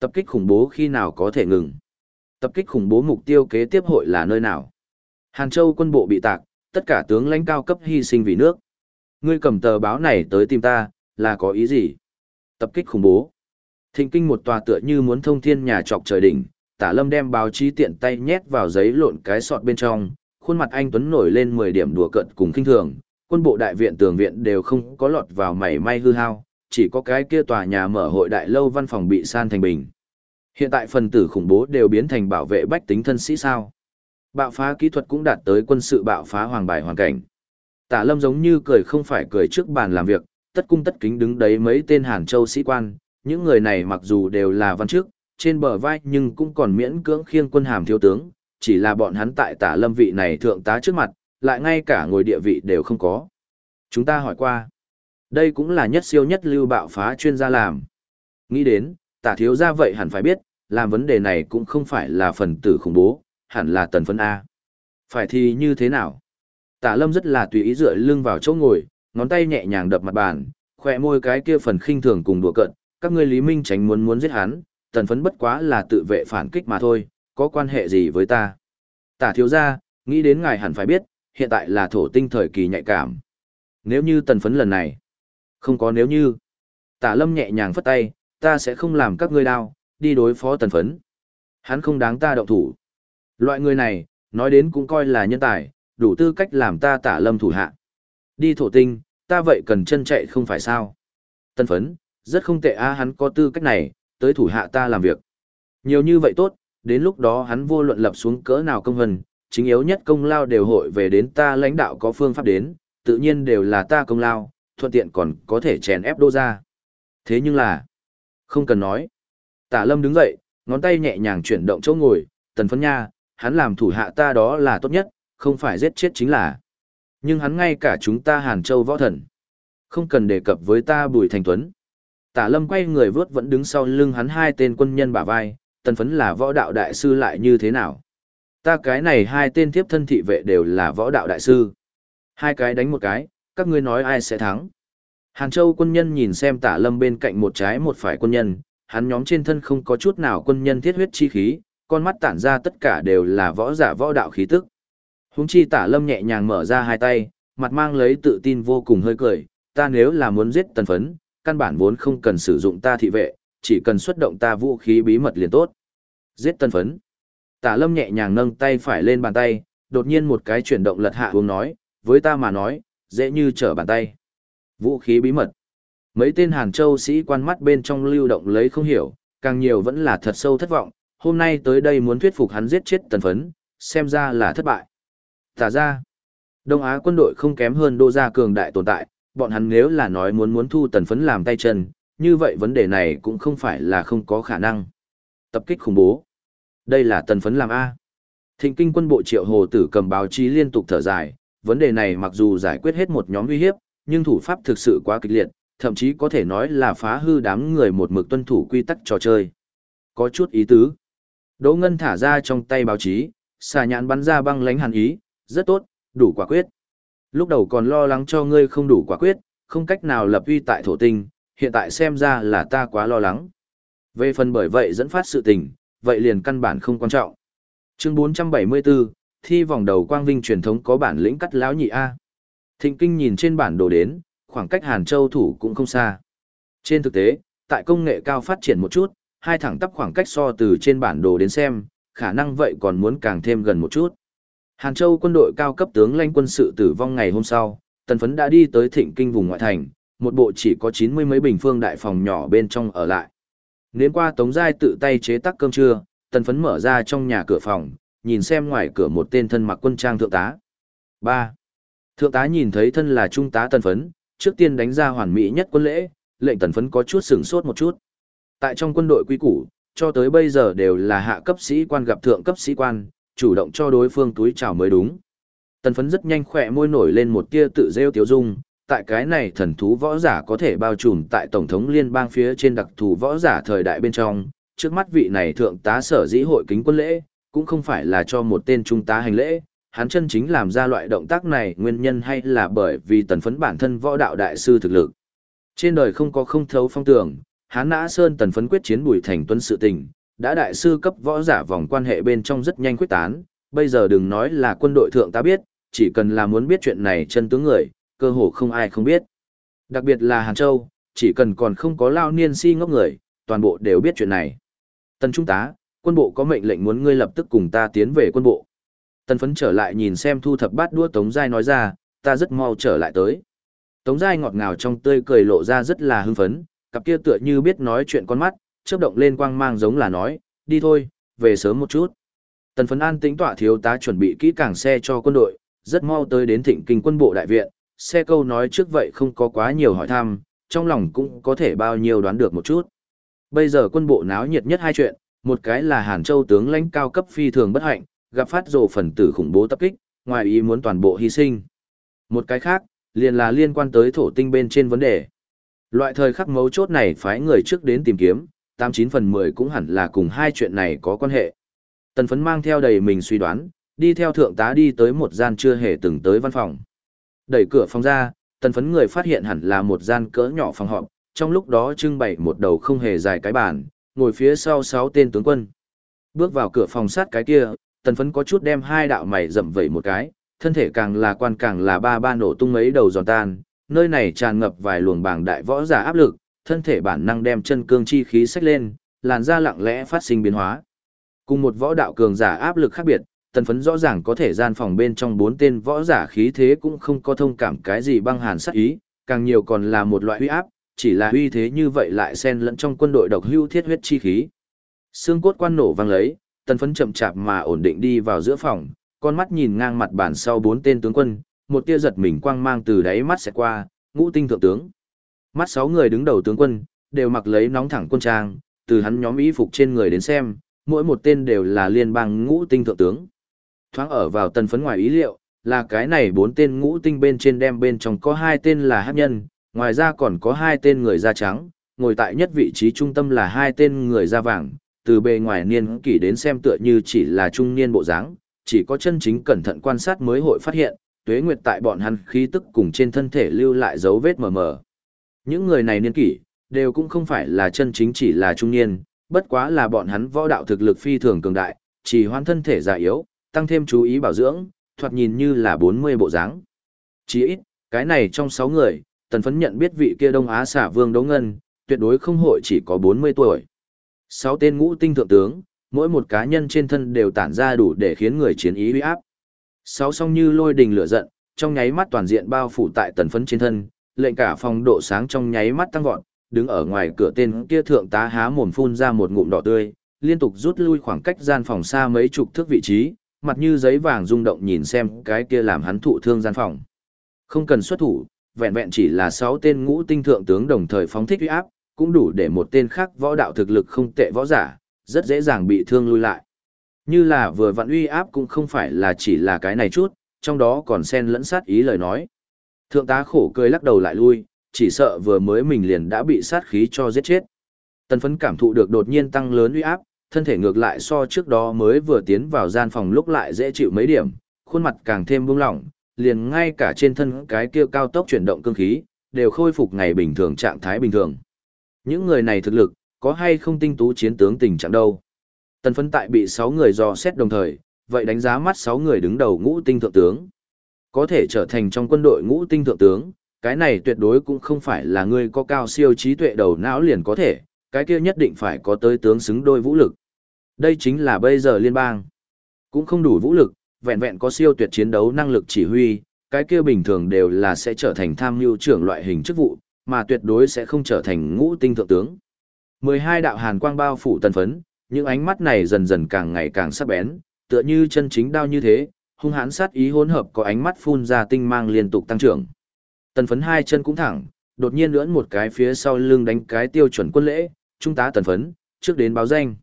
Tập kích khủng bố khi nào có thể ngừng? Tập kích khủng bố mục tiêu kế tiếp hội là nơi nào? Hàn Châu quân bộ bị tạc, tất cả tướng lãnh cao cấp hy sinh vì nước. Ngươi cầm tờ báo này tới tìm ta, là có ý gì? Tập kích khủng bố. Thịnh kinh một tòa tựa như muốn thông thiên nhà trọc trời đỉnh, tả lâm đem báo chí tiện tay nhét vào giấy lộn cái sọt bên trong, khuôn mặt anh Tuấn nổi lên 10 điểm đùa cận cùng kinh thường, quân bộ đại viện tường viện đều không có lọt vào mảy may hư hao, chỉ có cái kia tòa nhà mở hội đại lâu văn phòng bị san thành bình. Hiện tại phần tử khủng bố đều biến thành bảo vệ bách tính thân sĩ sao. Bạo phá kỹ thuật cũng đạt tới quân sự bạo phá hoàng bài hoàn cảnh. Tả lâm giống như cười không phải cười trước bàn làm việc, tất cung tất kính đứng đấy mấy tên Hàn Châu sĩ quan, những người này mặc dù đều là văn chức, trên bờ vai nhưng cũng còn miễn cưỡng khiêng quân hàm thiếu tướng, chỉ là bọn hắn tại tả lâm vị này thượng tá trước mặt, lại ngay cả ngồi địa vị đều không có. Chúng ta hỏi qua, đây cũng là nhất siêu nhất lưu bạo phá chuyên gia làm. Nghĩ đến, tả thiếu gia vậy hẳn phải biết, làm vấn đề này cũng không phải là phần tử khủng bố, hẳn là tần phân A. Phải thì như thế nào? Tả lâm rất là tùy ý dựa lưng vào chỗ ngồi, ngón tay nhẹ nhàng đập mặt bàn, khỏe môi cái kia phần khinh thường cùng đùa cận, các ngươi lý minh tránh muốn muốn giết hắn, tần phấn bất quá là tự vệ phản kích mà thôi, có quan hệ gì với ta? Tả thiếu gia, nghĩ đến ngài hẳn phải biết, hiện tại là thổ tinh thời kỳ nhạy cảm. Nếu như tần phấn lần này, không có nếu như. Tả lâm nhẹ nhàng phất tay, ta sẽ không làm các ngươi đau, đi đối phó tần phấn. Hắn không đáng ta động thủ. Loại người này, nói đến cũng coi là nhân tài, đủ tư cách làm ta tả lâm thủ hạ. Đi thổ tinh, ta vậy cần chân chạy không phải sao. Tần phấn, rất không tệ a hắn có tư cách này, tới thủ hạ ta làm việc. Nhiều như vậy tốt, đến lúc đó hắn vô luận lập xuống cỡ nào công hần, chính yếu nhất công lao đều hội về đến ta lãnh đạo có phương pháp đến, tự nhiên đều là ta công lao, thuận tiện còn có thể chèn ép đô ra. Thế nhưng là, không cần nói. Tả lâm đứng dậy, ngón tay nhẹ nhàng chuyển động chỗ ngồi, tần phấn nha, hắn làm thủ hạ ta đó là tốt nhất, không phải giết chết chính là. Nhưng hắn ngay cả chúng ta Hàn Châu võ thần. Không cần đề cập với ta Bùi Thành Tuấn. Tả lâm quay người vớt vẫn đứng sau lưng hắn hai tên quân nhân bả vai, tần phấn là võ đạo đại sư lại như thế nào. Ta cái này hai tên tiếp thân thị vệ đều là võ đạo đại sư. Hai cái đánh một cái, các ngươi nói ai sẽ thắng. Hàn Châu quân nhân nhìn xem tả lâm bên cạnh một trái một phải quân nhân, hắn nhóm trên thân không có chút nào quân nhân thiết huyết chi khí, con mắt tản ra tất cả đều là võ giả võ đạo khí tức. Húng chi tả lâm nhẹ nhàng mở ra hai tay, mặt mang lấy tự tin vô cùng hơi cười, ta nếu là muốn giết tần phấn, căn bản vốn không cần sử dụng ta thị vệ, chỉ cần xuất động ta vũ khí bí mật liền tốt. Giết tần phấn. Tả lâm nhẹ nhàng nâng tay phải lên bàn tay, đột nhiên một cái chuyển động lật hạ uống nói, với ta mà nói, dễ như trở bàn tay. Vũ khí bí mật. Mấy tên Hàn Châu sĩ quan mắt bên trong lưu động lấy không hiểu, càng nhiều vẫn là thật sâu thất vọng, hôm nay tới đây muốn thuyết phục hắn giết chết tần phấn, xem ra là thất bại. Tả ra, Đông Á quân đội không kém hơn đô gia cường đại tồn tại, bọn hắn nếu là nói muốn muốn thu tần phấn làm tay chân, như vậy vấn đề này cũng không phải là không có khả năng. Tập kích khủng bố. Đây là tần phấn làm A. Thịnh kinh quân bộ triệu hồ tử cầm báo chí liên tục thở dài, vấn đề này mặc dù giải quyết hết một nhóm uy hiếp, nhưng thủ pháp thực sự quá kịch liệt, thậm chí có thể nói là phá hư đám người một mực tuân thủ quy tắc trò chơi. Có chút ý tứ. Đỗ Ngân thả ra trong tay báo chí, xà nhãn bắn ra băng lánh hàn ý, rất tốt, đủ quả quyết. Lúc đầu còn lo lắng cho ngươi không đủ quả quyết, không cách nào lập uy tại thổ tinh, hiện tại xem ra là ta quá lo lắng. Về phần bởi vậy dẫn phát sự tình, vậy liền căn bản không quan trọng. Chương 474, thi vòng đầu quang vinh truyền thống có bản lĩnh cắt lão nhị A. Thịnh kinh nhìn trên bản đồ đến, khoảng cách Hàn Châu thủ cũng không xa. Trên thực tế, tại công nghệ cao phát triển một chút, hai thẳng tắp khoảng cách so từ trên bản đồ đến xem, khả năng vậy còn muốn càng thêm gần một chút. Hàn Châu quân đội cao cấp tướng lãnh quân sự tử vong ngày hôm sau, tần phấn đã đi tới thịnh kinh vùng ngoại thành, một bộ chỉ có chín mươi mấy bình phương đại phòng nhỏ bên trong ở lại. Nếm qua tống giai tự tay chế tác cơm trưa, tần phấn mở ra trong nhà cửa phòng, nhìn xem ngoài cửa một tên thân mặc quân trang thượng tá. 3. Thượng tá nhìn thấy thân là trung tá tần phấn, trước tiên đánh ra hoàn mỹ nhất quân lễ, lệnh tần phấn có chút sửng sốt một chút. Tại trong quân đội quý củ, cho tới bây giờ đều là hạ cấp sĩ quan gặp thượng cấp sĩ quan, chủ động cho đối phương túi chào mới đúng. Tần phấn rất nhanh khỏe môi nổi lên một tia tự rêu tiếu dung, tại cái này thần thú võ giả có thể bao trùm tại Tổng thống liên bang phía trên đặc thù võ giả thời đại bên trong, trước mắt vị này thượng tá sở dĩ hội kính quân lễ, cũng không phải là cho một tên trung tá hành lễ, hắn chân chính làm ra loại động tác này nguyên nhân hay là bởi vì tần phấn bản thân võ đạo đại sư thực lực. Trên đời không có không thấu phong tưởng, hắn Nã Sơn tần phấn quyết chiến Bùi Thành Tuấn sự tình, đã đại sư cấp võ giả vòng quan hệ bên trong rất nhanh quyết tán, bây giờ đừng nói là quân đội thượng ta biết, chỉ cần là muốn biết chuyện này chân tướng người, cơ hồ không ai không biết. Đặc biệt là Hàn Châu, chỉ cần còn không có lao niên si ngốc người, toàn bộ đều biết chuyện này. Tần Trung tá, quân bộ có mệnh lệnh muốn ngươi lập tức cùng ta tiến về quân bộ. Tần phấn trở lại nhìn xem thu thập bát đua Tống Giai nói ra, ta rất mau trở lại tới. Tống Giai ngọt ngào trong tươi cười lộ ra rất là hưng phấn, cặp kia tựa như biết nói chuyện con mắt, chớp động lên quang mang giống là nói, đi thôi, về sớm một chút. Tần phấn an tính tỏa thiếu tá chuẩn bị kỹ càng xe cho quân đội, rất mau tới đến thịnh kinh quân bộ đại viện, xe câu nói trước vậy không có quá nhiều hỏi thăm, trong lòng cũng có thể bao nhiêu đoán được một chút. Bây giờ quân bộ náo nhiệt nhất hai chuyện, một cái là Hàn Châu tướng lãnh cao cấp phi thường bất hạnh, gặp phát rồ phần tử khủng bố tập kích, ngoài ý muốn toàn bộ hy sinh. Một cái khác, liền là liên quan tới thổ tinh bên trên vấn đề. Loại thời khắc mấu chốt này phái người trước đến tìm kiếm, 89 phần 10 cũng hẳn là cùng hai chuyện này có quan hệ. Tần phấn mang theo đầy mình suy đoán, đi theo thượng tá đi tới một gian chưa hề từng tới văn phòng. Đẩy cửa phòng ra, tần phấn người phát hiện hẳn là một gian cỡ nhỏ phòng họp, trong lúc đó trưng bày một đầu không hề dài cái bàn, ngồi phía sau sáu tên tướng quân. Bước vào cửa phòng sát cái kia, tần phấn có chút đem hai đạo mày rậm vẩy một cái, thân thể càng là quan càng là ba ba nổ tung mấy đầu giòn tan, nơi này tràn ngập vài luồng bảng đại võ giả áp lực, thân thể bản năng đem chân cương chi khí xách lên, làn da lặng lẽ phát sinh biến hóa. Cùng một võ đạo cường giả áp lực khác biệt, tần phấn rõ ràng có thể gian phòng bên trong bốn tên võ giả khí thế cũng không có thông cảm cái gì băng hàn sát ý, càng nhiều còn là một loại huy áp, chỉ là huy thế như vậy lại xen lẫn trong quân đội độc hưu thiết huyết chi khí. Xương cốt quan nổ vang lấy, tần phấn chậm chạp mà ổn định đi vào giữa phòng, con mắt nhìn ngang mặt bàn sau bốn tên tướng quân, một tia giật mình quang mang từ đáy mắt sẽ qua, ngũ tinh thượng tướng. Mắt sáu người đứng đầu tướng quân, đều mặc lấy nóng thẳng quân trang, từ hắn nhóm y phục trên người đến xem, mỗi một tên đều là liên bang ngũ tinh thượng tướng. Thoáng ở vào tần phấn ngoài ý liệu, là cái này bốn tên ngũ tinh bên trên đem bên trong có hai tên là hát nhân, ngoài ra còn có hai tên người da trắng, ngồi tại nhất vị trí trung tâm là hai tên người da vàng, từ bề ngoài niên kỷ đến xem tựa như chỉ là trung niên bộ dáng, chỉ có chân chính cẩn thận quan sát mới hội phát hiện, tuế nguyệt tại bọn hắn khí tức cùng trên thân thể lưu lại dấu vết mờ mờ. Những người này niên kỷ, đều cũng không phải là chân chính chỉ là trung niên, bất quá là bọn hắn võ đạo thực lực phi thường cường đại, chỉ hoan thân thể già yếu, tăng thêm chú ý bảo dưỡng, thoạt nhìn như là 40 bộ dáng. Chỉ ít, cái này trong 6 người, tần phấn nhận biết vị kia Đông Á xả vương Đấu Ngân, tuyệt đối không hội chỉ có 40 tuổi. 6 tên ngũ tinh thượng tướng, mỗi một cá nhân trên thân đều tản ra đủ để khiến người chiến ý uy áp. Sáu song như lôi đình lửa giận, trong nháy mắt toàn diện bao phủ tại tần phấn trên thân, lệnh cả phòng độ sáng trong nháy mắt tăng vọt, đứng ở ngoài cửa tên kia thượng tá há mồm phun ra một ngụm đỏ tươi, liên tục rút lui khoảng cách gian phòng xa mấy chục thước vị trí, mặt như giấy vàng rung động nhìn xem cái kia làm hắn thụ thương gian phòng. Không cần xuất thủ, vẹn vẹn chỉ là sáu tên ngũ tinh thượng tướng đồng thời phóng thích uy áp, cũng đủ để một tên khác võ đạo thực lực không tệ võ giả, rất dễ dàng bị thương lui lại. Như là vừa vặn uy áp cũng không phải là chỉ là cái này chút, trong đó còn xen lẫn sát ý lời nói. Thượng tá khổ cười lắc đầu lại lui, chỉ sợ vừa mới mình liền đã bị sát khí cho giết chết. Tần phấn cảm thụ được đột nhiên tăng lớn uy áp, thân thể ngược lại so trước đó mới vừa tiến vào gian phòng lúc lại dễ chịu mấy điểm, khuôn mặt càng thêm buông lỏng, liền ngay cả trên thân cái kia cao tốc chuyển động cương khí, đều khôi phục ngày bình thường trạng thái bình thường. Những người này thực lực, có hay không tinh tú chiến tướng tình trạng đâu. Tần phấn tại bị 6 người dò xét đồng thời, vậy đánh giá mắt 6 người đứng đầu ngũ tinh thượng tướng. Có thể trở thành trong quân đội ngũ tinh thượng tướng, cái này tuyệt đối cũng không phải là người có cao siêu trí tuệ đầu não liền có thể, cái kia nhất định phải có tới tướng xứng đôi vũ lực. Đây chính là bây giờ liên bang. Cũng không đủ vũ lực, vẹn vẹn có siêu tuyệt chiến đấu năng lực chỉ huy, cái kia bình thường đều là sẽ trở thành tham mưu trưởng loại hình chức vụ, mà tuyệt đối sẽ không trở thành ngũ tinh thượng tướng. 12 đạo hàn quang bao phủ tần phấn, những ánh mắt này dần dần càng ngày càng sắc bén, tựa như chân chính đao như thế, hung hãn sát ý hỗn hợp có ánh mắt phun ra tinh mang liên tục tăng trưởng. Tần phấn hai chân cũng thẳng, đột nhiên lưỡn một cái phía sau lưng đánh cái tiêu chuẩn quân lễ, trung tá tần phấn, trước đến báo danh.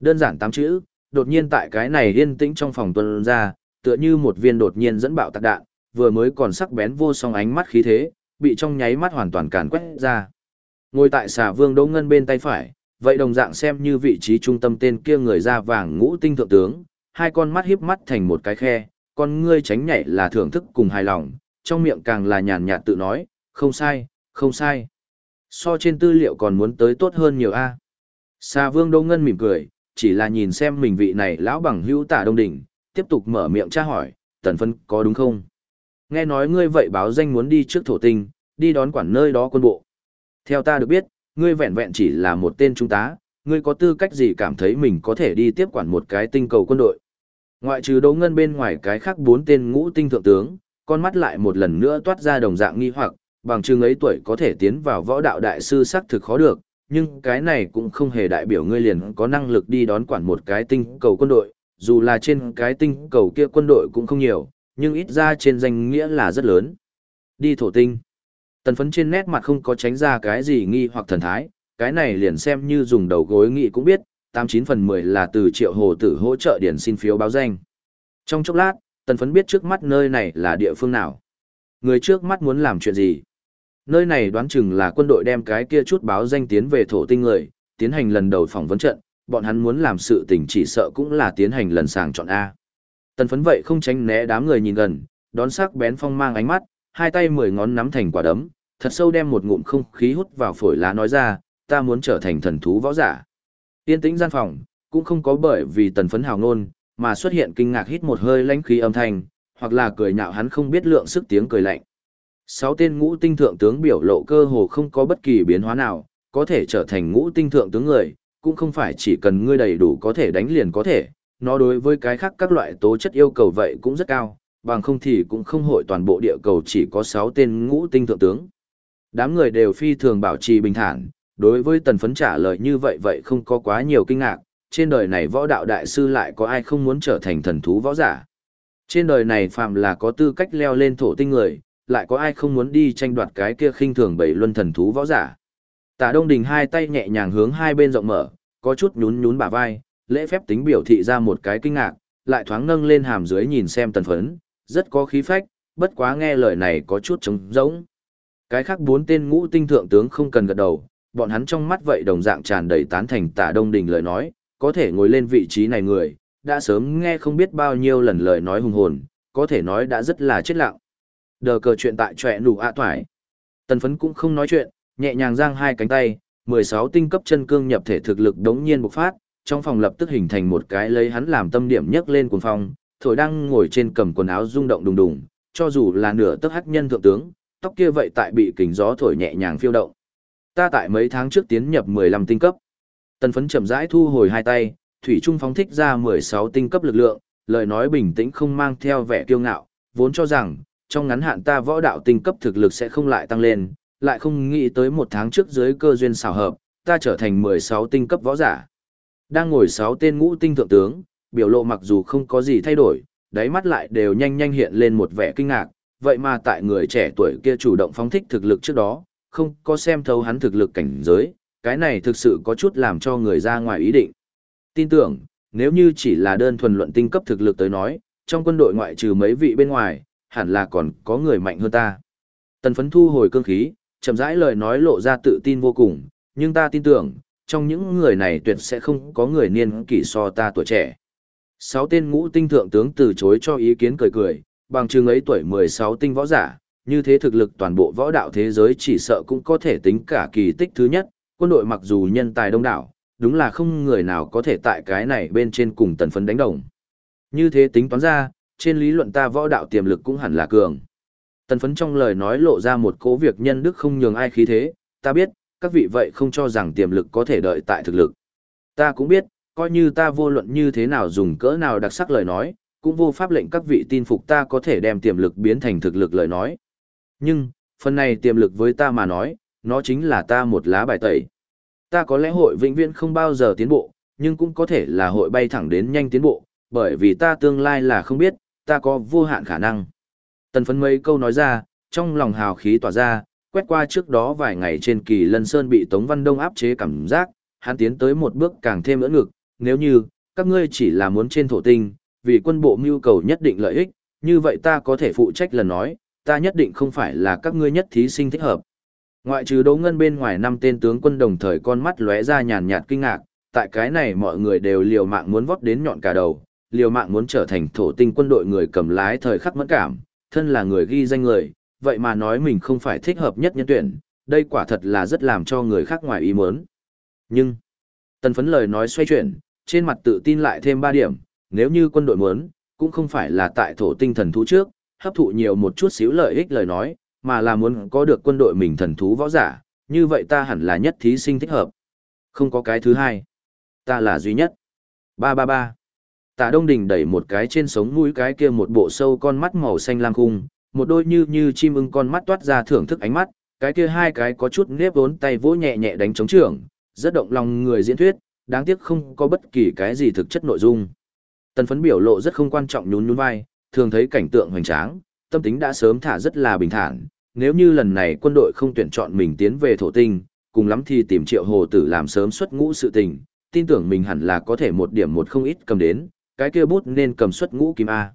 Đơn giản tám chữ, đột nhiên tại cái này yên tĩnh trong phòng tuần ra, tựa như một viên đột nhiên dẫn bạo tạc đạn, vừa mới còn sắc bén vô song ánh mắt khí thế, bị trong nháy mắt hoàn toàn càn quét ra. Ngồi tại xà vương Đỗ Ngân bên tay phải, vậy đồng dạng xem như vị trí trung tâm tên kia người da vàng ngũ tinh thượng tướng, hai con mắt híp mắt thành một cái khe, con ngươi tránh nhảy là thưởng thức cùng hài lòng, trong miệng càng là nhàn nhạt tự nói, không sai, không sai. So trên tư liệu còn muốn tới tốt hơn nhiều a. Sa Vương Đô Ngân mỉm cười, chỉ là nhìn xem mình vị này lão bằng hữu tả đông đỉnh, tiếp tục mở miệng tra hỏi, tần phân có đúng không? Nghe nói ngươi vậy báo danh muốn đi trước thổ tinh, đi đón quản nơi đó quân bộ. Theo ta được biết, ngươi vẹn vẹn chỉ là một tên trung tá, ngươi có tư cách gì cảm thấy mình có thể đi tiếp quản một cái tinh cầu quân đội. Ngoại trừ đấu ngân bên ngoài cái khác bốn tên ngũ tinh thượng tướng, con mắt lại một lần nữa toát ra đồng dạng nghi hoặc, bằng chừng ấy tuổi có thể tiến vào võ đạo đại sư xác thực khó được, nhưng cái này cũng không hề đại biểu ngươi liền có năng lực đi đón quản một cái tinh cầu quân đội, dù là trên cái tinh cầu kia quân đội cũng không nhiều, nhưng ít ra trên danh nghĩa là rất lớn. Đi thổ tinh. Tần phấn trên nét mặt không có tránh ra cái gì nghi hoặc thần thái, cái này liền xem như dùng đầu gối nghị cũng biết, 89 phần 10 là từ triệu hồ tử hỗ trợ điển xin phiếu báo danh. Trong chốc lát, tần phấn biết trước mắt nơi này là địa phương nào. Người trước mắt muốn làm chuyện gì? Nơi này đoán chừng là quân đội đem cái kia chút báo danh tiến về thổ tinh người, tiến hành lần đầu phỏng vấn trận, bọn hắn muốn làm sự tình chỉ sợ cũng là tiến hành lần sàng chọn A. Tần phấn vậy không tránh né đám người nhìn gần, đón sắc bén phong mang ánh mắt, hai tay mười ngón nắm thành quả đấm, thật sâu đem một ngụm không khí hút vào phổi lá nói ra, ta muốn trở thành thần thú võ giả. Yên tĩnh gian phòng, cũng không có bởi vì tần phấn hào nôn, mà xuất hiện kinh ngạc hít một hơi lãnh khí âm thanh, hoặc là cười nhạo hắn không biết lượng sức tiếng cười lạnh. Sáu tên ngũ tinh thượng tướng biểu lộ cơ hồ không có bất kỳ biến hóa nào, có thể trở thành ngũ tinh thượng tướng người, cũng không phải chỉ cần ngươi đầy đủ có thể đánh liền có thể, nó đối với cái khác các loại tố chất yêu cầu vậy cũng rất cao, bằng không thì cũng không hội toàn bộ địa cầu chỉ có 6 tên ngũ tinh thượng tướng. Đám người đều phi thường bảo trì bình thản, đối với tần phấn trả lời như vậy vậy không có quá nhiều kinh ngạc, trên đời này võ đạo đại sư lại có ai không muốn trở thành thần thú võ giả. Trên đời này phạm là có tư cách leo lên thổ tinh người, lại có ai không muốn đi tranh đoạt cái kia khinh thường bảy luân thần thú võ giả. Tả Đông Đình hai tay nhẹ nhàng hướng hai bên rộng mở, có chút nhún nhún bả vai, lễ phép tính biểu thị ra một cái kinh ngạc, lại thoáng nâng lên hàm dưới nhìn xem tần phấn, rất có khí phách, bất quá nghe lời này có chút trống rỗng. Cái khác bốn tên ngũ tinh thượng tướng không cần gật đầu, bọn hắn trong mắt vậy đồng dạng tràn đầy tán thành tả đông đình lời nói, có thể ngồi lên vị trí này người, đã sớm nghe không biết bao nhiêu lần lời nói hùng hồn, có thể nói đã rất là chết lặng. Đờ cờ chuyện tại trọe nụ ạ toải. Tần phấn cũng không nói chuyện, nhẹ nhàng giang hai cánh tay, 16 tinh cấp chân cương nhập thể thực lực đống nhiên bộc phát, trong phòng lập tức hình thành một cái lấy hắn làm tâm điểm nhấc lên cuồng phong, thổi đang ngồi trên cầm quần áo rung động đùng đùng, cho dù là nửa tấc hắc nhân thượng tướng, tóc kia vậy tại bị kính gió thổi nhẹ nhàng phiêu động. Ta tại mấy tháng trước tiến nhập 15 tinh cấp. Tần phấn chậm rãi thu hồi hai tay, thủy trung phóng thích ra 16 tinh cấp lực lượng, lời nói bình tĩnh không mang theo vẻ kiêu ngạo, vốn cho rằng trong ngắn hạn ta võ đạo tinh cấp thực lực sẽ không lại tăng lên, lại không nghĩ tới một tháng trước dưới cơ duyên xảo hợp, ta trở thành 16 tinh cấp võ giả. Đang ngồi 6 tên ngũ tinh thượng tướng, biểu lộ mặc dù không có gì thay đổi, đáy mắt lại đều nhanh nhanh hiện lên một vẻ kinh ngạc, vậy mà tại người trẻ tuổi kia chủ động phóng thích thực lực trước đó, không có xem thấu hắn thực lực cảnh giới, cái này thực sự có chút làm cho người ra ngoài ý định. Tin tưởng, nếu như chỉ là đơn thuần luận tinh cấp thực lực tới nói, trong quân đội ngoại trừ mấy vị bên ngoài, hẳn là còn có người mạnh hơn ta. Tần phấn thu hồi cương khí, chậm rãi lời nói lộ ra tự tin vô cùng, nhưng ta tin tưởng, trong những người này tuyệt sẽ không có người niên kỷ so ta tuổi trẻ. Sáu tên ngũ tinh thượng tướng từ chối cho ý kiến cười cười, bằng chừng ấy tuổi 16 tinh võ giả, như thế thực lực toàn bộ võ đạo thế giới chỉ sợ cũng có thể tính cả kỳ tích thứ nhất, quân đội mặc dù nhân tài đông đảo, đúng là không người nào có thể tại cái này bên trên cùng tần phấn đánh đồng. Như thế tính toán ra, trên lý luận ta võ đạo tiềm lực cũng hẳn là cường. Tần phấn trong lời nói lộ ra một cố việc nhân đức không nhường ai khí thế, ta biết, các vị vậy không cho rằng tiềm lực có thể đợi tại thực lực. Ta cũng biết, coi như ta vô luận như thế nào dùng cỡ nào đặc sắc lời nói, cũng vô pháp lệnh các vị tin phục ta có thể đem tiềm lực biến thành thực lực lời nói. Nhưng, phần này tiềm lực với ta mà nói, nó chính là ta một lá bài tẩy. Ta có lẽ hội vĩnh viễn không bao giờ tiến bộ, nhưng cũng có thể là hội bay thẳng đến nhanh tiến bộ, bởi vì ta tương lai là không biết, ta có vô hạn khả năng. Tần phấn mấy câu nói ra, trong lòng hào khí tỏa ra, quét qua trước đó vài ngày trên kỳ lân sơn bị Tống Văn Đông áp chế cảm giác, hắn tiến tới một bước càng thêm ưỡn ngực, nếu như, các ngươi chỉ là muốn trên thổ tinh, vì quân bộ mưu cầu nhất định lợi ích, như vậy ta có thể phụ trách lần nói, ta nhất định không phải là các ngươi nhất thí sinh thích hợp. Ngoại trừ đấu ngân bên ngoài năm tên tướng quân đồng thời con mắt lóe ra nhàn nhạt kinh ngạc, tại cái này mọi người đều liều mạng muốn vót đến nhọn cả đầu, liều mạng muốn trở thành thổ tinh quân đội người cầm lái thời khắc mẫn cảm, thân là người ghi danh người, vậy mà nói mình không phải thích hợp nhất nhân tuyển, đây quả thật là rất làm cho người khác ngoài ý muốn. Nhưng, tần phấn lời nói xoay chuyển, trên mặt tự tin lại thêm 3 điểm, nếu như quân đội muốn, cũng không phải là tại thổ tinh thần thú trước, hấp thụ nhiều một chút xíu lợi ích lời nói, mà là muốn có được quân đội mình thần thú võ giả, như vậy ta hẳn là nhất thí sinh thích hợp. Không có cái thứ hai. Ta là duy nhất. 333. Tạ Đông Đình đẩy một cái trên sống mũi cái kia một bộ sâu con mắt màu xanh lam khung, một đôi như như chim ưng con mắt toát ra thưởng thức ánh mắt, cái kia hai cái có chút nếp vốn tay vỗ nhẹ nhẹ đánh trống trưởng, rất động lòng người diễn thuyết, đáng tiếc không có bất kỳ cái gì thực chất nội dung. Tần phấn biểu lộ rất không quan trọng nhún nhún vai, thường thấy cảnh tượng hoành tráng, tâm tính đã sớm thả rất là bình thản, nếu như lần này quân đội không tuyển chọn mình tiến về thổ tinh, cùng lắm thì tìm triệu hồ tử làm sớm xuất ngũ sự tình, tin tưởng mình hẳn là có thể một điểm một không ít cầm đến, cái kia bút nên cầm xuất ngũ kim A.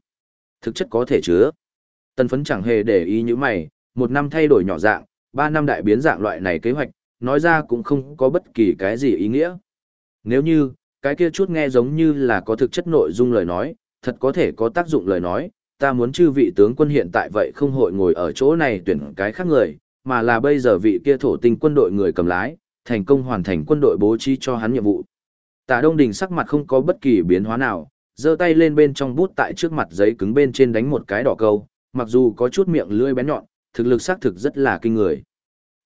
Thực chất có thể chứa. Tần phấn chẳng hề để ý như mày, một năm thay đổi nhỏ dạng, ba năm đại biến dạng loại này kế hoạch, nói ra cũng không có bất kỳ cái gì ý nghĩa. Nếu như, cái kia chút nghe giống như là có thực chất nội dung lời nói, thật có thể có tác dụng lời nói, ta muốn chư vị tướng quân hiện tại vậy không hội ngồi ở chỗ này tuyển cái khác người, mà là bây giờ vị kia thổ tinh quân đội người cầm lái, thành công hoàn thành quân đội bố trí cho hắn nhiệm vụ. Tả Đông Đình sắc mặt không có bất kỳ biến hóa nào, giơ tay lên bên trong bút tại trước mặt giấy cứng bên trên đánh một cái đỏ câu, mặc dù có chút miệng lưỡi bén nhọn, thực lực xác thực rất là kinh người.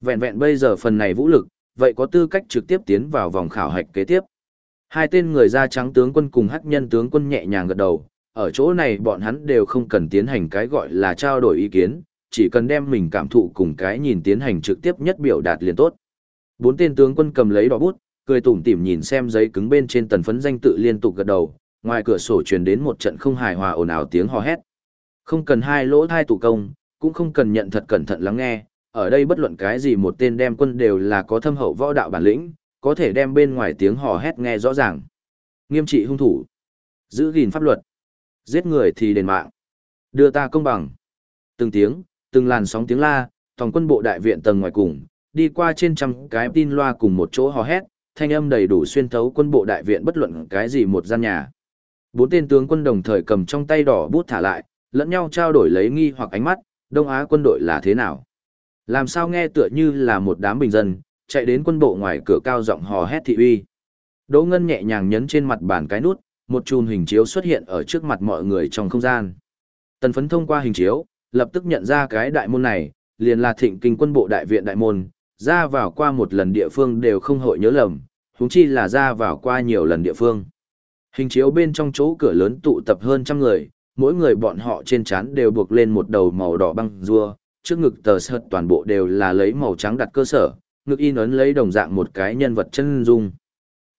Vẹn vẹn bây giờ phần này vũ lực, vậy có tư cách trực tiếp tiến vào vòng khảo hạch kế tiếp. Hai tên người da trắng tướng quân cùng hắc nhân tướng quân nhẹ nhàng gật đầu, ở chỗ này bọn hắn đều không cần tiến hành cái gọi là trao đổi ý kiến, chỉ cần đem mình cảm thụ cùng cái nhìn tiến hành trực tiếp nhất biểu đạt liền tốt. Bốn tên tướng quân cầm lấy đỏ bút, cười tủm tỉm nhìn xem giấy cứng bên trên tần phấn danh tự liên tục gật đầu, ngoài cửa sổ truyền đến một trận không hài hòa ồn ào tiếng hò hét. Không cần hai lỗ thai tụ công, cũng không cần nhận thật cẩn thận lắng nghe, ở đây bất luận cái gì một tên đem quân đều là có thâm hậu võ đạo bản lĩnh, có thể đem bên ngoài tiếng hò hét nghe rõ ràng. Nghiêm trị hung thủ, giữ gìn pháp luật, giết người thì đền mạng, đưa ta công bằng. Từng tiếng, từng làn sóng tiếng la, tổng quân bộ đại viện tầng ngoài cùng, đi qua trên trăm cái tin loa cùng một chỗ hò hét, thanh âm đầy đủ xuyên thấu quân bộ đại viện bất luận cái gì một gian nhà. Bốn tên tướng quân đồng thời cầm trong tay đỏ bút thả lại, lẫn nhau trao đổi lấy nghi hoặc ánh mắt, Đông Á quân đội là thế nào? Làm sao nghe tựa như là một đám bình dân, chạy đến quân bộ ngoài cửa cao giọng hò hét thị uy. Đỗ Ngân nhẹ nhàng nhấn trên mặt bàn cái nút, một chùm hình chiếu xuất hiện ở trước mặt mọi người trong không gian. Tần phấn thông qua hình chiếu, lập tức nhận ra cái đại môn này, liền là thịnh kinh quân bộ đại viện đại môn, ra vào qua một lần địa phương đều không hội nhớ lầm, húng chi là ra vào qua nhiều lần địa phương. Hình chiếu bên trong chỗ cửa lớn tụ tập hơn trăm người, mỗi người bọn họ trên trán đều buộc lên một đầu màu đỏ băng rua, trước ngực tờ sợt toàn bộ đều là lấy màu trắng đặt cơ sở, ngực in ấn lấy đồng dạng một cái nhân vật chân dung.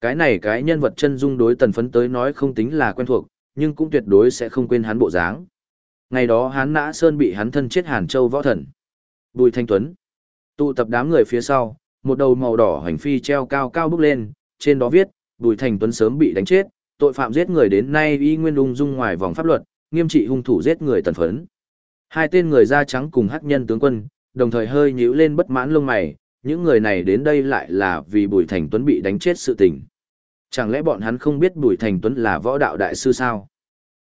Cái này cái nhân vật chân dung đối tần phấn tới nói không tính là quen thuộc, nhưng cũng tuyệt đối sẽ không quên hắn bộ dáng. Ngày đó hắn nã sơn bị hắn thân chết Hàn Châu võ thần. Bùi Thanh Tuấn. Tụ tập đám người phía sau, một đầu màu đỏ hành phi treo cao cao bước lên, trên đó viết, Bùi Thanh Tuấn sớm bị đánh chết, tội phạm giết người đến nay y nguyên ung dung ngoài vòng pháp luật, nghiêm trị hung thủ giết người tần phấn. Hai tên người da trắng cùng hắc nhân tướng quân, đồng thời hơi nhíu lên bất mãn lông mày, những người này đến đây lại là vì Bùi Thành Tuấn bị đánh chết sự tình. Chẳng lẽ bọn hắn không biết Bùi Thành Tuấn là võ đạo đại sư sao?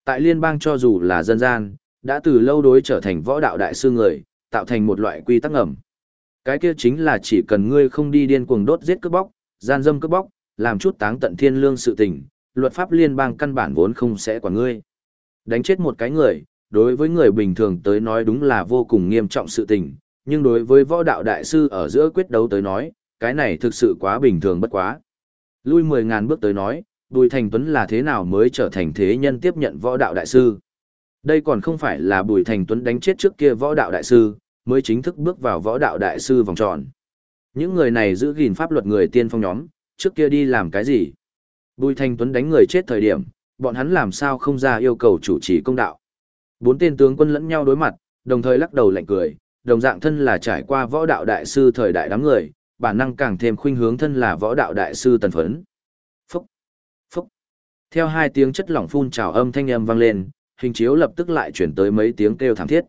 Tại liên bang cho dù là dân gian, đã từ lâu đối trở thành võ đạo đại sư người, tạo thành một loại quy tắc ngầm. Cái kia chính là chỉ cần ngươi không đi điên cuồng đốt giết cướp bóc, gian dâm cướp bóc, làm chút táng tận thiên lương sự tình, luật pháp liên bang căn bản vốn không sẽ quản ngươi. Đánh chết một cái người, đối với người bình thường tới nói đúng là vô cùng nghiêm trọng sự tình, nhưng đối với võ đạo đại sư ở giữa quyết đấu tới nói, cái này thực sự quá bình thường bất quá. Lui 10.000 bước tới nói, Bùi Thành Tuấn là thế nào mới trở thành thế nhân tiếp nhận võ đạo đại sư. Đây còn không phải là Bùi Thành Tuấn đánh chết trước kia võ đạo đại sư, mới chính thức bước vào võ đạo đại sư vòng tròn. Những người này giữ gìn pháp luật người tiên phong nhóm, trước kia đi làm cái gì? Bùi Thành Tuấn đánh người chết thời điểm, bọn hắn làm sao không ra yêu cầu chủ trì công đạo. Bốn tên tướng quân lẫn nhau đối mặt, đồng thời lắc đầu lạnh cười, đồng dạng thân là trải qua võ đạo đại sư thời đại đám người, bản năng càng thêm khuynh hướng thân là võ đạo đại sư tần phấn. Phúc! Phúc! Theo hai tiếng chất lỏng phun trào âm thanh âm vang lên, hình chiếu lập tức lại chuyển tới mấy tiếng kêu thảm thiết.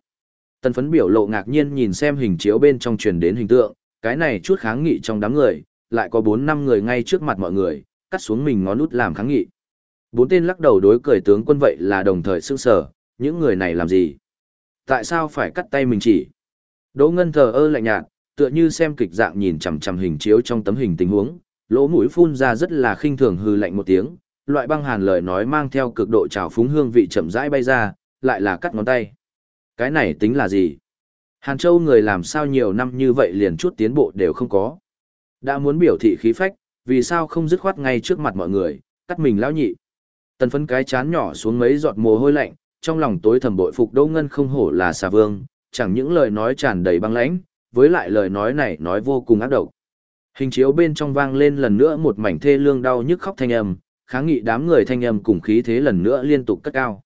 Tần phấn biểu lộ ngạc nhiên nhìn xem hình chiếu bên trong truyền đến hình tượng, cái này chút kháng nghị trong đám người, lại có 4 năm người ngay trước mặt mọi người, cắt xuống mình ngón út làm kháng nghị. Bốn tên lắc đầu đối cười tướng quân vậy là đồng thời sương sở, những người này làm gì? Tại sao phải cắt tay mình chỉ? Đỗ Ngân thờ ơ lạnh nhạt, tựa như xem kịch dạng nhìn chằm chằm hình chiếu trong tấm hình tình huống, lỗ mũi phun ra rất là khinh thường hư lạnh một tiếng, loại băng hàn lời nói mang theo cực độ trào phúng hương vị chậm rãi bay ra, lại là cắt ngón tay. Cái này tính là gì? Hàn Châu người làm sao nhiều năm như vậy liền chút tiến bộ đều không có. Đã muốn biểu thị khí phách, vì sao không dứt khoát ngay trước mặt mọi người, cắt mình lão nhị. Tần phấn cái chán nhỏ xuống mấy giọt mồ hôi lạnh, trong lòng tối thầm bội phục Đỗ Ngân không hổ là xà vương, chẳng những lời nói tràn đầy băng lãnh, với lại lời nói này nói vô cùng ác độc. Hình chiếu bên trong vang lên lần nữa một mảnh thê lương đau nhức khóc thanh âm, kháng nghị đám người thanh âm cùng khí thế lần nữa liên tục cất cao.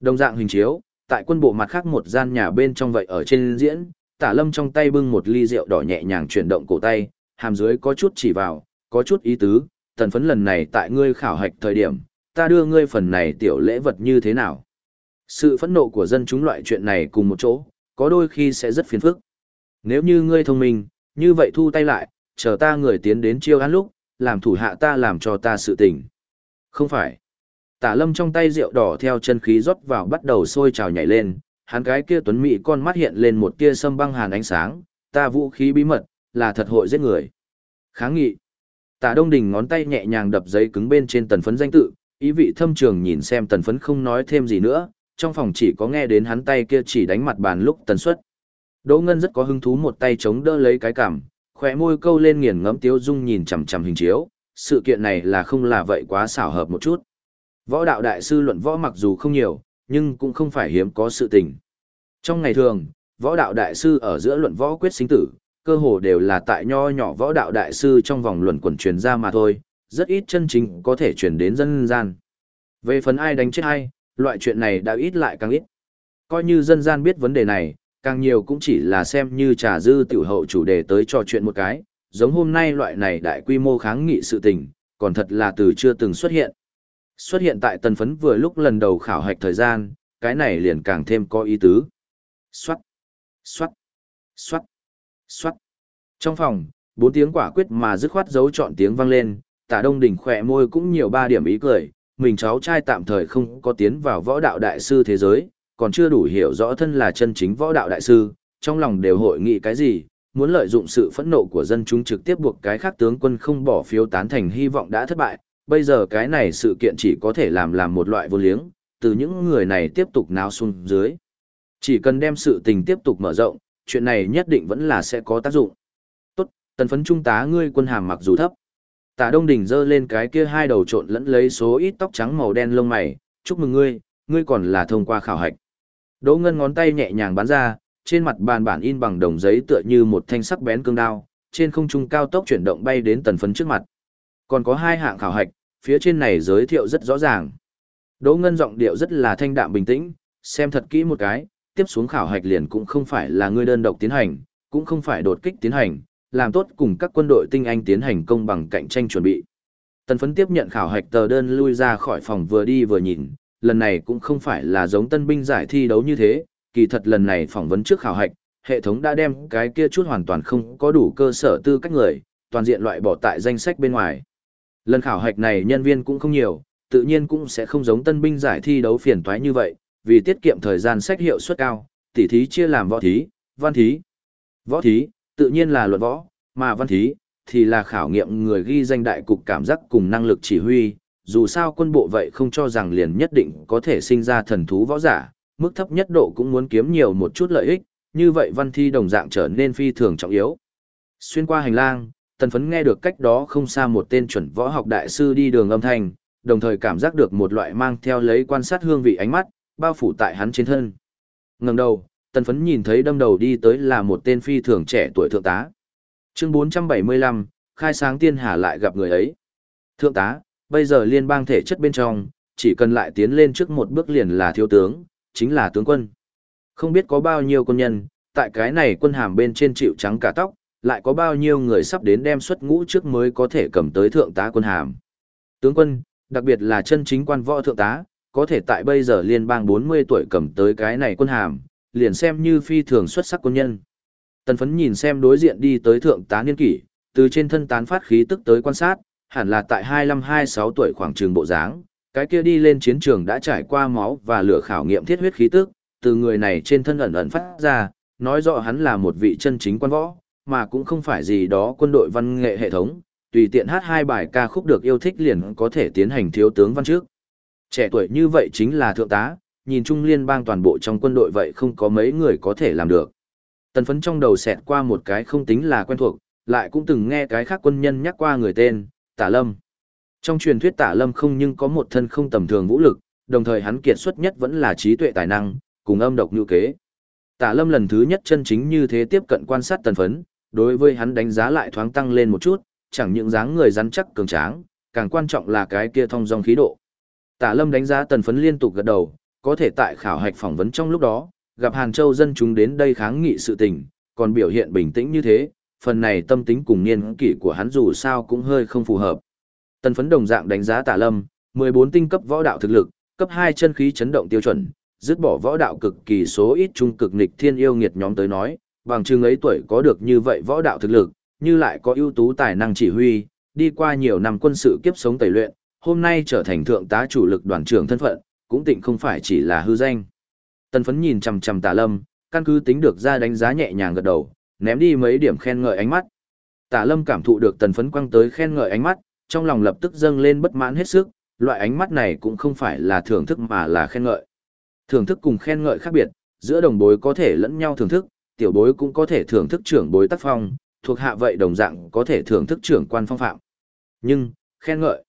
Đồng dạng hình chiếu, tại quân bộ mặt khác một gian nhà bên trong vậy ở trên diễn, tả lâm trong tay bưng một ly rượu đỏ nhẹ nhàng chuyển động cổ tay, hàm dưới có chút chỉ vào, có chút ý tứ, tần phấn lần này tại ngươi khảo hạch thời điểm, ta đưa ngươi phần này tiểu lễ vật như thế nào. Sự phẫn nộ của dân chúng loại chuyện này cùng một chỗ, có đôi khi sẽ rất phiền phức. Nếu như ngươi thông minh, như vậy thu tay lại, chờ ta người tiến đến chiêu án lúc, làm thủ hạ ta làm cho ta sự tình. Không phải. Tả lâm trong tay rượu đỏ theo chân khí rót vào bắt đầu sôi trào nhảy lên, hắn cái kia tuấn mỹ con mắt hiện lên một tia sâm băng hàn ánh sáng, ta vũ khí bí mật, là thật hội giết người. Kháng nghị. Tả Đông Đình ngón tay nhẹ nhàng đập giấy cứng bên trên tần phấn danh tự, ý vị thâm trường nhìn xem tần phấn không nói thêm gì nữa, trong phòng chỉ có nghe đến hắn tay kia chỉ đánh mặt bàn lúc tần suất. Đỗ Ngân rất có hứng thú một tay chống đỡ lấy cái cằm, khỏe môi câu lên nghiền ngẫm tiếu dung nhìn chằm chằm hình chiếu, sự kiện này là không là vậy quá xảo hợp một chút. Võ đạo đại sư luận võ mặc dù không nhiều, nhưng cũng không phải hiếm có sự tình. Trong ngày thường, võ đạo đại sư ở giữa luận võ quyết sinh tử, cơ hồ đều là tại nho nhỏ võ đạo đại sư trong vòng luận quần truyền ra mà thôi, rất ít chân chính có thể truyền đến dân gian. Về phần ai đánh chết ai, loại chuyện này đã ít lại càng ít. Coi như dân gian biết vấn đề này, càng nhiều cũng chỉ là xem như trà dư tiểu hậu chủ đề tới trò chuyện một cái, giống hôm nay loại này đại quy mô kháng nghị sự tình, còn thật là từ chưa từng xuất hiện. Xuất hiện tại tần phấn vừa lúc lần đầu khảo hạch thời gian, cái này liền càng thêm có ý tứ. Xoát, xoát, xoát, xoát. Trong phòng, bốn tiếng quả quyết mà dứt khoát dấu chọn tiếng vang lên, tả đông đỉnh khỏe môi cũng nhiều ba điểm ý cười, mình cháu trai tạm thời không có tiến vào võ đạo đại sư thế giới, còn chưa đủ hiểu rõ thân là chân chính võ đạo đại sư, trong lòng đều hội nghị cái gì, muốn lợi dụng sự phẫn nộ của dân chúng trực tiếp buộc cái khác tướng quân không bỏ phiếu tán thành hy vọng đã thất bại, bây giờ cái này sự kiện chỉ có thể làm làm một loại vô liếng, từ những người này tiếp tục náo xuống dưới. Chỉ cần đem sự tình tiếp tục mở rộng, chuyện này nhất định vẫn là sẽ có tác dụng. Tốt, tần phấn trung tá ngươi quân hàm mặc dù thấp. Tả Đông Đình giơ lên cái kia hai đầu trộn lẫn lấy số ít tóc trắng màu đen lông mày, chúc mừng ngươi, ngươi còn là thông qua khảo hạch. Đỗ Ngân ngón tay nhẹ nhàng bắn ra, trên mặt bàn bản in bằng đồng giấy tựa như một thanh sắc bén cương đao, trên không trung cao tốc chuyển động bay đến tần phấn trước mặt. Còn có hai hạng khảo hạch, phía trên này giới thiệu rất rõ ràng. Đỗ Ngân giọng điệu rất là thanh đạm bình tĩnh, xem thật kỹ một cái, tiếp xuống khảo hạch liền cũng không phải là ngươi đơn độc tiến hành, cũng không phải đột kích tiến hành, làm tốt cùng các quân đội tinh anh tiến hành công bằng cạnh tranh chuẩn bị. Tần phấn tiếp nhận khảo hạch tờ đơn lui ra khỏi phòng vừa đi vừa nhìn, lần này cũng không phải là giống tân binh giải thi đấu như thế, kỳ thật lần này phỏng vấn trước khảo hạch, hệ thống đã đem cái kia chút hoàn toàn không có đủ cơ sở tư cách người, toàn diện loại bỏ tại danh sách bên ngoài. Lần khảo hạch này nhân viên cũng không nhiều, tự nhiên cũng sẽ không giống tân binh giải thi đấu phiền toái như vậy, vì tiết kiệm thời gian sách hiệu suất cao, tỉ thí chia làm võ thí, văn thí. Võ thí, tự nhiên là luận võ, mà văn thí, thì là khảo nghiệm người ghi danh đại cục cảm giác cùng năng lực chỉ huy, dù sao quân bộ vậy không cho rằng liền nhất định có thể sinh ra thần thú võ giả, mức thấp nhất độ cũng muốn kiếm nhiều một chút lợi ích, như vậy văn thi đồng dạng trở nên phi thường trọng yếu. Xuyên qua hành lang, tần phấn nghe được cách đó không xa một tên chuẩn võ học đại sư đi đường âm thanh, đồng thời cảm giác được một loại mang theo lấy quan sát hương vị ánh mắt, bao phủ tại hắn trên thân. Ngẩng đầu, tần phấn nhìn thấy đâm đầu đi tới là một tên phi thường trẻ tuổi thượng tá. Chương 475, khai sáng tiên hà lại gặp người ấy. Thượng tá, bây giờ liên bang thể chất bên trong, chỉ cần lại tiến lên trước một bước liền là thiếu tướng, chính là tướng quân. Không biết có bao nhiêu quân nhân, tại cái này quân hàm bên trên chịu trắng cả tóc, lại có bao nhiêu người sắp đến đem xuất ngũ trước mới có thể cầm tới thượng tá quân hàm. Tướng quân, đặc biệt là chân chính quan võ thượng tá, có thể tại bây giờ liên bang 40 tuổi cầm tới cái này quân hàm, liền xem như phi thường xuất sắc quân nhân. Tần phấn nhìn xem đối diện đi tới thượng tá niên kỷ, từ trên thân tán phát khí tức tới quan sát, hẳn là tại 25-26 tuổi khoảng trường bộ dáng, cái kia đi lên chiến trường đã trải qua máu và lửa khảo nghiệm thiết huyết khí tức, từ người này trên thân ẩn ẩn phát ra, nói rõ hắn là một vị chân chính quan võ, mà cũng không phải gì đó quân đội văn nghệ hệ thống, tùy tiện hát hai bài ca khúc được yêu thích liền có thể tiến hành thiếu tướng văn trước. Trẻ tuổi như vậy chính là thượng tá, nhìn chung liên bang toàn bộ trong quân đội vậy không có mấy người có thể làm được. Tần phấn trong đầu xẹt qua một cái không tính là quen thuộc, lại cũng từng nghe cái khác quân nhân nhắc qua người tên, Tả Lâm. Trong truyền thuyết Tả Lâm không nhưng có một thân không tầm thường vũ lực, đồng thời hắn kiệt xuất nhất vẫn là trí tuệ tài năng, cùng âm độc như kế. Tả Lâm lần thứ nhất chân chính như thế tiếp cận quan sát tần phấn, đối với hắn đánh giá lại thoáng tăng lên một chút, chẳng những dáng người rắn chắc cường tráng, càng quan trọng là cái kia thông dong khí độ. Tả Lâm đánh giá tần phấn liên tục gật đầu, có thể tại khảo hạch phỏng vấn trong lúc đó, gặp Hàn Châu dân chúng đến đây kháng nghị sự tình, còn biểu hiện bình tĩnh như thế, phần này tâm tính cùng niên kỷ của hắn dù sao cũng hơi không phù hợp. Tần phấn đồng dạng đánh giá Tả Lâm, 14 tinh cấp võ đạo thực lực, cấp 2 chân khí chấn động tiêu chuẩn, dứt bỏ võ đạo cực kỳ số ít trung cực nghịch thiên yêu nghiệt nhóm tới nói, bằng chừng ấy tuổi có được như vậy võ đạo thực lực, như lại có ưu tú tài năng chỉ huy, đi qua nhiều năm quân sự kiếp sống tẩy luyện, hôm nay trở thành thượng tá chủ lực đoàn trưởng thân phận, cũng tịnh không phải chỉ là hư danh. Tần phấn nhìn chằm chằm Tả Lâm, căn cứ tính được ra đánh giá nhẹ nhàng gật đầu, ném đi mấy điểm khen ngợi ánh mắt. Tả Lâm cảm thụ được tần phấn quăng tới khen ngợi ánh mắt, trong lòng lập tức dâng lên bất mãn hết sức, loại ánh mắt này cũng không phải là thưởng thức mà là khen ngợi. Thưởng thức cùng khen ngợi khác biệt, giữa đồng bối có thể lẫn nhau thưởng thức, tiểu bối cũng có thể thưởng thức trưởng bối tác phong, thuộc hạ vậy đồng dạng có thể thưởng thức trưởng quan phong phạm. Nhưng, khen ngợi,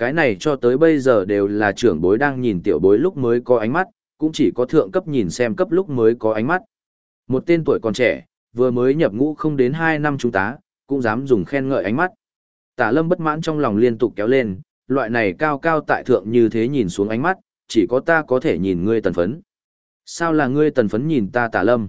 cái này cho tới bây giờ đều là trưởng bối đang nhìn tiểu bối lúc mới có ánh mắt, cũng chỉ có thượng cấp nhìn xem cấp lúc mới có ánh mắt. Một tên tuổi còn trẻ, vừa mới nhập ngũ không đến 2 năm trung tá, cũng dám dùng khen ngợi ánh mắt. Tả lâm bất mãn trong lòng liên tục kéo lên, loại này cao cao tại thượng như thế nhìn xuống ánh mắt, chỉ có ta có thể nhìn ngươi tần phấn. Sao là ngươi tần phấn nhìn ta tả lâm?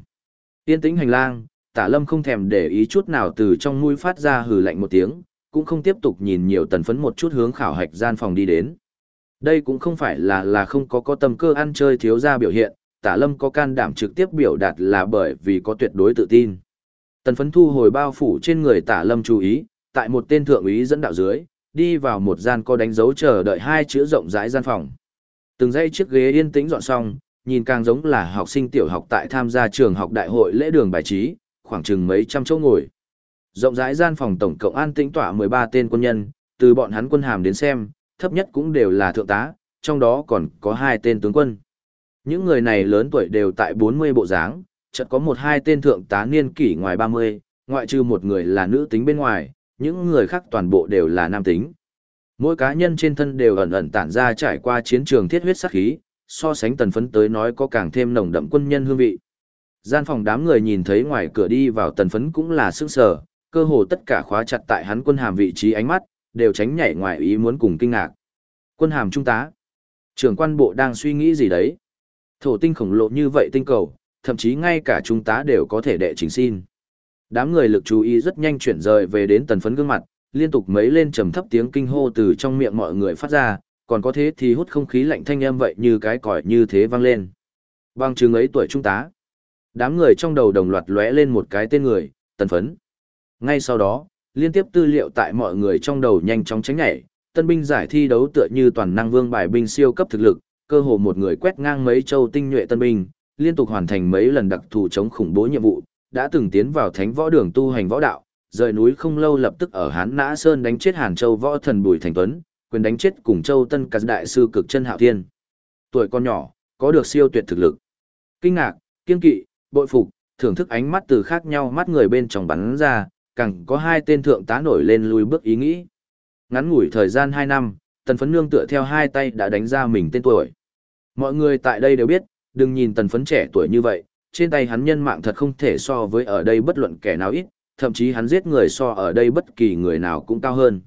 Yên tĩnh hành lang, tả lâm không thèm để ý chút nào từ trong mũi phát ra hừ lạnh một tiếng, cũng không tiếp tục nhìn nhiều tần phấn một chút hướng khảo hạch gian phòng đi đến. Đây cũng không phải là là không có có tâm cơ ăn chơi thiếu ra biểu hiện, tả lâm có can đảm trực tiếp biểu đạt là bởi vì có tuyệt đối tự tin. Tần phấn thu hồi bao phủ trên người tả lâm chú ý, tại một tên thượng úy dẫn đạo dưới, đi vào một gian có đánh dấu chờ đợi hai chữ rộng rãi gian phòng. Từng dãy chiếc ghế yên tĩnh dọn xong, nhìn càng giống là học sinh tiểu học tại tham gia trường học đại hội lễ đường bài trí, khoảng chừng mấy trăm chỗ ngồi. Rộng rãi gian phòng tổng cộng an tĩnh tỏa 13 tên quân nhân, từ bọn hắn quân hàm đến xem, thấp nhất cũng đều là thượng tá, trong đó còn có hai tên tướng quân. Những người này lớn tuổi đều tại 40 bộ dáng, chợt có một hai tên thượng tá niên kỷ ngoài 30, ngoại trừ một người là nữ tính bên ngoài, những người khác toàn bộ đều là nam tính. Mỗi cá nhân trên thân đều ẩn ẩn tản ra trải qua chiến trường thiết huyết sát khí, so sánh tần phấn tới nói có càng thêm nồng đậm quân nhân hương vị. Gian phòng đám người nhìn thấy ngoài cửa đi vào tần phấn cũng là sức sở, cơ hồ tất cả khóa chặt tại hắn quân hàm vị trí ánh mắt, đều tránh nhảy ngoài ý muốn cùng kinh ngạc. Quân hàm trung tá. Trưởng quan bộ đang suy nghĩ gì đấy? Thổ tinh khổng lồ như vậy tinh cầu, thậm chí ngay cả trung tá đều có thể đệ chính xin. Đám người lực chú ý rất nhanh chuyển rời về đến tần phấn gương mặt, liên tục mấy lên trầm thấp tiếng kinh hô từ trong miệng mọi người phát ra, còn có thế thì hút không khí lạnh thanh âm vậy như cái còi như thế vang lên. Bằng chứng ấy tuổi trung tá. Đám người trong đầu đồng loạt lóe lên một cái tên người, tần phấn. Ngay sau đó, liên tiếp tư liệu tại mọi người trong đầu nhanh chóng tránh nhảy, tân binh giải thi đấu tựa như toàn năng vương bài binh siêu cấp thực lực, cơ hồ một người quét ngang mấy châu tinh nhuệ tân binh, liên tục hoàn thành mấy lần đặc thù chống khủng bố nhiệm vụ, đã từng tiến vào thánh võ đường tu hành võ đạo, rời núi không lâu lập tức ở Hán Nã Sơn đánh chết Hàn Châu võ thần Bùi Thành Tuấn, quyền đánh chết cùng Châu Tân Cát đại sư cực chân Hạo Thiên. Tuổi con nhỏ, có được siêu tuyệt thực lực. Kinh ngạc, kiên kỵ, bội phục, thưởng thức ánh mắt từ khác nhau mắt người bên trong bắn ra, càng có hai tên thượng tá nổi lên lùi bước ý nghĩ. Ngắn ngủi thời gian 2 năm, Tần Phấn Nương tựa theo hai tay đã đánh ra mình tên tuổi. Mọi người tại đây đều biết, đừng nhìn Tần Phấn trẻ tuổi như vậy, trên tay hắn nhân mạng thật không thể so với ở đây bất luận kẻ nào ít, thậm chí hắn giết người so ở đây bất kỳ người nào cũng cao hơn.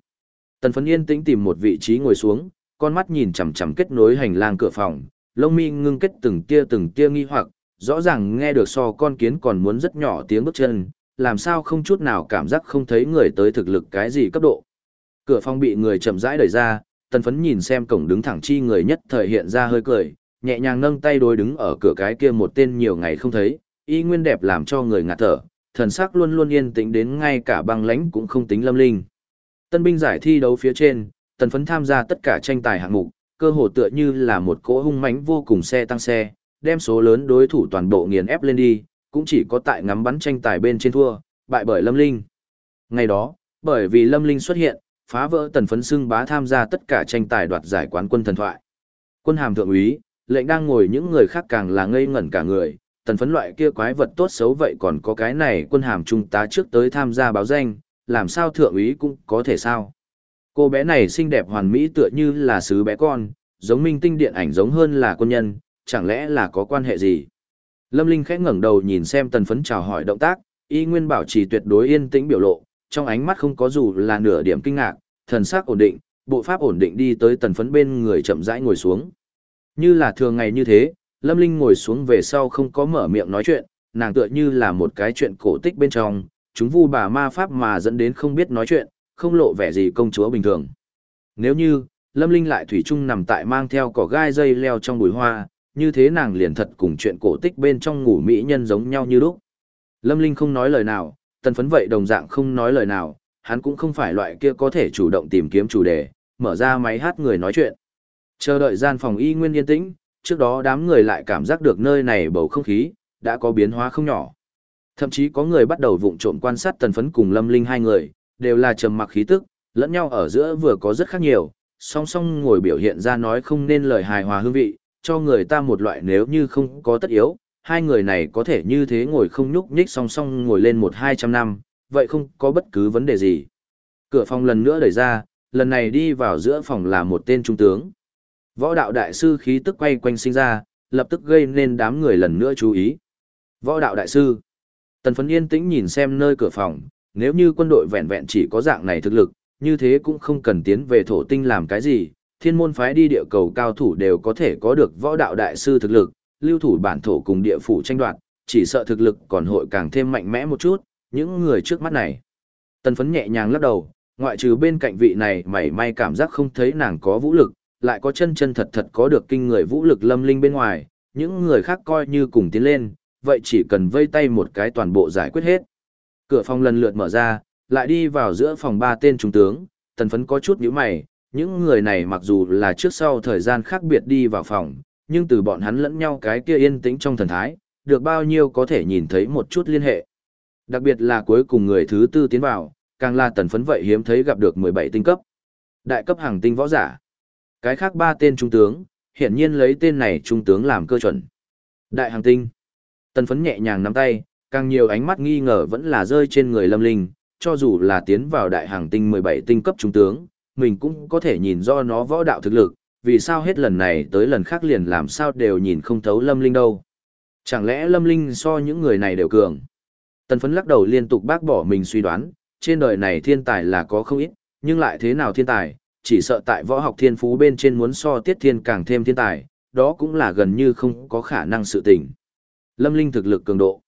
Tần Phấn yên tĩnh tìm một vị trí ngồi xuống, con mắt nhìn chằm chằm kết nối hành lang cửa phòng, lông mi ngưng kết từng tia từng tia nghi hoặc, rõ ràng nghe được so con kiến còn muốn rất nhỏ tiếng bước chân, làm sao không chút nào cảm giác không thấy người tới thực lực cái gì cấp độ. Cửa phòng bị người chậm rãi đẩy ra, tần phấn nhìn xem cổng đứng thẳng chi người nhất thời hiện ra hơi cười, nhẹ nhàng nâng tay đối đứng ở cửa cái kia một tên nhiều ngày không thấy, y nguyên đẹp làm cho người ngạt thở, thần sắc luôn luôn yên tĩnh đến ngay cả băng lãnh cũng không tính lâm linh. Tân binh giải thi đấu phía trên, tần phấn tham gia tất cả tranh tài hạng mục, cơ hồ tựa như là một cỗ hung mãnh vô cùng xe tăng xe, đem số lớn đối thủ toàn bộ nghiền ép lên đi, cũng chỉ có tại ngắm bắn tranh tài bên trên thua, bại bởi Lâm Linh. Ngày đó, bởi vì Lâm Linh xuất hiện, phá vỡ tần phấn xưng bá tham gia tất cả tranh tài đoạt giải quán quân thần thoại. Quân hàm thượng úy, lệnh đang ngồi những người khác càng là ngây ngẩn cả người, tần phấn loại kia quái vật tốt xấu vậy còn có cái này quân hàm trung tá trước tới tham gia báo danh, làm sao thượng úy cũng có thể sao. Cô bé này xinh đẹp hoàn mỹ tựa như là sứ bé con, giống minh tinh điện ảnh giống hơn là quân nhân, chẳng lẽ là có quan hệ gì? Lâm Linh khẽ ngẩng đầu nhìn xem tần phấn chào hỏi động tác, y nguyên bảo trì tuyệt đối yên tĩnh biểu lộ, trong ánh mắt không có dù là nửa điểm kinh ngạc, thần sắc ổn định, bộ pháp ổn định đi tới tần phấn bên người chậm rãi ngồi xuống. Như là thường ngày như thế, Lâm Linh ngồi xuống về sau không có mở miệng nói chuyện, nàng tựa như là một cái chuyện cổ tích bên trong, chúng vu bà ma pháp mà dẫn đến không biết nói chuyện, không lộ vẻ gì công chúa bình thường. Nếu như, Lâm Linh lại thủy chung nằm tại mang theo cỏ gai dây leo trong bụi hoa, như thế nàng liền thật cùng chuyện cổ tích bên trong ngủ mỹ nhân giống nhau như lúc. Lâm Linh không nói lời nào, tần phấn vậy đồng dạng không nói lời nào, hắn cũng không phải loại kia có thể chủ động tìm kiếm chủ đề, mở ra máy hát người nói chuyện. Chờ đợi gian phòng y nguyên yên tĩnh, trước đó đám người lại cảm giác được nơi này bầu không khí, đã có biến hóa không nhỏ. Thậm chí có người bắt đầu vụng trộm quan sát tần phấn cùng lâm linh hai người, đều là trầm mặc khí tức, lẫn nhau ở giữa vừa có rất khác nhiều, song song ngồi biểu hiện ra nói không nên lời hài hòa hương vị, cho người ta một loại nếu như không có tất yếu, hai người này có thể như thế ngồi không nhúc nhích song song ngồi lên một hai trăm năm, vậy không có bất cứ vấn đề gì. Cửa phòng lần nữa đẩy ra, lần này đi vào giữa phòng là một tên trung tướng. Võ đạo đại sư khí tức quay quanh sinh ra, lập tức gây nên đám người lần nữa chú ý. Võ đạo đại sư. Tần phấn yên tĩnh nhìn xem nơi cửa phòng, nếu như quân đội vẹn vẹn chỉ có dạng này thực lực, như thế cũng không cần tiến về thổ tinh làm cái gì, thiên môn phái đi địa cầu cao thủ đều có thể có được võ đạo đại sư thực lực, lưu thủ bản thổ cùng địa phủ tranh đoạt, chỉ sợ thực lực còn hội càng thêm mạnh mẽ một chút, những người trước mắt này. Tần phấn nhẹ nhàng lắc đầu, ngoại trừ bên cạnh vị này mảy may cảm giác không thấy nàng có vũ lực, lại có chân chân thật thật có được kinh người vũ lực lâm linh bên ngoài, những người khác coi như cùng tiến lên, vậy chỉ cần vây tay một cái toàn bộ giải quyết hết. Cửa phòng lần lượt mở ra, lại đi vào giữa phòng ba tên trung tướng, tần phấn có chút nhíu mày, những người này mặc dù là trước sau thời gian khác biệt đi vào phòng, nhưng từ bọn hắn lẫn nhau cái kia yên tĩnh trong thần thái, được bao nhiêu có thể nhìn thấy một chút liên hệ. Đặc biệt là cuối cùng người thứ tư tiến vào, càng là tần phấn vậy hiếm thấy gặp được 17 tinh cấp. Đại cấp hàng tinh võ giả. Cái khác ba tên trung tướng, hiển nhiên lấy tên này trung tướng làm cơ chuẩn. Đại hàng tinh. Tần phấn nhẹ nhàng nắm tay, càng nhiều ánh mắt nghi ngờ vẫn là rơi trên người lâm linh, cho dù là tiến vào đại hàng tinh 17 tinh cấp trung tướng, mình cũng có thể nhìn do nó võ đạo thực lực, vì sao hết lần này tới lần khác liền làm sao đều nhìn không thấu lâm linh đâu. Chẳng lẽ lâm linh so những người này đều cường? Tần phấn lắc đầu liên tục bác bỏ mình suy đoán, trên đời này thiên tài là có không ít, nhưng lại thế nào thiên tài, chỉ sợ tại võ học thiên phú bên trên muốn so tiết thiên càng thêm thiên tài, đó cũng là gần như không có khả năng sự tình. Lâm Linh thực lực cường độ.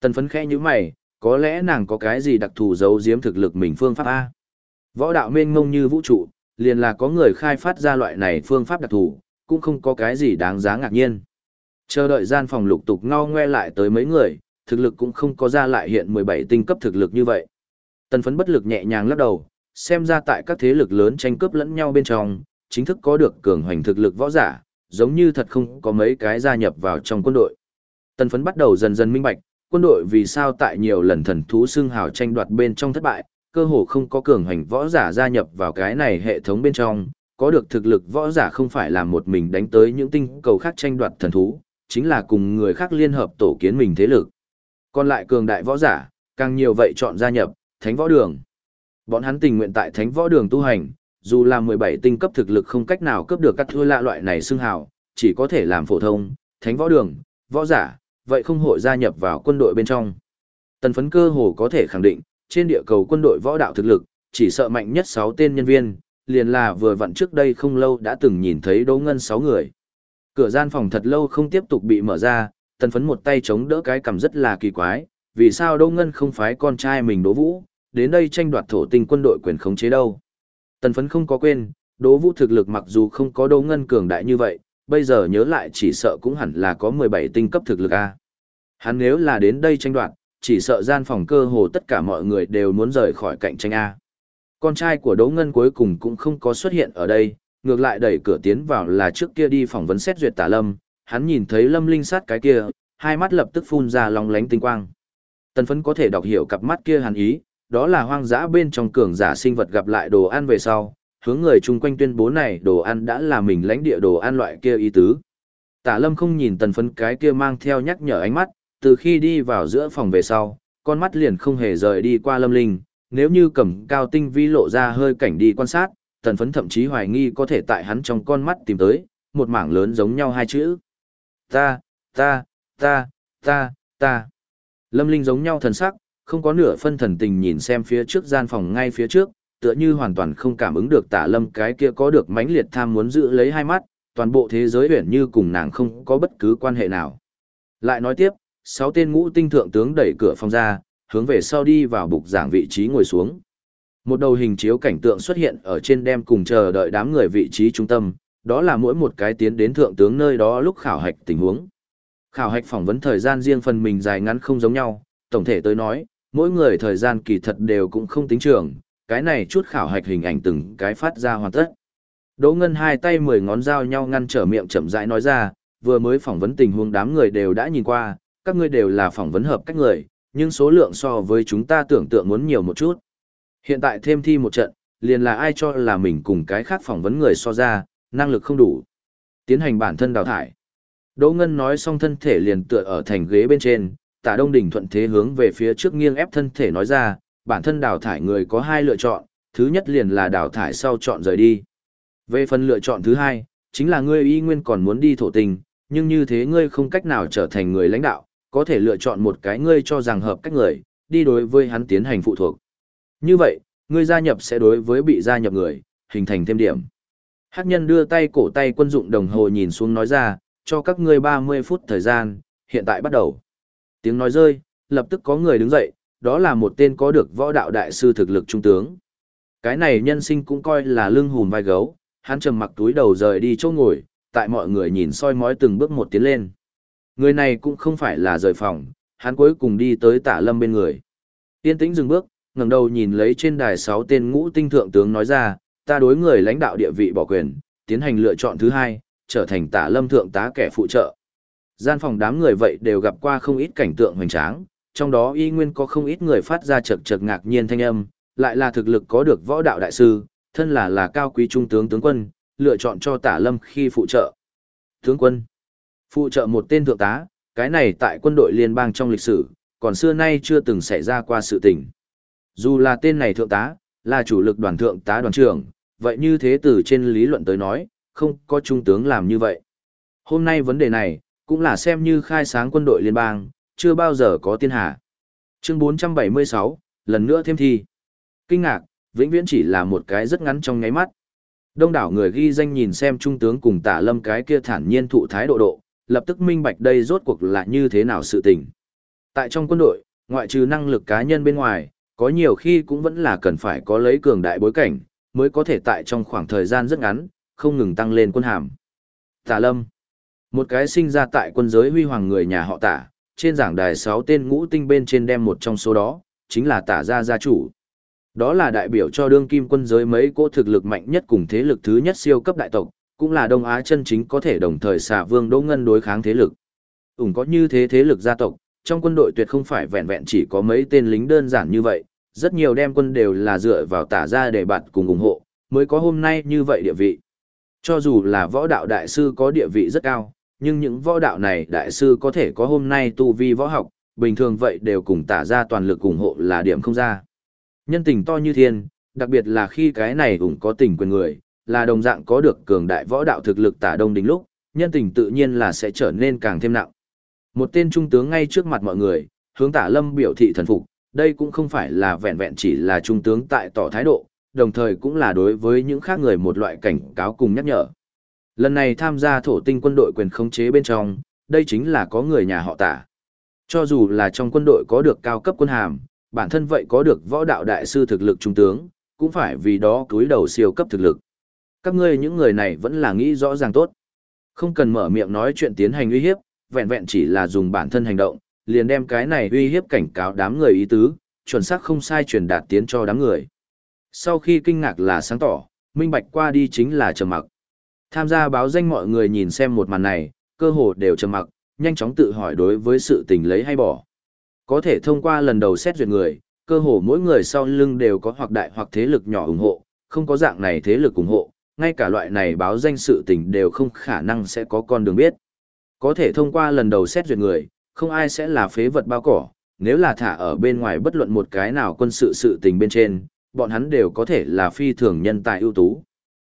Tần phấn khẽ như mày, có lẽ nàng có cái gì đặc thù giấu giếm thực lực mình phương pháp A. Võ đạo mênh mông như vũ trụ, liền là có người khai phát ra loại này phương pháp đặc thù, cũng không có cái gì đáng giá ngạc nhiên. Chờ đợi gian phòng lục tục ngao ngoe lại tới mấy người, thực lực cũng không có ra lại hiện 17 tinh cấp thực lực như vậy. Tần phấn bất lực nhẹ nhàng lắc đầu, xem ra tại các thế lực lớn tranh cướp lẫn nhau bên trong, chính thức có được cường hoành thực lực võ giả, giống như thật không có mấy cái gia nhập vào trong quân đội. Tần phấn bắt đầu dần dần minh bạch, quân đội vì sao tại nhiều lần thần thú xưng hào tranh đoạt bên trong thất bại, cơ hồ không có cường hành võ giả gia nhập vào cái này hệ thống bên trong, có được thực lực võ giả không phải là một mình đánh tới những tinh cầu khác tranh đoạt thần thú, chính là cùng người khác liên hợp tổ kiến mình thế lực. Còn lại cường đại võ giả, càng nhiều vậy chọn gia nhập, thánh võ đường. Bọn hắn tình nguyện tại thánh võ đường tu hành, dù là 17 tinh cấp thực lực không cách nào cấp được các thua lạ loại này xưng hào, chỉ có thể làm phổ thông, thánh võ đường, võ giả, vậy không hội gia nhập vào quân đội bên trong. Tần phấn cơ hồ có thể khẳng định, trên địa cầu quân đội võ đạo thực lực, chỉ sợ mạnh nhất 6 tên nhân viên, liền là vừa vặn trước đây không lâu đã từng nhìn thấy Đỗ Ngân 6 người. Cửa gian phòng thật lâu không tiếp tục bị mở ra, tần phấn một tay chống đỡ cái cầm rất là kỳ quái, vì sao Đỗ Ngân không phái con trai mình Đỗ Vũ, đến đây tranh đoạt thổ tinh quân đội quyền khống chế đâu. Tần phấn không có quên, Đỗ Vũ thực lực mặc dù không có Đỗ Ngân cường đại như vậy, bây giờ nhớ lại chỉ sợ cũng hẳn là có 17 tinh cấp thực lực A. Hắn nếu là đến đây tranh đoạt, chỉ sợ gian phòng cơ hồ tất cả mọi người đều muốn rời khỏi cạnh tranh A. Con trai của Đỗ Ngân cuối cùng cũng không có xuất hiện ở đây, ngược lại đẩy cửa tiến vào là trước kia đi phỏng vấn xét duyệt tả lâm, hắn nhìn thấy lâm linh sát cái kia, hai mắt lập tức phun ra long lánh tinh quang. Tần phấn có thể đọc hiểu cặp mắt kia hàn ý, đó là hoang dã bên trong cường giả sinh vật gặp lại đồ ăn về sau, hướng người chung quanh tuyên bố này đồ ăn đã là mình lãnh địa đồ ăn loại kia ý tứ. Tả lâm không nhìn tần phấn cái kia mang theo nhắc nhở ánh mắt, từ khi đi vào giữa phòng về sau, con mắt liền không hề rời đi qua lâm linh, nếu như cầm cao tinh vi lộ ra hơi cảnh đi quan sát, tần phấn thậm chí hoài nghi có thể tại hắn trong con mắt tìm tới, một mảng lớn giống nhau hai chữ. Ta, ta, ta, ta, ta. Lâm linh giống nhau thần sắc, không có nửa phân thần tình nhìn xem phía trước gian phòng ngay phía trước, tựa như hoàn toàn không cảm ứng được tả lâm cái kia có được mãnh liệt tham muốn giữ lấy hai mắt, toàn bộ thế giới huyền như cùng nàng không có bất cứ quan hệ nào. Lại nói tiếp, sáu tên ngũ tinh thượng tướng đẩy cửa phòng ra, hướng về sau đi vào bục giảng vị trí ngồi xuống. Một đầu hình chiếu cảnh tượng xuất hiện ở trên đem cùng chờ đợi đám người vị trí trung tâm, đó là mỗi một cái tiến đến thượng tướng nơi đó lúc khảo hạch tình huống. Khảo hạch phỏng vấn thời gian riêng phần mình dài ngắn không giống nhau, tổng thể tới nói, mỗi người thời gian kỳ thật đều cũng không tính trường, cái này chút khảo hạch hình ảnh từng cái phát ra hoàn tất. Đỗ Ngân hai tay mười ngón dao nhau ngăn trở miệng chậm rãi nói ra, vừa mới phỏng vấn tình huống đám người đều đã nhìn qua, các ngươi đều là phỏng vấn hợp cách người, nhưng số lượng so với chúng ta tưởng tượng muốn nhiều một chút. Hiện tại thêm thi một trận, liền là ai cho là mình cùng cái khác phỏng vấn người so ra, năng lực không đủ. Tiến hành bản thân đào thải. Đỗ Ngân nói xong thân thể liền tựa ở thành ghế bên trên, Tạ Đông đỉnh thuận thế hướng về phía trước nghiêng ép thân thể nói ra, bản thân đào thải người có hai lựa chọn, thứ nhất liền là đào thải sau chọn rời đi. Về phần lựa chọn thứ hai, chính là ngươi y nguyên còn muốn đi thổ tình, nhưng như thế ngươi không cách nào trở thành người lãnh đạo, có thể lựa chọn một cái ngươi cho rằng hợp cách người, đi đối với hắn tiến hành phụ thuộc. Như vậy, ngươi gia nhập sẽ đối với bị gia nhập người, hình thành thêm điểm. Hắc nhân đưa tay cổ tay quân dụng đồng hồ nhìn xuống nói ra, cho các ngươi 30 phút thời gian, hiện tại bắt đầu. Tiếng nói rơi, lập tức có người đứng dậy, đó là một tên có được võ đạo đại sư thực lực trung tướng. Cái này nhân sinh cũng coi là lưng hùm vai gấu, hắn trầm mặc túi đầu rời đi chỗ ngồi, tại mọi người nhìn soi mói từng bước một tiến lên. Người này cũng không phải là rời phòng, hắn cuối cùng đi tới tả lâm bên người. Tiên tĩnh dừng bước, ngẩng đầu nhìn lấy trên đài sáu tên ngũ tinh thượng tướng nói ra, ta đối người lãnh đạo địa vị bỏ quyền, tiến hành lựa chọn thứ hai, trở thành tả lâm thượng tá kẻ phụ trợ. Gian phòng đám người vậy đều gặp qua không ít cảnh tượng hoành tráng, trong đó y nguyên có không ít người phát ra chật chật ngạc nhiên thanh âm, lại là thực lực có được võ đạo đại sư, thân là là cao quý trung tướng tướng quân, lựa chọn cho tả lâm khi phụ trợ. Tướng quân, phụ trợ một tên thượng tá, cái này tại quân đội liên bang trong lịch sử, còn xưa nay chưa từng xảy ra qua sự tình. Dù là tên này thượng tá, là chủ lực đoàn thượng tá đoàn trưởng, vậy như thế từ trên lý luận tới nói, không có trung tướng làm như vậy. Hôm nay vấn đề này, cũng là xem như khai sáng quân đội liên bang, chưa bao giờ có tiên hạ. Chương 476, lần nữa thêm thi. Kinh ngạc, vĩnh viễn chỉ là một cái rất ngắn trong ngáy mắt. Đông đảo người ghi danh nhìn xem trung tướng cùng tả lâm cái kia thản nhiên thụ thái độ độ, lập tức minh bạch đây rốt cuộc là như thế nào sự tình. Tại trong quân đội, ngoại trừ năng lực cá nhân bên ngoài, có nhiều khi cũng vẫn là cần phải có lấy cường đại bối cảnh, mới có thể tại trong khoảng thời gian rất ngắn, không ngừng tăng lên quân hàm. Tả lâm, một cái sinh ra tại quân giới huy hoàng người nhà họ tả, trên giảng đài 6 tên ngũ tinh bên trên đem một trong số đó, chính là tả gia gia chủ. Đó là đại biểu cho đương kim quân giới mấy cỗ thực lực mạnh nhất cùng thế lực thứ nhất siêu cấp đại tộc, cũng là Đông Á chân chính có thể đồng thời xả vương Đỗ Ngân đối kháng thế lực. Ủng có như thế thế lực gia tộc, trong quân đội tuyệt không phải vẹn vẹn chỉ có mấy tên lính đơn giản như vậy, rất nhiều đem quân đều là dựa vào tả ra để bạn cùng ủng hộ, mới có hôm nay như vậy địa vị. Cho dù là võ đạo đại sư có địa vị rất cao, nhưng những võ đạo này đại sư có thể có hôm nay tu vi võ học, bình thường vậy đều cùng tả ra toàn lực ủng hộ là điểm không ra. Nhân tình to như thiên, đặc biệt là khi cái này ủng có tình quyền người, là đồng dạng có được cường đại võ đạo thực lực tả đông đỉnh lúc, nhân tình tự nhiên là sẽ trở nên càng thêm nặng. Một tên trung tướng ngay trước mặt mọi người, hướng tả lâm biểu thị thần phục, đây cũng không phải là vẹn vẹn chỉ là trung tướng tại tỏ thái độ, đồng thời cũng là đối với những khác người một loại cảnh cáo cùng nhắc nhở. Lần này tham gia thổ tinh quân đội quyền khống chế bên trong, đây chính là có người nhà họ tả. Cho dù là trong quân đội có được cao cấp quân hàm, bản thân vậy có được võ đạo đại sư thực lực trung tướng, cũng phải vì đó túi đầu siêu cấp thực lực. Các ngươi những người này vẫn là nghĩ rõ ràng tốt. Không cần mở miệng nói chuyện tiến hành uy hiếp, vẹn vẹn chỉ là dùng bản thân hành động, liền đem cái này uy hiếp cảnh cáo đám người ý tứ, chuẩn xác không sai truyền đạt tiến cho đám người. Sau khi kinh ngạc là sáng tỏ, minh bạch qua đi chính là trầm mặc. Tham gia báo danh mọi người nhìn xem một màn này, cơ hồ đều trầm mặc, nhanh chóng tự hỏi đối với sự tình lấy hay bỏ. Có thể thông qua lần đầu xét duyệt người, cơ hồ mỗi người sau lưng đều có hoặc đại hoặc thế lực nhỏ ủng hộ, không có dạng này thế lực ủng hộ, ngay cả loại này báo danh sự tình đều không khả năng sẽ có con đường biết. Có thể thông qua lần đầu xét duyệt người, không ai sẽ là phế vật bao cỏ, nếu là thả ở bên ngoài bất luận một cái nào quân sự sự tình bên trên, bọn hắn đều có thể là phi thường nhân tài ưu tú.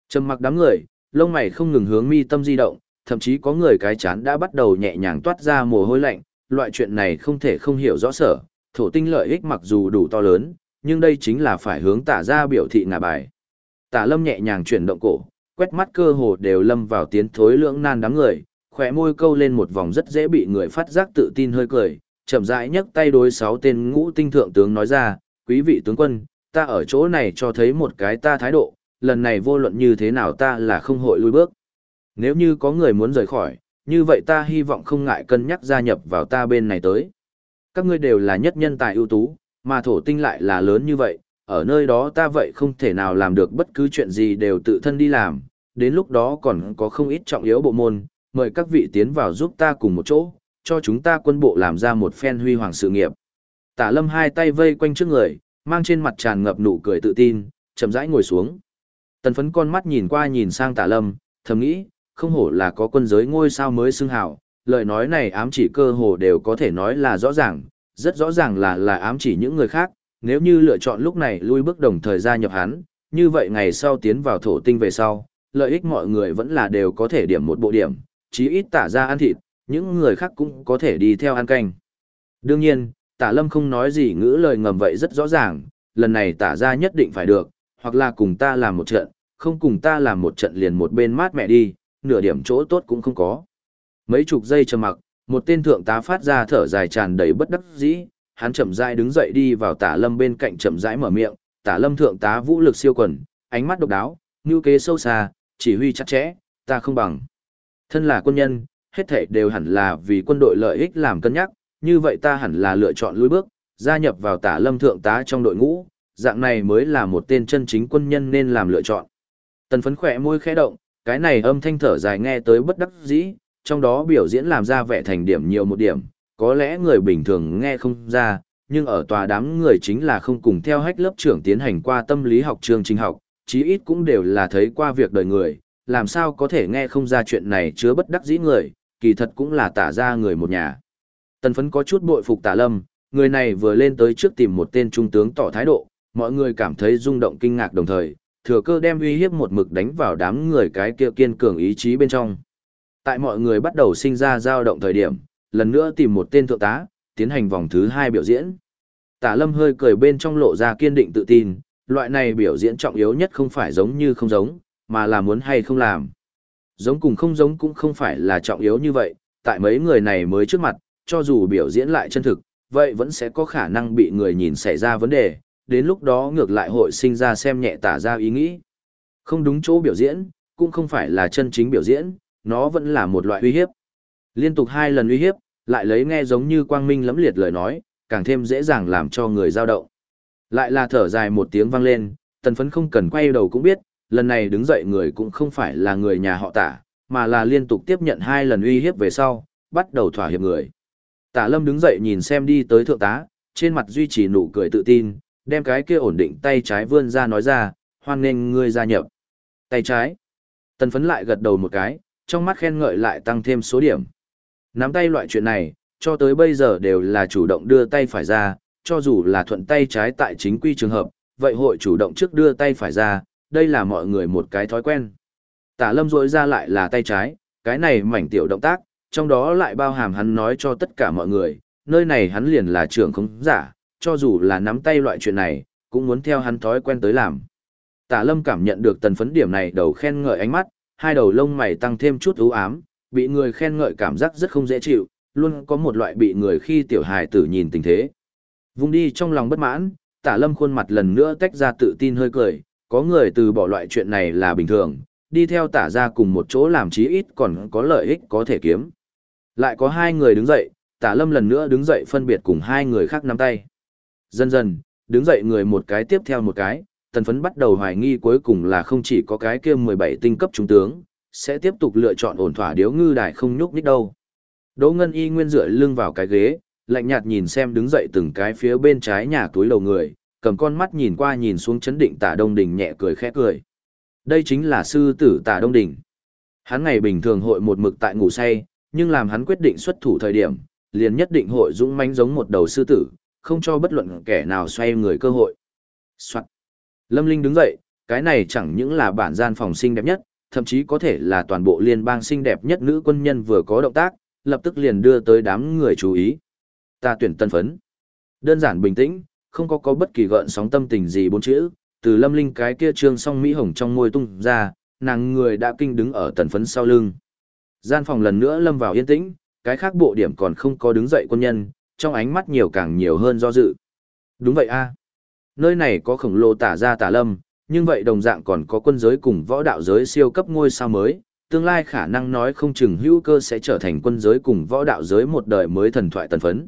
Trầm mặc đám người, lông mày không ngừng hướng mi tâm di động, thậm chí có người cái chán đã bắt đầu nhẹ nhàng toát ra mồ hôi lạnh, loại chuyện này không thể không hiểu rõ sở, thổ tinh lợi ích mặc dù đủ to lớn, nhưng đây chính là phải hướng tả ra biểu thị ngả bài. Tả lâm nhẹ nhàng chuyển động cổ, quét mắt cơ hồ đều lâm vào tiến thối lưỡng nan đám người, khỏe môi câu lên một vòng rất dễ bị người phát giác tự tin hơi cười, chậm rãi nhấc tay đối sáu tên ngũ tinh thượng tướng nói ra, quý vị tướng quân, ta ở chỗ này cho thấy một cái ta thái độ, lần này vô luận như thế nào ta là không hội lui bước. Nếu như có người muốn rời khỏi, như vậy ta hy vọng không ngại cân nhắc gia nhập vào ta bên này tới. Các ngươi đều là nhất nhân tài ưu tú, mà thổ tinh lại là lớn như vậy, ở nơi đó ta vậy không thể nào làm được bất cứ chuyện gì đều tự thân đi làm, đến lúc đó còn có không ít trọng yếu bộ môn, mời các vị tiến vào giúp ta cùng một chỗ, cho chúng ta quân bộ làm ra một phen huy hoàng sự nghiệp. Tả lâm hai tay vây quanh trước người, mang trên mặt tràn ngập nụ cười tự tin, chậm rãi ngồi xuống. Tần phấn con mắt nhìn qua nhìn sang tả lâm, thầm nghĩ, không hổ là có quân giới ngôi sao mới xưng hào, lời nói này ám chỉ cơ hồ đều có thể nói là rõ ràng, rất rõ ràng là là ám chỉ những người khác, nếu như lựa chọn lúc này lui bước đồng thời gia nhập hắn, như vậy ngày sau tiến vào thổ tinh về sau, lợi ích mọi người vẫn là đều có thể điểm một bộ điểm, chí ít tả ra ăn thịt, những người khác cũng có thể đi theo ăn canh. Đương nhiên, tả lâm không nói gì ngữ lời ngầm vậy rất rõ ràng, lần này tả ra nhất định phải được, hoặc là cùng ta làm một trận, không cùng ta làm một trận liền một bên mát mẹ đi, nửa điểm chỗ tốt cũng không có. Mấy chục giây trầm mặc, một tên thượng tá phát ra thở dài tràn đầy bất đắc dĩ, hắn chậm rãi đứng dậy đi vào tả lâm bên cạnh chậm rãi mở miệng, tả lâm thượng tá vũ lực siêu quần, ánh mắt độc đáo, ngưu kế sâu xa, chỉ huy chặt chẽ, ta không bằng. Thân là quân nhân, hết thảy đều hẳn là vì quân đội lợi ích làm cân nhắc, như vậy ta hẳn là lựa chọn lùi bước, gia nhập vào tả lâm thượng tá trong đội ngũ, dạng này mới là một tên chân chính quân nhân nên làm lựa chọn. Tần phấn khỏe môi khẽ động, cái này âm thanh thở dài nghe tới bất đắc dĩ, trong đó biểu diễn làm ra vẻ thành điểm nhiều một điểm, có lẽ người bình thường nghe không ra, nhưng ở tòa đám người chính là không cùng theo hách lớp trưởng tiến hành qua tâm lý học trường trình học, chí ít cũng đều là thấy qua việc đời người, làm sao có thể nghe không ra chuyện này chứa bất đắc dĩ người, kỳ thật cũng là tả ra người một nhà. Tần phấn có chút bội phục tả lâm, người này vừa lên tới trước tìm một tên trung tướng tỏ thái độ, mọi người cảm thấy rung động kinh ngạc đồng thời, thừa cơ đem uy hiếp một mực đánh vào đám người cái kia kiên cường ý chí bên trong. Tại mọi người bắt đầu sinh ra dao động thời điểm, lần nữa tìm một tên thượng tá, tiến hành vòng thứ hai biểu diễn. Tả lâm hơi cười bên trong lộ ra kiên định tự tin, loại này biểu diễn trọng yếu nhất không phải giống như không giống, mà là muốn hay không làm. Giống cùng không giống cũng không phải là trọng yếu như vậy, tại mấy người này mới trước mặt, cho dù biểu diễn lại chân thực, vậy vẫn sẽ có khả năng bị người nhìn xảy ra vấn đề, đến lúc đó ngược lại hội sinh ra xem nhẹ tả ra ý nghĩ. Không đúng chỗ biểu diễn, cũng không phải là chân chính biểu diễn, nó vẫn là một loại uy hiếp. Liên tục hai lần uy hiếp, lại lấy nghe giống như quang minh lẫm liệt lời nói, càng thêm dễ dàng làm cho người dao động. Lại là thở dài một tiếng vang lên, tần phấn không cần quay đầu cũng biết, lần này đứng dậy người cũng không phải là người nhà họ tả, mà là liên tục tiếp nhận hai lần uy hiếp về sau, bắt đầu thỏa hiệp người. Tả lâm đứng dậy nhìn xem đi tới thượng tá, trên mặt duy trì nụ cười tự tin, đem cái kia ổn định tay trái vươn ra nói ra, hoan nghênh ngươi gia nhập. Tay trái. Tần phấn lại gật đầu một cái, trong mắt khen ngợi lại tăng thêm số điểm. Nắm tay loại chuyện này, cho tới bây giờ đều là chủ động đưa tay phải ra, cho dù là thuận tay trái tại chính quy trường hợp, vậy hội chủ động trước đưa tay phải ra, đây là mọi người một cái thói quen. Tả lâm rỗi ra lại là tay trái, cái này mảnh tiểu động tác, trong đó lại bao hàm hắn nói cho tất cả mọi người, nơi này hắn liền là trưởng không giả, cho dù là nắm tay loại chuyện này, cũng muốn theo hắn thói quen tới làm. Tả lâm cảm nhận được tần phấn điểm này đầu khen ngợi ánh mắt, hai đầu lông mày tăng thêm chút ưu ám, bị người khen ngợi cảm giác rất không dễ chịu, luôn có một loại bị người khi tiểu hài tử nhìn tình thế. Vung đi trong lòng bất mãn, tả lâm khuôn mặt lần nữa tách ra tự tin hơi cười, có người từ bỏ loại chuyện này là bình thường, đi theo tả ra cùng một chỗ làm chí ít còn có lợi ích có thể kiếm. Lại có hai người đứng dậy, tả lâm lần nữa đứng dậy phân biệt cùng hai người khác nắm tay. Dần dần, đứng dậy người một cái tiếp theo một cái, tần phấn bắt đầu hoài nghi cuối cùng là không chỉ có cái kia 17 tinh cấp trung tướng, sẽ tiếp tục lựa chọn ổn thỏa điếu ngư đài không nhúc nhích đâu. Đỗ Ngân Y nguyên dựa lưng vào cái ghế, lạnh nhạt nhìn xem đứng dậy từng cái phía bên trái nhà túi lầu người, cầm con mắt nhìn qua nhìn xuống chấn định tả đông đình nhẹ cười khẽ cười. Đây chính là sư tử tả đông đình. Hắn ngày bình thường hội một mực tại ngủ say, nhưng làm hắn quyết định xuất thủ thời điểm, liền nhất định hội dũng mãnh giống một đầu sư tử, không cho bất luận kẻ nào xoay người cơ hội. Soạn. Lâm Linh đứng dậy, cái này chẳng những là bản gian phòng xinh đẹp nhất, thậm chí có thể là toàn bộ liên bang xinh đẹp nhất nữ quân nhân vừa có động tác, lập tức liền đưa tới đám người chú ý. Ta tuyển tân phấn. Đơn giản bình tĩnh, không có có bất kỳ gợn sóng tâm tình gì bốn chữ, từ lâm linh cái kia trương song mỹ hồng trong môi tung ra, nàng người đã kinh đứng ở tần phấn sau lưng. Gian phòng lần nữa lâm vào yên tĩnh, cái khác bộ điểm còn không có đứng dậy quân nhân, trong ánh mắt nhiều càng nhiều hơn do dự. Đúng vậy a Nơi này có khổng lồ tả ra tả lâm, nhưng vậy đồng dạng còn có quân giới cùng võ đạo giới siêu cấp ngôi sao mới, tương lai khả năng nói không chừng hữu cơ sẽ trở thành quân giới cùng võ đạo giới một đời mới thần thoại tần phấn.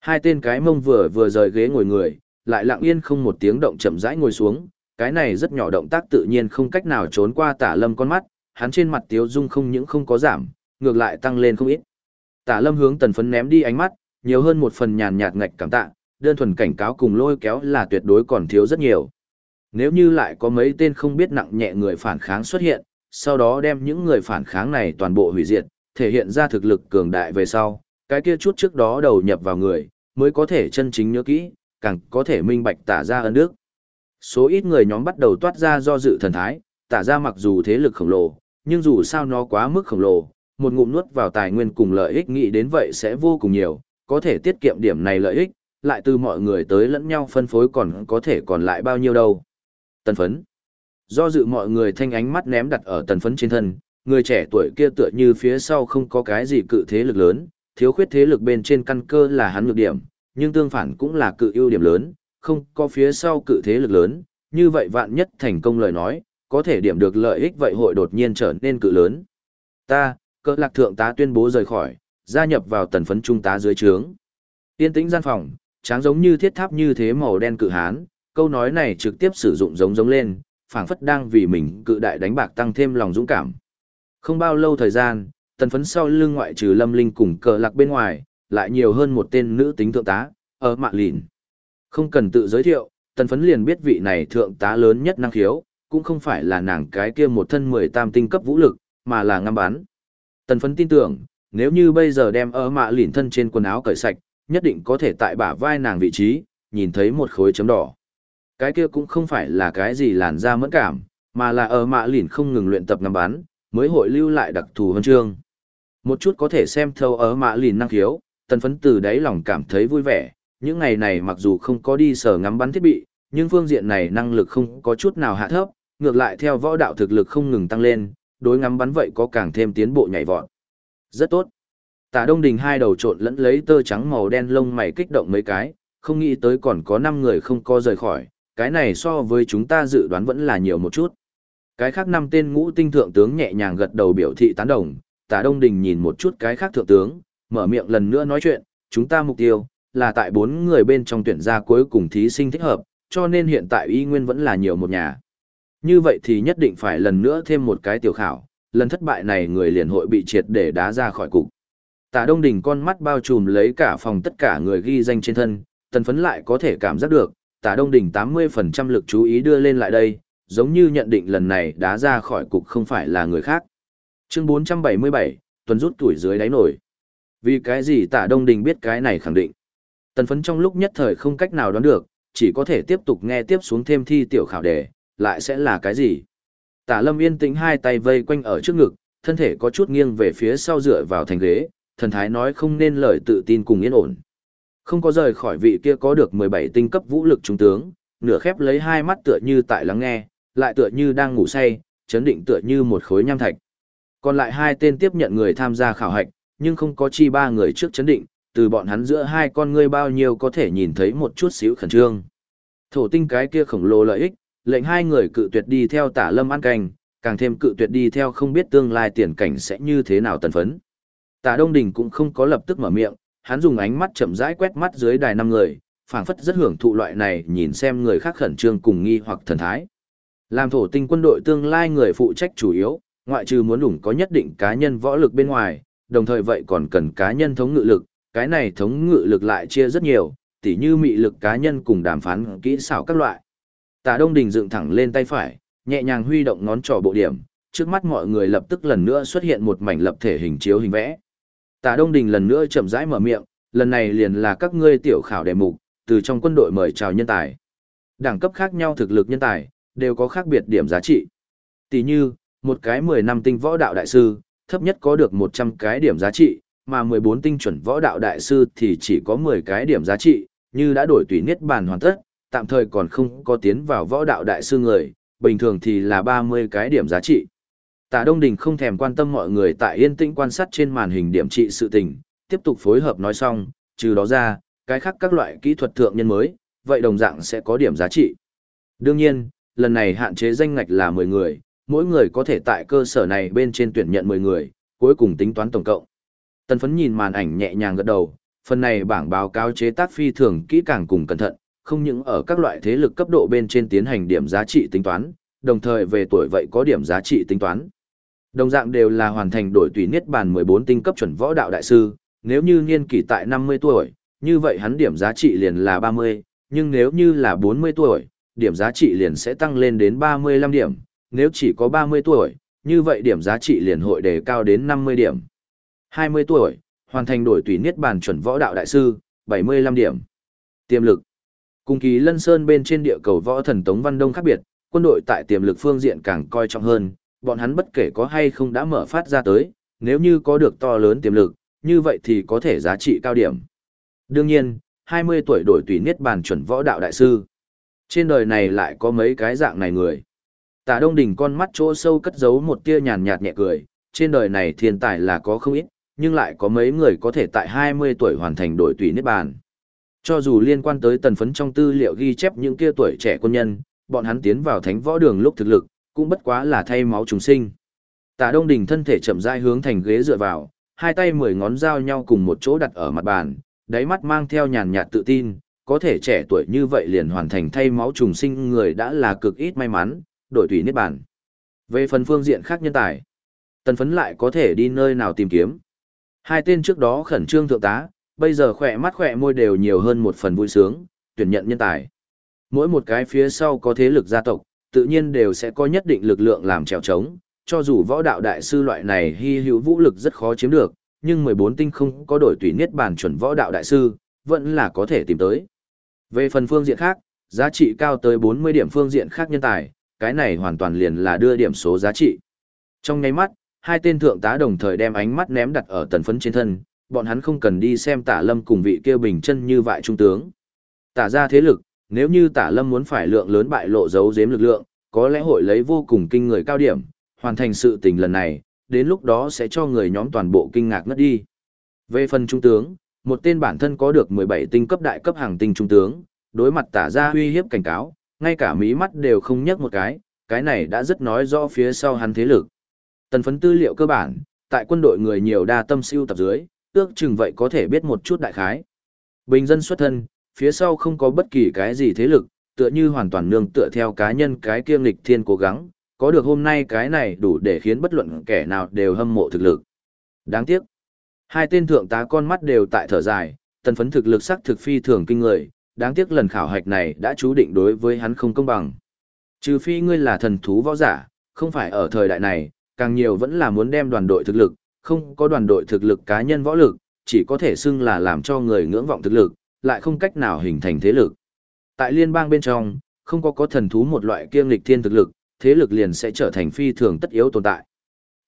Hai tên cái mông vừa vừa rời ghế ngồi người, lại lặng yên không một tiếng động chậm rãi ngồi xuống, cái này rất nhỏ động tác tự nhiên không cách nào trốn qua tả lâm con mắt, hắn trên mặt tiếu dung không những không có giảm, ngược lại tăng lên không ít. Tả lâm hướng tần phấn ném đi ánh mắt, nhiều hơn một phần nhàn nhạt ngạch cảm tạ, đơn thuần cảnh cáo cùng lôi kéo là tuyệt đối còn thiếu rất nhiều. Nếu như lại có mấy tên không biết nặng nhẹ người phản kháng xuất hiện, sau đó đem những người phản kháng này toàn bộ hủy diệt, thể hiện ra thực lực cường đại về sau, cái kia chút trước đó đầu nhập vào người, mới có thể chân chính nhớ kỹ, càng có thể minh bạch tả ra ân đức. Số ít người nhóm bắt đầu toát ra do dự thần thái, tả ra mặc dù thế lực khổng lồ, nhưng dù sao nó quá mức khổng lồ, một ngụm nuốt vào tài nguyên cùng lợi ích nghĩ đến vậy sẽ vô cùng nhiều, có thể tiết kiệm điểm này lợi ích, lại từ mọi người tới lẫn nhau phân phối còn có thể còn lại bao nhiêu đâu. Tần phấn. Do dự mọi người thanh ánh mắt ném đặt ở tần phấn trên thân, người trẻ tuổi kia tựa như phía sau không có cái gì cự thế lực lớn, thiếu khuyết thế lực bên trên căn cơ là hắn nhược điểm, nhưng tương phản cũng là cự ưu điểm lớn, không có phía sau cự thế lực lớn, như vậy vạn nhất thành công lời nói, có thể điểm được lợi ích vậy hội đột nhiên trở nên cự lớn. Ta, cơ lạc thượng tá tuyên bố rời khỏi, gia nhập vào tần phấn trung tá dưới trướng. Tiên tĩnh gian phòng, tráng giống như thiết tháp như thế màu đen cự hán, câu nói này trực tiếp sử dụng giống giống lên, phảng phất đang vì mình cự đại đánh bạc tăng thêm lòng dũng cảm. Không bao lâu thời gian, tần phấn sau lưng ngoại trừ lâm linh cùng cờ lạc bên ngoài, lại nhiều hơn một tên nữ tính thượng tá, ở mạng lìn. Không cần tự giới thiệu, tần phấn liền biết vị này thượng tá lớn nhất năng khiếu, cũng không phải là nàng cái kia một thân 18 tinh cấp vũ lực, mà là ngắm bắn. Tần phấn tin tưởng, nếu như bây giờ đem ở mạ lìn thân trên quần áo cởi sạch, nhất định có thể tại bả vai nàng vị trí, nhìn thấy một khối chấm đỏ. Cái kia cũng không phải là cái gì làn da mẫn cảm, mà là ở mạ lìn không ngừng luyện tập ngắm bắn, mới hội lưu lại đặc thù huân chương. Một chút có thể xem thâu ở mạ lìn năng khiếu, tần phấn từ đáy lòng cảm thấy vui vẻ, những ngày này mặc dù không có đi sở ngắm bắn thiết bị, nhưng phương diện này năng lực không có chút nào hạ thấp, ngược lại theo võ đạo thực lực không ngừng tăng lên, đối ngắm bắn vậy có càng thêm tiến bộ nhảy vọt. Rất tốt. Tả Đông Đình hai đầu trộn lẫn lấy tơ trắng màu đen lông mày kích động mấy cái, không nghĩ tới còn có 5 người không có rời khỏi, cái này so với chúng ta dự đoán vẫn là nhiều một chút. Cái khác năm tên ngũ tinh thượng tướng nhẹ nhàng gật đầu biểu thị tán đồng, Tả Đông Đình nhìn một chút cái khác thượng tướng, mở miệng lần nữa nói chuyện, chúng ta mục tiêu là tại bốn người bên trong tuyển ra cuối cùng thí sinh thích hợp, cho nên hiện tại y nguyên vẫn là nhiều một nhà. Như vậy thì nhất định phải lần nữa thêm một cái tiểu khảo, lần thất bại này người liền hội bị triệt để đá ra khỏi cục. Tả Đông Đình con mắt bao trùm lấy cả phòng tất cả người ghi danh trên thân, tần phấn lại có thể cảm giác được, Tả Đông Đình 80% lực chú ý đưa lên lại đây, giống như nhận định lần này đá ra khỏi cục không phải là người khác. Chương 477, tuần rút tuổi dưới đáy nổi. Vì cái gì Tả Đông Đình biết cái này khẳng định. Tần phấn trong lúc nhất thời không cách nào đoán được, chỉ có thể tiếp tục nghe tiếp xuống thêm thi tiểu khảo đề, lại sẽ là cái gì. Tả lâm yên tĩnh hai tay vây quanh ở trước ngực, thân thể có chút nghiêng về phía sau dựa vào thành ghế, thần thái nói không nên lời tự tin cùng yên ổn. Không có rời khỏi vị kia có được 17 tinh cấp vũ lực trung tướng, nửa khép lấy hai mắt tựa như tại lắng nghe, lại tựa như đang ngủ say, chấn định tựa như một khối nham thạch. Còn lại hai tên tiếp nhận người tham gia khảo hạch, nhưng không có chi ba người trước chấn định, từ bọn hắn giữa hai con ngươi bao nhiêu có thể nhìn thấy một chút xíu khẩn trương. Thổ tinh cái kia khổng lồ lợi ích, lệnh hai người cự tuyệt đi theo tả lâm ăn canh, càng thêm cự tuyệt đi theo không biết tương lai tiền cảnh sẽ như thế nào tần phấn. Tả Đông Đình cũng không có lập tức mở miệng, hắn dùng ánh mắt chậm rãi quét mắt dưới đài năm người, phảng phất rất hưởng thụ loại này nhìn xem người khác khẩn trương cùng nghi hoặc thần thái. Làm thổ tinh quân đội tương lai người phụ trách chủ yếu, ngoại trừ muốn ủng có nhất định cá nhân võ lực bên ngoài, đồng thời vậy còn cần cá nhân thống ngự lực, cái này thống ngự lực lại chia rất nhiều, tỉ như mị lực cá nhân cùng đàm phán kỹ xảo các loại. Tạ Đông Đình dựng thẳng lên tay phải, nhẹ nhàng huy động ngón trỏ bộ điểm, trước mắt mọi người lập tức lần nữa xuất hiện một mảnh lập thể hình chiếu hình vẽ. Tạ Đông Đình lần nữa chậm rãi mở miệng, lần này liền là các ngươi tiểu khảo đề mục, từ trong quân đội mời chào nhân tài. Đẳng cấp khác nhau thực lực nhân tài, đều có khác biệt điểm giá trị. Tỷ như, một cái 10 năm tinh võ đạo đại sư, thấp nhất có được 100 cái điểm giá trị, mà 14 tinh chuẩn võ đạo đại sư thì chỉ có 10 cái điểm giá trị, như đã đổi tùy niết bàn hoàn tất, tạm thời còn không có tiến vào võ đạo đại sư người, bình thường thì là 30 cái điểm giá trị. Tạ Đông Đình không thèm quan tâm mọi người tại yên tĩnh quan sát trên màn hình điểm trị sự tình, tiếp tục phối hợp nói xong, trừ đó ra, cái khác các loại kỹ thuật thượng nhân mới, vậy đồng dạng sẽ có điểm giá trị. Đương nhiên, lần này hạn chế danh ngạch là 10 người, mỗi người có thể tại cơ sở này bên trên tuyển nhận 10 người, cuối cùng tính toán tổng cộng. Tần phấn nhìn màn ảnh nhẹ nhàng gật đầu, phần này bảng báo cáo chế tác phi thường kỹ càng cùng cẩn thận, không những ở các loại thế lực cấp độ bên trên tiến hành điểm giá trị tính toán, đồng thời về tuổi vậy có điểm giá trị tính toán. Đồng dạng đều là hoàn thành đổi tùy niết bàn 14 tinh cấp chuẩn võ đạo đại sư, nếu như niên kỷ tại 50 tuổi, như vậy hắn điểm giá trị liền là 30, nhưng nếu như là 40 tuổi, điểm giá trị liền sẽ tăng lên đến 35 điểm, nếu chỉ có 30 tuổi, như vậy điểm giá trị liền hội đề cao đến 50 điểm. 20 tuổi, hoàn thành đổi tùy niết bàn chuẩn võ đạo đại sư, 75 điểm. Tiềm lực. Cùng kỳ Lân Sơn bên trên địa cầu võ thần Tống Văn Đông khác biệt, quân đội tại tiềm lực phương diện càng coi trọng hơn, bọn hắn bất kể có hay không đã mở phát ra tới, nếu như có được to lớn tiềm lực, như vậy thì có thể giá trị cao điểm. Đương nhiên, 20 tuổi đổi tùy niết bàn chuẩn võ đạo đại sư. Trên đời này lại có mấy cái dạng này người. Tạ Đông Đình con mắt chỗ sâu cất giấu một tia nhàn nhạt nhẹ cười, trên đời này thiên tài là có không ít, nhưng lại có mấy người có thể tại 20 tuổi hoàn thành đổi tùy niết bàn. Cho dù liên quan tới tần phấn trong tư liệu ghi chép những kia tuổi trẻ quân nhân, bọn hắn tiến vào thánh võ đường lúc thực lực, cũng bất quá là thay máu trùng sinh. Tạ Đông Đình thân thể chậm rãi hướng thành ghế dựa vào, hai tay mười ngón giao nhau cùng một chỗ đặt ở mặt bàn, đáy mắt mang theo nhàn nhạt tự tin, có thể trẻ tuổi như vậy liền hoàn thành thay máu trùng sinh người đã là cực ít may mắn, đổi tùy niết bàn. Về phần phương diện khác nhân tài, tần phấn lại có thể đi nơi nào tìm kiếm. Hai tên trước đó khẩn trương thượng tá, bây giờ khỏe mắt khỏe môi đều nhiều hơn một phần vui sướng, tuyển nhận nhân tài. Mỗi một cái phía sau có thế lực gia tộc, tự nhiên đều sẽ có nhất định lực lượng làm trèo trống, cho dù võ đạo đại sư loại này hy hữu vũ lực rất khó chiếm được, nhưng 14 tinh không có đổi tùy niết bàn chuẩn võ đạo đại sư, vẫn là có thể tìm tới. Về phần phương diện khác, giá trị cao tới 40 điểm phương diện khác nhân tài, cái này hoàn toàn liền là đưa điểm số giá trị. Trong ngay mắt, hai tên thượng tá đồng thời đem ánh mắt ném đặt ở tần phấn trên thân, bọn hắn không cần đi xem tả lâm cùng vị kia bình chân như vậy trung tướng. Tả ra thế lực, nếu như tả lâm muốn phải lượng lớn bại lộ giấu giếm lực lượng, có lẽ hội lấy vô cùng kinh người cao điểm, hoàn thành sự tình lần này, đến lúc đó sẽ cho người nhóm toàn bộ kinh ngạc ngất đi. Về phần trung tướng, một tên bản thân có được 17 tinh cấp đại cấp hàng tinh trung tướng, đối mặt tả ra uy hiếp cảnh cáo, ngay cả mí mắt đều không nhấc một cái, cái này đã rất nói rõ phía sau hắn thế lực. Tần phấn tư liệu cơ bản, tại quân đội người nhiều đa tâm siêu tập dưới, ước chừng vậy có thể biết một chút đại khái. Bình dân xuất thân, phía sau không có bất kỳ cái gì thế lực, tựa như hoàn toàn nương tựa theo cá nhân cái kiêm lịch thiên cố gắng, có được hôm nay cái này đủ để khiến bất luận kẻ nào đều hâm mộ thực lực. Đáng tiếc, hai tên thượng tá con mắt đều tại thở dài, tần phấn thực lực sắc thực phi thường kinh người, đáng tiếc lần khảo hạch này đã chú định đối với hắn không công bằng. Trừ phi ngươi là thần thú võ giả, không phải ở thời đại này, càng nhiều vẫn là muốn đem đoàn đội thực lực, không có đoàn đội thực lực cá nhân võ lực, chỉ có thể xưng là làm cho người ngưỡng vọng thực lực, lại không cách nào hình thành thế lực. Tại liên bang bên trong, không có có thần thú một loại kiêng lịch thiên thực lực, thế lực liền sẽ trở thành phi thường tất yếu tồn tại.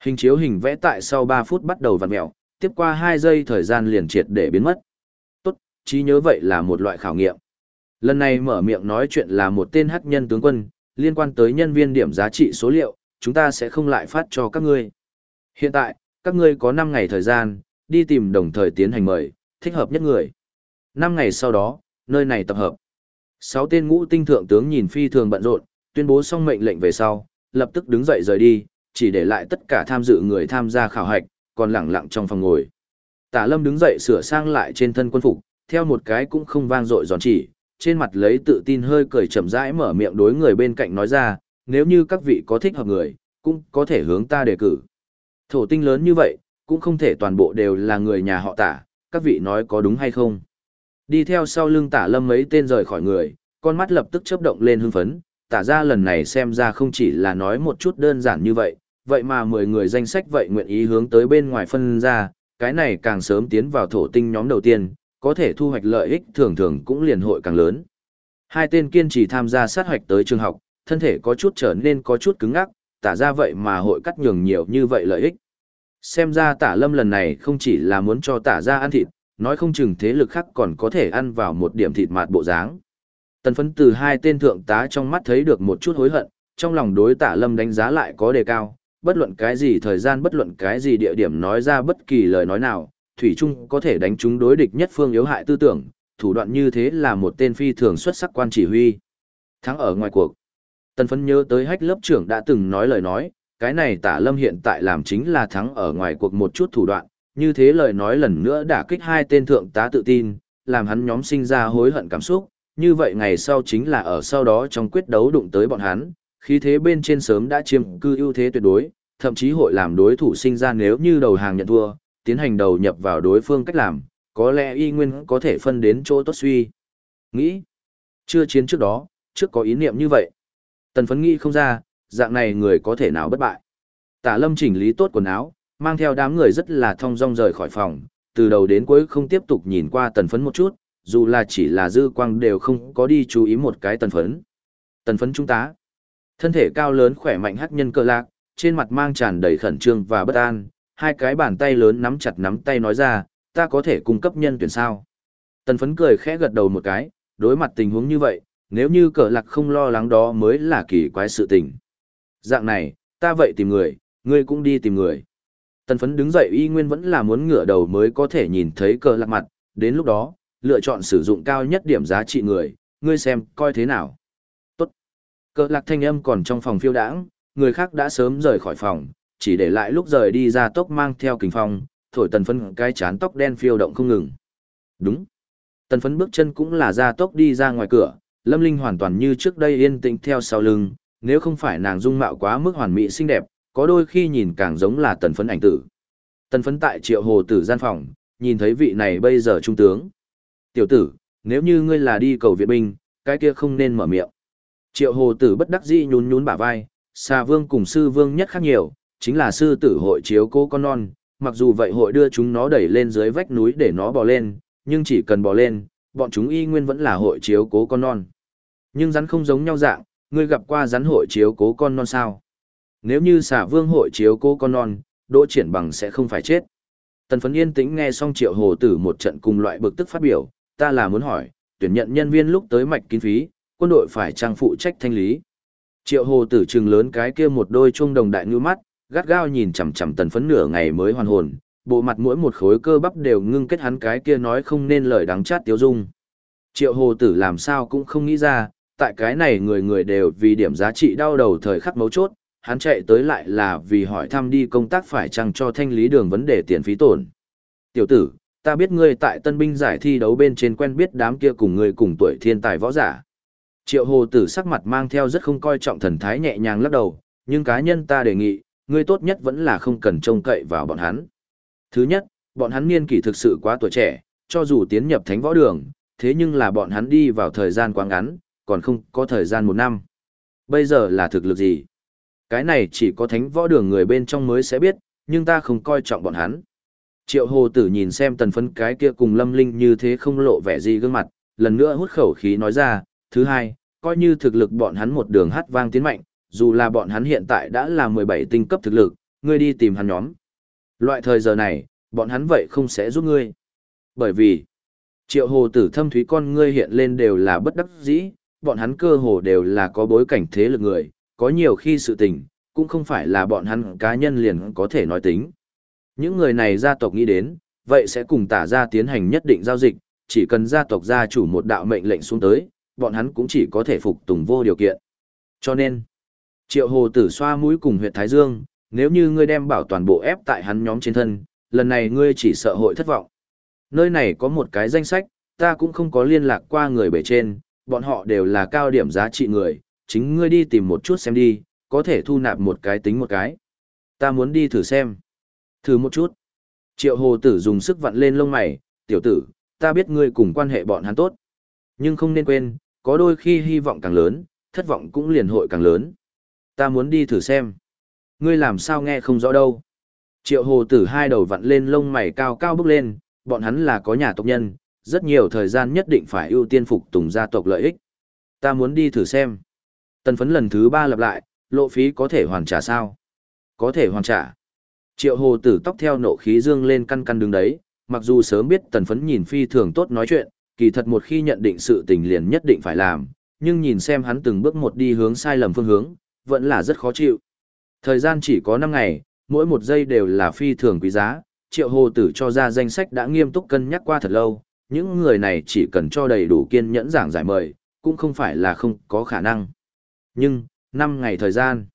Hình chiếu hình vẽ tại sau 3 phút bắt đầu vặn mẹo, tiếp qua 2 giây thời gian liền triệt để biến mất. Tốt, trí nhớ vậy là một loại khảo nghiệm. Lần này mở miệng nói chuyện là một tên hắc nhân tướng quân, liên quan tới nhân viên điểm giá trị số liệu, chúng ta sẽ không lại phát cho các ngươi. Hiện tại, các ngươi có 5 ngày thời gian, đi tìm đồng thời tiến hành mời, thích hợp nhất người. Năm ngày sau đó, nơi này tập hợp. Sáu tên ngũ tinh thượng tướng nhìn phi thường bận rộn, tuyên bố xong mệnh lệnh về sau, lập tức đứng dậy rời đi, chỉ để lại tất cả tham dự người tham gia khảo hạch, còn lẳng lặng trong phòng ngồi. Tả Lâm đứng dậy sửa sang lại trên thân quân phục, theo một cái cũng không vang dội giòn chỉ, trên mặt lấy tự tin hơi cười chậm rãi mở miệng đối người bên cạnh nói ra, nếu như các vị có thích hợp người, cũng có thể hướng ta đề cử. Thổ tinh lớn như vậy, cũng không thể toàn bộ đều là người nhà họ tả, các vị nói có đúng hay không. Đi theo sau lưng tả lâm mấy tên rời khỏi người, con mắt lập tức chớp động lên hưng phấn, tả ra lần này xem ra không chỉ là nói một chút đơn giản như vậy, vậy mà 10 người danh sách vậy nguyện ý hướng tới bên ngoài phân ra, cái này càng sớm tiến vào thổ tinh nhóm đầu tiên, có thể thu hoạch lợi ích thường thường cũng liền hội càng lớn. Hai tên kiên trì tham gia sát hoạch tới trường học, thân thể có chút trở nên có chút cứng ngắc, tả ra vậy mà hội cắt nhường nhiều như vậy lợi ích. Xem ra tả lâm lần này không chỉ là muốn cho tả ra ăn thịt, nói không chừng thế lực khác còn có thể ăn vào một điểm thịt mạt bộ dáng. Tần phấn từ hai tên thượng tá trong mắt thấy được một chút hối hận, trong lòng đối tả lâm đánh giá lại có đề cao, bất luận cái gì thời gian bất luận cái gì địa điểm nói ra bất kỳ lời nói nào, Thủy Trung có thể đánh chúng đối địch nhất phương yếu hại tư tưởng, thủ đoạn như thế là một tên phi thường xuất sắc quan chỉ huy. Thắng ở ngoài cuộc. Tần phấn nhớ tới hách lớp trưởng đã từng nói lời nói, cái này tả lâm hiện tại làm chính là thắng ở ngoài cuộc một chút thủ đoạn, như thế lời nói lần nữa đã kích hai tên thượng tá tự tin, làm hắn nhóm sinh ra hối hận cảm xúc, như vậy ngày sau chính là ở sau đó trong quyết đấu đụng tới bọn hắn, khí thế bên trên sớm đã chiếm cư ưu thế tuyệt đối, thậm chí hội làm đối thủ sinh ra nếu như đầu hàng nhận thua, tiến hành đầu nhập vào đối phương cách làm, có lẽ y nguyên có thể phân đến chỗ tốt suy. Nghĩ, chưa chiến trước đó, trước có ý niệm như vậy. Tần phấn nghĩ không ra, dạng này người có thể nào bất bại. Tả lâm chỉnh lý tốt quần áo, mang theo đám người rất là thong dong rời khỏi phòng, từ đầu đến cuối không tiếp tục nhìn qua tần phấn một chút, dù là chỉ là dư quang đều không có đi chú ý một cái tần phấn. Tần phấn trung tá. Thân thể cao lớn khỏe mạnh hắc nhân cơ lạc, trên mặt mang tràn đầy khẩn trương và bất an, hai cái bàn tay lớn nắm chặt nắm tay nói ra, ta có thể cung cấp nhân tuyển sao. Tần phấn cười khẽ gật đầu một cái, đối mặt tình huống như vậy, nếu như cờ lạc không lo lắng đó mới là kỳ quái sự tình. Dạng này, ta vậy tìm người, ngươi cũng đi tìm người. Tần phấn đứng dậy y nguyên vẫn là muốn ngửa đầu mới có thể nhìn thấy cờ lạc mặt, đến lúc đó, lựa chọn sử dụng cao nhất điểm giá trị người, ngươi xem, coi thế nào. Tốt. Cờ lạc thanh âm còn trong phòng phiêu đãng, người khác đã sớm rời khỏi phòng, chỉ để lại lúc rời đi ra tốc mang theo kình phong, thổi tần phấn cái chán tóc đen phiêu động không ngừng. Đúng. Tần phấn bước chân cũng là ra tốc đi ra ngoài cửa, Lâm Linh hoàn toàn như trước đây yên tĩnh theo sau lưng, nếu không phải nàng dung mạo quá mức hoàn mỹ xinh đẹp, có đôi khi nhìn càng giống là tần phấn ảnh tử. Tần phấn tại triệu hồ tử gian phòng, nhìn thấy vị này bây giờ trung tướng. Tiểu tử, nếu như ngươi là đi cầu viện binh, cái kia không nên mở miệng. Triệu hồ tử bất đắc dĩ nhún nhún bả vai, xà vương cùng sư vương nhất khác nhiều, chính là sư tử hội chiếu cố con non, mặc dù vậy hội đưa chúng nó đẩy lên dưới vách núi để nó bò lên, nhưng chỉ cần bò lên, bọn chúng y nguyên vẫn là hội chiếu cố con non. Nhưng rắn không giống nhau dạng, ngươi gặp qua rắn hội chiếu cố con non sao? Nếu như xả vương hội chiếu cô con non, đỗ triển bằng sẽ không phải chết. Tần phấn yên tĩnh nghe xong triệu hồ tử một trận cùng loại bực tức phát biểu, ta là muốn hỏi, tuyển nhận nhân viên lúc tới mạch kinh phí, quân đội phải trang phụ trách thanh lý. Triệu hồ tử trừng lớn cái kia một đôi chuông đồng đại ngư mắt, gắt gao nhìn chằm chằm tần phấn nửa ngày mới hoàn hồn, bộ mặt mỗi một khối cơ bắp đều ngưng kết hắn cái kia nói không nên lời đắng chát tiếu dung. Triệu hồ tử làm sao cũng không nghĩ ra, tại cái này người người đều vì điểm giá trị đau đầu thời khắc mấu chốt, hắn chạy tới lại là vì hỏi thăm đi công tác phải chăng cho thanh lý đường vấn đề tiền phí tổn. Tiểu tử, ta biết ngươi tại tân binh giải thi đấu bên trên quen biết đám kia cùng ngươi cùng tuổi thiên tài võ giả. Triệu hồ tử sắc mặt mang theo rất không coi trọng thần thái nhẹ nhàng lắc đầu, nhưng cá nhân ta đề nghị, ngươi tốt nhất vẫn là không cần trông cậy vào bọn hắn. Thứ nhất, bọn hắn niên kỷ thực sự quá tuổi trẻ, cho dù tiến nhập thánh võ đường, thế nhưng là bọn hắn đi vào thời gian quá ngắn, còn không có thời gian một năm. Bây giờ là thực lực gì? Cái này chỉ có thánh võ đường người bên trong mới sẽ biết, nhưng ta không coi trọng bọn hắn. Triệu hồ tử nhìn xem tần phấn cái kia cùng lâm linh như thế không lộ vẻ gì gương mặt, lần nữa hút khẩu khí nói ra, thứ hai, coi như thực lực bọn hắn một đường hát vang tiến mạnh, dù là bọn hắn hiện tại đã là 17 tinh cấp thực lực, ngươi đi tìm hắn nhóm. Loại thời giờ này, bọn hắn vậy không sẽ giúp ngươi. Bởi vì, triệu hồ tử thâm thúy con ngươi hiện lên đều là bất đắc dĩ, bọn hắn cơ hồ đều là có bối cảnh thế lực người, có nhiều khi sự tình, cũng không phải là bọn hắn cá nhân liền có thể nói tính. Những người này gia tộc nghĩ đến, vậy sẽ cùng tả ra tiến hành nhất định giao dịch, chỉ cần gia tộc gia chủ một đạo mệnh lệnh xuống tới, bọn hắn cũng chỉ có thể phục tùng vô điều kiện. Cho nên, triệu hồ tử xoa mũi cùng huyện Thái Dương, nếu như ngươi đem bảo toàn bộ ép tại hắn nhóm trên thân, lần này ngươi chỉ sợ hội thất vọng. Nơi này có một cái danh sách, ta cũng không có liên lạc qua người bề trên, bọn họ đều là cao điểm giá trị người, chính ngươi đi tìm một chút xem đi, có thể thu nạp một cái tính một cái. Ta muốn đi thử xem. Thử một chút. Triệu hồ tử dùng sức vặn lên lông mày, tiểu tử, ta biết ngươi cùng quan hệ bọn hắn tốt. Nhưng không nên quên, có đôi khi hy vọng càng lớn, thất vọng cũng liền hội càng lớn. Ta muốn đi thử xem. Ngươi làm sao nghe không rõ đâu. Triệu hồ tử hai đầu vặn lên lông mày cao cao bước lên, bọn hắn là có nhà tộc nhân, rất nhiều thời gian nhất định phải ưu tiên phục tùng gia tộc lợi ích. Ta muốn đi thử xem. Tần phấn lần thứ ba lặp lại, lộ phí có thể hoàn trả sao? Có thể hoàn trả. Triệu hồ tử tóc theo nộ khí dương lên căn căn đứng đấy, mặc dù sớm biết tần phấn nhìn phi thường tốt nói chuyện, kỳ thật một khi nhận định sự tình liền nhất định phải làm, nhưng nhìn xem hắn từng bước một đi hướng sai lầm phương hướng, vẫn là rất khó chịu. Thời gian chỉ có 5 ngày, mỗi một giây đều là phi thường quý giá, triệu hồ tử cho ra danh sách đã nghiêm túc cân nhắc qua thật lâu, những người này chỉ cần cho đầy đủ kiên nhẫn giảng giải mời, cũng không phải là không có khả năng. Nhưng, năm ngày thời gian,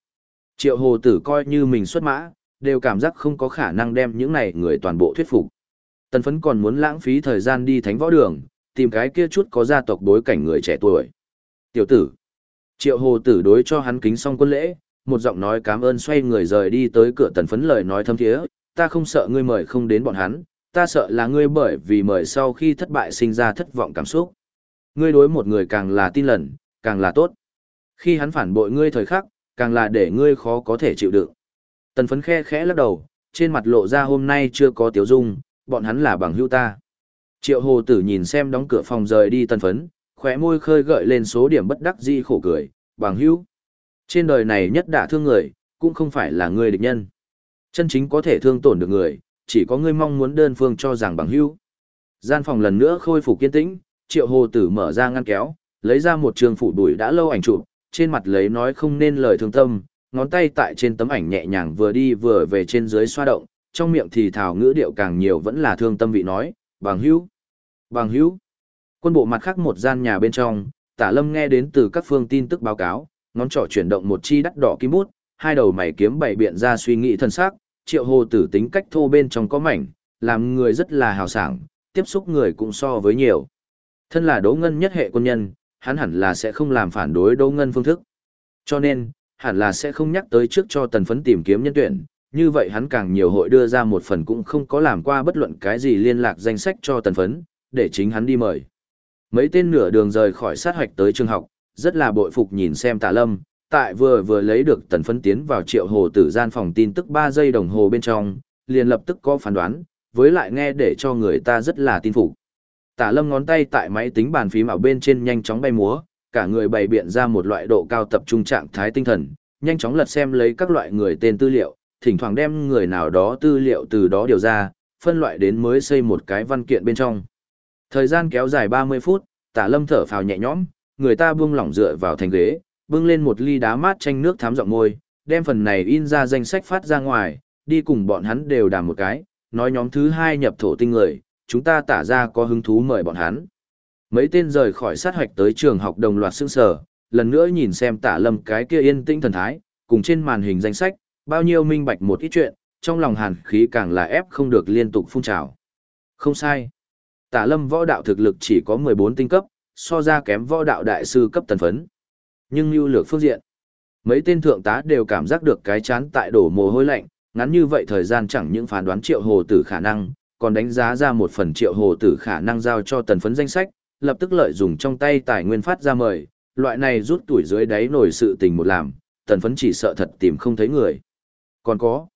triệu hồ tử coi như mình xuất mã, đều cảm giác không có khả năng đem những này người toàn bộ thuyết phục. Tần phấn còn muốn lãng phí thời gian đi thánh võ đường, tìm cái kia chút có gia tộc bối cảnh người trẻ tuổi. Tiểu tử, triệu hồ tử đối cho hắn kính xong quân lễ, một giọng nói cảm ơn xoay người rời đi tới cửa tần phấn lời nói thâm thiế, ta không sợ ngươi mời không đến bọn hắn, ta sợ là ngươi bởi vì mời sau khi thất bại sinh ra thất vọng cảm xúc. Ngươi đối một người càng là tin lần, càng là tốt. Khi hắn phản bội ngươi thời khắc, càng là để ngươi khó có thể chịu đựng. Tần phấn khe khẽ lắc đầu, trên mặt lộ ra hôm nay chưa có tiếu dung, bọn hắn là bằng hữu ta. Triệu hồ tử nhìn xem đóng cửa phòng rời đi tần phấn, khỏe môi khơi gợi lên số điểm bất đắc di khổ cười, bằng hữu. Trên đời này nhất đả thương người, cũng không phải là người địch nhân. Chân chính có thể thương tổn được người, chỉ có ngươi mong muốn đơn phương cho rằng bằng hữu. Gian phòng lần nữa khôi phục kiên tĩnh, triệu hồ tử mở ra ngăn kéo, lấy ra một trường phủ đuổi đã lâu ảnh chụp, trên mặt lấy nói không nên lời thương tâm, ngón tay tại trên tấm ảnh nhẹ nhàng vừa đi vừa về trên dưới xoa động, trong miệng thì thảo ngữ điệu càng nhiều vẫn là thương tâm vị nói, bằng hữu, bằng hữu. Quân bộ mặt khác một gian nhà bên trong, tả lâm nghe đến từ các phương tin tức báo cáo, ngón trỏ chuyển động một chi đắt đỏ kim bút, hai đầu mày kiếm bảy biện ra suy nghĩ thân xác, triệu hồ tử tính cách thô bên trong có mảnh, làm người rất là hào sảng, tiếp xúc người cũng so với nhiều. Thân là đỗ ngân nhất hệ quân nhân, hắn hẳn là sẽ không làm phản đối đỗ ngân phương thức. Cho nên, hẳn là sẽ không nhắc tới trước cho tần phấn tìm kiếm nhân tuyển, như vậy hắn càng nhiều hội đưa ra một phần cũng không có làm qua bất luận cái gì liên lạc danh sách cho tần phấn, để chính hắn đi mời. Mấy tên nửa đường rời khỏi sát hoạch tới trường học, rất là bội phục nhìn xem tà lâm, tại vừa vừa lấy được tần phấn tiến vào triệu hồ tử gian phòng tin tức 3 giây đồng hồ bên trong, liền lập tức có phán đoán, với lại nghe để cho người ta rất là tin phục. Tả lâm ngón tay tại máy tính bàn phím ở bên trên nhanh chóng bay múa, cả người bày biện ra một loại độ cao tập trung trạng thái tinh thần, nhanh chóng lật xem lấy các loại người tên tư liệu, thỉnh thoảng đem người nào đó tư liệu từ đó điều ra, phân loại đến mới xây một cái văn kiện bên trong. Thời gian kéo dài 30 phút, tả lâm thở phào nhẹ nhõm, người ta buông lỏng dựa vào thành ghế, bưng lên một ly đá mát chanh nước thám giọng môi, đem phần này in ra danh sách phát ra ngoài, đi cùng bọn hắn đều đàm một cái, nói nhóm thứ hai nhập thổ tinh người, chúng ta tả ra có hứng thú mời bọn hắn. Mấy tên rời khỏi sát hoạch tới trường học đồng loạt sững sở, lần nữa nhìn xem tả lâm cái kia yên tĩnh thần thái, cùng trên màn hình danh sách, bao nhiêu minh bạch một ít chuyện, trong lòng hàn khí càng là ép không được liên tục phun trào. Không sai. Tả lâm võ đạo thực lực chỉ có 14 tinh cấp, so ra kém võ đạo đại sư cấp tần phấn. Nhưng lưu lược phương diện, mấy tên thượng tá đều cảm giác được cái chán tại đổ mồ hôi lạnh, ngắn như vậy thời gian chẳng những phán đoán triệu hồ tử khả năng, còn đánh giá ra một phần triệu hồ tử khả năng giao cho tần phấn danh sách, lập tức lợi dùng trong tay tài nguyên phát ra mời, loại này rút tuổi dưới đáy nổi sự tình một làm, tần phấn chỉ sợ thật tìm không thấy người. Còn có,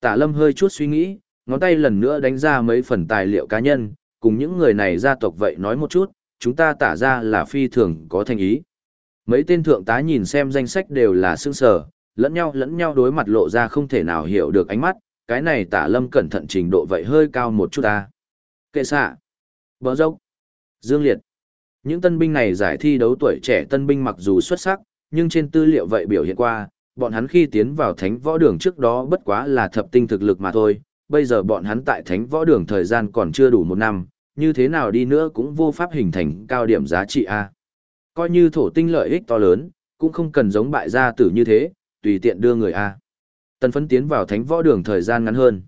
tả lâm hơi chút suy nghĩ, ngón tay lần nữa đánh ra mấy phần tài liệu cá nhân, cùng những người này gia tộc vậy nói một chút, chúng ta tả ra là phi thường có thành ý. Mấy tên thượng tá nhìn xem danh sách đều là sương sở, lẫn nhau lẫn nhau đối mặt lộ ra không thể nào hiểu được ánh mắt, cái này tả lâm cẩn thận trình độ vậy hơi cao một chút ta. Kệ xạ, bờ dốc, dương liệt. Những tân binh này giải thi đấu tuổi trẻ tân binh mặc dù xuất sắc, nhưng trên tư liệu vậy biểu hiện qua, bọn hắn khi tiến vào thánh võ đường trước đó bất quá là thập tinh thực lực mà thôi, bây giờ bọn hắn tại thánh võ đường thời gian còn chưa đủ một năm, như thế nào đi nữa cũng vô pháp hình thành cao điểm giá trị A. Coi như thổ tinh lợi ích to lớn, cũng không cần giống bại gia tử như thế, tùy tiện đưa người A. Tần phấn tiến vào thánh võ đường thời gian ngắn hơn.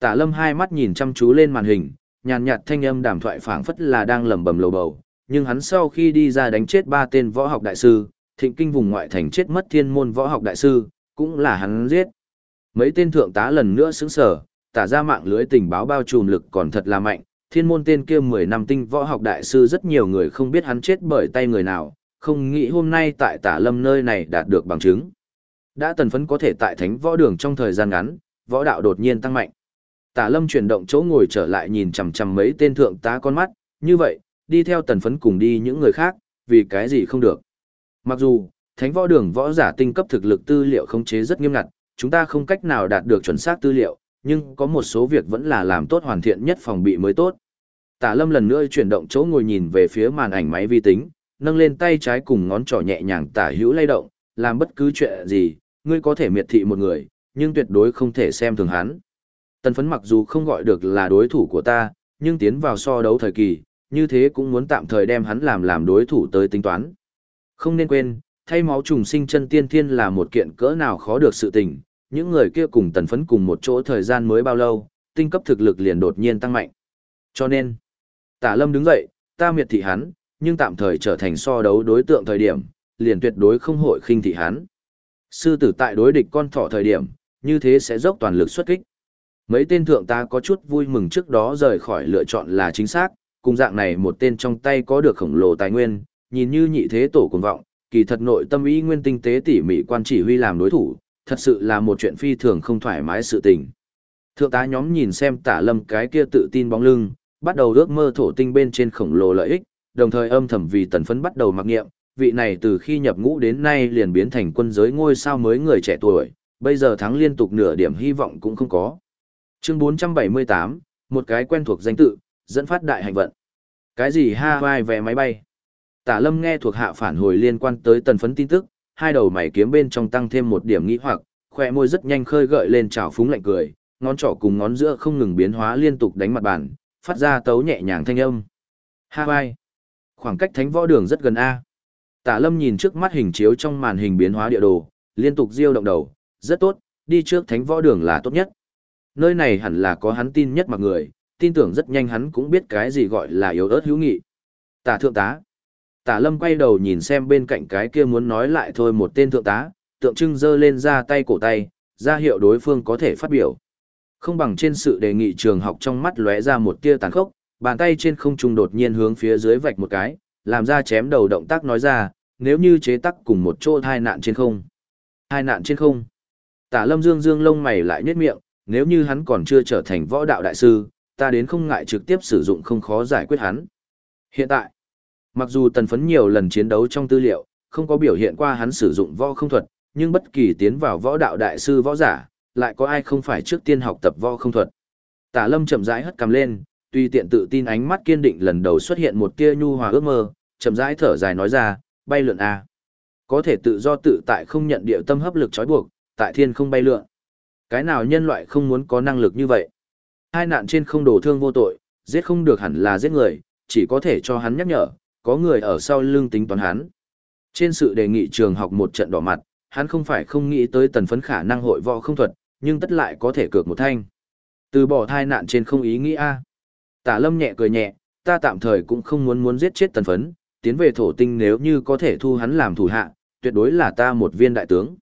Tả lâm hai mắt nhìn chăm chú lên màn hình, nhàn nhạt thanh âm đàm thoại phảng phất là đang lẩm bẩm lầu bầu, nhưng hắn sau khi đi ra đánh chết ba tên võ học đại sư, thịnh kinh vùng ngoại thành chết mất thiên môn võ học đại sư, cũng là hắn giết. Mấy tên thượng tá lần nữa sững sở, tả ra mạng lưới tình báo bao trùm lực còn thật là mạnh, Thiên môn tên kia 10 năm tinh võ học đại sư rất nhiều người không biết hắn chết bởi tay người nào, không nghĩ hôm nay tại tả lâm nơi này đạt được bằng chứng. Đã tần phấn có thể tại thánh võ đường trong thời gian ngắn, võ đạo đột nhiên tăng mạnh. Tả lâm chuyển động chỗ ngồi trở lại nhìn chằm chằm mấy tên thượng tá con mắt, như vậy, đi theo tần phấn cùng đi những người khác, vì cái gì không được. Mặc dù, thánh võ đường võ giả tinh cấp thực lực tư liệu khống chế rất nghiêm ngặt, chúng ta không cách nào đạt được chuẩn xác tư liệu, nhưng có một số việc vẫn là làm tốt hoàn thiện nhất phòng bị mới tốt. Tả lâm lần nữa chuyển động chỗ ngồi nhìn về phía màn ảnh máy vi tính, nâng lên tay trái cùng ngón trỏ nhẹ nhàng tả hữu lay động, làm bất cứ chuyện gì, ngươi có thể miệt thị một người, nhưng tuyệt đối không thể xem thường hắn. Tần phấn mặc dù không gọi được là đối thủ của ta, nhưng tiến vào so đấu thời kỳ, như thế cũng muốn tạm thời đem hắn làm làm đối thủ tới tính toán. Không nên quên, thay máu trùng sinh chân tiên thiên là một kiện cỡ nào khó được sự tình, những người kia cùng tần phấn cùng một chỗ thời gian mới bao lâu, tinh cấp thực lực liền đột nhiên tăng mạnh. Cho nên, tả lâm đứng dậy, ta miệt thị hắn, nhưng tạm thời trở thành so đấu đối tượng thời điểm, liền tuyệt đối không hội khinh thị hắn. Sư tử tại đối địch con thỏ thời điểm, như thế sẽ dốc toàn lực xuất kích. Mấy tên thượng ta có chút vui mừng trước đó rời khỏi lựa chọn là chính xác, cùng dạng này một tên trong tay có được khổng lồ tài nguyên, nhìn như nhị thế tổ cuồng vọng, kỳ thật nội tâm ý nguyên tinh tế tỉ mỉ quan chỉ huy làm đối thủ, thật sự là một chuyện phi thường không thoải mái sự tình. Thượng tá nhóm nhìn xem tả lâm cái kia tự tin bóng lưng, bắt đầu ước mơ thổ tinh bên trên khổng lồ lợi ích, đồng thời âm thầm vì tần phấn bắt đầu mặc nghiệm, vị này từ khi nhập ngũ đến nay liền biến thành quân giới ngôi sao mới người trẻ tuổi, bây giờ thắng liên tục nửa điểm hy vọng cũng không có. Chương 478, một cái quen thuộc danh tự, dẫn phát đại hành vận. Cái gì ha vai vé máy bay? Tả lâm nghe thuộc hạ phản hồi liên quan tới tần phấn tin tức, hai đầu mày kiếm bên trong tăng thêm một điểm nghĩ hoặc, khỏe môi rất nhanh khơi gợi lên trào phúng lạnh cười, ngón trỏ cùng ngón giữa không ngừng biến hóa liên tục đánh mặt bàn, phát ra tấu nhẹ nhàng thanh âm. Hawaii. Khoảng cách thánh võ đường rất gần A. Tả lâm nhìn trước mắt hình chiếu trong màn hình biến hóa địa đồ, liên tục diêu động đầu, rất tốt, đi trước thánh võ đường là tốt nhất. Nơi này hẳn là có hắn tin nhất mặc người, tin tưởng rất nhanh hắn cũng biết cái gì gọi là yếu ớt hữu nghị. Tả thượng tá. Tả lâm quay đầu nhìn xem bên cạnh cái kia muốn nói lại thôi một tên thượng tá, tượng trưng dơ lên ra tay cổ tay, ra hiệu đối phương có thể phát biểu. Không bằng trên sự đề nghị trường học trong mắt lóe ra một tia tàn khốc, bàn tay trên không trung đột nhiên hướng phía dưới vạch một cái, làm ra chém đầu động tác nói ra, nếu như chế tắc cùng một chỗ hai nạn trên không. Hai nạn trên không. Tả lâm dương dương lông mày lại nhếch miệng, nếu như hắn còn chưa trở thành võ đạo đại sư, ta đến không ngại trực tiếp sử dụng không khó giải quyết hắn. Hiện tại, mặc dù tần phấn nhiều lần chiến đấu trong tư liệu, không có biểu hiện qua hắn sử dụng võ không thuật, nhưng bất kỳ tiến vào võ đạo đại sư võ giả, lại có ai không phải trước tiên học tập võ không thuật. Tả lâm chậm rãi hất cầm lên, tuy tiện tự tin ánh mắt kiên định lần đầu xuất hiện một tia nhu hòa ước mơ, chậm rãi thở dài nói ra, bay lượn a. Có thể tự do tự tại không nhận điệu tâm hấp lực trói buộc, tại thiên không bay lượn. Cái nào nhân loại không muốn có năng lực như vậy? Hai nạn trên không đổ thương vô tội, giết không được hẳn là giết người, chỉ có thể cho hắn nhắc nhở, có người ở sau lưng tính toán hắn. Trên sự đề nghị trường học một trận đỏ mặt, hắn không phải không nghĩ tới tần phấn khả năng hội võ không thuật, nhưng tất lại có thể cược một thanh. Từ bỏ thai nạn trên không ý nghĩ a Tả lâm nhẹ cười nhẹ, ta tạm thời cũng không muốn muốn giết chết tần phấn, tiến về thổ tinh nếu như có thể thu hắn làm thủ hạ, tuyệt đối là ta một viên đại tướng.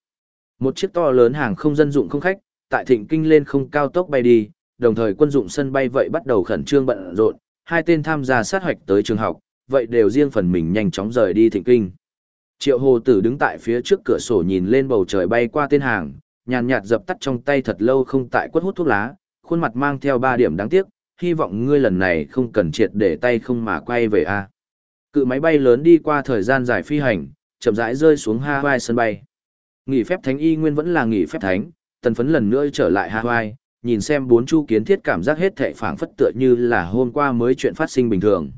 Một chiếc to lớn hàng không dân dụng không khách, tại thịnh kinh lên không cao tốc bay đi, đồng thời quân dụng sân bay vậy bắt đầu khẩn trương bận rộn, hai tên tham gia sát hoạch tới trường học, vậy đều riêng phần mình nhanh chóng rời đi thịnh kinh. Triệu hồ tử đứng tại phía trước cửa sổ nhìn lên bầu trời bay qua tên hàng, nhàn nhạt dập tắt trong tay thật lâu không tại quất hút thuốc lá, khuôn mặt mang theo ba điểm đáng tiếc, hy vọng ngươi lần này không cần triệt để tay không mà quay về a. Cự máy bay lớn đi qua thời gian dài phi hành, chậm rãi rơi xuống Hawaii sân bay. Nghỉ phép thánh y nguyên vẫn là nghỉ phép thánh, tần phấn lần nữa trở lại Hawaii, nhìn xem bốn chu kiến thiết cảm giác hết thệ phảng phất tựa như là hôm qua mới chuyện phát sinh bình thường.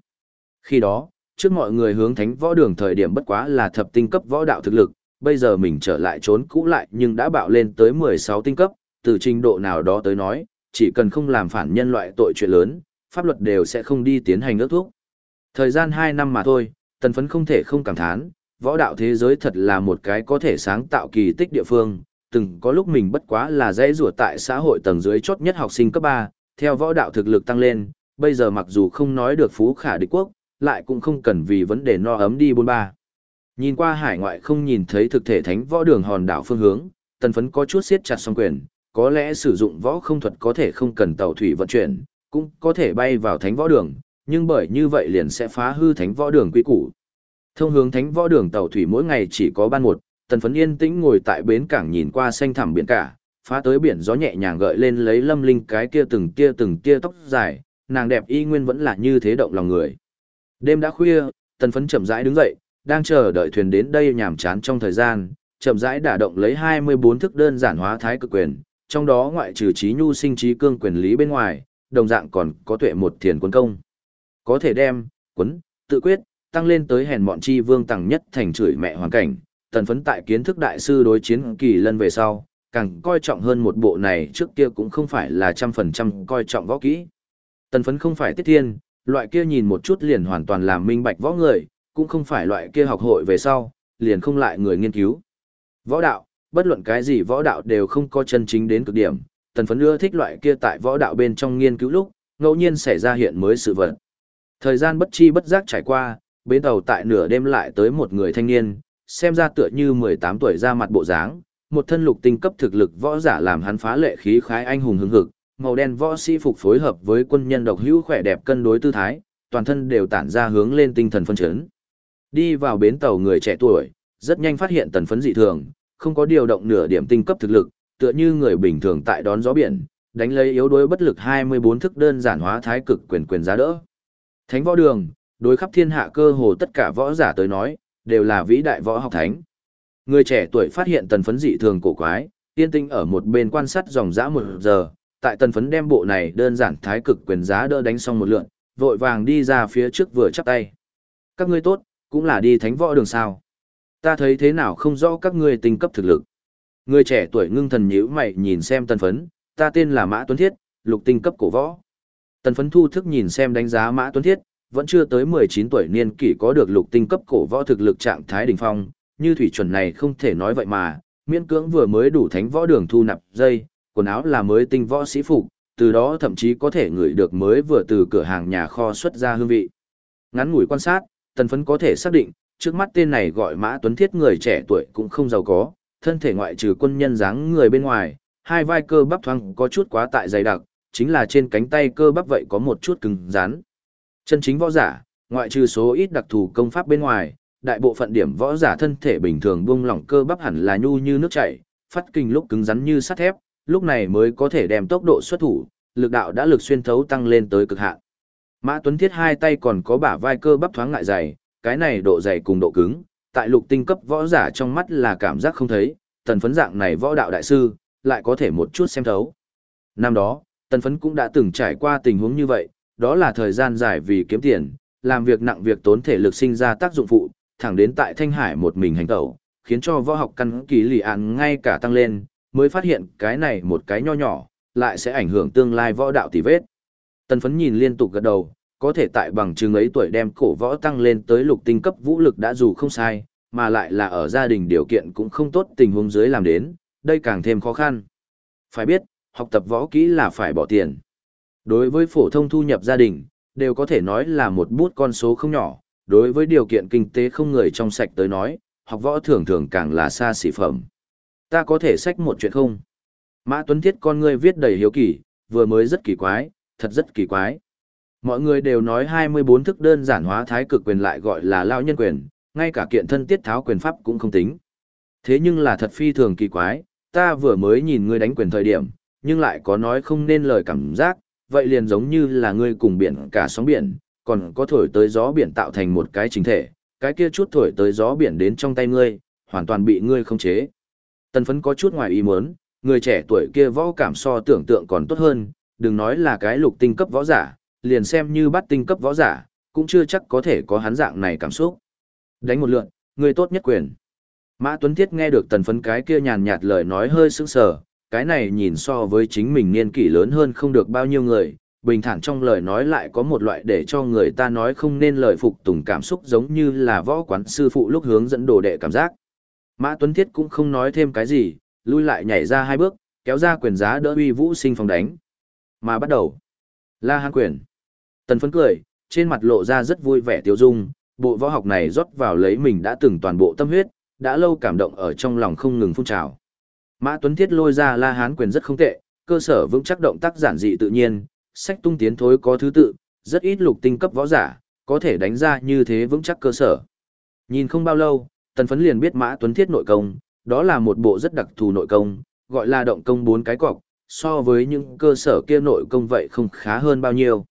Khi đó, trước mọi người hướng thánh võ đường thời điểm bất quá là thập tinh cấp võ đạo thực lực, bây giờ mình trở lại trốn cũ lại nhưng đã bạo lên tới 16 tinh cấp, từ trình độ nào đó tới nói, chỉ cần không làm phản nhân loại tội chuyện lớn, pháp luật đều sẽ không đi tiến hành ước thuốc. Thời gian 2 năm mà thôi, tần phấn không thể không cảm thán, võ đạo thế giới thật là một cái có thể sáng tạo kỳ tích địa phương, từng có lúc mình bất quá là dễ rùa tại xã hội tầng dưới chốt nhất học sinh cấp 3, theo võ đạo thực lực tăng lên, bây giờ mặc dù không nói được phú khả địch quốc, lại cũng không cần vì vấn đề no ấm đi bôn ba. Nhìn qua hải ngoại không nhìn thấy thực thể thánh võ đường hòn đảo phương hướng, tần phấn có chút siết chặt song quyền, có lẽ sử dụng võ không thuật có thể không cần tàu thủy vận chuyển, cũng có thể bay vào thánh võ đường, nhưng bởi như vậy liền sẽ phá hư thánh võ đường quy củ. Thông hướng thánh võ đường tàu thủy mỗi ngày chỉ có ban một, tần phấn yên tĩnh ngồi tại bến cảng nhìn qua xanh thẳm biển cả, phá tới biển gió nhẹ nhàng gợi lên lấy lâm linh cái kia từng kia từng kia tóc dài, nàng đẹp y nguyên vẫn là như thế động lòng người. Đêm đã khuya, tần phấn chậm rãi đứng dậy, đang chờ đợi thuyền đến đây nhàm chán trong thời gian, chậm rãi đả động lấy 24 thức đơn giản hóa thái cực quyền, trong đó ngoại trừ trí nhu sinh trí cương quyền lý bên ngoài, đồng dạng còn có tuệ một thiền quân công. Có thể đem, quấn, tự quyết, tăng lên tới hèn mọn chi vương tầng nhất thành chửi mẹ hoàn cảnh, tần phấn tại kiến thức đại sư đối chiến kỳ lân về sau, càng coi trọng hơn một bộ này trước kia cũng không phải là trăm phần trăm coi trọng võ kỹ. Tần phấn không phải tiết thiên, loại kia nhìn một chút liền hoàn toàn làm minh bạch võ người, cũng không phải loại kia học hội về sau, liền không lại người nghiên cứu. Võ đạo, bất luận cái gì võ đạo đều không có chân chính đến cực điểm, tần phấn ưa thích loại kia tại võ đạo bên trong nghiên cứu lúc, ngẫu nhiên xảy ra hiện mới sự vật. Thời gian bất chi bất giác trải qua, bến tàu tại nửa đêm lại tới một người thanh niên, xem ra tựa như 18 tuổi ra mặt bộ dáng, một thân lục tinh cấp thực lực võ giả làm hắn phá lệ khí khái anh hùng hứng hực, màu đen võ sĩ phục phối hợp với quân nhân độc hữu khỏe đẹp cân đối tư thái, toàn thân đều tản ra hướng lên tinh thần phân chấn. Đi vào bến tàu người trẻ tuổi, rất nhanh phát hiện tần phấn dị thường, không có điều động nửa điểm tinh cấp thực lực, tựa như người bình thường tại đón gió biển, đánh lấy yếu đuối bất lực 24 thức đơn giản hóa thái cực quyền quyền giá đỡ. Thánh võ đường, đối khắp thiên hạ cơ hồ tất cả võ giả tới nói, đều là vĩ đại võ học thánh. Người trẻ tuổi phát hiện tần phấn dị thường cổ quái, tiên tinh ở một bên quan sát dòng dã một giờ, tại tần phấn đem bộ này đơn giản thái cực quyền giá đỡ đánh xong một lượn, vội vàng đi ra phía trước vừa chắp tay. Các ngươi tốt, cũng là đi thánh võ đường sao. Ta thấy thế nào không rõ các ngươi tinh cấp thực lực. Người trẻ tuổi ngưng thần nhíu mày nhìn xem tần phấn, ta tên là Mã Tuấn Thiết, lục tinh cấp cổ võ. Tần phấn thu thức nhìn xem đánh giá Mã Tuấn Thiết, vẫn chưa tới 19 tuổi niên kỷ có được lục tinh cấp cổ võ thực lực trạng thái đỉnh phong, như thủy chuẩn này không thể nói vậy mà, miễn cưỡng vừa mới đủ thánh võ đường thu nạp dây, quần áo là mới tinh võ sĩ phục, từ đó thậm chí có thể ngửi được mới vừa từ cửa hàng nhà kho xuất ra hương vị. Ngắn ngủi quan sát, tần phấn có thể xác định, trước mắt tên này gọi Mã Tuấn Thiết người trẻ tuổi cũng không giàu có, thân thể ngoại trừ quân nhân dáng người bên ngoài, hai vai cơ bắp thoáng có chút quá tại dày đặc, chính là trên cánh tay cơ bắp vậy có một chút cứng rắn. Chân chính võ giả, ngoại trừ số ít đặc thù công pháp bên ngoài, đại bộ phận điểm võ giả thân thể bình thường buông lỏng cơ bắp hẳn là nhu như nước chảy, phát kinh lúc cứng rắn như sắt thép, lúc này mới có thể đem tốc độ xuất thủ, lực đạo đã lực xuyên thấu tăng lên tới cực hạn. Mã Tuấn Thiết hai tay còn có bả vai cơ bắp thoáng ngại dày, cái này độ dày cùng độ cứng, tại lục tinh cấp võ giả trong mắt là cảm giác không thấy, tần phấn dạng này võ đạo đại sư, lại có thể một chút xem thấu. Năm đó, tần phấn cũng đã từng trải qua tình huống như vậy, đó là thời gian dài vì kiếm tiền, làm việc nặng việc tốn thể lực sinh ra tác dụng phụ, thẳng đến tại Thanh Hải một mình hành tẩu, khiến cho võ học căn kỳ lì án ngay cả tăng lên, mới phát hiện cái này một cái nho nhỏ, lại sẽ ảnh hưởng tương lai võ đạo tỷ vết. Tần phấn nhìn liên tục gật đầu, có thể tại bằng chứng ấy tuổi đem cổ võ tăng lên tới lục tinh cấp vũ lực đã dù không sai, mà lại là ở gia đình điều kiện cũng không tốt tình huống dưới làm đến, đây càng thêm khó khăn. Phải biết, học tập võ kỹ là phải bỏ tiền. Đối với phổ thông thu nhập gia đình, đều có thể nói là một bút con số không nhỏ, đối với điều kiện kinh tế không người trong sạch tới nói, học võ thường thường càng là xa xỉ phẩm. Ta có thể sách một chuyện không? Mã Tuấn Thiết con ngươi viết đầy hiếu kỳ, vừa mới rất kỳ quái, thật rất kỳ quái. Mọi người đều nói 24 thức đơn giản hóa thái cực quyền lại gọi là lao nhân quyền, ngay cả kiện thân tiết tháo quyền pháp cũng không tính. Thế nhưng là thật phi thường kỳ quái, ta vừa mới nhìn ngươi đánh quyền thời điểm, nhưng lại có nói không nên lời cảm giác, vậy liền giống như là ngươi cùng biển cả sóng biển, còn có thổi tới gió biển tạo thành một cái chính thể, cái kia chút thổi tới gió biển đến trong tay ngươi, hoàn toàn bị ngươi không chế. Tần phấn có chút ngoài ý muốn, người trẻ tuổi kia võ cảm so tưởng tượng còn tốt hơn, đừng nói là cái lục tinh cấp võ giả, liền xem như bắt tinh cấp võ giả, cũng chưa chắc có thể có hắn dạng này cảm xúc. Đánh một lượn, người tốt nhất quyền. Mã Tuấn Thiết nghe được tần phấn cái kia nhàn nhạt lời nói hơi sững sờ, cái này nhìn so với chính mình niên kỷ lớn hơn không được bao nhiêu người, bình thản trong lời nói lại có một loại để cho người ta nói không nên lời phục tùng cảm xúc giống như là võ quán sư phụ lúc hướng dẫn đồ đệ cảm giác. Mã Tuấn Thiết cũng không nói thêm cái gì, lui lại nhảy ra hai bước, kéo ra quyền giá đỡ uy vũ sinh phòng đánh. Mà bắt đầu. La Hán quyền. Tần phấn cười, trên mặt lộ ra rất vui vẻ tiêu dung, bộ võ học này rót vào lấy mình đã từng toàn bộ tâm huyết, đã lâu cảm động ở trong lòng không ngừng phun trào. Mã Tuấn Thiết lôi ra La Hán quyền rất không tệ, cơ sở vững chắc động tác giản dị tự nhiên, sách tung tiến thối có thứ tự, rất ít lục tinh cấp võ giả, có thể đánh ra như thế vững chắc cơ sở. Nhìn không bao lâu, tần phấn liền biết Mã Tuấn Thiết nội công, đó là một bộ rất đặc thù nội công, gọi là động công bốn cái cọc, so với những cơ sở kia nội công vậy không khá hơn bao nhiêu.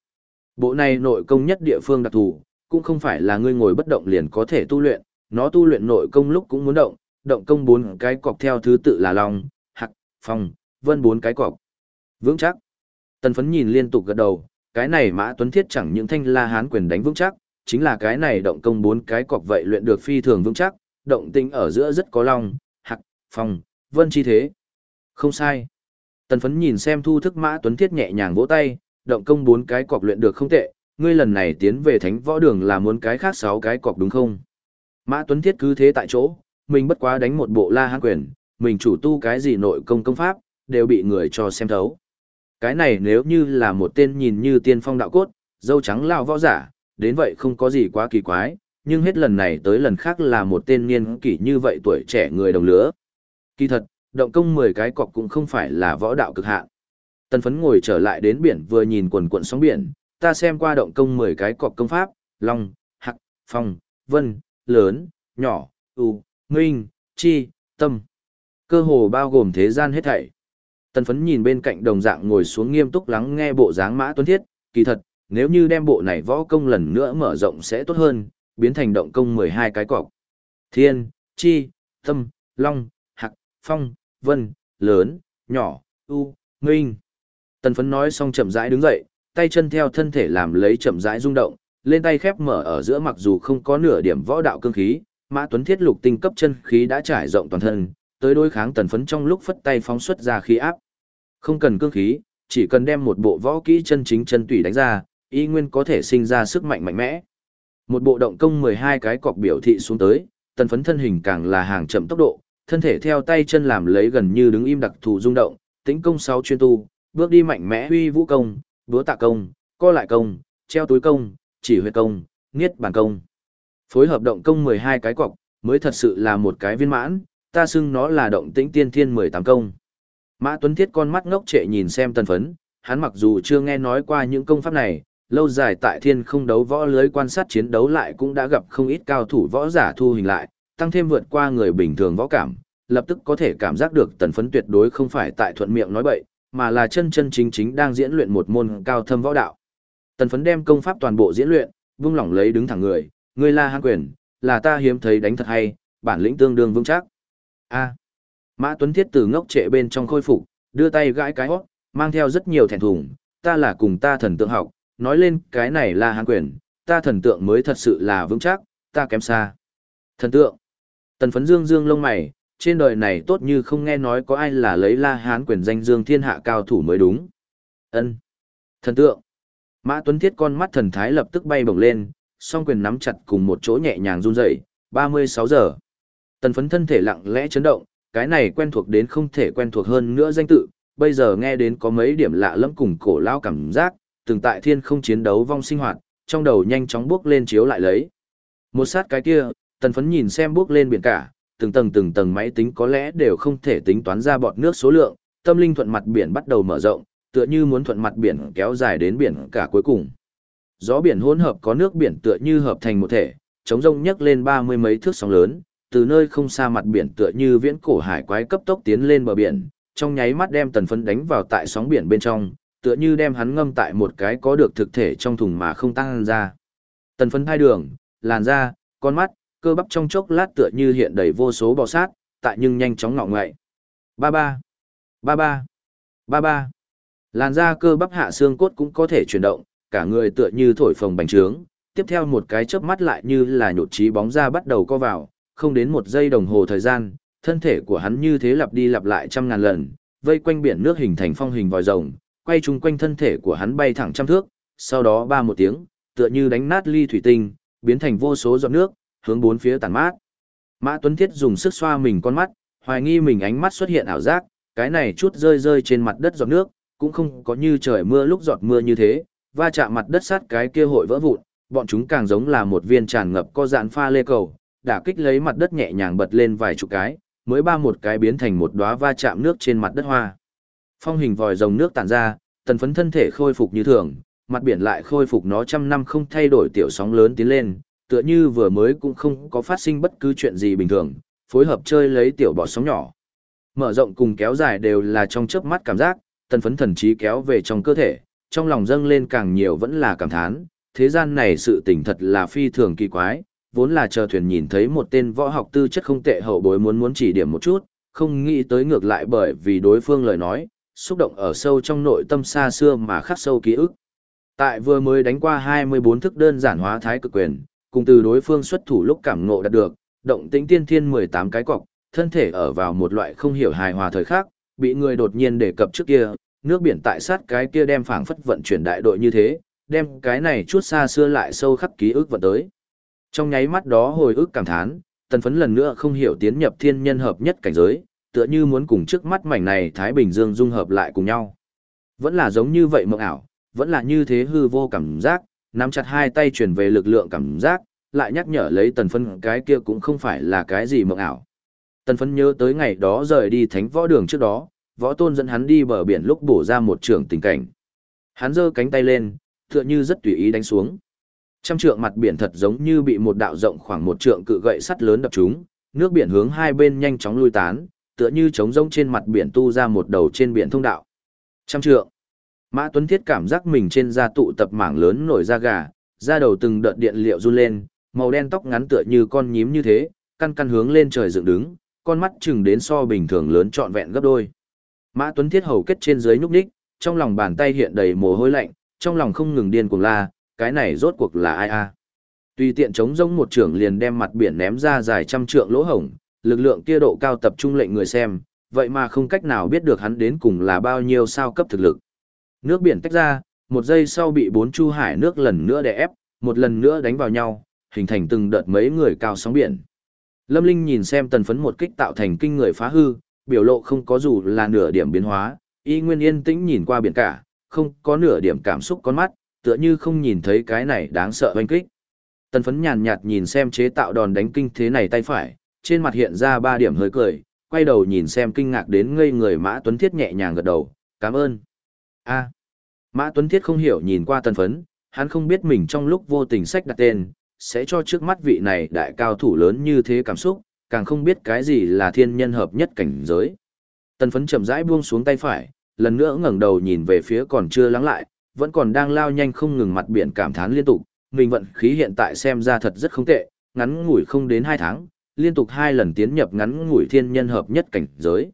Bộ này nội công nhất địa phương đặc thù, cũng không phải là ngươi ngồi bất động liền có thể tu luyện, nó tu luyện nội công lúc cũng muốn động, động công bốn cái cọc theo thứ tự là long hạc, phong, vân bốn cái cọc. Vững chắc. Tần phấn nhìn liên tục gật đầu, cái này mã tuấn thiết chẳng những thanh la hán quyền đánh vững chắc, chính là cái này động công bốn cái cọc vậy luyện được phi thường vững chắc, động tinh ở giữa rất có long hạc, phong, vân chi thế. Không sai. Tần phấn nhìn xem thu thức mã tuấn thiết nhẹ nhàng vỗ tay, động công bốn cái cọc luyện được không tệ, ngươi lần này tiến về thánh võ đường là muốn cái khác sáu cái cọc đúng không? Mã tuấn thiết cứ thế tại chỗ, mình bất quá đánh một bộ la hán quyền, mình chủ tu cái gì nội công công pháp, đều bị người cho xem thấu. Cái này nếu như là một tên nhìn như tiên phong đạo cốt, dâu trắng lao võ giả, đến vậy không có gì quá kỳ quái, nhưng hết lần này tới lần khác là một tên niên kỷ như vậy tuổi trẻ người đồng lứa. Kỳ thật, động công 10 cái cọc cũng không phải là võ đạo cực hạn. Tần phấn ngồi trở lại đến biển vừa nhìn quần cuộn sóng biển, ta xem qua động công 10 cái cọc công pháp, long, hạc, phong, vân, lớn, nhỏ, u, minh, chi, tâm. Cơ hồ bao gồm thế gian hết thảy. Tần phấn nhìn bên cạnh đồng dạng ngồi xuống nghiêm túc lắng nghe bộ dáng mã tuấn thiết, kỳ thật, nếu như đem bộ này võ công lần nữa mở rộng sẽ tốt hơn, biến thành động công 12 cái cọc. Thiên, chi, tâm, long, hạc, phong, vân, lớn, nhỏ, u, minh. Tần phấn nói xong chậm rãi đứng dậy, tay chân theo thân thể làm lấy chậm rãi rung động, lên tay khép mở ở giữa mặc dù không có nửa điểm võ đạo cương khí, Mã Tuấn Thiết lục tinh cấp chân khí đã trải rộng toàn thân, tới đối kháng tần phấn trong lúc phất tay phóng xuất ra khí áp. Không cần cương khí, chỉ cần đem một bộ võ kỹ chân chính chân tùy đánh ra, y nguyên có thể sinh ra sức mạnh mạnh mẽ. Một bộ động công 12 cái cọc biểu thị xuống tới, tần phấn thân hình càng là hàng chậm tốc độ, thân thể theo tay chân làm lấy gần như đứng im đặc thù rung động, tĩnh công 6 chuyên tu, bước đi mạnh mẽ huy vũ công, búa tạ công, co lại công, treo túi công, chỉ huyệt công, niết bàn công. Phối hợp động công 12 cái cọc, mới thật sự là một cái viên mãn, ta xưng nó là động tĩnh tiên thiên 18 công. Mã Tuấn Thiết con mắt ngốc trệ nhìn xem tần phấn, hắn mặc dù chưa nghe nói qua những công pháp này, lâu dài tại thiên không đấu võ lưới quan sát chiến đấu lại cũng đã gặp không ít cao thủ võ giả thu hình lại, tăng thêm vượt qua người bình thường võ cảm, lập tức có thể cảm giác được tần phấn tuyệt đối không phải tại thuận miệng nói bậy, mà là chân chân chính chính đang diễn luyện một môn cao thâm võ đạo. Tần phấn đem công pháp toàn bộ diễn luyện, vung lỏng lấy đứng thẳng người, người la hạng quyền, là ta hiếm thấy đánh thật hay, bản lĩnh tương đương vững chắc. A. Mã Tuấn Thiết từ ngốc trệ bên trong khôi phục, đưa tay gãi cái hót, mang theo rất nhiều thẹn thùng, ta là cùng ta thần tượng học, nói lên cái này là hán quyền, ta thần tượng mới thật sự là vững chắc, ta kém xa. Thần tượng. Tần phấn dương dương lông mày, trên đời này tốt như không nghe nói có ai là lấy la hán quyền danh dương thiên hạ cao thủ mới đúng. ân Thần tượng. Mã Tuấn Thiết con mắt thần thái lập tức bay bổng lên, song quyền nắm chặt cùng một chỗ nhẹ nhàng run rẩy. 36 giờ. Tần phấn thân thể lặng lẽ chấn động, cái này quen thuộc đến không thể quen thuộc hơn nữa danh tự, bây giờ nghe đến có mấy điểm lạ lẫm cùng cổ lao cảm giác, từng tại thiên không chiến đấu vong sinh hoạt, trong đầu nhanh chóng bước lên chiếu lại lấy. Một sát cái kia, tần phấn nhìn xem bước lên biển cả, từng tầng từng tầng máy tính có lẽ đều không thể tính toán ra bọt nước số lượng, tâm linh thuận mặt biển bắt đầu mở rộng, tựa như muốn thuận mặt biển kéo dài đến biển cả cuối cùng. Gió biển hỗn hợp có nước biển tựa như hợp thành một thể, chống rông nhấc lên ba mươi mấy thước sóng lớn, từ nơi không xa mặt biển tựa như viễn cổ hải quái cấp tốc tiến lên bờ biển, trong nháy mắt đem tần phấn đánh vào tại sóng biển bên trong, tựa như đem hắn ngâm tại một cái có được thực thể trong thùng mà không tăng ra. Tần phấn hai đường, làn da, con mắt, cơ bắp trong chốc lát tựa như hiện đầy vô số bò sát, tại nhưng nhanh chóng ngọ ngoại. Ba ba, ba ba, ba ba. Làn da cơ bắp hạ xương cốt cũng có thể chuyển động, cả người tựa như thổi phồng bánh trướng, tiếp theo một cái chớp mắt lại như là nhột trí bóng ra bắt đầu co vào, không đến một giây đồng hồ thời gian, thân thể của hắn như thế lặp đi lặp lại trăm ngàn lần, vây quanh biển nước hình thành phong hình vòi rồng, quay chung quanh thân thể của hắn bay thẳng trăm thước, sau đó ba một tiếng, tựa như đánh nát ly thủy tinh, biến thành vô số giọt nước, hướng bốn phía tàn mát. Mã Tuấn Thiết dùng sức xoa mình con mắt, hoài nghi mình ánh mắt xuất hiện ảo giác, cái này chút rơi rơi trên mặt đất giọt nước, cũng không có như trời mưa lúc giọt mưa như thế, va chạm mặt đất sát cái kia hội vỡ vụn, bọn chúng càng giống là một viên tràn ngập có dạn pha lê cầu, đả kích lấy mặt đất nhẹ nhàng bật lên vài chục cái, mới ba một cái biến thành một đóa va chạm nước trên mặt đất hoa. Phong hình vòi rồng nước tản ra, tần phấn thân thể khôi phục như thường, mặt biển lại khôi phục nó trăm năm không thay đổi tiểu sóng lớn tiến lên, tựa như vừa mới cũng không có phát sinh bất cứ chuyện gì bình thường, phối hợp chơi lấy tiểu bọ sóng nhỏ. Mở rộng cùng kéo dài đều là trong chớp mắt cảm giác, tần phấn thần trí kéo về trong cơ thể, trong lòng dâng lên càng nhiều vẫn là cảm thán, thế gian này sự tình thật là phi thường kỳ quái, vốn là chờ thuyền nhìn thấy một tên võ học tư chất không tệ hậu bối muốn muốn chỉ điểm một chút, không nghĩ tới ngược lại bởi vì đối phương lời nói, xúc động ở sâu trong nội tâm xa xưa mà khắc sâu ký ức. Tại vừa mới đánh qua 24 thức đơn giản hóa thái cực quyền, cùng từ đối phương xuất thủ lúc cảm ngộ đạt được, động tĩnh tiên thiên 18 cái cọc, thân thể ở vào một loại không hiểu hài hòa thời khác, bị người đột nhiên đề cập trước kia, nước biển tại sát cái kia đem phảng phất vận chuyển đại đội như thế, đem cái này chút xa xưa lại sâu khắc ký ức vận tới. Trong nháy mắt đó hồi ức cảm thán, tần phấn lần nữa không hiểu tiến nhập thiên nhân hợp nhất cảnh giới, tựa như muốn cùng trước mắt mảnh này Thái Bình Dương dung hợp lại cùng nhau. Vẫn là giống như vậy mộng ảo, vẫn là như thế hư vô cảm giác, nắm chặt hai tay chuyển về lực lượng cảm giác, lại nhắc nhở lấy tần phấn cái kia cũng không phải là cái gì mộng ảo. Tần phấn nhớ tới ngày đó rời đi thánh võ đường trước đó, võ tôn dẫn hắn đi bờ biển lúc bổ ra một trường tình cảnh. Hắn giơ cánh tay lên, tựa như rất tùy ý đánh xuống. Trăm trượng mặt biển thật giống như bị một đạo rộng khoảng một trượng cự gậy sắt lớn đập trúng, nước biển hướng hai bên nhanh chóng lui tán, tựa như trống rỗng trên mặt biển tu ra một đầu trên biển thông đạo. Trăm trượng. Mã Tuấn Thiết cảm giác mình trên da tụ tập mảng lớn nổi da gà, da đầu từng đợt điện liệu run lên, màu đen tóc ngắn tựa như con nhím như thế, căn căn hướng lên trời dựng đứng, con mắt chừng đến so bình thường lớn trọn vẹn gấp đôi. Mã Tuấn Thiết hầu kết trên dưới nhúc nhích, trong lòng bàn tay hiện đầy mồ hôi lạnh, trong lòng không ngừng điên cuồng la, cái này rốt cuộc là ai a? Tùy tiện chống rông một trưởng liền đem mặt biển ném ra dài trăm trượng lỗ hổng, lực lượng kia độ cao tập trung lệnh người xem, vậy mà không cách nào biết được hắn đến cùng là bao nhiêu sao cấp thực lực. Nước biển tách ra, một giây sau bị bốn chu hải nước lần nữa đè ép, một lần nữa đánh vào nhau, hình thành từng đợt mấy người cao sóng biển. Lâm Linh nhìn xem tần phấn một kích tạo thành kinh người phá hư, biểu lộ không có dù là nửa điểm biến hóa, y nguyên yên tĩnh nhìn qua biển cả, không có nửa điểm cảm xúc con mắt, tựa như không nhìn thấy cái này đáng sợ oanh kích. Tần phấn nhàn nhạt nhìn xem chế tạo đòn đánh kinh thế này tay phải, trên mặt hiện ra ba điểm hơi cười, quay đầu nhìn xem kinh ngạc đến ngây người Mã Tuấn Thiết nhẹ nhàng gật đầu, cảm ơn a Mã Tuấn Thiết không hiểu nhìn qua tần phấn, hắn không biết mình trong lúc vô tình sách đặt tên, sẽ cho trước mắt vị này đại cao thủ lớn như thế cảm xúc, càng không biết cái gì là thiên nhân hợp nhất cảnh giới. Tần phấn chậm rãi buông xuống tay phải, lần nữa ngẩng đầu nhìn về phía còn chưa lắng lại, vẫn còn đang lao nhanh không ngừng mặt biển cảm thán liên tục, mình vận khí hiện tại xem ra thật rất không tệ, ngắn ngủi không đến 2 tháng, liên tục hai lần tiến nhập ngắn ngủi thiên nhân hợp nhất cảnh giới.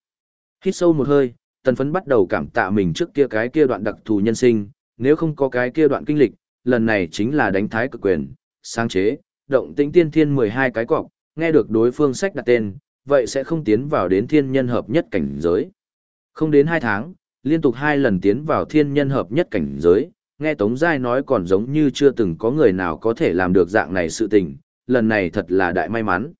Hít sâu một hơi, tần phấn bắt đầu cảm tạ mình trước kia cái kia đoạn đặc thù nhân sinh, nếu không có cái kia đoạn kinh lịch, lần này chính là đánh thái cực quyền, sáng chế, động tĩnh tiên thiên 12 cái cọc, nghe được đối phương sách đặt tên, vậy sẽ không tiến vào đến thiên nhân hợp nhất cảnh giới. Không đến 2 tháng, liên tục hai lần tiến vào thiên nhân hợp nhất cảnh giới, nghe Tống Giai nói còn giống như chưa từng có người nào có thể làm được dạng này sự tình, lần này thật là đại may mắn.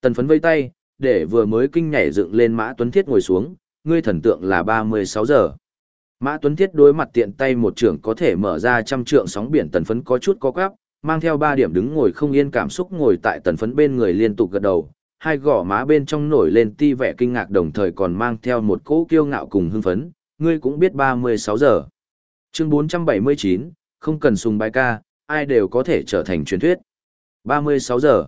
Tần phấn vây tay, để vừa mới kinh nhảy dựng lên Mã Tuấn Thiết ngồi xuống, ngươi thần tượng là 36 giờ. Mã Tuấn Thiết đối mặt tiện tay một trưởng có thể mở ra trăm trượng sóng biển tần phấn có chút có quáp, mang theo ba điểm đứng ngồi không yên cảm xúc ngồi tại tần phấn bên người liên tục gật đầu, hai gò má bên trong nổi lên ti vẻ kinh ngạc đồng thời còn mang theo một cỗ kiêu ngạo cùng hưng phấn, ngươi cũng biết 36 giờ. Chương 479, không cần sùng bài ca, ai đều có thể trở thành truyền thuyết. 36 giờ.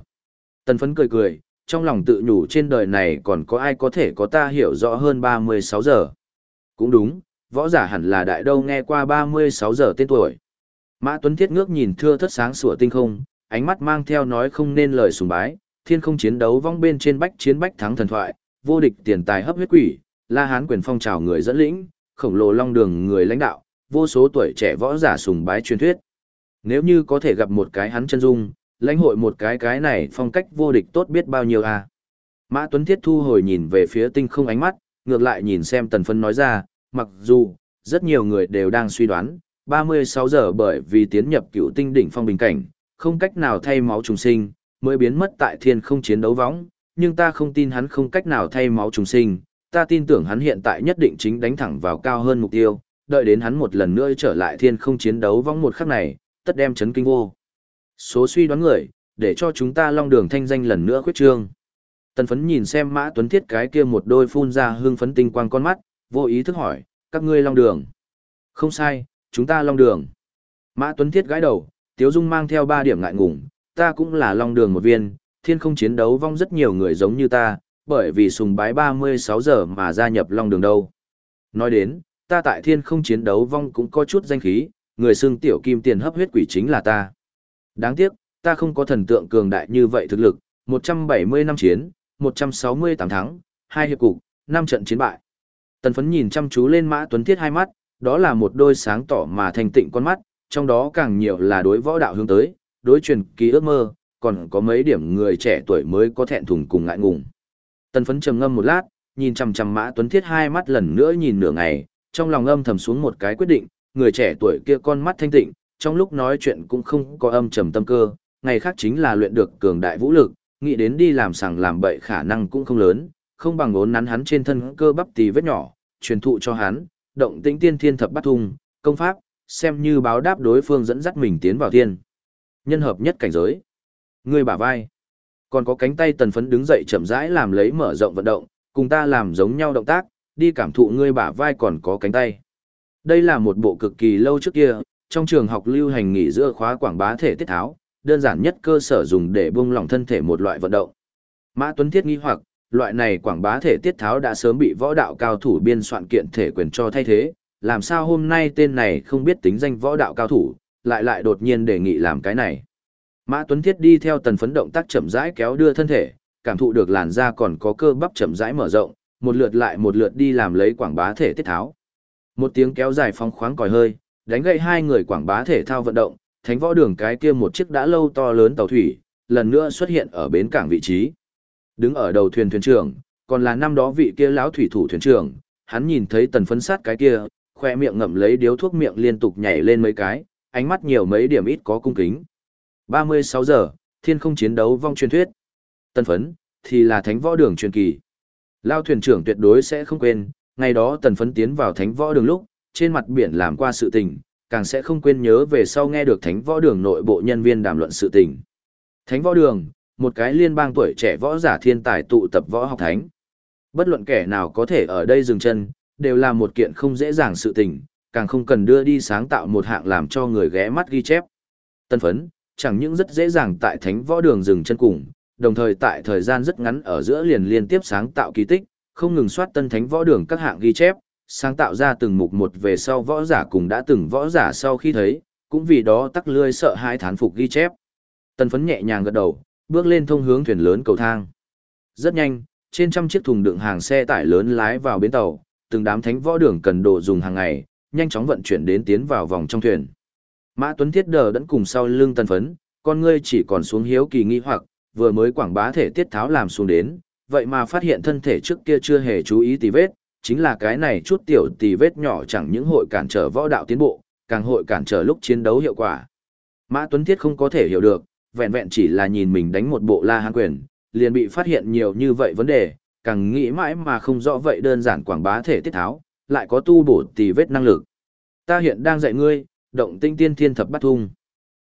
Tần phấn cười cười, trong lòng tự nhủ trên đời này còn có ai có thể có ta hiểu rõ hơn 36 giờ. Cũng đúng, võ giả hẳn là đại đâu nghe qua 36 giờ tên tuổi. Mã Tuấn Thiết ngước nhìn thưa thất sáng sủa tinh không, ánh mắt mang theo nói không nên lời sùng bái, thiên không chiến đấu vong bên trên bách chiến bách thắng thần thoại, vô địch tiền tài hấp huyết quỷ, La Hán quyền phong trào người dẫn lĩnh, khổng lồ long đường người lãnh đạo, vô số tuổi trẻ võ giả sùng bái truyền thuyết. Nếu như có thể gặp một cái hắn chân dung, lãnh hội một cái cái này phong cách vô địch tốt biết bao nhiêu à. Mã Tuấn Thiết thu hồi nhìn về phía tinh không ánh mắt, ngược lại nhìn xem Tần Phân nói ra, mặc dù, rất nhiều người đều đang suy đoán, 36 giờ bởi vì tiến nhập cựu tinh đỉnh phong bình cảnh, không cách nào thay máu trùng sinh, mới biến mất tại thiên không chiến đấu võng, nhưng ta không tin hắn không cách nào thay máu trùng sinh, ta tin tưởng hắn hiện tại nhất định chính đánh thẳng vào cao hơn mục tiêu, đợi đến hắn một lần nữa trở lại thiên không chiến đấu võng một khắc này, tất đem chấn kinh vô. Số suy đoán người, để cho chúng ta long đường thanh danh lần nữa khuyết trương. Tần phấn nhìn xem mã tuấn thiết cái kia một đôi phun ra hương phấn tinh quang con mắt, vô ý thức hỏi, các ngươi long đường. Không sai, chúng ta long đường. Mã Tuấn Thiết gãi đầu, Tiếu Dung mang theo ba điểm ngại ngùng, ta cũng là long đường một viên, thiên không chiến đấu vong rất nhiều người giống như ta, bởi vì sùng bái 36 giờ mà gia nhập long đường đâu. Nói đến, ta tại thiên không chiến đấu vong cũng có chút danh khí, người xưng tiểu kim tiền hấp huyết quỷ chính là ta. Đáng tiếc, ta không có thần tượng cường đại như vậy thực lực, 170 năm chiến, 168 thắng, hai hiệp cục, 5 trận chiến bại. Tần phấn nhìn chăm chú lên Mã Tuấn Thiết hai mắt, đó là một đôi sáng tỏ mà thành tịnh con mắt, trong đó càng nhiều là đối võ đạo hướng tới, đối truyền ký ước mơ, còn có mấy điểm người trẻ tuổi mới có thẹn thùng cùng ngại ngùng. Tần phấn trầm ngâm một lát, nhìn chằm chằm Mã Tuấn Thiết hai mắt lần nữa nhìn nửa ngày, trong lòng âm thầm xuống một cái quyết định, người trẻ tuổi kia con mắt thanh tịnh, trong lúc nói chuyện cũng không có âm trầm tâm cơ, ngày khác chính là luyện được cường đại vũ lực, nghĩ đến đi làm sằng làm bậy khả năng cũng không lớn, không bằng ốn nắn hắn trên thân cơ bắp tì vết nhỏ, truyền thụ cho hắn, động tĩnh tiên thiên thập bắt thung, công pháp, xem như báo đáp đối phương dẫn dắt mình tiến vào thiên. Nhân hợp nhất cảnh giới. Người bả vai. Còn có cánh tay tần phấn đứng dậy chậm rãi làm lấy mở rộng vận động, cùng ta làm giống nhau động tác, đi cảm thụ ngươi bả vai còn có cánh tay. Đây là một bộ cực kỳ lâu trước kia, trong trường học lưu hành nghỉ giữa khóa quảng bá thể tiết tháo, đơn giản nhất cơ sở dùng để buông lỏng thân thể một loại vận động. Mã Tuấn Thiết nghi hoặc, loại này quảng bá thể tiết tháo đã sớm bị võ đạo cao thủ biên soạn kiện thể quyền cho thay thế, làm sao hôm nay tên này không biết tính danh võ đạo cao thủ, lại lại đột nhiên đề nghị làm cái này. Mã Tuấn Thiết đi theo tần phấn động tác chậm rãi kéo đưa thân thể, cảm thụ được làn da còn có cơ bắp chậm rãi mở rộng, một lượt lại một lượt đi làm lấy quảng bá thể tiết tháo. Một tiếng kéo dài phong khoáng còi hơi, đánh gậy hai người quảng bá thể thao vận động, thánh võ đường cái kia một chiếc đã lâu to lớn tàu thủy, lần nữa xuất hiện ở bến cảng vị trí. Đứng ở đầu thuyền thuyền trưởng, còn là năm đó vị kia lão thủy thủ thuyền trưởng, hắn nhìn thấy tần phấn sát cái kia, khoe miệng ngậm lấy điếu thuốc miệng liên tục nhảy lên mấy cái, ánh mắt nhiều mấy điểm ít có cung kính. 36 giờ, thiên không chiến đấu vong truyền thuyết. Tần phấn, thì là thánh võ đường truyền kỳ. Lao thuyền trưởng tuyệt đối sẽ không quên, ngày đó tần phấn tiến vào thánh võ đường lúc, trên mặt biển làm qua sự tình, càng sẽ không quên nhớ về sau nghe được thánh võ đường nội bộ nhân viên đàm luận sự tình. Thánh võ đường, một cái liên bang tuổi trẻ võ giả thiên tài tụ tập võ học thánh. Bất luận kẻ nào có thể ở đây dừng chân, đều là một kiện không dễ dàng sự tình, càng không cần đưa đi sáng tạo một hạng làm cho người ghé mắt ghi chép. Tân phấn, chẳng những rất dễ dàng tại thánh võ đường dừng chân cùng, đồng thời tại thời gian rất ngắn ở giữa liền liên tiếp sáng tạo kỳ tích, không ngừng soát tân thánh võ đường các hạng ghi chép, sáng tạo ra từng mục một về sau võ giả cùng đã từng võ giả sau khi thấy, cũng vì đó tắc lươi sợ hai thán phục ghi chép. Tân phấn nhẹ nhàng gật đầu, bước lên thông hướng thuyền lớn cầu thang. Rất nhanh, trên trăm chiếc thùng đựng hàng xe tải lớn lái vào bến tàu, từng đám thánh võ đường cần đồ dùng hàng ngày, nhanh chóng vận chuyển đến tiến vào vòng trong thuyền. Mã Tuấn Thiết đờ đẫn cùng sau lưng tân phấn, con ngươi chỉ còn xuống hiếu kỳ nghi hoặc, vừa mới quảng bá thể tiết tháo làm xuống đến, vậy mà phát hiện thân thể trước kia chưa hề chú ý tì vết, chính là cái này chút tiểu tì vết nhỏ chẳng những hội cản trở võ đạo tiến bộ, càng hội cản trở lúc chiến đấu hiệu quả. Mã Tuấn Thiết không có thể hiểu được, vẹn vẹn chỉ là nhìn mình đánh một bộ la hán quyền, liền bị phát hiện nhiều như vậy vấn đề, càng nghĩ mãi mà không rõ vậy đơn giản quảng bá thể tiết tháo, lại có tu bổ tì vết năng lực. Ta hiện đang dạy ngươi, động tinh tiên thiên thập bắt thung.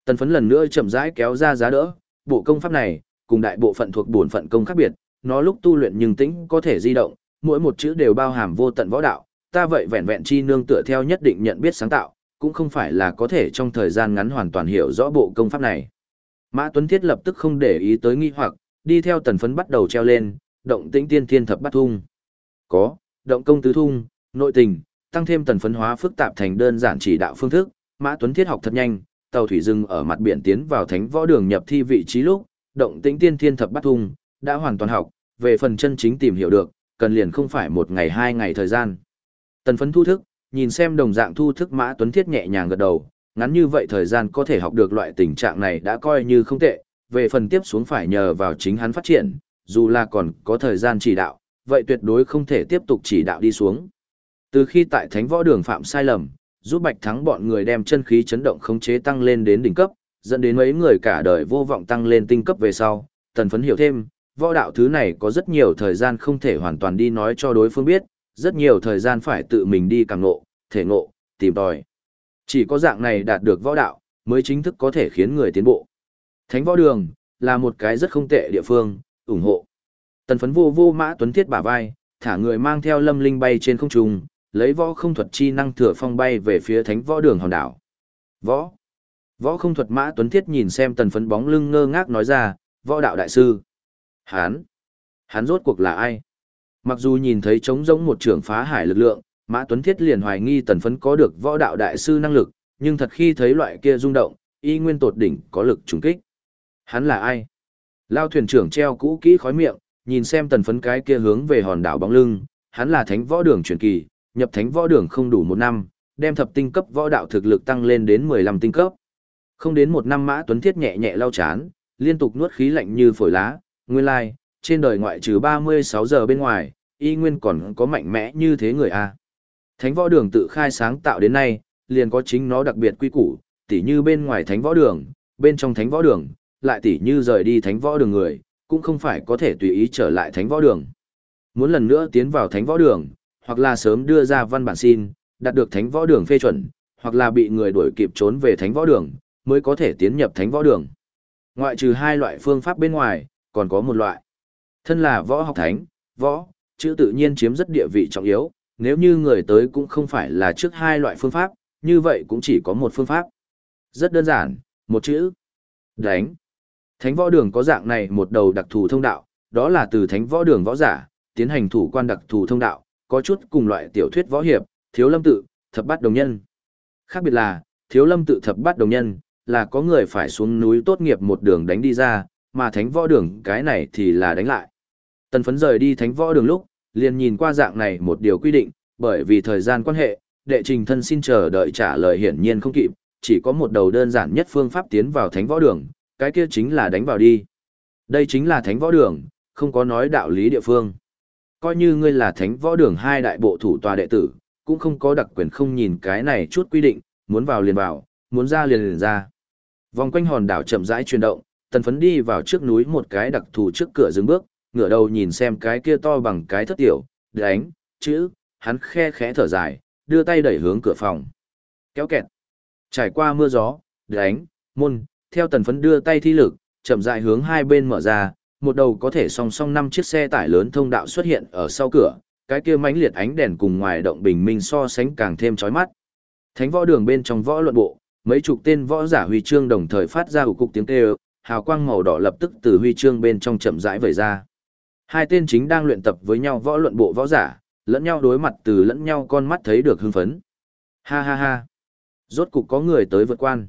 Tần phấn lần nữa chậm rãi kéo ra giá đỡ, bộ công pháp này, cùng đại bộ phận thuộc bổn phận công khác biệt, nó lúc tu luyện nhưng tĩnh có thể di động, mỗi một chữ đều bao hàm vô tận võ đạo, ta vậy vẹn vẹn chi nương tựa theo nhất định nhận biết sáng tạo, cũng không phải là có thể trong thời gian ngắn hoàn toàn hiểu rõ bộ công pháp này. Mã Tuấn Thiết lập tức không để ý tới nghi hoặc, đi theo tần phấn bắt đầu treo lên, động tĩnh tiên thiên thập bắt thung. Có, động công tứ thung, nội tình, tăng thêm tần phấn hóa phức tạp thành đơn giản chỉ đạo phương thức, Mã Tuấn Thiết học thật nhanh, tàu thủy dừng ở mặt biển tiến vào thánh võ đường nhập thi vị trí lúc, động tĩnh tiên thiên thập bắt thung, đã hoàn toàn học, về phần chân chính tìm hiểu được, cần liền không phải một ngày hai ngày thời gian. Tần phấn thu thức, nhìn xem đồng dạng thu thức Mã Tuấn Thiết nhẹ nhàng gật đầu, ngắn như vậy thời gian có thể học được loại tình trạng này đã coi như không tệ, về phần tiếp xuống phải nhờ vào chính hắn phát triển, dù là còn có thời gian chỉ đạo, vậy tuyệt đối không thể tiếp tục chỉ đạo đi xuống. Từ khi tại Thánh Võ Đường phạm sai lầm, giúp Bạch Thắng bọn người đem chân khí chấn động khống chế tăng lên đến đỉnh cấp, dẫn đến mấy người cả đời vô vọng tăng lên tinh cấp về sau, tần phấn hiểu thêm, võ đạo thứ này có rất nhiều thời gian không thể hoàn toàn đi nói cho đối phương biết, rất nhiều thời gian phải tự mình đi càng ngộ, thể ngộ, tìm tòi. Chỉ có dạng này đạt được võ đạo, mới chính thức có thể khiến người tiến bộ. Thánh võ đường, là một cái rất không tệ địa phương, ủng hộ. Tần phấn vô vô mã tuấn thiết bả vai, thả người mang theo lâm linh bay trên không trung, lấy võ không thuật chi năng thừa phong bay về phía thánh võ đường hòn đảo. Võ. Võ không thuật mã tuấn thiết nhìn xem tần phấn bóng lưng ngơ ngác nói ra, võ đạo đại sư. Hán. Hắn rốt cuộc là ai? Mặc dù nhìn thấy trống rỗng một trưởng phá hải lực lượng, Mã Tuấn Thiết liền hoài nghi tần phấn có được võ đạo đại sư năng lực, nhưng thật khi thấy loại kia rung động, y nguyên tột đỉnh có lực trùng kích. Hắn là ai? Lao thuyền trưởng treo cũ kỹ khói miệng, nhìn xem tần phấn cái kia hướng về hòn đảo bóng lưng, hắn là thánh võ đường truyền kỳ, nhập thánh võ đường không đủ một năm, đem thập tinh cấp võ đạo thực lực tăng lên đến 15 tinh cấp. Không đến một năm Mã Tuấn Thiết nhẹ nhẹ lau chán, liên tục nuốt khí lạnh như phổi lá, nguyên lai, trên đời ngoại trừ 36 giờ bên ngoài, y nguyên còn có mạnh mẽ như thế người a. Thánh võ đường tự khai sáng tạo đến nay, liền có chính nó đặc biệt quy củ, tỉ như bên ngoài thánh võ đường, bên trong thánh võ đường, lại tỉ như rời đi thánh võ đường người, cũng không phải có thể tùy ý trở lại thánh võ đường. Muốn lần nữa tiến vào thánh võ đường, hoặc là sớm đưa ra văn bản xin, đạt được thánh võ đường phê chuẩn, hoặc là bị người đuổi kịp trốn về thánh võ đường, mới có thể tiến nhập thánh võ đường. Ngoại trừ hai loại phương pháp bên ngoài, còn có một loại. Thân là võ học thánh, võ, chữ tự nhiên chiếm rất địa vị trọng yếu, nếu như người tới cũng không phải là trước hai loại phương pháp, như vậy cũng chỉ có một phương pháp. Rất đơn giản, một chữ. Đánh. Thánh võ đường có dạng này một đầu đặc thù thông đạo, đó là từ thánh võ đường võ giả, tiến hành thủ quan đặc thù thông đạo, có chút cùng loại tiểu thuyết võ hiệp, thiếu lâm tự, thập bát đồng nhân. Khác biệt là, thiếu lâm tự thập bát đồng nhân, là có người phải xuống núi tốt nghiệp một đường đánh đi ra, mà thánh võ đường cái này thì là đánh lại. Tần phấn rời đi thánh võ đường lúc, liền nhìn qua dạng này một điều quy định, bởi vì thời gian quan hệ, đệ trình thân xin chờ đợi trả lời hiển nhiên không kịp, chỉ có một đầu đơn giản nhất phương pháp tiến vào thánh võ đường, cái kia chính là đánh vào đi. Đây chính là thánh võ đường, không có nói đạo lý địa phương. Coi như ngươi là thánh võ đường hai đại bộ thủ tòa đệ tử, cũng không có đặc quyền không nhìn cái này chút quy định, muốn vào liền vào, muốn ra liền liền ra. Vòng quanh hòn đảo chậm rãi chuyển động, tần phấn đi vào trước núi một cái đặc thù trước cửa dừng bước, ngửa đầu nhìn xem cái kia to bằng cái thất tiểu, đánh, chữ, hắn khe khẽ thở dài, đưa tay đẩy hướng cửa phòng. Kéo kẹt. Trải qua mưa gió, đánh, môn, theo tần phấn đưa tay thi lực, chậm rãi hướng hai bên mở ra, một đầu có thể song song năm chiếc xe tải lớn thông đạo xuất hiện ở sau cửa, cái kia mãnh liệt ánh đèn cùng ngoài động bình minh so sánh càng thêm chói mắt. Thánh võ đường bên trong võ luận bộ, mấy chục tên võ giả huy chương đồng thời phát ra ủ cục tiếng kêu, hào quang màu đỏ lập tức từ huy chương bên trong chậm rãi vẩy ra. Hai tên chính đang luyện tập với nhau võ luận bộ võ giả, lẫn nhau đối mặt từ lẫn nhau con mắt thấy được hưng phấn. Ha ha ha. Rốt cục có người tới vượt quan.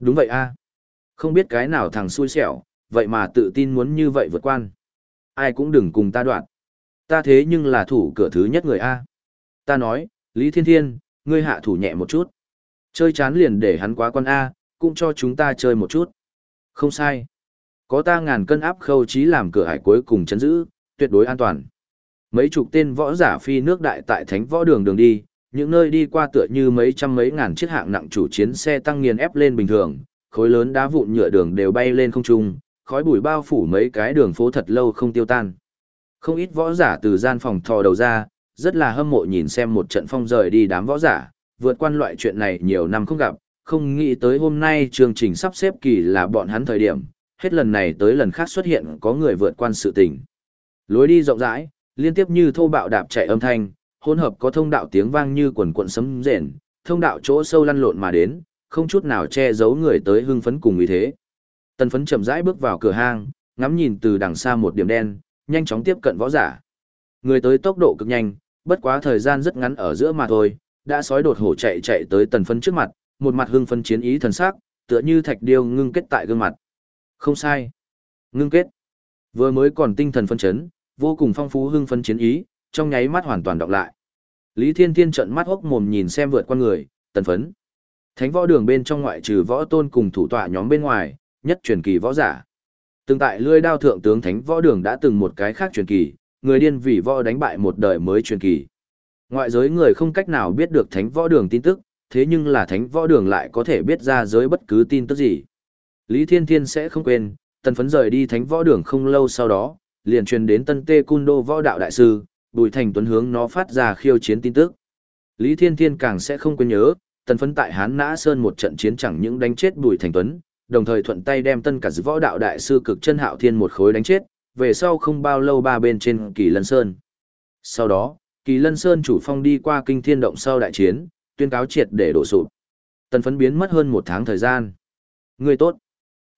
Đúng vậy a. Không biết cái nào thằng xui xẻo, vậy mà tự tin muốn như vậy vượt quan. Ai cũng đừng cùng ta đoạn. Ta thế nhưng là thủ cửa thứ nhất người a. Ta nói, Lý Thiên Thiên, ngươi hạ thủ nhẹ một chút. Chơi chán liền để hắn quá quan A, cũng cho chúng ta chơi một chút. Không sai. Có ta ngàn cân áp khâu trí làm cửa hải cuối cùng chấn giữ, tuyệt đối an toàn. Mấy chục tên võ giả phi nước đại tại thánh võ đường đường đi, những nơi đi qua tựa như mấy trăm mấy ngàn chiếc hạng nặng chủ chiến xe tăng nghiền ép lên bình thường, khối lớn đá vụn nhựa đường đều bay lên không trung, khói bụi bao phủ mấy cái đường phố thật lâu không tiêu tan. Không ít võ giả từ gian phòng thò đầu ra, rất là hâm mộ nhìn xem một trận phong rời đi đám võ giả, vượt qua loại chuyện này nhiều năm không gặp, không nghĩ tới hôm nay chương trình sắp xếp kỳ là bọn hắn thời điểm, hết lần này tới lần khác xuất hiện có người vượt quan sự tình. Lối đi rộng rãi, liên tiếp như thô bạo đạp chạy âm thanh, hỗn hợp có thông đạo tiếng vang như quần quần sấm rền, thông đạo chỗ sâu lăn lộn mà đến, không chút nào che giấu người tới hưng phấn cùng ý thế. Tần phấn chậm rãi bước vào cửa hang, ngắm nhìn từ đằng xa một điểm đen, nhanh chóng tiếp cận võ giả. Người tới tốc độ cực nhanh, bất quá thời gian rất ngắn ở giữa mà thôi, đã sói đột hổ chạy chạy tới tần phấn trước mặt, một mặt hưng phấn chiến ý thần sắc, tựa như thạch điêu ngưng kết tại gương mặt. Không sai. Ngưng kết. Vừa mới còn tinh thần phân chấn, vô cùng phong phú hưng phấn chiến ý, trong nháy mắt hoàn toàn đọc lại. Lý Thiên Thiên trợn mắt hốc mồm nhìn xem vượt qua người, tần phấn. Thánh võ đường bên trong ngoại trừ võ tôn cùng thủ tọa nhóm bên ngoài, nhất truyền kỳ võ giả. Từng tại lưỡi đao thượng tướng thánh võ đường đã từng một cái khác truyền kỳ, người điên vì võ đánh bại một đời mới truyền kỳ. Ngoại giới người không cách nào biết được thánh võ đường tin tức, thế nhưng là thánh võ đường lại có thể biết ra giới bất cứ tin tức gì. Lý Thiên Thiên sẽ không quên, tần phấn rời đi thánh võ đường không lâu sau đó, liền truyền đến tân tê cun đô võ đạo đại sư, Bùi Thành Tuấn hướng nó phát ra khiêu chiến tin tức. Lý Thiên Thiên càng sẽ không quên nhớ, tần phấn tại Hán Nã Sơn một trận chiến chẳng những đánh chết Bùi Thành Tuấn, đồng thời thuận tay đem tân cả võ đạo đại sư cực chân hạo thiên một khối đánh chết, về sau không bao lâu ba bên trên kỳ lân sơn. Sau đó, Kỳ Lân Sơn chủ phong đi qua kinh thiên động sau đại chiến, tuyên cáo triệt để đổ sụp. Tần phấn biến mất hơn một tháng thời gian. Ngươi tốt.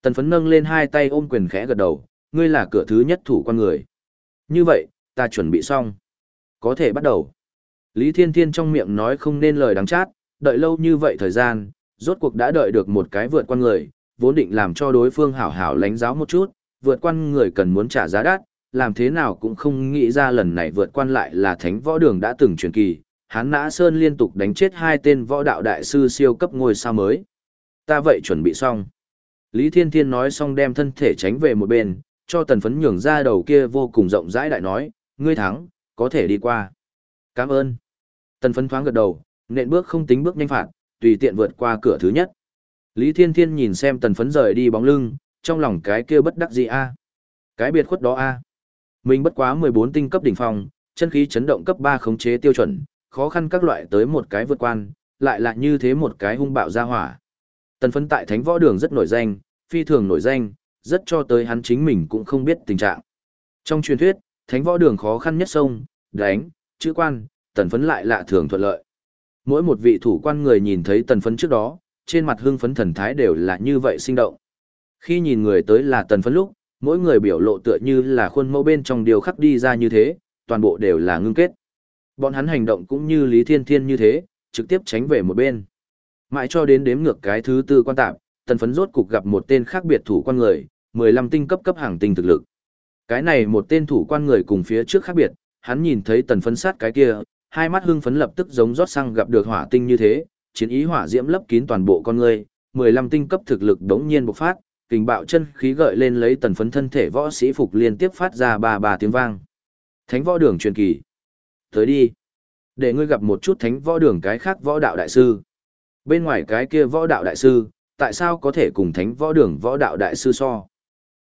Tần phấn nâng lên hai tay ôm quyền khẽ gật đầu, ngươi là cửa thứ nhất thủ quan người. Như vậy, ta chuẩn bị xong. Có thể bắt đầu. Lý Thiên Thiên trong miệng nói không nên lời đáng chát, đợi lâu như vậy thời gian, rốt cuộc đã đợi được một cái vượt quan người, vốn định làm cho đối phương hảo hảo lánh giáo một chút, vượt quan người cần muốn trả giá đắt, làm thế nào cũng không nghĩ ra lần này vượt quan lại là thánh võ đường đã từng truyền kỳ, hán nã sơn liên tục đánh chết hai tên võ đạo đại sư siêu cấp ngôi sao mới. Ta vậy chuẩn bị xong. Lý Thiên Thiên nói xong đem thân thể tránh về một bên, cho tần phấn nhường ra đầu kia vô cùng rộng rãi đại nói, ngươi thắng, có thể đi qua. Cảm ơn. Tần phấn thoáng gật đầu, nện bước không tính bước nhanh phạt, tùy tiện vượt qua cửa thứ nhất. Lý Thiên Thiên nhìn xem tần phấn rời đi bóng lưng, trong lòng cái kia bất đắc gì a Cái biệt khuất đó a Mình bất quá 14 tinh cấp đỉnh phong, chân khí chấn động cấp 3 khống chế tiêu chuẩn, khó khăn các loại tới một cái vượt quan, lại là như thế một cái hung bạo ra hỏa. Tần phấn tại thánh võ đường rất nổi danh, phi thường nổi danh, rất cho tới hắn chính mình cũng không biết tình trạng. Trong truyền thuyết, thánh võ đường khó khăn nhất sông, đánh, chữ quan, tần phấn lại lạ thường thuận lợi. Mỗi một vị thủ quan người nhìn thấy tần phấn trước đó, trên mặt hưng phấn thần thái đều là như vậy sinh động. Khi nhìn người tới là tần phấn lúc, mỗi người biểu lộ tựa như là khuôn mẫu bên trong điều khắc đi ra như thế, toàn bộ đều là ngưng kết. Bọn hắn hành động cũng như Lý Thiên Thiên như thế, trực tiếp tránh về một bên. Mãi cho đến đếm ngược cái thứ tư quan tạp, tần phấn rốt cục gặp một tên khác biệt thủ quan người, 15 tinh cấp cấp hàng tinh thực lực. Cái này một tên thủ quan người cùng phía trước khác biệt, hắn nhìn thấy tần phấn sát cái kia, hai mắt hưng phấn lập tức giống rót xăng gặp được hỏa tinh như thế, chiến ý hỏa diễm lấp kín toàn bộ con người, 15 tinh cấp thực lực đống nhiên bộc phát, kình bạo chân khí gợi lên lấy tần phấn thân thể võ sĩ phục liên tiếp phát ra ba ba tiếng vang. Thánh võ đường truyền kỳ. Tới đi. Để ngươi gặp một chút thánh võ đường cái khác võ đạo đại sư. Bên ngoài cái kia võ đạo đại sư, tại sao có thể cùng thánh võ đường võ đạo đại sư so?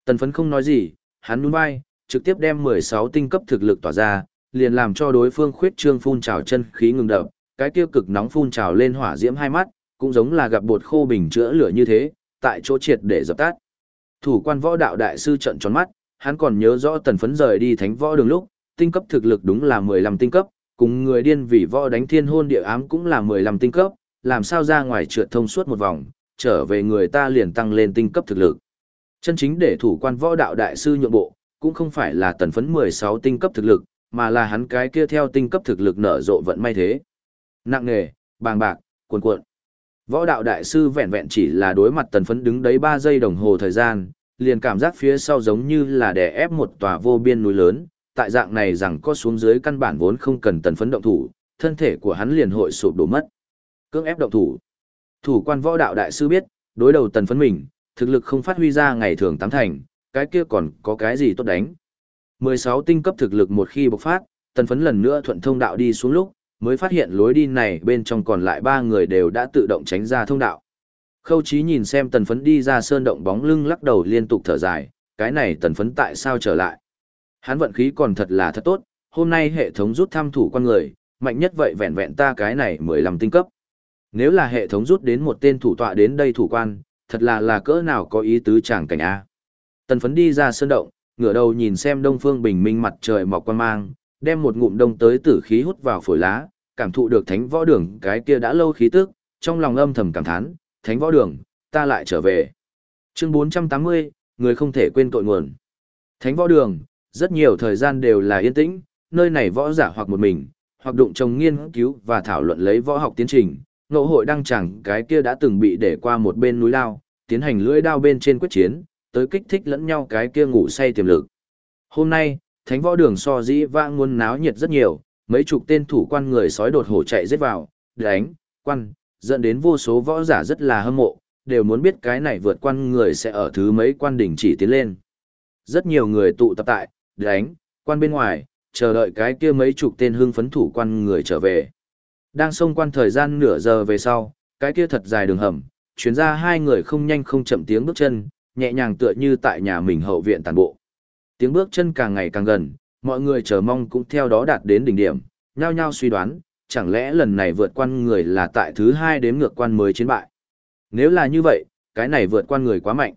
Tần phấn không nói gì, hắn nuôn vai, trực tiếp đem 16 tinh cấp thực lực tỏa ra, liền làm cho đối phương khuyết trương phun trào chân khí ngừng đập, cái tiêu cực nóng phun trào lên hỏa diễm hai mắt, cũng giống là gặp bột khô bình chữa lửa như thế, tại chỗ triệt để dập tắt. Thủ quan võ đạo đại sư trận tròn mắt, hắn còn nhớ rõ tần phấn rời đi thánh võ đường lúc, tinh cấp thực lực đúng là 15 tinh cấp, cùng người điên vì võ đánh thiên hôn địa ám cũng là 15 tinh cấp, làm sao ra ngoài trượt thông suốt một vòng, trở về người ta liền tăng lên tinh cấp thực lực. Chân chính để thủ quan võ đạo đại sư nhượng bộ, cũng không phải là tần phấn 16 tinh cấp thực lực, mà là hắn cái kia theo tinh cấp thực lực nở rộ vận may thế. Nặng nghề, bàng bạc, cuồn cuộn. Võ đạo đại sư vẹn vẹn chỉ là đối mặt tần phấn đứng đấy 3 giây đồng hồ thời gian, liền cảm giác phía sau giống như là đè ép một tòa vô biên núi lớn, tại dạng này rằng có xuống dưới căn bản vốn không cần tần phấn động thủ, thân thể của hắn liền hội sụp đổ mất. Cưỡng ép động thủ. Thủ quan võ đạo đại sư biết, đối đầu tần phấn mình, thực lực không phát huy ra ngày thường tám thành, cái kia còn có cái gì tốt đánh. 16 tinh cấp thực lực một khi bộc phát, tần phấn lần nữa thuận thông đạo đi xuống lúc, mới phát hiện lối đi này bên trong còn lại ba người đều đã tự động tránh ra thông đạo. Khâu Chí nhìn xem tần phấn đi ra sơn động bóng lưng lắc đầu liên tục thở dài, cái này tần phấn tại sao trở lại. Hắn vận khí còn thật là thật tốt, hôm nay hệ thống rút thăm thủ con người, mạnh nhất vậy vẹn vẹn ta cái này 15 tinh cấp. Nếu là hệ thống rút đến một tên thủ tọa đến đây thủ quan, thật là là cỡ nào có ý tứ chẳng cảnh A. Tần phấn đi ra sơn động, ngửa đầu nhìn xem đông phương bình minh mặt trời mọc quan mang, đem một ngụm đông tới tử khí hút vào phổi lá, cảm thụ được thánh võ đường cái kia đã lâu khí tức, trong lòng âm thầm cảm thán, thánh võ đường, ta lại trở về. Chương 480, người không thể quên tội nguồn. Thánh võ đường, rất nhiều thời gian đều là yên tĩnh, nơi này võ giả hoặc một mình, hoặc đụng chồng nghiên cứu và thảo luận lấy võ học tiến trình. Ngộ hội đăng chẳng cái kia đã từng bị để qua một bên núi lao, tiến hành lưỡi đao bên trên quyết chiến, tới kích thích lẫn nhau cái kia ngủ say tiềm lực. Hôm nay, thánh võ đường so dĩ vãng muôn náo nhiệt rất nhiều, mấy chục tên thủ quan người sói đột hổ chạy giết vào, đánh, quan, dẫn đến vô số võ giả rất là hâm mộ, đều muốn biết cái này vượt quan người sẽ ở thứ mấy quan đỉnh chỉ tiến lên. Rất nhiều người tụ tập tại, đánh, quan bên ngoài, chờ đợi cái kia mấy chục tên hưng phấn thủ quan người trở về. Đang xông quan thời gian nửa giờ về sau, cái kia thật dài đường hầm, chuyến ra hai người không nhanh không chậm tiếng bước chân, nhẹ nhàng tựa như tại nhà mình hậu viện tàn bộ. Tiếng bước chân càng ngày càng gần, mọi người chờ mong cũng theo đó đạt đến đỉnh điểm, nhao nhao suy đoán, chẳng lẽ lần này vượt quan người là tại thứ hai đếm ngược quan mới chiến bại. Nếu là như vậy, cái này vượt quan người quá mạnh.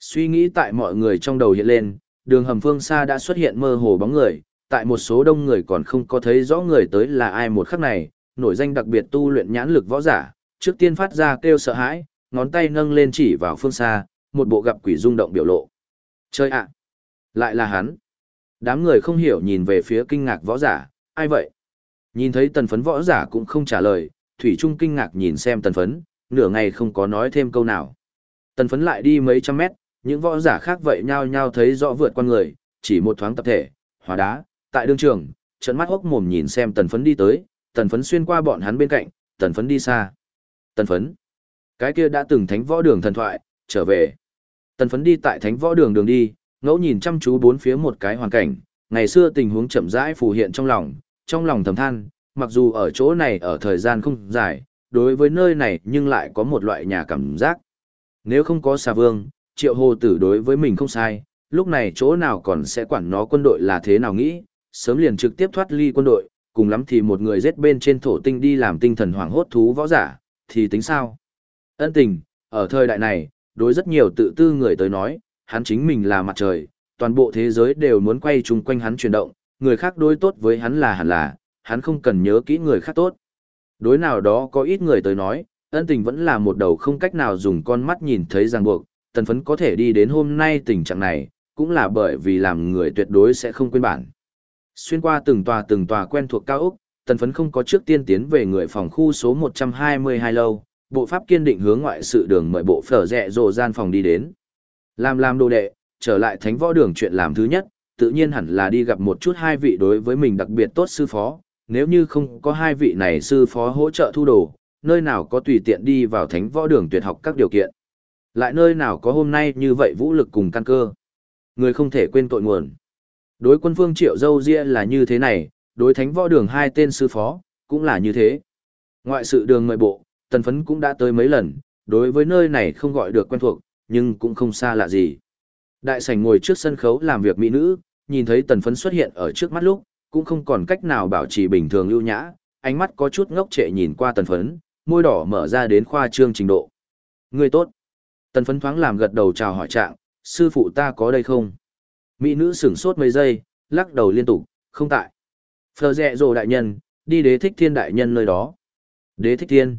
Suy nghĩ tại mọi người trong đầu hiện lên, đường hầm phương xa đã xuất hiện mơ hồ bóng người, tại một số đông người còn không có thấy rõ người tới là ai một khắc này, nổi danh đặc biệt tu luyện nhãn lực võ giả, trước tiên phát ra kêu sợ hãi, ngón tay nâng lên chỉ vào phương xa, một bộ gặp quỷ rung động biểu lộ. Chơi ạ! lại là hắn! Đám người không hiểu nhìn về phía kinh ngạc võ giả, ai vậy? Nhìn thấy tần phấn võ giả cũng không trả lời, Thủy Trung kinh ngạc nhìn xem tần phấn, nửa ngày không có nói thêm câu nào. Tần phấn lại đi mấy trăm mét, những võ giả khác vậy nhau nhau thấy rõ vượt qua người, chỉ một thoáng tập thể, hóa đá, tại đương trường, trận mắt hốc mồm nhìn xem tần phấn đi tới, tần phấn xuyên qua bọn hắn bên cạnh, tần phấn đi xa. Tần phấn, cái kia đã từng thánh võ đường thần thoại, trở về. Tần phấn đi tại thánh võ đường đường đi, ngẫu nhìn chăm chú bốn phía một cái hoàn cảnh, ngày xưa tình huống chậm rãi phù hiện trong lòng, trong lòng thầm than, mặc dù ở chỗ này ở thời gian không dài, đối với nơi này nhưng lại có một loại nhà cảm giác. Nếu không có xà vương, triệu hồ tử đối với mình không sai, lúc này chỗ nào còn sẽ quản nó quân đội là thế nào nghĩ, sớm liền trực tiếp thoát ly quân đội, cùng lắm thì một người giết bên trên thổ tinh đi làm tinh thần hoảng hốt thú võ giả, thì tính sao? Ân tình, ở thời đại này, đối rất nhiều tự tư người tới nói, hắn chính mình là mặt trời, toàn bộ thế giới đều muốn quay chung quanh hắn chuyển động, người khác đối tốt với hắn là hẳn là, hắn không cần nhớ kỹ người khác tốt. Đối nào đó có ít người tới nói, ân tình vẫn là một đầu không cách nào dùng con mắt nhìn thấy ràng buộc, tần phấn có thể đi đến hôm nay tình trạng này, cũng là bởi vì làm người tuyệt đối sẽ không quên bản. Xuyên qua từng tòa từng tòa quen thuộc cao ốc, tần phấn không có trước tiên tiến về người phòng khu số 122 lâu, bộ pháp kiên định hướng ngoại sự đường mời bộ phở rẹ rồ gian phòng đi đến. Làm làm đồ đệ, trở lại thánh võ đường chuyện làm thứ nhất, tự nhiên hẳn là đi gặp một chút hai vị đối với mình đặc biệt tốt sư phó, nếu như không có hai vị này sư phó hỗ trợ thu đồ, nơi nào có tùy tiện đi vào thánh võ đường tuyệt học các điều kiện. Lại nơi nào có hôm nay như vậy vũ lực cùng căn cơ. Người không thể quên tội nguồn. Đối quân phương triệu dâu ria là như thế này, đối thánh võ đường hai tên sư phó, cũng là như thế. Ngoại sự đường mời bộ, tần phấn cũng đã tới mấy lần, đối với nơi này không gọi được quen thuộc, nhưng cũng không xa lạ gì. Đại sảnh ngồi trước sân khấu làm việc mỹ nữ, nhìn thấy tần phấn xuất hiện ở trước mắt lúc, cũng không còn cách nào bảo trì bình thường lưu nhã, ánh mắt có chút ngốc trệ nhìn qua tần phấn, môi đỏ mở ra đến khoa trương trình độ. Người tốt. Tần phấn thoáng làm gật đầu chào hỏi trạng, sư phụ ta có đây không? Mỹ nữ sửng sốt mấy giây, lắc đầu liên tục, không tại. Phờ rẹ rồ đại nhân, đi đế thích thiên đại nhân nơi đó. Đế thích thiên.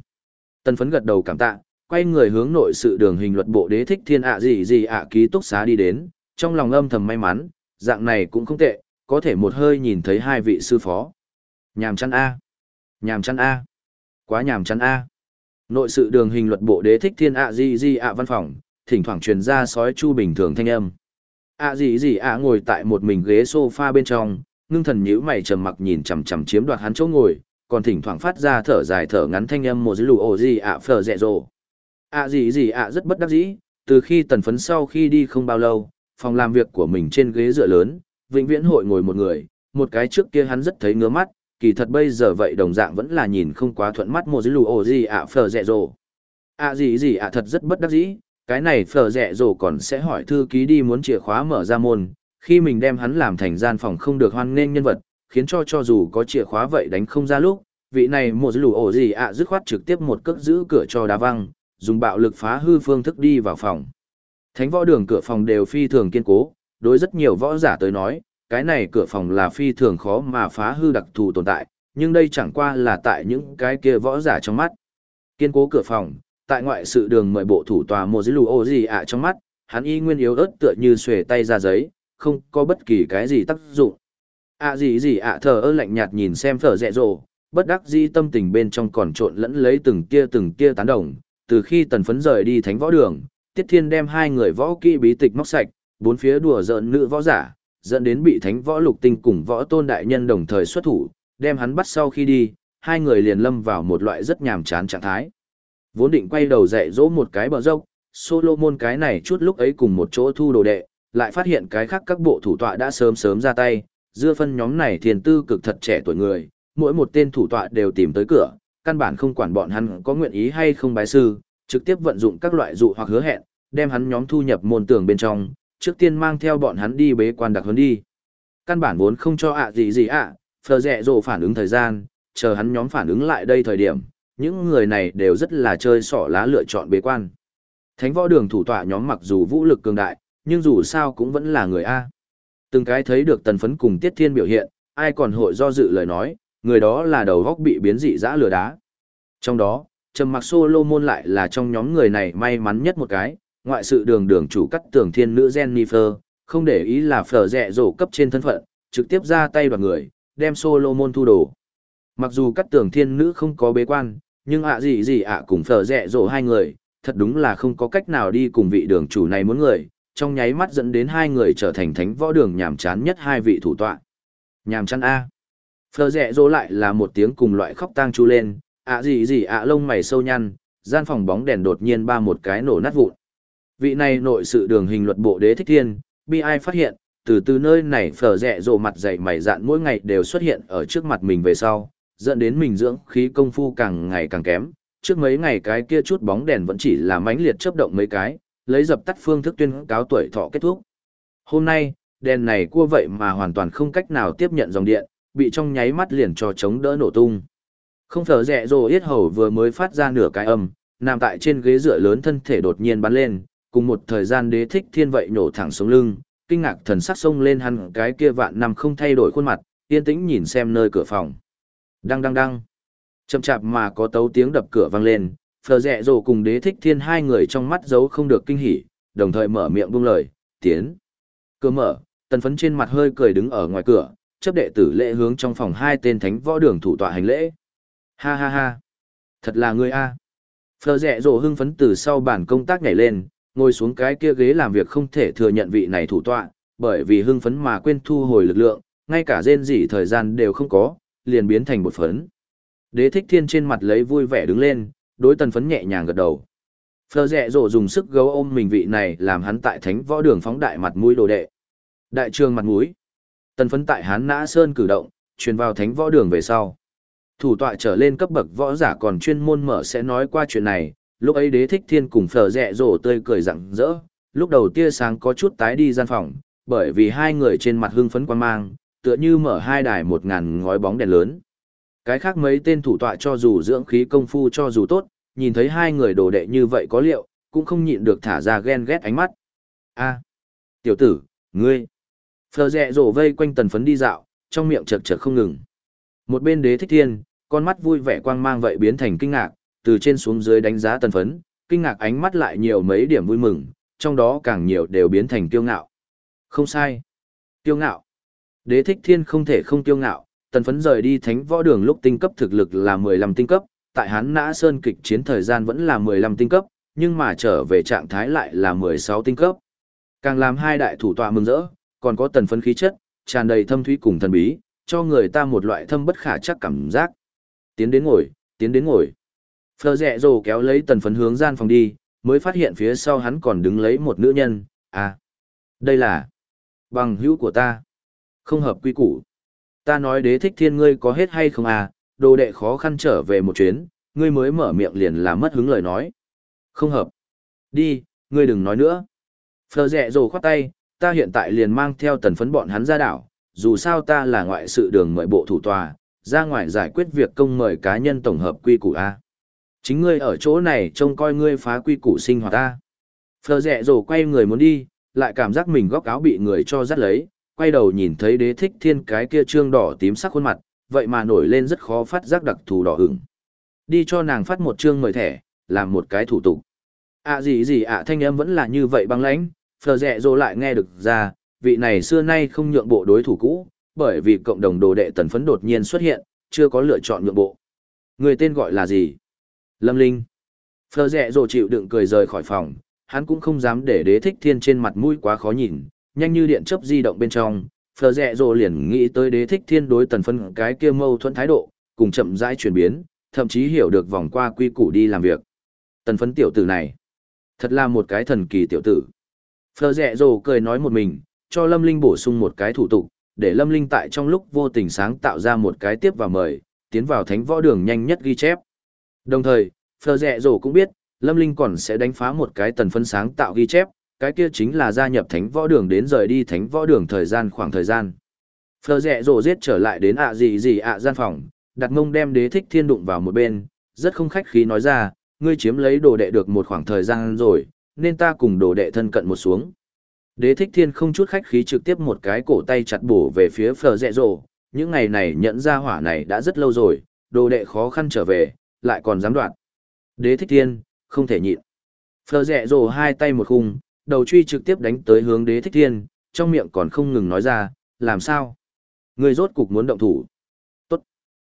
Tần phấn gật đầu cảm tạ, quay người hướng nội sự đường hình luật bộ đế thích thiên ạ gì gì ạ ký túc xá đi đến, trong lòng âm thầm may mắn, dạng này cũng không tệ, có thể một hơi nhìn thấy hai vị sư phó. Nhàm chăn A. Nhàm chăn A. Quá nhàm chăn A. Nội sự đường hình luật bộ đế thích thiên ạ gì gì ạ văn phòng, thỉnh thoảng truyền ra sói chu bình thường thanh âm. ạ gì gì ạ ngồi tại một mình ghế sofa bên trong, ngưng thần nhíu mày trầm mặc nhìn chằm chằm chiếm đoạt hắn chỗ ngồi, còn thỉnh thoảng phát ra thở dài thở ngắn thanh âm một lù ổ gì ạ phở rẹ rồ. ạ gì gì ạ rất bất đắc dĩ, từ khi tần phấn sau khi đi không bao lâu, phòng làm việc của mình trên ghế dựa lớn, vĩnh viễn hội ngồi một người, một cái trước kia hắn rất thấy ngứa mắt, kỳ thật bây giờ vậy đồng dạng vẫn là nhìn không quá thuận mắt một lù ổ gì ạ phở rẹ rồ. ạ gì gì ạ thật rất bất đắc dĩ, cái này phở rẹ rồ còn sẽ hỏi thư ký đi muốn chìa khóa mở ra môn, khi mình đem hắn làm thành gian phòng không được hoan nghênh nhân vật, khiến cho cho dù có chìa khóa vậy đánh không ra lúc, vị này một lù ổ gì ạ dứt khoát trực tiếp một cước giữ cửa cho đá văng, dùng bạo lực phá hư phương thức đi vào phòng. Thánh võ đường cửa phòng đều phi thường kiên cố, đối rất nhiều võ giả tới nói, cái này cửa phòng là phi thường khó mà phá hư đặc thù tồn tại, nhưng đây chẳng qua là tại những cái kia võ giả trong mắt. Kiên cố cửa phòng, tại ngoại sự đường mời bộ thủ tòa một lù ô gì ạ trong mắt, hắn y nguyên yếu ớt tựa như xuề tay ra giấy, không có bất kỳ cái gì tác dụng. À gì gì ạ thờ ơ lạnh nhạt nhìn xem thở rẹ rồ, bất đắc dĩ tâm tình bên trong còn trộn lẫn lấy từng kia từng kia tán đồng, từ khi tần phấn rời đi thánh võ đường, Tiết Thiên đem hai người võ kỹ bí tịch móc sạch, bốn phía đùa giỡn nữ võ giả, dẫn đến bị thánh võ lục tinh cùng võ tôn đại nhân đồng thời xuất thủ, đem hắn bắt sau khi đi, hai người liền lâm vào một loại rất nhàm chán trạng thái. Vốn định quay đầu dạy dỗ một cái bờ dốc, Solomon cái này chút lúc ấy cùng một chỗ thu đồ đệ, lại phát hiện cái khác các bộ thủ tọa đã sớm sớm ra tay, dưa phân nhóm này thiền tư cực thật trẻ tuổi người, mỗi một tên thủ tọa đều tìm tới cửa, căn bản không quản bọn hắn có nguyện ý hay không bái sư, trực tiếp vận dụng các loại dụ hoặc hứa hẹn, đem hắn nhóm thu nhập môn tường bên trong, trước tiên mang theo bọn hắn đi bế quan đặc huấn đi. Căn bản vốn không cho ạ gì gì ạ, phờ rẹ rộ phản ứng thời gian, chờ hắn nhóm phản ứng lại đây thời điểm, những người này đều rất là chơi sỏ lá lựa chọn bế quan. Thánh võ đường thủ tọa nhóm mặc dù vũ lực cường đại, nhưng dù sao cũng vẫn là người A. Từng cái thấy được tần phấn cùng Tiết Thiên biểu hiện, ai còn hội do dự lời nói, người đó là đầu góc bị biến dị dã lừa đá. Trong đó, trầm mặc Solomon lại là trong nhóm người này may mắn nhất một cái, ngoại sự đường đường chủ cắt tường thiên nữ Jennifer, không để ý là phở rẹ rổ cấp trên thân phận, trực tiếp ra tay đoạt người, đem Solomon thu đồ. Mặc dù cắt tường thiên nữ không có bế quan, nhưng ạ gì gì ạ cùng phở rẹ rổ hai người, thật đúng là không có cách nào đi cùng vị đường chủ này muốn người, trong nháy mắt dẫn đến hai người trở thành thánh võ đường nhàm chán nhất hai vị thủ tọa. Nhàm chán A. Phở rẹ rổ lại là một tiếng cùng loại khóc tang chu lên, ạ gì gì ạ lông mày sâu nhăn, gian phòng bóng đèn đột nhiên ba một cái nổ nát vụn. Vị này nội sự đường hình luật bộ đế thích thiên, bi ai phát hiện, từ từ nơi này phở rẹ rộ mặt dày mày dạn mỗi ngày đều xuất hiện ở trước mặt mình về sau, dẫn đến mình dưỡng khí công phu càng ngày càng kém. Trước mấy ngày cái kia chút bóng đèn vẫn chỉ là mãnh liệt chớp động mấy cái, lấy dập tắt phương thức tuyên cáo tuổi thọ kết thúc. Hôm nay, đèn này cua vậy mà hoàn toàn không cách nào tiếp nhận dòng điện, bị trong nháy mắt liền cho chống đỡ nổ tung. Không phở rẹ rồ yết hầu vừa mới phát ra nửa cái âm, nằm tại trên ghế dựa lớn thân thể đột nhiên bắn lên, cùng một thời gian đế thích thiên vậy nổ thẳng xuống lưng, kinh ngạc thần sắc sông lên hắn cái kia vạn năm không thay đổi khuôn mặt, yên tĩnh nhìn xem nơi cửa phòng. Đăng đăng đăng. Chậm chạp mà có tấu tiếng đập cửa vang lên, phở rẹ rồ cùng đế thích thiên hai người trong mắt giấu không được kinh hỉ, đồng thời mở miệng buông lời, tiến. Cửa mở, tần phấn trên mặt hơi cười đứng ở ngoài cửa, chấp đệ tử lễ hướng trong phòng hai tên thánh võ đường thủ tọa hành lễ. Ha ha ha. Thật là người a. Phở rẹ rồ hưng phấn từ sau bàn công tác nhảy lên, ngồi xuống cái kia ghế làm việc không thể thừa nhận vị này thủ tọa, bởi vì hưng phấn mà quên thu hồi lực lượng, ngay cả rên rỉ thời gian đều không có, liền biến thành một phấn. Đế thích thiên trên mặt lấy vui vẻ đứng lên, đối tần phấn nhẹ nhàng gật đầu. Phờ rẹ rộ dùng sức gấu ôm mình vị này làm hắn tại thánh võ đường phóng đại mặt mũi đồ đệ. Đại trường mặt mũi. Tần phấn tại hán nã sơn cử động, truyền vào thánh võ đường về sau. Thủ tọa trở lên cấp bậc võ giả còn chuyên môn mở sẽ nói qua chuyện này, lúc ấy đế thích thiên cùng phở rẽ rổ tươi cười rặng rỡ, lúc đầu tia sáng có chút tái đi gian phòng, bởi vì hai người trên mặt hưng phấn quan mang, tựa như mở hai đài một ngàn ngói bóng đèn lớn. Cái khác mấy tên thủ tọa cho dù dưỡng khí công phu cho dù tốt, nhìn thấy hai người đồ đệ như vậy có liệu, cũng không nhịn được thả ra ghen ghét ánh mắt. a tiểu tử, ngươi. phờ rẽ rổ vây quanh tần phấn đi dạo, trong miệng chật chật không ngừng. Một bên đế thích thiên, con mắt vui vẻ quang mang vậy biến thành kinh ngạc, từ trên xuống dưới đánh giá tần phấn, kinh ngạc ánh mắt lại nhiều mấy điểm vui mừng, trong đó càng nhiều đều biến thành kiêu ngạo. Không sai. Kiêu ngạo. Đế thích thiên không thể không kiêu ngạo, tần phấn rời đi thánh võ đường lúc tinh cấp thực lực là 15 tinh cấp, tại hán nã sơn kịch chiến thời gian vẫn là 15 tinh cấp, nhưng mà trở về trạng thái lại là 16 tinh cấp. Càng làm hai đại thủ tọa mừng rỡ, còn có tần phấn khí chất, tràn đầy thâm thúy cùng thần bí, cho người ta một loại thâm bất khả chắc cảm giác. Tiến đến ngồi, tiến đến ngồi. Phờ rẹ rồ kéo lấy tần phấn hướng gian phòng đi, mới phát hiện phía sau hắn còn đứng lấy một nữ nhân, à, đây là bằng hữu của ta. Không hợp quy củ. Ta nói đế thích thiên ngươi có hết hay không à, đồ đệ khó khăn trở về một chuyến, ngươi mới mở miệng liền là mất hứng lời nói. Không hợp. Đi, ngươi đừng nói nữa. Phờ rẹ rồ khoát tay, ta hiện tại liền mang theo tần phấn bọn hắn ra đảo, dù sao ta là ngoại sự đường mời bộ thủ tòa, ra ngoài giải quyết việc công mời cá nhân tổng hợp quy củ A. Chính ngươi ở chỗ này trông coi ngươi phá quy củ sinh hoạt ta. Phờ rẹ rồ quay người muốn đi, lại cảm giác mình góc áo bị người cho dắt lấy, quay đầu nhìn thấy đế thích thiên cái kia trương đỏ tím sắc khuôn mặt, vậy mà nổi lên rất khó phát giác đặc thù đỏ hửng Đi cho nàng phát một trương mời thẻ, làm một cái thủ tục. À gì gì ạ thanh âm vẫn là như vậy băng lãnh, phờ rẹ rồ lại nghe được ra, vị này xưa nay không nhượng bộ đối thủ cũ, bởi vì cộng đồng đồ đệ tần phấn đột nhiên xuất hiện, chưa có lựa chọn nhượng bộ. Người tên gọi là gì? Lâm Linh. Phờ rẹ rồ chịu đựng cười rời khỏi phòng, hắn cũng không dám để đế thích thiên trên mặt mũi quá khó nhìn, nhanh như điện chấp di động bên trong, phờ rẹ rồ liền nghĩ tới đế thích thiên đối tần phân cái kia mâu thuẫn thái độ, cùng chậm rãi chuyển biến, thậm chí hiểu được vòng qua quy củ đi làm việc. Tần phấn tiểu tử này, thật là một cái thần kỳ tiểu tử. Phờ rẹ rồ cười nói một mình, cho Lâm Linh bổ sung một cái thủ tục, để Lâm Linh tại trong lúc vô tình sáng tạo ra một cái tiếp và mời, tiến vào thánh võ đường nhanh nhất ghi chép. Đồng thời, Phờ Rẹ Rổ cũng biết, Lâm Linh còn sẽ đánh phá một cái tần phân sáng tạo ghi chép, cái kia chính là gia nhập thánh võ đường đến rời đi thánh võ đường thời gian khoảng thời gian. Phờ Rẹ Rổ giết trở lại đến ạ gì gì ạ gian phòng, đặt mông đem đế thích thiên đụng vào một bên, rất không khách khí nói ra, ngươi chiếm lấy đồ đệ được một khoảng thời gian rồi, nên ta cùng đồ đệ thân cận một xuống. Đế thích thiên không chút khách khí trực tiếp một cái cổ tay chặt bổ về phía phờ rẹ rồ, những ngày này nhận ra hỏa này đã rất lâu rồi, đồ đệ khó khăn trở về, lại còn dám đoạn. Đế thích thiên, không thể nhịn. Phờ rẹ rồ hai tay một khung, đầu truy trực tiếp đánh tới hướng đế thích thiên, trong miệng còn không ngừng nói ra, làm sao? Người rốt cục muốn động thủ. Tốt.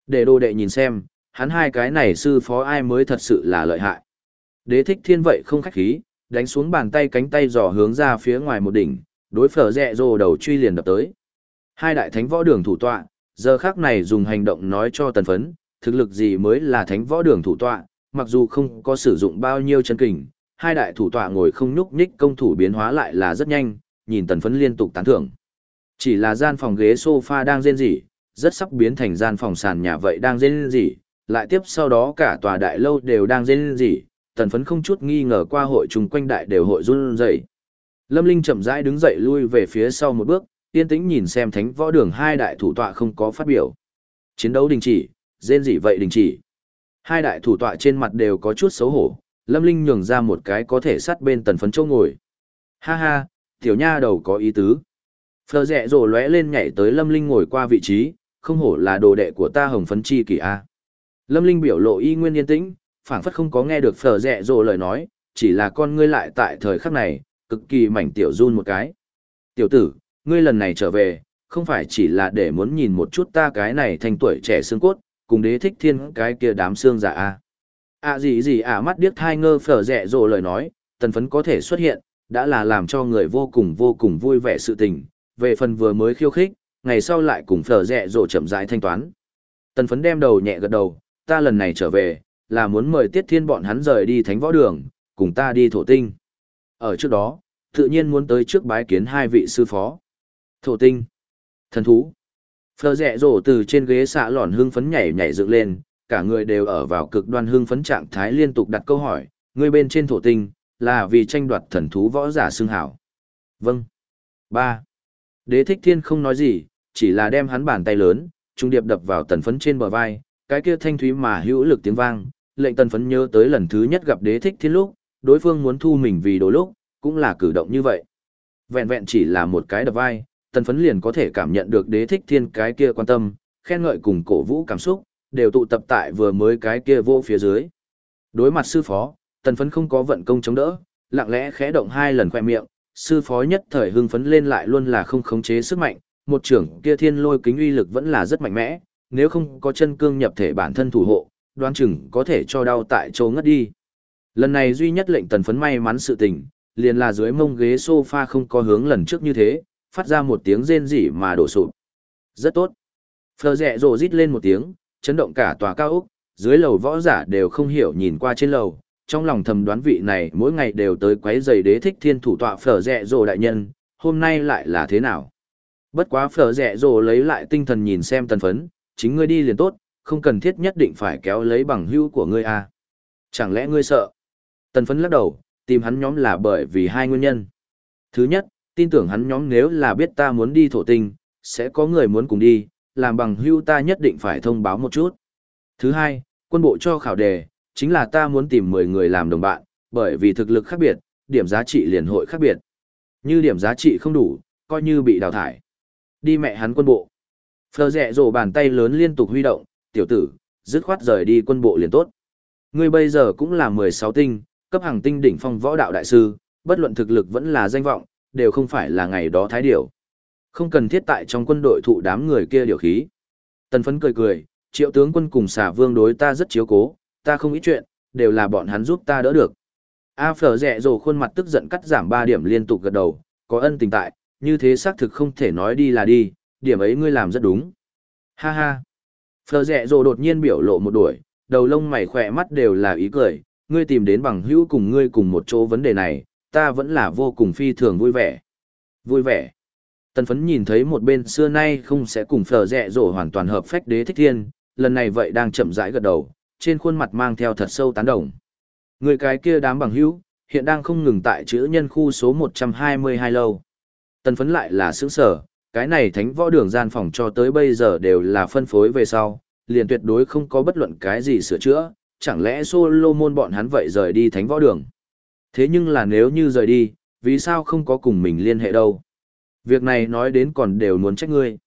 Để đồ đệ nhìn xem, hắn hai cái này sư phó ai mới thật sự là lợi hại. Đế thích thiên vậy không khách khí, đánh xuống bàn tay cánh tay dò hướng ra phía ngoài một đỉnh, đối phở rẹ rồ đầu truy liền đập tới. Hai đại thánh võ đường thủ tọa, giờ khác này dùng hành động nói cho tần phấn, thực lực gì mới là thánh võ đường thủ tọa, mặc dù không có sử dụng bao nhiêu chân kình, hai đại thủ tọa ngồi không nhúc nhích công thủ biến hóa lại là rất nhanh, nhìn tần phấn liên tục tán thưởng. Chỉ là gian phòng ghế sofa đang rên rỉ, rất sắp biến thành gian phòng sàn nhà vậy đang rên rỉ, lại tiếp sau đó cả tòa đại lâu đều đang rên rỉ, tần phấn không chút nghi ngờ qua hội chung quanh đại đều hội run rẩy. Lâm Linh chậm rãi đứng dậy lui về phía sau một bước, yên tĩnh nhìn xem thánh võ đường hai đại thủ tọa không có phát biểu. Chiến đấu đình chỉ, rên rỉ vậy đình chỉ. Hai đại thủ tọa trên mặt đều có chút xấu hổ, Lâm Linh nhường ra một cái có thể sát bên tần phấn châu ngồi. Ha ha, tiểu nha đầu có ý tứ. Phờ rẹ rồ lóe lên nhảy tới Lâm Linh ngồi qua vị trí, không hổ là đồ đệ của ta hồng phấn chi kỳ a. Lâm Linh biểu lộ y nguyên yên tĩnh, phảng phất không có nghe được phờ rẹ rồ lời nói, chỉ là con ngươi lại tại thời khắc này, cực kỳ mảnh tiểu run một cái. Tiểu tử, ngươi lần này trở về, không phải chỉ là để muốn nhìn một chút ta cái này thành tuổi trẻ xương cốt, cùng đế thích thiên cái kia đám xương giả a. À gì gì à mắt điếc thai ngơ phở rẻ rồ lời nói, tần phấn có thể xuất hiện, đã là làm cho người vô cùng vô cùng vui vẻ sự tình, về phần vừa mới khiêu khích, ngày sau lại cùng phở rẻ rồ chậm rãi thanh toán. Tần phấn đem đầu nhẹ gật đầu, ta lần này trở về, là muốn mời tiết thiên bọn hắn rời đi thánh võ đường, cùng ta đi thổ tinh. Ở trước đó, tự nhiên muốn tới trước bái kiến hai vị sư phó. Thổ tinh, thần thú. Phờ rẹ rổ từ trên ghế xạ lòn hưng phấn nhảy nhảy dựng lên, cả người đều ở vào cực đoan hưng phấn trạng thái liên tục đặt câu hỏi, người bên trên thổ tinh, là vì tranh đoạt thần thú võ giả xương hảo. Vâng. ba Đế thích thiên không nói gì, chỉ là đem hắn bàn tay lớn, trung điệp đập vào tần phấn trên bờ vai, cái kia thanh thúy mà hữu lực tiếng vang, lệnh tần phấn nhớ tới lần thứ nhất gặp đế thích thiên lúc, đối phương muốn thu mình vì đồ lúc, cũng là cử động như vậy. Vẹn vẹn chỉ là một cái đập vai, tần phấn liền có thể cảm nhận được đế thích thiên cái kia quan tâm, khen ngợi cùng cổ vũ cảm xúc, đều tụ tập tại vừa mới cái kia vô phía dưới. Đối mặt sư phó, tần phấn không có vận công chống đỡ, lặng lẽ khẽ động hai lần khoe miệng, sư phó nhất thời hưng phấn lên lại luôn là không khống chế sức mạnh, một trưởng kia thiên lôi kính uy lực vẫn là rất mạnh mẽ, nếu không có chân cương nhập thể bản thân thủ hộ, đoán chừng có thể cho đau tại chỗ ngất đi. Lần này duy nhất lệnh tần phấn may mắn sự tình, liền là dưới mông ghế sofa không có hướng lần trước như thế, phát ra một tiếng rên rỉ mà đổ sụp. Rất tốt. Phờ rẹ rồ rít lên một tiếng, chấn động cả tòa cao ốc, dưới lầu võ giả đều không hiểu nhìn qua trên lầu, trong lòng thầm đoán vị này mỗi ngày đều tới quấy giày đế thích thiên thủ tọa phở rẹ rồ đại nhân, hôm nay lại là thế nào? Bất quá phở rẹ rồ lấy lại tinh thần nhìn xem tần phấn, chính ngươi đi liền tốt, không cần thiết nhất định phải kéo lấy bằng hưu của ngươi à. Chẳng lẽ ngươi sợ? Tần phấn lắc đầu, tìm hắn nhóm là bởi vì hai nguyên nhân. Thứ nhất, tin tưởng hắn nhóm nếu là biết ta muốn đi thổ tinh, sẽ có người muốn cùng đi, làm bằng hưu ta nhất định phải thông báo một chút. Thứ hai, quân bộ cho khảo đề, chính là ta muốn tìm 10 người làm đồng bạn, bởi vì thực lực khác biệt, điểm giá trị liền hội khác biệt. Như điểm giá trị không đủ, coi như bị đào thải. Đi mẹ hắn quân bộ. Phờ rẹ rổ bàn tay lớn liên tục huy động, tiểu tử, dứt khoát rời đi quân bộ liền tốt. Ngươi bây giờ cũng là 16 tinh, cấp hàng tinh đỉnh phong võ đạo đại sư, bất luận thực lực vẫn là danh vọng, đều không phải là ngày đó thái điểu. Không cần thiết tại trong quân đội thụ đám người kia điều khí. Tần phấn cười cười, triệu tướng quân cùng xả vương đối ta rất chiếu cố, ta không ít chuyện, đều là bọn hắn giúp ta đỡ được. A phở rẹ rồ khuôn mặt tức giận cắt giảm 3 điểm liên tục gật đầu, có ân tình tại, như thế xác thực không thể nói đi là đi, điểm ấy ngươi làm rất đúng. Ha ha. Phở rẹ rồ đột nhiên biểu lộ một đuổi, đầu lông mày khỏe mắt đều là ý cười, ngươi tìm đến bằng hữu cùng ngươi cùng một chỗ vấn đề này, ta vẫn là vô cùng phi thường vui vẻ. Vui vẻ. Tần phấn nhìn thấy một bên xưa nay không sẽ cùng phở rẹ rổ hoàn toàn hợp phách đế thích thiên, lần này vậy đang chậm rãi gật đầu, trên khuôn mặt mang theo thật sâu tán đồng. Người cái kia đám bằng hữu, hiện đang không ngừng tại chữ nhân khu số 122 lâu. Tần phấn lại là sướng sở, cái này thánh võ đường gian phòng cho tới bây giờ đều là phân phối về sau, liền tuyệt đối không có bất luận cái gì sửa chữa, chẳng lẽ Solomon bọn hắn vậy rời đi thánh võ đường. Thế nhưng là nếu như rời đi, vì sao không có cùng mình liên hệ đâu? Việc này nói đến còn đều muốn trách ngươi.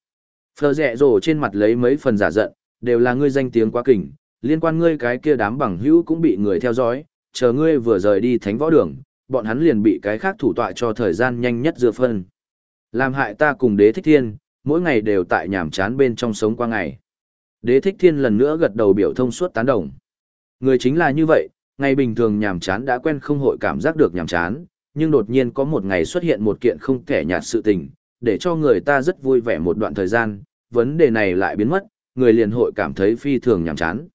Phờ rẹ rổ trên mặt lấy mấy phần giả giận, đều là ngươi danh tiếng quá kỉnh, liên quan ngươi cái kia đám bằng hữu cũng bị người theo dõi, chờ ngươi vừa rời đi thánh võ đường, bọn hắn liền bị cái khác thủ tọa cho thời gian nhanh nhất dựa phân. Làm hại ta cùng đế thích thiên, mỗi ngày đều tại nhàm chán bên trong sống qua ngày. Đế thích thiên lần nữa gật đầu biểu thông suốt tán đồng. Người chính là như vậy, ngày bình thường nhàm chán đã quen không hội cảm giác được nhàm chán, nhưng đột nhiên có một ngày xuất hiện một kiện không thể nhạt sự tình, để cho người ta rất vui vẻ một đoạn thời gian, vấn đề này lại biến mất, người liền hội cảm thấy phi thường nhàm chán.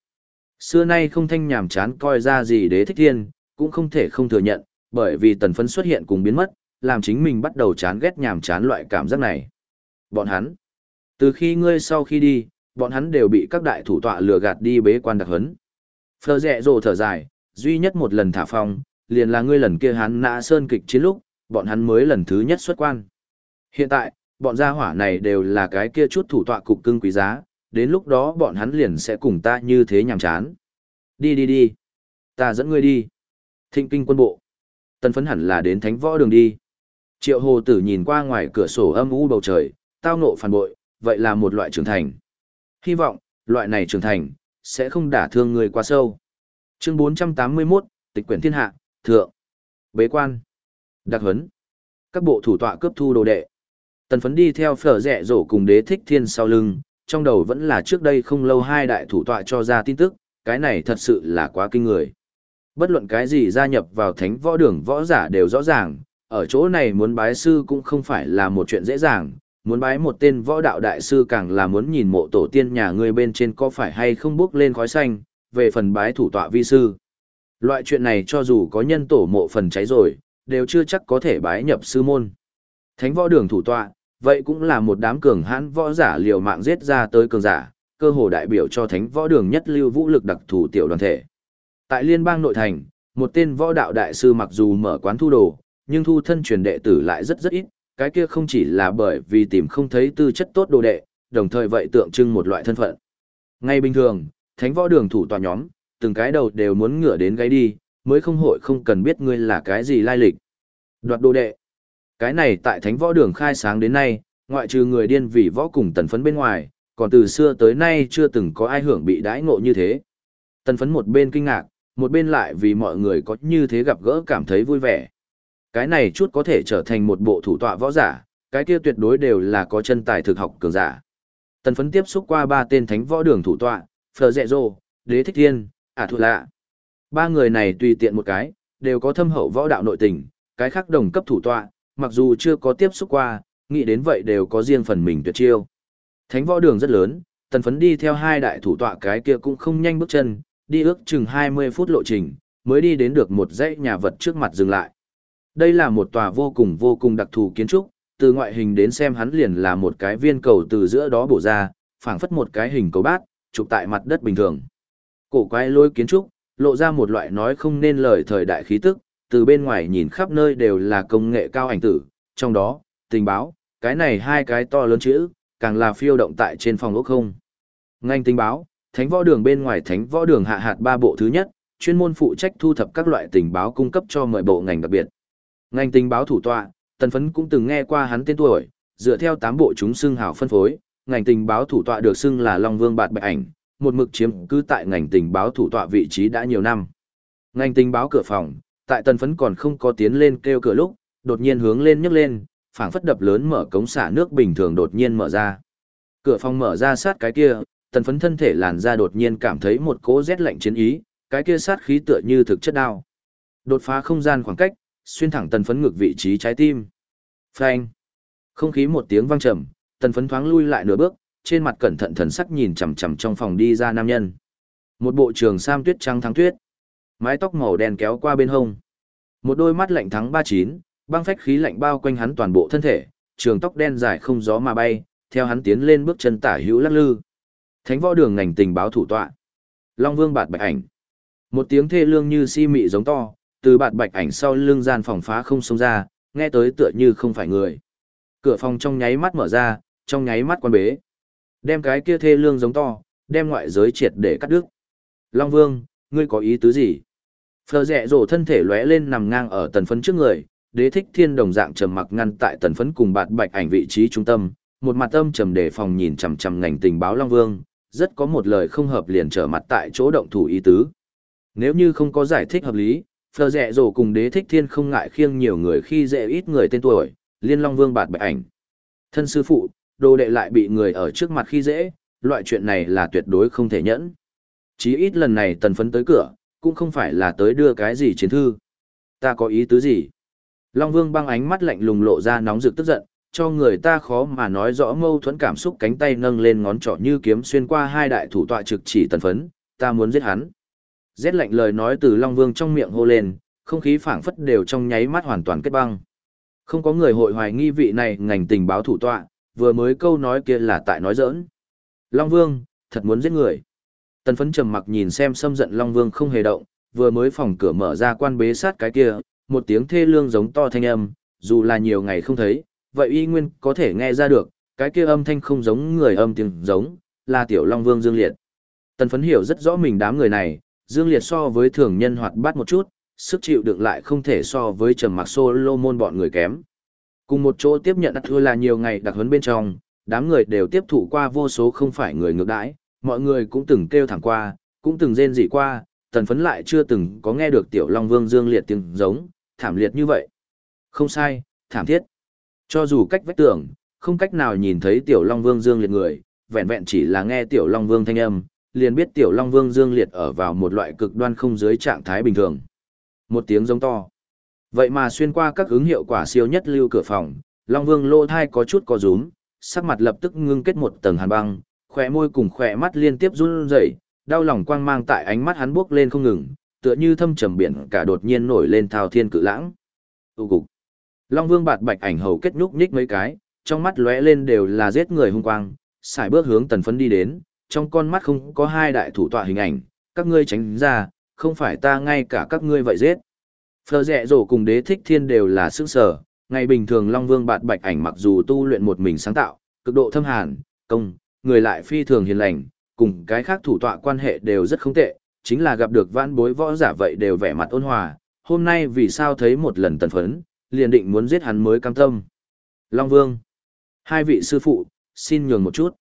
Xưa nay không thanh nhàm chán coi ra gì đế thích thiên, cũng không thể không thừa nhận, bởi vì tần phấn xuất hiện cùng biến mất, làm chính mình bắt đầu chán ghét nhàm chán loại cảm giác này. Bọn hắn, từ khi ngươi sau khi đi, bọn hắn đều bị các đại thủ tọa lừa gạt đi bế quan đặc hấn. Phờ rẹ rồ thở dài, duy nhất một lần thả phong, liền là ngươi lần kia hắn nã sơn kịch chiến lúc, bọn hắn mới lần thứ nhất xuất quan. Hiện tại, bọn gia hỏa này đều là cái kia chút thủ tọa cục cưng quý giá, đến lúc đó bọn hắn liền sẽ cùng ta như thế nhàm chán. Đi đi đi. Ta dẫn ngươi đi. Thịnh kinh quân bộ. Tân phấn hẳn là đến thánh võ đường đi. Triệu hồ tử nhìn qua ngoài cửa sổ âm u bầu trời, tao nộ phản bội, vậy là một loại trưởng thành. Hy vọng, loại này trưởng thành, sẽ không đả thương người quá sâu. Chương 481, tịch quyển thiên hạ, thượng. Bế quan. Đặc huấn. Các bộ thủ tọa cướp thu đồ đệ. Tần phấn đi theo phở rẻ rổ cùng đế thích thiên sau lưng, trong đầu vẫn là trước đây không lâu hai đại thủ tọa cho ra tin tức, cái này thật sự là quá kinh người. Bất luận cái gì gia nhập vào thánh võ đường võ giả đều rõ ràng, ở chỗ này muốn bái sư cũng không phải là một chuyện dễ dàng, muốn bái một tên võ đạo đại sư càng là muốn nhìn mộ tổ tiên nhà ngươi bên trên có phải hay không bước lên khói xanh, về phần bái thủ tọa vi sư. Loại chuyện này cho dù có nhân tổ mộ phần cháy rồi, đều chưa chắc có thể bái nhập sư môn. Thánh võ đường thủ tọa, vậy cũng là một đám cường hãn võ giả liều mạng giết ra tới cường giả, cơ hồ đại biểu cho thánh võ đường nhất lưu vũ lực đặc thù tiểu đoàn thể. Tại liên bang nội thành, một tên võ đạo đại sư mặc dù mở quán thu đồ, nhưng thu thân truyền đệ tử lại rất rất ít, cái kia không chỉ là bởi vì tìm không thấy tư chất tốt đồ đệ, đồng thời vậy tượng trưng một loại thân phận. Ngay bình thường, thánh võ đường thủ tòa nhóm, từng cái đầu đều muốn ngửa đến gáy đi, mới không hội không cần biết ngươi là cái gì lai lịch. Đoạt đồ đệ. Cái này tại thánh võ đường khai sáng đến nay, ngoại trừ người điên vì võ cùng tần phấn bên ngoài, còn từ xưa tới nay chưa từng có ai hưởng bị đãi ngộ như thế. Tần phấn một bên kinh ngạc, một bên lại vì mọi người có như thế gặp gỡ cảm thấy vui vẻ. Cái này chút có thể trở thành một bộ thủ tọa võ giả, cái kia tuyệt đối đều là có chân tài thực học cường giả. Tần phấn tiếp xúc qua ba tên thánh võ đường thủ tọa, Phờ Dẹ Dô, Đế Thích Thiên, Ả Thụ Lạ. Ba người này tùy tiện một cái, đều có thâm hậu võ đạo nội tình, cái khác đồng cấp thủ tọa, mặc dù chưa có tiếp xúc qua, nghĩ đến vậy đều có riêng phần mình tuyệt chiêu. Thánh võ đường rất lớn, tần phấn đi theo hai đại thủ tọa cái kia cũng không nhanh bước chân, đi ước chừng 20 phút lộ trình, mới đi đến được một dãy nhà vật trước mặt dừng lại. Đây là một tòa vô cùng vô cùng đặc thù kiến trúc, từ ngoại hình đến xem hắn liền là một cái viên cầu từ giữa đó bổ ra, phảng phất một cái hình cầu bát, chụp tại mặt đất bình thường. Cổ quái lôi kiến trúc, lộ ra một loại nói không nên lời thời đại khí tức, từ bên ngoài nhìn khắp nơi đều là công nghệ cao ảnh tử, trong đó, tình báo, cái này hai cái to lớn chữ, càng là phiêu động tại trên phòng ốc không. Ngành tình báo, thánh võ đường bên ngoài thánh võ đường hạ hạt ba bộ thứ nhất, chuyên môn phụ trách thu thập các loại tình báo cung cấp cho mọi bộ ngành đặc biệt. Ngành tình báo thủ tọa, tần phấn cũng từng nghe qua hắn tên tuổi, dựa theo tám bộ chúng xưng hào phân phối, ngành tình báo thủ tọa được xưng là Long Vương Bạt Bạch Ảnh, một mực chiếm cứ tại ngành tình báo thủ tọa vị trí đã nhiều năm. Ngành tình báo cửa phòng, tại tần phấn còn không có tiến lên kêu cửa lúc, đột nhiên hướng lên nhấc lên, phảng phất đập lớn mở cống xả nước bình thường đột nhiên mở ra. Cửa phòng mở ra sát cái kia, tần phấn thân thể làn ra đột nhiên cảm thấy một cỗ rét lạnh chiến ý, cái kia sát khí tựa như thực chất đao. Đột phá không gian khoảng cách, xuyên thẳng tần phấn ngược vị trí trái tim. Phanh. Không khí một tiếng vang trầm, tần phấn thoáng lui lại nửa bước, trên mặt cẩn thận thần sắc nhìn chằm chằm trong phòng đi ra nam nhân. Một bộ trường sam tuyết trắng thắng tuyết, mái tóc màu đen kéo qua bên hông. Một đôi mắt lạnh thắng ba chín, băng phách khí lạnh bao quanh hắn toàn bộ thân thể, trường tóc đen dài không gió mà bay, theo hắn tiến lên bước chân tả hữu lắc lư. Thánh võ đường ngành tình báo thủ tọa. Long Vương bạt bạch ảnh. Một tiếng thê lương như si mị giống to, từ bạt bạch ảnh sau lưng gian phòng phá không xông ra, nghe tới tựa như không phải người. Cửa phòng trong nháy mắt mở ra, trong nháy mắt quan bế. Đem cái kia thê lương giống to, đem ngoại giới triệt để cắt đứt. Long Vương, ngươi có ý tứ gì? Phờ rẹ rổ thân thể lóe lên nằm ngang ở tần phấn trước người, đế thích thiên đồng dạng trầm mặc ngăn tại tần phấn cùng bạt bạch ảnh vị trí trung tâm, một mặt âm trầm đề phòng nhìn chằm chằm ngành tình báo Long Vương, rất có một lời không hợp liền trở mặt tại chỗ động thủ ý tứ. Nếu như không có giải thích hợp lý, Phờ Rẹ Rồ cùng Đế Thích Thiên không ngại khiêng nhiều người khi dễ ít người tên tuổi, Liên Long Vương bạt bạch ảnh. Thân sư phụ, đồ đệ lại bị người ở trước mặt khi dễ, loại chuyện này là tuyệt đối không thể nhẫn. Chí ít lần này tần phấn tới cửa, cũng không phải là tới đưa cái gì chiến thư. Ta có ý tứ gì? Long Vương băng ánh mắt lạnh lùng lộ ra nóng rực tức giận, cho người ta khó mà nói rõ mâu thuẫn cảm xúc cánh tay nâng lên ngón trỏ như kiếm xuyên qua hai đại thủ tọa trực chỉ tần phấn, ta muốn giết hắn. Rét lạnh lời nói từ Long Vương trong miệng hô lên, không khí phảng phất đều trong nháy mắt hoàn toàn kết băng. Không có người hội hoài nghi vị này ngành tình báo thủ tọa, vừa mới câu nói kia là tại nói giỡn. Long Vương, thật muốn giết người. Tần phấn trầm mặc nhìn xem xâm giận Long Vương không hề động, vừa mới phòng cửa mở ra quan bế sát cái kia, một tiếng thê lương giống to thanh âm, dù là nhiều ngày không thấy, vậy y nguyên có thể nghe ra được, cái kia âm thanh không giống người âm tiếng giống, là tiểu Long Vương Dương Liệt. Tần phấn hiểu rất rõ mình đám người này, Dương Liệt so với thường nhân hoạt bát một chút, sức chịu đựng lại không thể so với trầm mặc Solomon bọn người kém. Cùng một chỗ tiếp nhận thua là nhiều ngày đặc huấn bên trong, đám người đều tiếp thụ qua vô số không phải người ngược đãi, mọi người cũng từng kêu thẳng qua, cũng từng rên rỉ qua, tần phấn lại chưa từng có nghe được tiểu Long Vương Dương liệt tiếng giống, thảm liệt như vậy. Không sai, thảm thiết. Cho dù cách vách tường, không cách nào nhìn thấy tiểu Long Vương Dương liệt người, vẹn vẹn chỉ là nghe tiểu Long Vương thanh âm, liền biết tiểu Long Vương Dương liệt ở vào một loại cực đoan không dưới trạng thái bình thường. Một tiếng giống to. Vậy mà xuyên qua các ứng hiệu quả siêu nhất lưu cửa phòng, Long Vương lô thai có chút có rúm, sắc mặt lập tức ngưng kết một tầng hàn băng, khỏe môi cùng khỏe mắt liên tiếp run rẩy, đau lòng quang mang tại ánh mắt hắn buốc lên không ngừng, tựa như thâm trầm biển cả đột nhiên nổi lên thao thiên cự lãng. Tu cục. Long Vương bạt bạch ảnh hầu kết nhúc nhích mấy cái, trong mắt lóe lên đều là giết người hung quang, xài bước hướng tần phấn đi đến, trong con mắt không có hai đại thủ tọa hình ảnh, các ngươi tránh ra, không phải ta ngay cả các ngươi vậy giết. Phờ rẽ rổ cùng đế thích thiên đều là sức sở, ngày bình thường Long Vương bạt bạch ảnh mặc dù tu luyện một mình sáng tạo, cực độ thâm hàn, công, người lại phi thường hiền lành, cùng cái khác thủ tọa quan hệ đều rất không tệ, chính là gặp được vãn bối võ giả vậy đều vẻ mặt ôn hòa, hôm nay vì sao thấy một lần tần phấn, liền định muốn giết hắn mới cam tâm. Long Vương, hai vị sư phụ, xin nhường một chút.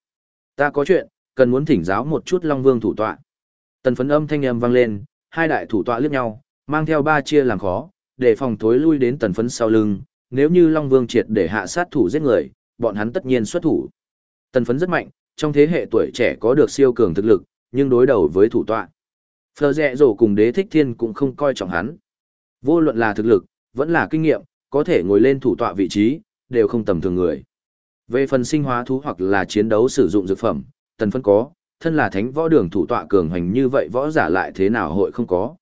Ta có chuyện, cần muốn thỉnh giáo một chút Long Vương thủ tọa. Tần phấn âm thanh âm vang lên, hai đại thủ tọa liếc nhau, mang theo ba chia làm khó, để phòng thối lui đến tần phấn sau lưng, nếu như Long Vương triệt để hạ sát thủ giết người, bọn hắn tất nhiên xuất thủ. Tần phấn rất mạnh, trong thế hệ tuổi trẻ có được siêu cường thực lực, nhưng đối đầu với thủ tọa. Phờ rẹ rổ cùng đế thích thiên cũng không coi trọng hắn. Vô luận là thực lực, vẫn là kinh nghiệm, có thể ngồi lên thủ tọa vị trí, đều không tầm thường người. Về phần sinh hóa thú hoặc là chiến đấu sử dụng dược phẩm, tần phấn có, thân là thánh võ đường thủ tọa cường hành như vậy võ giả lại thế nào hội không có.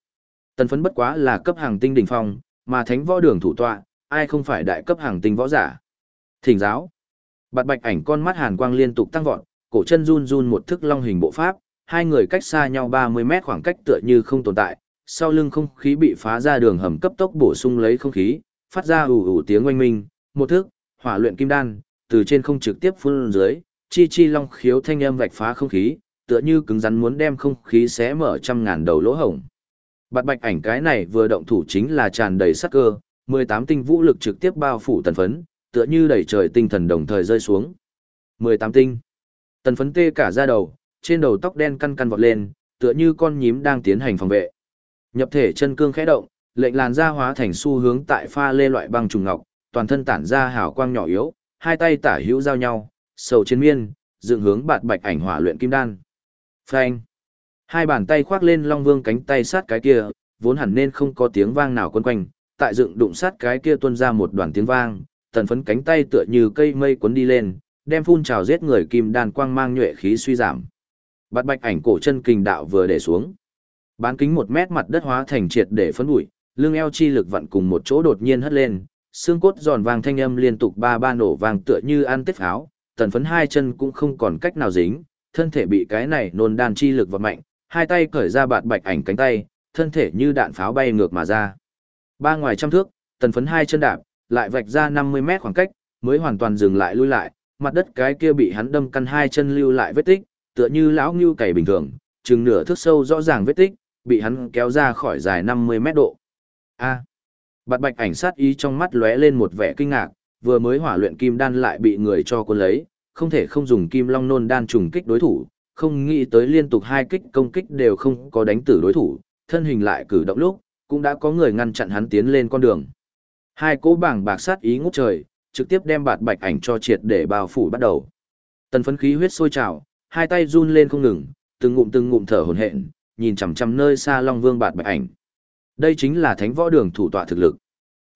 Tần phấn bất quá là cấp hàng tinh đỉnh phong, mà thánh võ đường thủ tọa, ai không phải đại cấp hàng tinh võ giả. Thỉnh giáo. Bạt bạch ảnh con mắt hàn quang liên tục tăng vọt, cổ chân run run một thức long hình bộ pháp, hai người cách xa nhau 30 mét khoảng cách tựa như không tồn tại, sau lưng không khí bị phá ra đường hầm cấp tốc bổ sung lấy không khí, phát ra ủ ủ tiếng oanh minh, một thức, hỏa luyện kim đan, từ trên không trực tiếp phun dưới, chi chi long khiếu thanh âm vạch phá không khí, tựa như cứng rắn muốn đem không khí xé mở trăm ngàn đầu lỗ hổng. Bạt bạch ảnh cái này vừa động thủ chính là tràn đầy sắc cơ, 18 tinh vũ lực trực tiếp bao phủ tần phấn, tựa như đẩy trời tinh thần đồng thời rơi xuống. 18 tinh. Tần phấn tê cả da đầu, trên đầu tóc đen căn căn vọt lên, tựa như con nhím đang tiến hành phòng vệ. Nhập thể chân cương khẽ động, lệnh làn da hóa thành xu hướng tại pha lê loại băng trùng ngọc, toàn thân tản ra hào quang nhỏ yếu, hai tay tả hữu giao nhau, sầu trên miên, dựng hướng bạt bạch ảnh hỏa luyện kim đan. Phanh. Hai bàn tay khoác lên Long Vương cánh tay sát cái kia, vốn hẳn nên không có tiếng vang nào quấn quanh, tại dựng đụng sát cái kia tuôn ra một đoàn tiếng vang, tần phấn cánh tay tựa như cây mây cuốn đi lên, đem phun trào giết người kim đan quang mang nhuệ khí suy giảm. Bạt bạch ảnh cổ chân kình đạo vừa để xuống. Bán kính một mét mặt đất hóa thành triệt để phấn bụi, lưng eo chi lực vặn cùng một chỗ đột nhiên hất lên, xương cốt giòn vàng thanh âm liên tục ba ba nổ vàng tựa như ăn tết pháo, tần phấn hai chân cũng không còn cách nào dính, thân thể bị cái này nôn đan chi lực vật mạnh, hai tay cởi ra bạt bạch ảnh cánh tay, thân thể như đạn pháo bay ngược mà ra. Ba ngoài trăm thước, tần phấn hai chân đạp, lại vạch ra 50 mét khoảng cách, mới hoàn toàn dừng lại lui lại, mặt đất cái kia bị hắn đâm căn hai chân lưu lại vết tích, tựa như lão ngưu cày bình thường, chừng nửa thước sâu rõ ràng vết tích, bị hắn kéo ra khỏi dài 50 mét độ. A. À. Bạt bạch ảnh sát ý trong mắt lóe lên một vẻ kinh ngạc, vừa mới hỏa luyện kim đan lại bị người cho cuốn lấy, không thể không dùng kim long nôn đan trùng kích đối thủ, không nghĩ tới liên tục hai kích công kích đều không có đánh tử đối thủ, thân hình lại cử động lúc, cũng đã có người ngăn chặn hắn tiến lên con đường. Hai cỗ bảng bạc sát ý ngút trời, trực tiếp đem bạt bạch ảnh cho triệt để bao phủ bắt đầu. Tần phấn khí huyết sôi trào, hai tay run lên không ngừng, từng ngụm từng ngụm thở hổn hển, nhìn chằm chằm nơi xa Long Vương bạt bạch ảnh. Đây chính là thánh võ đường thủ tọa thực lực.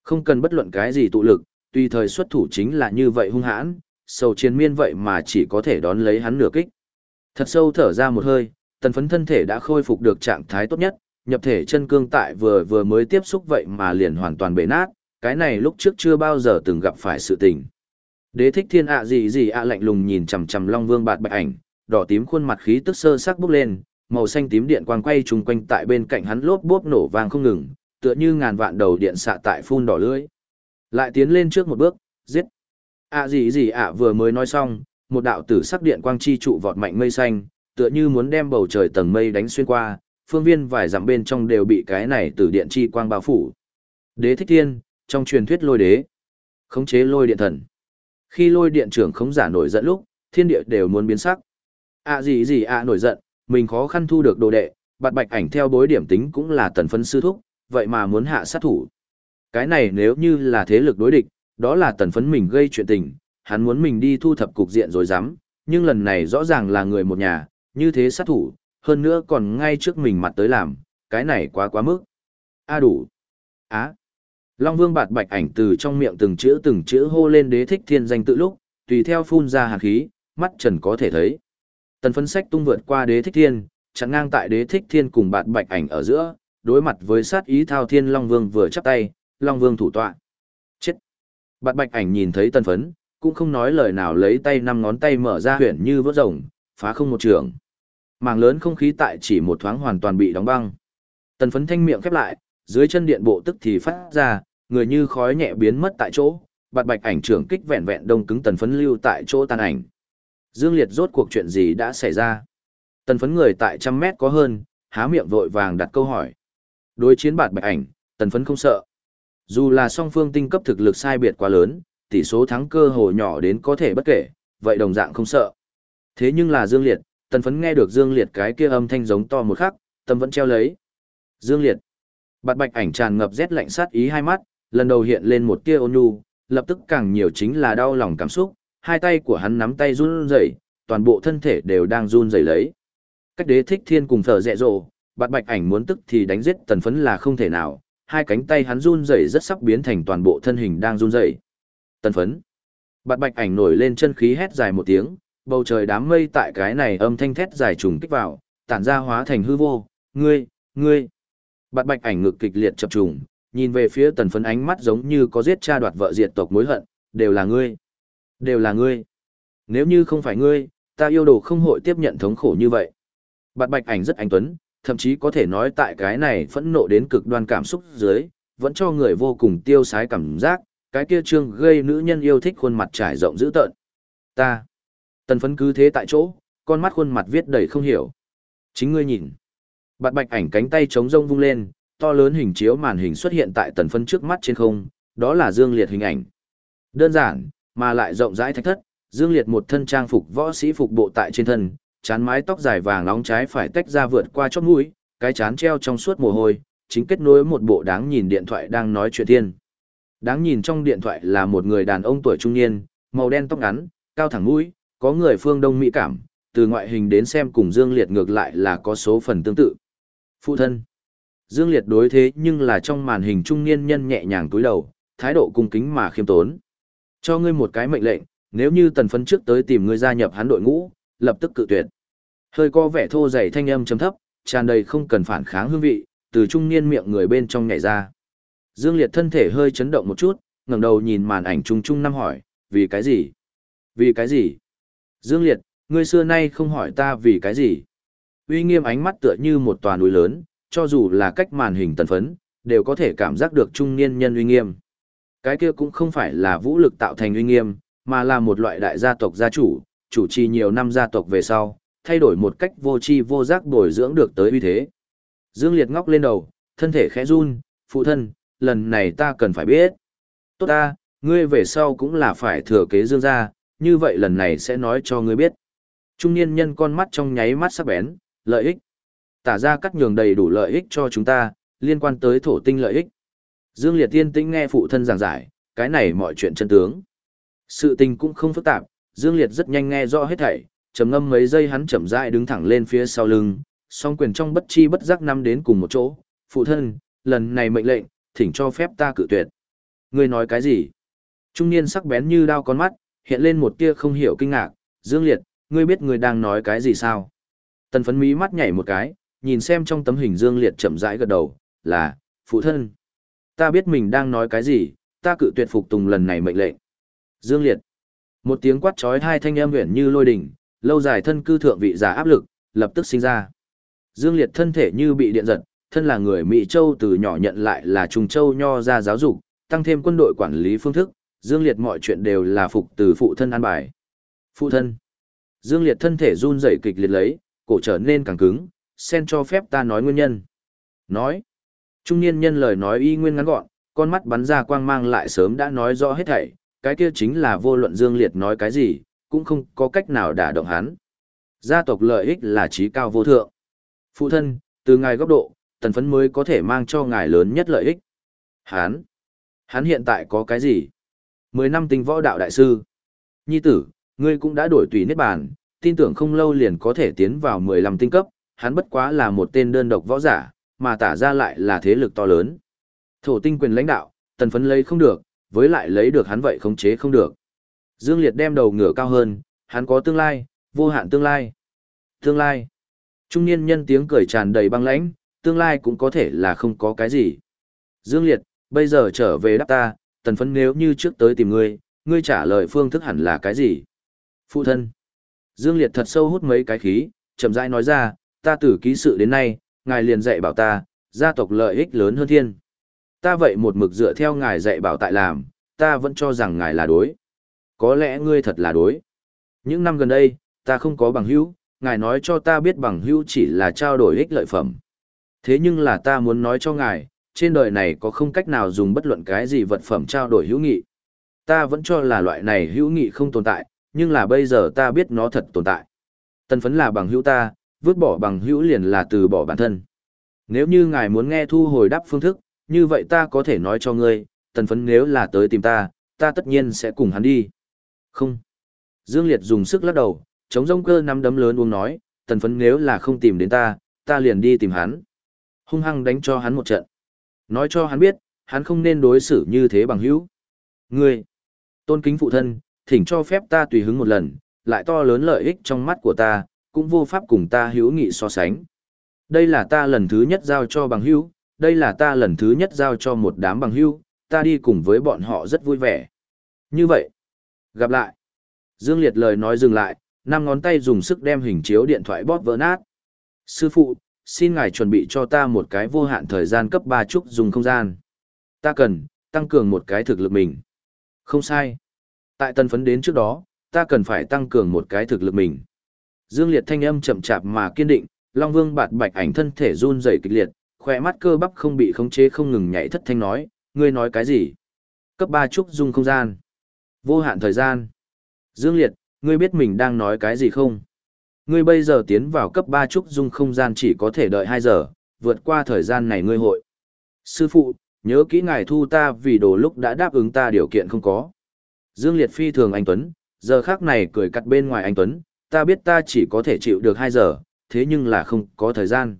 Không cần bất luận cái gì tụ lực, tùy thời xuất thủ chính là như vậy hung hãn, sầu chiến miên vậy mà chỉ có thể đón lấy hắn nửa kích. Thật sâu thở ra một hơi, tần phấn thân thể đã khôi phục được trạng thái tốt nhất, nhập thể chân cương tại vừa vừa mới tiếp xúc vậy mà liền hoàn toàn bể nát, cái này lúc trước chưa bao giờ từng gặp phải sự tình. Đế thích thiên ạ gì gì ạ lạnh lùng nhìn chằm chằm Long Vương bạt bạch ảnh, đỏ tím khuôn mặt khí tức sơ sắc bốc lên, màu xanh tím điện quang quay trùng quanh tại bên cạnh hắn lốp bốp nổ vang không ngừng, tựa như ngàn vạn đầu điện xạ tại phun đỏ lưỡi. Lại tiến lên trước một bước, giết. ạ gì gì ạ vừa mới nói xong, một đạo tử sắc điện quang chi trụ vọt mạnh mây xanh, tựa như muốn đem bầu trời tầng mây đánh xuyên qua, phương viên vài dặm bên trong đều bị cái này tử điện chi quang bao phủ. Đế thích thiên, trong truyền thuyết lôi đế, khống chế lôi điện thần. Khi lôi điện trưởng khống giả nổi giận lúc, thiên địa đều muốn biến sắc. À gì gì à nổi giận, mình khó khăn thu được đồ đệ, bạt bạch ảnh theo bối điểm tính cũng là tần phấn sư thúc, vậy mà muốn hạ sát thủ. Cái này nếu như là thế lực đối địch, đó là tần phấn mình gây chuyện tình, hắn muốn mình đi thu thập cục diện rồi dám, nhưng lần này rõ ràng là người một nhà, như thế sát thủ, hơn nữa còn ngay trước mình mặt tới làm, cái này quá quá mức. A đủ. Á. Long Vương bạt bạch ảnh từ trong miệng từng chữ từng chữ hô lên đế thích thiên danh tự lúc, tùy theo phun ra hàn khí, mắt trần có thể thấy. Tần phấn sách tung vượt qua đế thích thiên, chặn ngang tại đế thích thiên cùng bạt bạch ảnh ở giữa, đối mặt với sát ý thao thiên Long Vương vừa chắp tay, Long Vương thủ tọa. Chết! Bạt bạch ảnh nhìn thấy tần phấn, cũng không nói lời nào lấy tay năm ngón tay mở ra huyền như vớt rồng, phá không một trường. Màng lớn không khí tại chỉ một thoáng hoàn toàn bị đóng băng. Tần phấn thanh miệng khép lại, dưới chân điện bộ tức thì phát ra, người như khói nhẹ biến mất tại chỗ, bạt bạch ảnh trưởng kích vẹn vẹn đông cứng tần phấn lưu tại chỗ tàn ảnh. Dương Liệt rốt cuộc chuyện gì đã xảy ra? Tần phấn người tại trăm mét có hơn, há miệng vội vàng đặt câu hỏi. Đối chiến bạt bạch ảnh, tần phấn không sợ. Dù là song phương tinh cấp thực lực sai biệt quá lớn, tỷ số thắng cơ hồ nhỏ đến có thể bất kể, vậy đồng dạng không sợ. Thế nhưng là Dương Liệt, tần phấn nghe được Dương Liệt cái kia âm thanh giống to một khắc, tâm vẫn treo lấy. Dương Liệt. Bạt bạch ảnh tràn ngập rét lạnh sát ý hai mắt, lần đầu hiện lên một tia ôn nhu, lập tức càng nhiều chính là đau lòng cảm xúc, hai tay của hắn nắm tay run rẩy, toàn bộ thân thể đều đang run rẩy lấy. Cách đế thích thiên cùng thở rẹ rộ, bạt bạch ảnh muốn tức thì đánh giết tần phấn là không thể nào, hai cánh tay hắn run rẩy rất sắp biến thành toàn bộ thân hình đang run rẩy. Tần phấn. Bạt bạch ảnh nổi lên chân khí hét dài một tiếng, bầu trời đám mây tại cái này âm thanh thét dài trùng kích vào, tản ra hóa thành hư vô, ngươi, ngươi. Bạt bạch ảnh ngực kịch liệt chập trùng, nhìn về phía tần phấn ánh mắt giống như có giết cha đoạt vợ diệt tộc mối hận, đều là ngươi. Đều là ngươi. Nếu như không phải ngươi, ta yêu đồ không hội tiếp nhận thống khổ như vậy. Bạt bạch ảnh rất anh tuấn, thậm chí có thể nói tại cái này phẫn nộ đến cực đoan cảm xúc dưới, vẫn cho người vô cùng tiêu sái cảm giác, cái kia trương gây nữ nhân yêu thích khuôn mặt trải rộng dữ tợn. Ta. Tần phấn cứ thế tại chỗ, con mắt khuôn mặt viết đầy không hiểu. Chính ngươi nhìn. Bạt bạch ảnh cánh tay chống rông vung lên, to lớn hình chiếu màn hình xuất hiện tại tần phấn trước mắt trên không, đó là Dương Liệt hình ảnh. Đơn giản, mà lại rộng rãi thách thất, Dương Liệt một thân trang phục võ sĩ phục bộ tại trên thân, chán mái tóc dài vàng nóng trái phải tách ra vượt qua chóp mũi, cái chán treo trong suốt mồ hôi, chính kết nối một bộ đáng nhìn điện thoại đang nói chuyện thiên. Đáng nhìn trong điện thoại là một người đàn ông tuổi trung niên, màu đen tóc ngắn, cao thẳng mũi, có người phương Đông mỹ cảm, từ ngoại hình đến xem cùng Dương Liệt ngược lại là có số phần tương tự. Phụ thân. Dương Liệt đối thế nhưng là trong màn hình trung niên nhân nhẹ nhàng túi đầu, thái độ cung kính mà khiêm tốn. Cho ngươi một cái mệnh lệnh, nếu như tần phấn trước tới tìm ngươi gia nhập hắn đội ngũ, lập tức cự tuyệt. Hơi có vẻ thô dày thanh âm chấm thấp, tràn đầy không cần phản kháng hương vị, từ trung niên miệng người bên trong nhảy ra. Dương Liệt thân thể hơi chấn động một chút, ngẩng đầu nhìn màn ảnh trung trung năm hỏi, vì cái gì? Vì cái gì? Dương Liệt, ngươi xưa nay không hỏi ta vì cái gì? Uy nghiêm ánh mắt tựa như một tòa núi lớn, cho dù là cách màn hình tần phấn, đều có thể cảm giác được trung niên nhân uy nghiêm. Cái kia cũng không phải là vũ lực tạo thành uy nghiêm, mà là một loại đại gia tộc gia chủ, chủ trì nhiều năm gia tộc về sau, thay đổi một cách vô tri vô giác bồi dưỡng được tới uy thế. Dương Liệt ngóc lên đầu, thân thể khẽ run, phụ thân, lần này ta cần phải biết. Tốt ta, ngươi về sau cũng là phải thừa kế Dương gia, như vậy lần này sẽ nói cho ngươi biết. Trung niên nhân con mắt trong nháy mắt sắc bén, lợi ích. Tả ra cắt nhường đầy đủ lợi ích cho chúng ta, liên quan tới thổ tinh lợi ích. Dương Liệt tiên tĩnh nghe phụ thân giảng giải, cái này mọi chuyện chân tướng. Sự tình cũng không phức tạp, Dương Liệt rất nhanh nghe rõ hết thảy, trầm ngâm mấy giây hắn chậm rãi đứng thẳng lên phía sau lưng, song quyền trong bất chi bất giác năm đến cùng một chỗ. Phụ thân, lần này mệnh lệnh, thỉnh cho phép ta cự tuyệt. Ngươi nói cái gì? Trung niên sắc bén như đao con mắt, hiện lên một tia không hiểu kinh ngạc. Dương Liệt, ngươi biết ngươi đang nói cái gì sao? Tần phấn mí mắt nhảy một cái, nhìn xem trong tấm hình Dương Liệt chậm rãi gật đầu, là, phụ thân. Ta biết mình đang nói cái gì, ta cự tuyệt phục tùng lần này mệnh lệnh. Dương Liệt. Một tiếng quát trói hai thanh âm huyền như lôi đỉnh, lâu dài thân cư thượng vị giả áp lực, lập tức sinh ra. Dương Liệt thân thể như bị điện giật, thân là người Mỹ Châu từ nhỏ nhận lại là Trung Châu nho ra giáo dục, tăng thêm quân đội quản lý phương thức, Dương Liệt mọi chuyện đều là phục từ phụ thân an bài. Phụ thân. Dương Liệt thân thể run rẩy kịch liệt lấy, cổ trở nên càng cứng, sen cho phép ta nói nguyên nhân. Nói. Trung niên nhân lời nói y nguyên ngắn gọn, con mắt bắn ra quang mang lại sớm đã nói rõ hết thảy, cái kia chính là vô luận Dương Liệt nói cái gì, cũng không có cách nào đả động hắn. Gia tộc lợi ích là trí cao vô thượng. Phụ thân, từ ngài góc độ, tần phấn mới có thể mang cho ngài lớn nhất lợi ích. Hắn, hắn hiện tại có cái gì? Mười năm tinh võ đạo đại sư. Nhi tử, ngươi cũng đã đổi tùy niết bàn, tin tưởng không lâu liền có thể tiến vào mười lăm tinh cấp, hắn bất quá là một tên đơn độc võ giả, mà tả ra lại là thế lực to lớn. Thổ tinh quyền lãnh đạo, tần phấn lấy không được, với lại lấy được hắn vậy khống chế không được. Dương Liệt đem đầu ngửa cao hơn, hắn có tương lai, vô hạn tương lai. Tương lai. Trung niên nhân tiếng cười tràn đầy băng lãnh, tương lai cũng có thể là không có cái gì. Dương Liệt, bây giờ trở về đáp ta, tần phấn nếu như trước tới tìm ngươi, ngươi trả lời phương thức hẳn là cái gì? Phụ thân. Dương Liệt thật sâu hút mấy cái khí, chậm rãi nói ra, ta từ ký sự đến nay, ngài liền dạy bảo ta, gia tộc lợi ích lớn hơn thiên. Ta vậy một mực dựa theo ngài dạy bảo tại làm, ta vẫn cho rằng ngài là đối. Có lẽ ngươi thật là đối. Những năm gần đây, ta không có bằng hữu, ngài nói cho ta biết bằng hữu chỉ là trao đổi ích lợi phẩm. Thế nhưng là ta muốn nói cho ngài, trên đời này có không cách nào dùng bất luận cái gì vật phẩm trao đổi hữu nghị. Ta vẫn cho là loại này hữu nghị không tồn tại, nhưng là bây giờ ta biết nó thật tồn tại. Tần phấn là bằng hữu ta, vứt bỏ bằng hữu liền là từ bỏ bản thân. Nếu như ngài muốn nghe thu hồi đáp phương thức, như vậy ta có thể nói cho ngươi, tần phấn nếu là tới tìm ta, ta tất nhiên sẽ cùng hắn đi. Không. Dương Liệt dùng sức lắc đầu, chống rông cơ nắm đấm lớn uống nói, tần phấn nếu là không tìm đến ta, ta liền đi tìm hắn. Hung hăng đánh cho hắn một trận. Nói cho hắn biết, hắn không nên đối xử như thế bằng hữu. Ngươi, tôn kính phụ thân, thỉnh cho phép ta tùy hứng một lần, lại to lớn lợi ích trong mắt của ta, cũng vô pháp cùng ta hữu nghị so sánh. Đây là ta lần thứ nhất giao cho bằng hữu, đây là ta lần thứ nhất giao cho một đám bằng hữu, ta đi cùng với bọn họ rất vui vẻ. Như vậy, gặp lại. Dương Liệt lời nói dừng lại, năm ngón tay dùng sức đem hình chiếu điện thoại bóp vỡ nát. Sư phụ, xin ngài chuẩn bị cho ta một cái vô hạn thời gian cấp 3 trúc dùng không gian. Ta cần, tăng cường một cái thực lực mình. Không sai. Tại tân phấn đến trước đó, ta cần phải tăng cường một cái thực lực mình. Dương Liệt thanh âm chậm chạp mà kiên định, Long Vương bạt bạch ảnh thân thể run rẩy kịch liệt, khỏe mắt cơ bắp không bị khống chế không ngừng nhảy thất thanh nói, ngươi nói cái gì? Cấp 3 trúc dung không gian. Vô hạn thời gian. Dương Liệt, ngươi biết mình đang nói cái gì không? Ngươi bây giờ tiến vào cấp 3 trúc dung không gian chỉ có thể đợi 2 giờ, vượt qua thời gian này ngươi hội. Sư phụ, nhớ kỹ ngài thu ta vì đồ lúc đã đáp ứng ta điều kiện không có. Dương Liệt phi thường anh Tuấn, giờ khác này cười cắt bên ngoài anh Tuấn, ta biết ta chỉ có thể chịu được 2 giờ, thế nhưng là không có thời gian.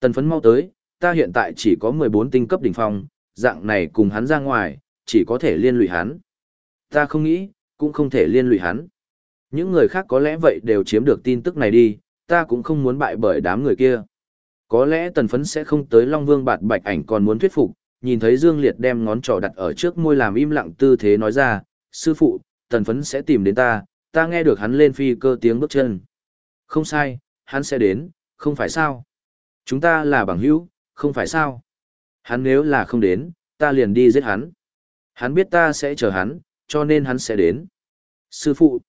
Tần phấn mau tới, ta hiện tại chỉ có 14 tinh cấp đỉnh phong, dạng này cùng hắn ra ngoài, chỉ có thể liên lụy hắn. Ta không nghĩ, cũng không thể liên lụy hắn. Những người khác có lẽ vậy đều chiếm được tin tức này đi, ta cũng không muốn bại bởi đám người kia. Có lẽ tần phấn sẽ không tới Long Vương bạt bạch ảnh còn muốn thuyết phục, nhìn thấy Dương Liệt đem ngón trỏ đặt ở trước môi làm im lặng tư thế nói ra, sư phụ, tần phấn sẽ tìm đến ta, ta nghe được hắn lên phi cơ tiếng bước chân. Không sai, hắn sẽ đến, không phải sao. Chúng ta là bằng hữu, không phải sao. Hắn nếu là không đến, ta liền đi giết hắn. Hắn biết ta sẽ chờ hắn, cho nên hắn sẽ đến. Sư phụ.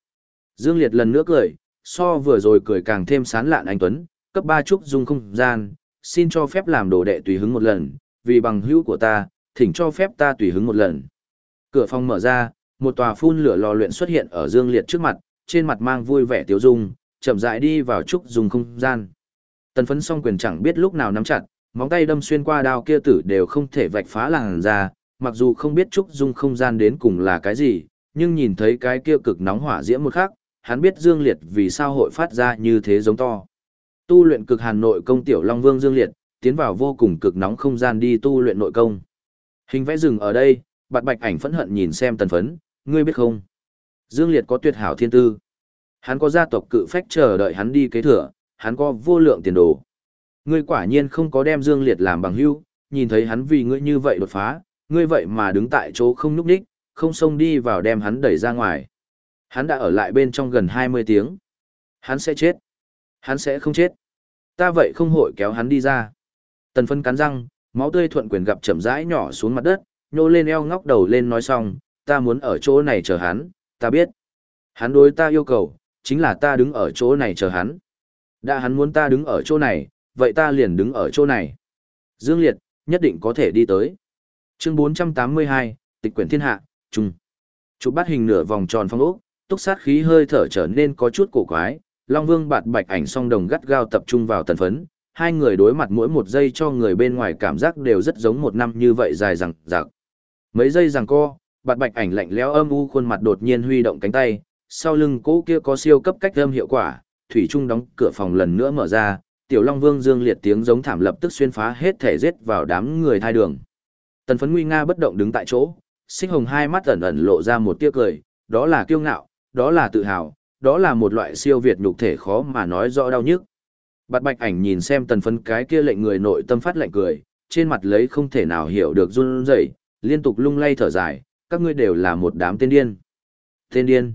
Dương Liệt lần nữa cười, so vừa rồi cười càng thêm sán lạn anh Tuấn, cấp ba trúc dung không gian, xin cho phép làm đồ đệ tùy hứng một lần, vì bằng hữu của ta, thỉnh cho phép ta tùy hứng một lần. Cửa phòng mở ra, một tòa phun lửa lò luyện xuất hiện ở Dương Liệt trước mặt, trên mặt mang vui vẻ tiếu dung, chậm rãi đi vào trúc Dung không gian. Tần phấn song quyền chẳng biết lúc nào nắm chặt, móng tay đâm xuyên qua đao kia tử đều không thể vạch phá làn ra, mặc dù không biết trúc dung không gian đến cùng là cái gì, nhưng nhìn thấy cái kia cực nóng hỏa diễm một khắc, hắn biết Dương Liệt vì sao hội phát ra như thế giống to. Tu luyện cực hàn nội công tiểu Long Vương Dương Liệt, tiến vào vô cùng cực nóng không gian đi tu luyện nội công. Hình vẽ rừng ở đây, bạt bạch ảnh phẫn hận nhìn xem tần phấn, ngươi biết không? Dương Liệt có tuyệt hảo thiên tư. Hắn có gia tộc cự phách chờ đợi hắn đi kế thừa, hắn có vô lượng tiền đồ. Ngươi quả nhiên không có đem Dương Liệt làm bằng hữu, nhìn thấy hắn vì ngươi như vậy đột phá, ngươi vậy mà đứng tại chỗ không núp đích, không xông đi vào đem hắn đẩy ra ngoài. Hắn đã ở lại bên trong gần 20 tiếng. Hắn sẽ chết. Hắn sẽ không chết. Ta vậy không hội kéo hắn đi ra. Tần phân cắn răng, máu tươi thuận quyền gặp chậm rãi nhỏ xuống mặt đất, nhô lên eo ngóc đầu lên nói xong, ta muốn ở chỗ này chờ hắn, ta biết. Hắn đối ta yêu cầu, chính là ta đứng ở chỗ này chờ hắn. Đã hắn muốn ta đứng ở chỗ này, vậy ta liền đứng ở chỗ này. Dương Liệt, nhất định có thể đi tới. Chương 482, Tịch quyển thiên hạ, trung. Chụp bắt hình nửa vòng tròn phong ốc, túc sát khí hơi thở trở nên có chút cổ quái, Long Vương bạt bạch ảnh song đồng gắt gao tập trung vào tần phấn, hai người đối mặt mỗi một giây cho người bên ngoài cảm giác đều rất giống một năm như vậy dài rằng rạc. Mấy giây rằng co, bạt bạch ảnh lạnh lẽo âm u khuôn mặt đột nhiên huy động cánh tay, sau lưng cỗ kia có siêu cấp cách âm hiệu quả, thủy trung đóng cửa phòng lần nữa mở ra, tiểu long vương dương liệt tiếng giống thảm lập tức xuyên phá hết thể giết vào đám người thai đường. Tần phấn nguy nga bất động đứng tại chỗ, sinh hồng hai mắt ẩn ẩn lộ ra một tia cười, đó là kiêu ngạo, đó là tự hào, đó là một loại siêu việt nhục thể khó mà nói rõ đau nhức. Bạt bạch ảnh nhìn xem tần phấn cái kia lệnh người nội tâm phát lạnh cười, trên mặt lấy không thể nào hiểu được run rẩy, liên tục lung lay thở dài, các ngươi đều là một đám tên điên. Tên điên.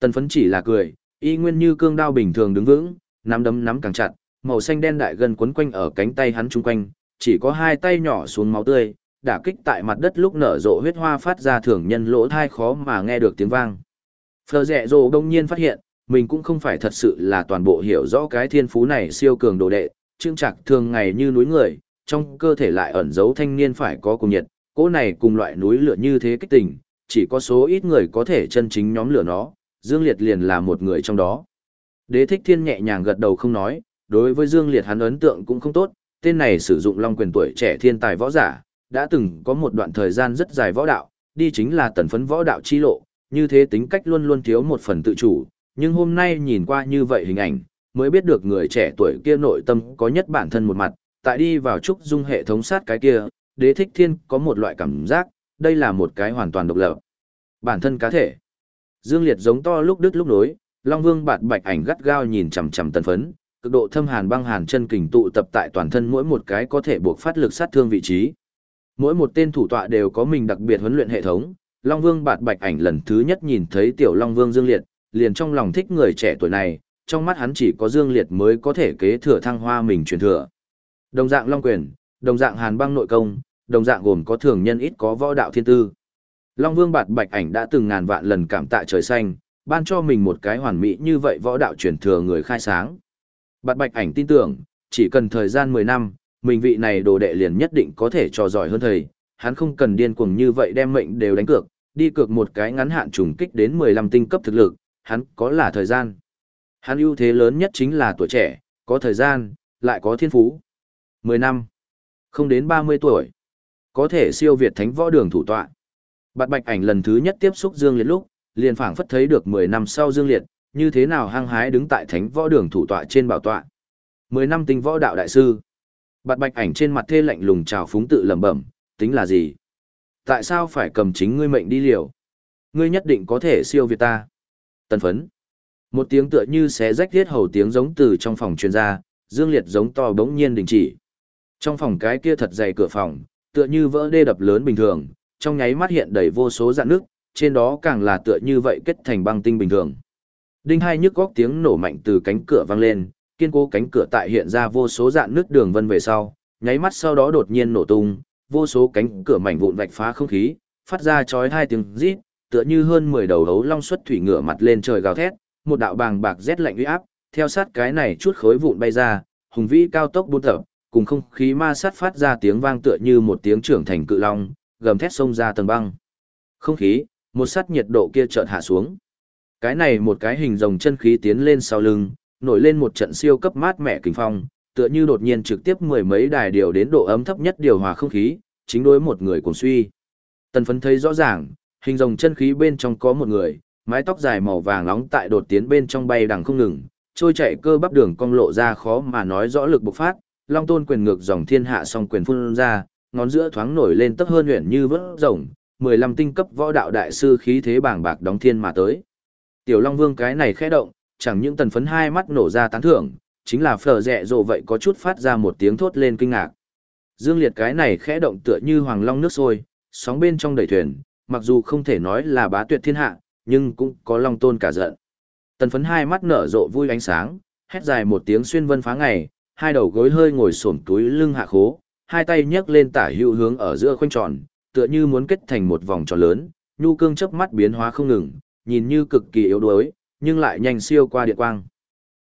Tần phấn chỉ là cười, y nguyên như cương đao bình thường đứng vững, nắm đấm nắm càng chặt, màu xanh đen đại gần quấn quanh ở cánh tay hắn chung quanh, chỉ có hai tay nhỏ xuống máu tươi, đả kích tại mặt đất lúc nở rộ huyết hoa phát ra thường nhân lỗ thai khó mà nghe được tiếng vang. Phờ rẻ rồ đông nhiên phát hiện, mình cũng không phải thật sự là toàn bộ hiểu rõ cái thiên phú này siêu cường đồ đệ, trương trạc thường ngày như núi người, trong cơ thể lại ẩn giấu thanh niên phải có cùng nhiệt, cỗ này cùng loại núi lửa như thế kích tình, chỉ có số ít người có thể chân chính nhóm lửa nó, Dương Liệt liền là một người trong đó. Đế thích thiên nhẹ nhàng gật đầu không nói, đối với Dương Liệt hắn ấn tượng cũng không tốt, tên này sử dụng long quyền tuổi trẻ thiên tài võ giả, đã từng có một đoạn thời gian rất dài võ đạo, đi chính là tần phấn võ đạo chi lộ, như thế tính cách luôn luôn thiếu một phần tự chủ, nhưng hôm nay nhìn qua như vậy hình ảnh, mới biết được người trẻ tuổi kia nội tâm có nhất bản thân một mặt, tại đi vào trúc dung hệ thống sát cái kia, đế thích thiên có một loại cảm giác, đây là một cái hoàn toàn độc lập. Bản thân cá thể. Dương Liệt giống to lúc đứt lúc nối, Long Vương bạt bạch ảnh gắt gao nhìn chằm chằm tần phấn, cực độ thâm hàn băng hàn chân kình tụ tập tại toàn thân mỗi một cái có thể buộc phát lực sát thương vị trí. Mỗi một tên thủ tọa đều có mình đặc biệt huấn luyện hệ thống, Long Vương bạt bạch ảnh lần thứ nhất nhìn thấy tiểu Long Vương Dương Liệt, liền trong lòng thích người trẻ tuổi này, trong mắt hắn chỉ có Dương Liệt mới có thể kế thừa thăng hoa mình truyền thừa. Đồng dạng Long Quyền, đồng dạng Hàn băng nội công, đồng dạng gồm có thường nhân ít có võ đạo thiên tư. Long Vương bạt bạch ảnh đã từng ngàn vạn lần cảm tạ trời xanh, ban cho mình một cái hoàn mỹ như vậy võ đạo truyền thừa người khai sáng. Bạt bạch ảnh tin tưởng, chỉ cần thời gian 10 năm, mình vị này đồ đệ liền nhất định có thể trò giỏi hơn thầy, hắn không cần điên cuồng như vậy đem mệnh đều đánh cược, đi cược một cái ngắn hạn trùng kích đến 15 tinh cấp thực lực, hắn có là thời gian. Hắn ưu thế lớn nhất chính là tuổi trẻ, có thời gian, lại có thiên phú. 10 năm, không đến 30 tuổi, có thể siêu việt thánh võ đường thủ tọa. Bạt bạch ảnh lần thứ nhất tiếp xúc Dương Liệt lúc, liền phảng phất thấy được 10 năm sau Dương Liệt, như thế nào hăng hái đứng tại thánh võ đường thủ tọa trên bảo tọa. 10 năm tinh võ đạo đại sư. Bạt bạch ảnh trên mặt thê lạnh lùng trào phúng tự lẩm bẩm, tính là gì? Tại sao phải cầm chính ngươi mệnh đi liều? Ngươi nhất định có thể siêu việt ta. Tần phấn. Một tiếng tựa như xé rách thiết hầu tiếng giống từ trong phòng truyền ra, Dương Liệt giống to bỗng nhiên đình chỉ. Trong phòng cái kia thật dày cửa phòng, tựa như vỡ đê đập lớn bình thường, trong nháy mắt hiện đầy vô số dạn nước, trên đó càng là tựa như vậy kết thành băng tinh bình thường. Đinh hai nhức góc tiếng nổ mạnh từ cánh cửa vang lên, kiên cố cánh cửa tại hiện ra vô số dạn nước đường vân về sau, nháy mắt sau đó đột nhiên nổ tung, vô số cánh cửa mảnh vụn vạch phá không khí, phát ra chói hai tiếng rít, tựa như hơn 10 đầu hấu long xuất thủy ngựa mặt lên trời gào thét, một đạo bàng bạc rét lạnh uy áp, theo sát cái này chút khối vụn bay ra, hùng vĩ cao tốc bút tập, cùng không khí ma sát phát ra tiếng vang tựa như một tiếng trưởng thành cự long, gầm thét xông ra tầng băng. Không khí, một sát nhiệt độ kia chợt hạ xuống. Cái này một cái hình rồng chân khí tiến lên sau lưng, nổi lên một trận siêu cấp mát mẻ kinh phong, tựa như đột nhiên trực tiếp mười mấy đài điều đến độ ấm thấp nhất điều hòa không khí, chính đối một người cùng suy. Tần phấn thấy rõ ràng, hình rồng chân khí bên trong có một người, mái tóc dài màu vàng nóng tại đột tiến bên trong bay đằng không ngừng, trôi chạy cơ bắp đường cong lộ ra khó mà nói rõ lực bộc phát, long tôn quyền ngược dòng thiên hạ song quyền phun ra, ngón giữa thoáng nổi lên tấp hơn huyền như vớt rồng, 15 tinh cấp võ đạo đại sư khí thế bảng bạc đóng thiên mà tới. Tiểu Long Vương cái này khẽ động, chẳng những tần phấn hai mắt nổ ra tán thưởng, chính là phở rẹ rộ vậy có chút phát ra một tiếng thốt lên kinh ngạc. Dương Liệt cái này khẽ động tựa như hoàng long nước sôi, sóng bên trong đầy thuyền, mặc dù không thể nói là bá tuyệt thiên hạ, nhưng cũng có long tôn cả giận. Tần phấn hai mắt nở rộ vui ánh sáng, hét dài một tiếng xuyên vân phá ngày, hai đầu gối hơi ngồi xổm túi lưng hạ khố, hai tay nhấc lên tả hữu hướng ở giữa khoanh tròn, tựa như muốn kết thành một vòng tròn lớn, nhu cương chớp mắt biến hóa không ngừng, nhìn như cực kỳ yếu đuối, nhưng lại nhanh siêu qua điện quang.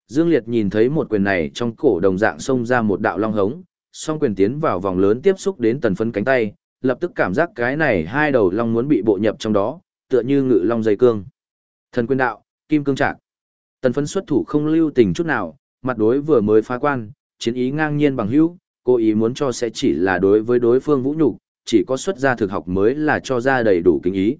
Dương Liệt nhìn thấy một quyền này trong cổ đồng dạng xông ra một đạo long hống, song quyền tiến vào vòng lớn tiếp xúc đến tần phấn cánh tay, lập tức cảm giác cái này hai đầu long muốn bị bộ nhập trong đó, tựa như ngự long dây cương. Thần quyền đạo, kim cương trạc. Tần phấn xuất thủ không lưu tình chút nào, mặt đối vừa mới phá quan, chiến ý ngang nhiên bằng hữu, cố ý muốn cho sẽ chỉ là đối với đối phương vũ nhục, chỉ có xuất ra thực học mới là cho ra đầy đủ kinh ý.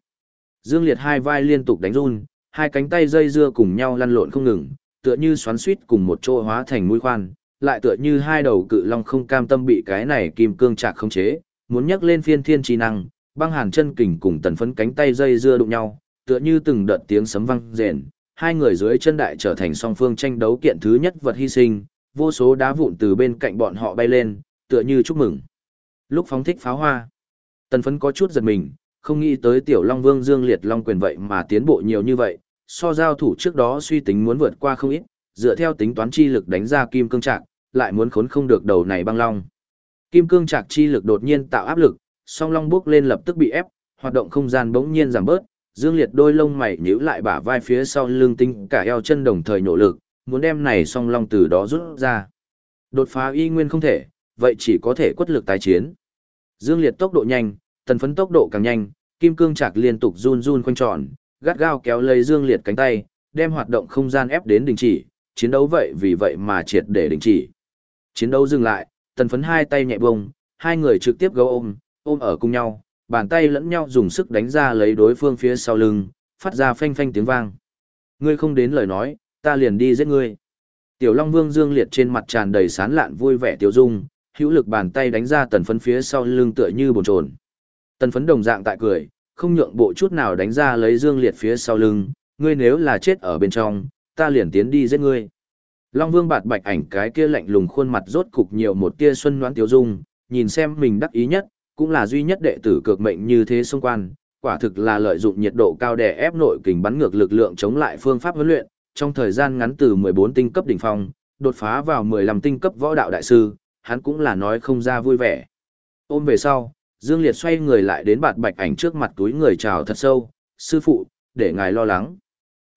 Dương Liệt hai vai liên tục đánh run, hai cánh tay dây dưa cùng nhau lăn lộn không ngừng, tựa như xoắn suýt cùng một chỗ hóa thành mũi khoan, lại tựa như hai đầu cự long không cam tâm bị cái này kim cương chạc khống chế, muốn nhấc lên phiên thiên chi năng, băng hàn chân kình cùng tần phấn cánh tay dây dưa đụng nhau, tựa như từng đợt tiếng sấm vang rền, hai người dưới chân đại trở thành song phương tranh đấu kiện thứ nhất vật hy sinh, vô số đá vụn từ bên cạnh bọn họ bay lên, tựa như chúc mừng. Lúc phóng thích pháo hoa, tần phấn có chút giật mình, không nghĩ tới tiểu Long Vương Dương Liệt Long quyền vậy mà tiến bộ nhiều như vậy, so giao thủ trước đó suy tính muốn vượt qua không ít, dựa theo tính toán chi lực đánh ra kim cương trạc, lại muốn khốn không được đầu này băng long. Kim cương trạc chi lực đột nhiên tạo áp lực, song long bước lên lập tức bị ép, hoạt động không gian bỗng nhiên giảm bớt, Dương Liệt đôi lông mày nhíu lại bả vai phía sau lưng tinh cả eo chân đồng thời nổ lực, muốn đem này song long từ đó rút ra. Đột phá y nguyên không thể, vậy chỉ có thể quất lực tái chiến. Dương Liệt tốc độ nhanh, tần phấn tốc độ càng nhanh, kim cương trạc liên tục run run quanh tròn, gắt gao kéo lấy Dương Liệt cánh tay, đem hoạt động không gian ép đến đình chỉ, chiến đấu vậy vì vậy mà triệt để đình chỉ. Chiến đấu dừng lại, tần phấn hai tay nhẹ bông, hai người trực tiếp gấu ôm, ôm ở cùng nhau, bàn tay lẫn nhau dùng sức đánh ra lấy đối phương phía sau lưng, phát ra phanh phanh tiếng vang. Ngươi không đến lời nói, ta liền đi giết ngươi. Tiểu Long Vương Dương Liệt trên mặt tràn đầy sán lạn vui vẻ tiêu dung, hữu lực bàn tay đánh ra tần phấn phía sau lưng tựa như bồn trồn. Tần phấn đồng dạng tại cười, không nhượng bộ chút nào đánh ra lấy Dương Liệt phía sau lưng, ngươi nếu là chết ở bên trong, ta liền tiến đi giết ngươi. Long Vương bạt bạch ảnh cái kia lạnh lùng khuôn mặt rốt cục nhiều một tia xuân noãn tiêu dung, nhìn xem mình đắc ý nhất, cũng là duy nhất đệ tử cực mệnh như thế xung quan, quả thực là lợi dụng nhiệt độ cao để ép nội kình bắn ngược lực lượng chống lại phương pháp huấn luyện, trong thời gian ngắn từ 14 tinh cấp đỉnh phong, đột phá vào 15 tinh cấp võ đạo đại sư, hắn cũng là nói không ra vui vẻ. Ôm về sau, Dương Liệt xoay người lại đến bạt bạch ảnh trước mặt túi người chào thật sâu, sư phụ, để ngài lo lắng.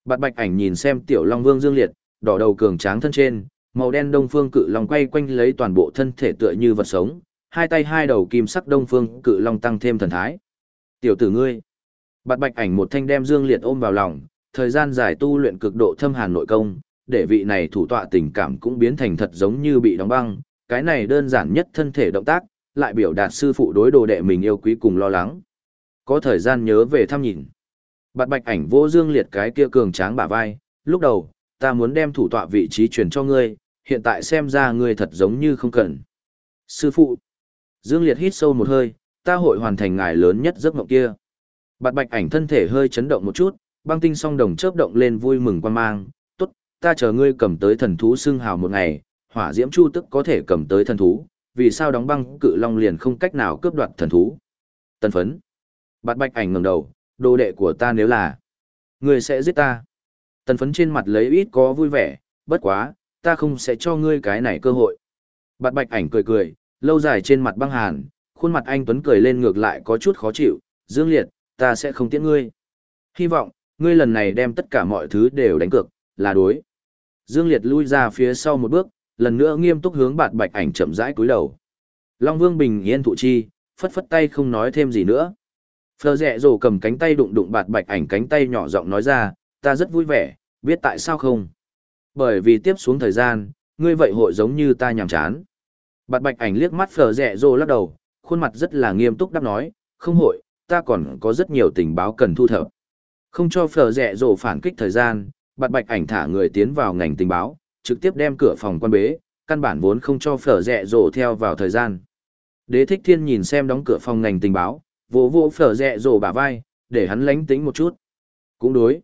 Bạt bạch ảnh nhìn xem tiểu Long Vương Dương Liệt, đỏ đầu cường tráng thân trên, màu đen đông phương cự long quay quanh lấy toàn bộ thân thể tựa như vật sống, hai tay hai đầu kim sắc đông phương cự long tăng thêm thần thái. Tiểu tử ngươi, bạt bạch ảnh một thanh đem Dương Liệt ôm vào lòng, thời gian dài tu luyện cực độ thâm hàn nội công, để vị này thủ tọa tình cảm cũng biến thành thật giống như bị đóng băng, cái này đơn giản nhất thân thể động tác, lại biểu đạt sư phụ đối đồ đệ mình yêu quý cùng lo lắng. Có thời gian nhớ về thăm nhìn. Bạt bạch ảnh vô dương liệt cái kia cường tráng bả vai, lúc đầu, ta muốn đem thủ tọa vị trí truyền cho ngươi, hiện tại xem ra ngươi thật giống như không cần. Sư phụ, dương liệt hít sâu một hơi, ta hội hoàn thành ngài lớn nhất giấc mộng kia. Bạt bạch ảnh thân thể hơi chấn động một chút, băng tinh song đồng chớp động lên vui mừng quan mang, tốt, ta chờ ngươi cầm tới thần thú xưng hào một ngày, hỏa diễm chu tức có thể cầm tới thần thú, vì sao đóng băng cự long liền không cách nào cướp đoạt thần thú. Tân phấn. Bạt bạch ảnh ngẩng đầu, đồ đệ của ta nếu là, ngươi sẽ giết ta. Tần phấn trên mặt lấy ít có vui vẻ, bất quá, ta không sẽ cho ngươi cái này cơ hội. Bạt bạch ảnh cười cười, lâu dài trên mặt băng hàn, khuôn mặt anh Tuấn cười lên ngược lại có chút khó chịu, dương liệt, ta sẽ không tiễn ngươi. Hy vọng, ngươi lần này đem tất cả mọi thứ đều đánh cược, là đối. Dương liệt lui ra phía sau một bước, lần nữa nghiêm túc hướng bạt bạch ảnh chậm rãi cúi đầu. Long Vương bình yên thụ chi, phất phất tay không nói thêm gì nữa. Phờ rẹ rồ cầm cánh tay đụng đụng bạt bạch ảnh cánh tay nhỏ giọng nói ra, ta rất vui vẻ, biết tại sao không? Bởi vì tiếp xuống thời gian, ngươi vậy hội giống như ta nhàm chán. Bạt bạch ảnh liếc mắt phờ rẹ rồ lắc đầu, khuôn mặt rất là nghiêm túc đáp nói, không hội, ta còn có rất nhiều tình báo cần thu thập. Không cho phờ rẹ rồ phản kích thời gian, bạt bạch ảnh thả người tiến vào ngành tình báo, trực tiếp đem cửa phòng quan bế, căn bản vốn không cho phở rẹ rổ theo vào thời gian. Đế thích thiên nhìn xem đóng cửa phòng ngành tình báo, vỗ vỗ phở rẹ rổ bả vai, để hắn lánh tính một chút. Cũng đối.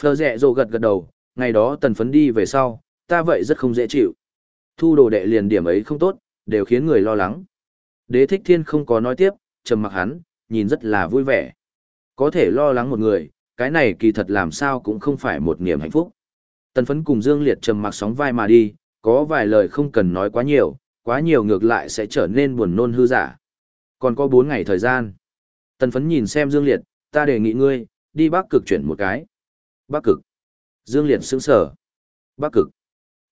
Phở rẹ rổ gật gật đầu, ngày đó tần phấn đi về sau, ta vậy rất không dễ chịu. Thu đồ đệ liền điểm ấy không tốt, đều khiến người lo lắng. Đế thích thiên không có nói tiếp, trầm mặc hắn, nhìn rất là vui vẻ. Có thể lo lắng một người, cái này kỳ thật làm sao cũng không phải một niềm hạnh phúc. Tần phấn cùng Dương Liệt trầm mặc sóng vai mà đi, có vài lời không cần nói quá nhiều, quá nhiều ngược lại sẽ trở nên buồn nôn hư giả. Còn có 4 ngày thời gian. Tần phấn nhìn xem Dương Liệt, ta đề nghị ngươi, đi Bắc Cực chuyển một cái. Bắc Cực. Dương Liệt sững sở. Bắc Cực.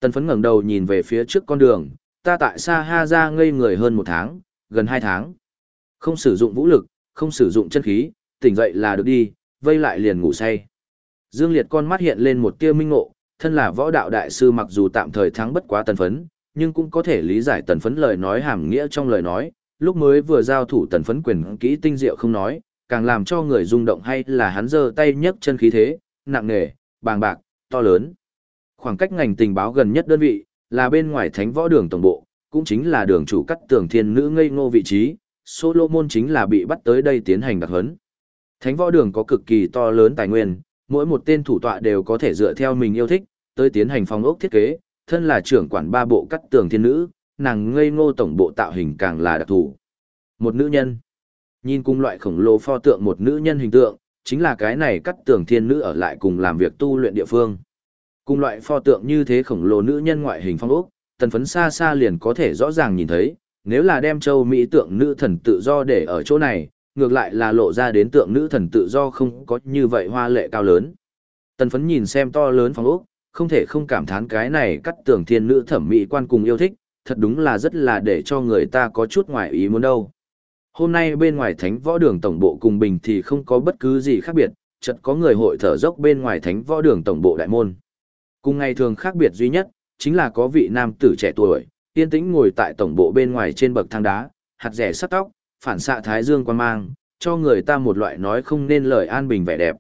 Tần phấn ngẩng đầu nhìn về phía trước con đường, ta tại Sa Ha ra ngây người hơn một tháng, gần 2 tháng. Không sử dụng vũ lực, không sử dụng chân khí, tỉnh dậy là được đi, vây lại liền ngủ say. Dương Liệt con mắt hiện lên một tia minh ngộ, thân là võ đạo đại sư mặc dù tạm thời thắng bất quá tần phấn, nhưng cũng có thể lý giải tần phấn lời nói hàm nghĩa trong lời nói, lúc mới vừa giao thủ tần phấn quyền kỹ tinh diệu không nói, càng làm cho người rung động hay là hắn giơ tay nhấc chân khí thế, nặng nề, bàng bạc, to lớn. Khoảng cách ngành tình báo gần nhất đơn vị, là bên ngoài thánh võ đường tổng bộ, cũng chính là đường chủ cắt tường thiên nữ ngây ngô vị trí, Solomon chính là bị bắt tới đây tiến hành đặc huấn. Thánh võ đường có cực kỳ to lớn tài nguyên, mỗi một tên thủ tọa đều có thể dựa theo mình yêu thích, tới tiến hành phong ốc thiết kế, thân là trưởng quản ba bộ cắt tường thiên nữ, nàng ngây ngô tổng bộ tạo hình càng là đặc thù. Một nữ nhân. Nhìn cùng loại khổng lồ pho tượng một nữ nhân hình tượng, chính là cái này cắt tường thiên nữ ở lại cùng làm việc tu luyện địa phương. Cùng loại pho tượng như thế khổng lồ nữ nhân ngoại hình phong ốc, tần phấn xa xa liền có thể rõ ràng nhìn thấy, nếu là đem châu Mỹ tượng nữ thần tự do để ở chỗ này, ngược lại là lộ ra đến tượng nữ thần tự do không có như vậy hoa lệ cao lớn. Tần phấn nhìn xem to lớn phong ốc, không thể không cảm thán cái này cắt tường thiên nữ thẩm mỹ quan cùng yêu thích, thật đúng là rất là để cho người ta có chút ngoài ý muốn đâu. Hôm nay bên ngoài thánh võ đường tổng bộ cùng bình thì không có bất cứ gì khác biệt, chợt có người hội thở dốc bên ngoài thánh võ đường tổng bộ đại môn. Cùng ngày thường khác biệt duy nhất, chính là có vị nam tử trẻ tuổi, yên tĩnh ngồi tại tổng bộ bên ngoài trên bậc thang đá, hạt rẻ sắt tóc, phản xạ thái dương quan mang, cho người ta một loại nói không nên lời an bình vẻ đẹp.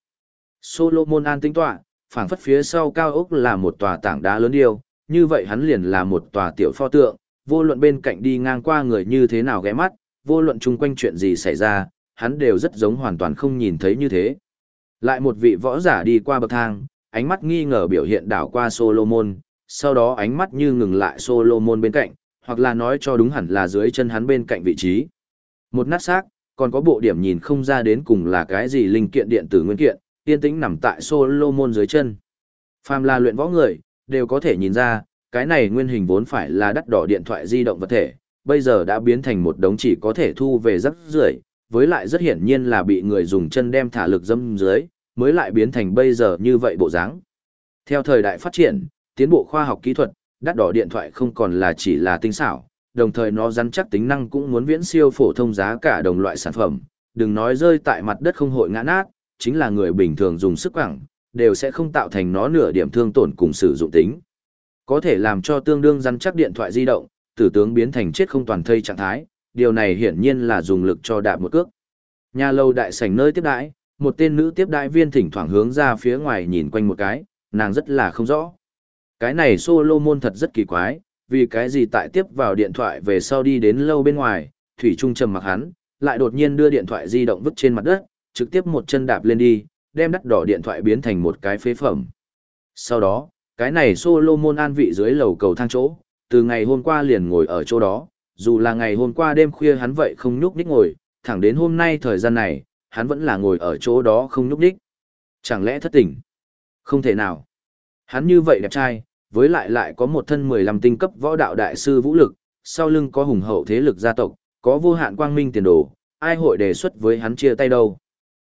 Solomon an tinh tọa, phảng phất phía sau cao ốc là một tòa tảng đá lớn điêu, như vậy hắn liền là một tòa tiểu pho tượng, vô luận bên cạnh đi ngang qua người như thế nào ghé mắt, vô luận chung quanh chuyện gì xảy ra, hắn đều rất giống hoàn toàn không nhìn thấy như thế. Lại một vị võ giả đi qua bậc thang, ánh mắt nghi ngờ biểu hiện đảo qua Solomon, sau đó ánh mắt như ngừng lại Solomon bên cạnh, hoặc là nói cho đúng hẳn là dưới chân hắn bên cạnh vị trí. Một nát xác, còn có bộ điểm nhìn không ra đến cùng là cái gì linh kiện điện tử nguyên kiện, yên tĩnh nằm tại Solomon dưới chân. Phàm là luyện võ người, đều có thể nhìn ra, cái này nguyên hình vốn phải là đắt đỏ điện thoại di động vật thể, bây giờ đã biến thành một đống chỉ có thể thu về rất rưởi, với lại rất hiển nhiên là bị người dùng chân đem thả lực dâm dưới, mới lại biến thành bây giờ như vậy bộ dáng. Theo thời đại phát triển, tiến bộ khoa học kỹ thuật, đắt đỏ điện thoại không còn là chỉ là tinh xảo, đồng thời nó rắn chắc tính năng cũng muốn viễn siêu phổ thông giá cả đồng loại sản phẩm, đừng nói rơi tại mặt đất không hội ngã nát, chính là người bình thường dùng sức quẳng, đều sẽ không tạo thành nó nửa điểm thương tổn cùng sử dụng tính. Có thể làm cho tương đương rắn chắc điện thoại di động, tử tướng biến thành chết không toàn thây trạng thái, điều này hiển nhiên là dùng lực cho đạp một cước. Nhà lâu đại sảnh nơi tiếp đãi, một tên nữ tiếp đãi viên thỉnh thoảng hướng ra phía ngoài nhìn quanh một cái, nàng rất là không rõ. Cái này Solomon thật rất kỳ quái, vì cái gì tại tiếp vào điện thoại về sau đi đến lâu bên ngoài, Thủy Trung trầm mặc hắn, lại đột nhiên đưa điện thoại di động vứt trên mặt đất, trực tiếp một chân đạp lên đi, đem đắt đỏ điện thoại biến thành một cái phế phẩm. Sau đó, cái này Solomon an vị dưới lầu cầu thang chỗ, từ ngày hôm qua liền ngồi ở chỗ đó, dù là ngày hôm qua đêm khuya hắn vậy không nhúc nhích ngồi, thẳng đến hôm nay thời gian này, hắn vẫn là ngồi ở chỗ đó không nhúc nhích. Chẳng lẽ thất tỉnh? Không thể nào. Hắn như vậy đẹp trai, với lại lại có một thân 15 tinh cấp võ đạo đại sư vũ lực, sau lưng có hùng hậu thế lực gia tộc, có vô hạn quang minh tiền đồ, ai hội đề xuất với hắn chia tay đâu.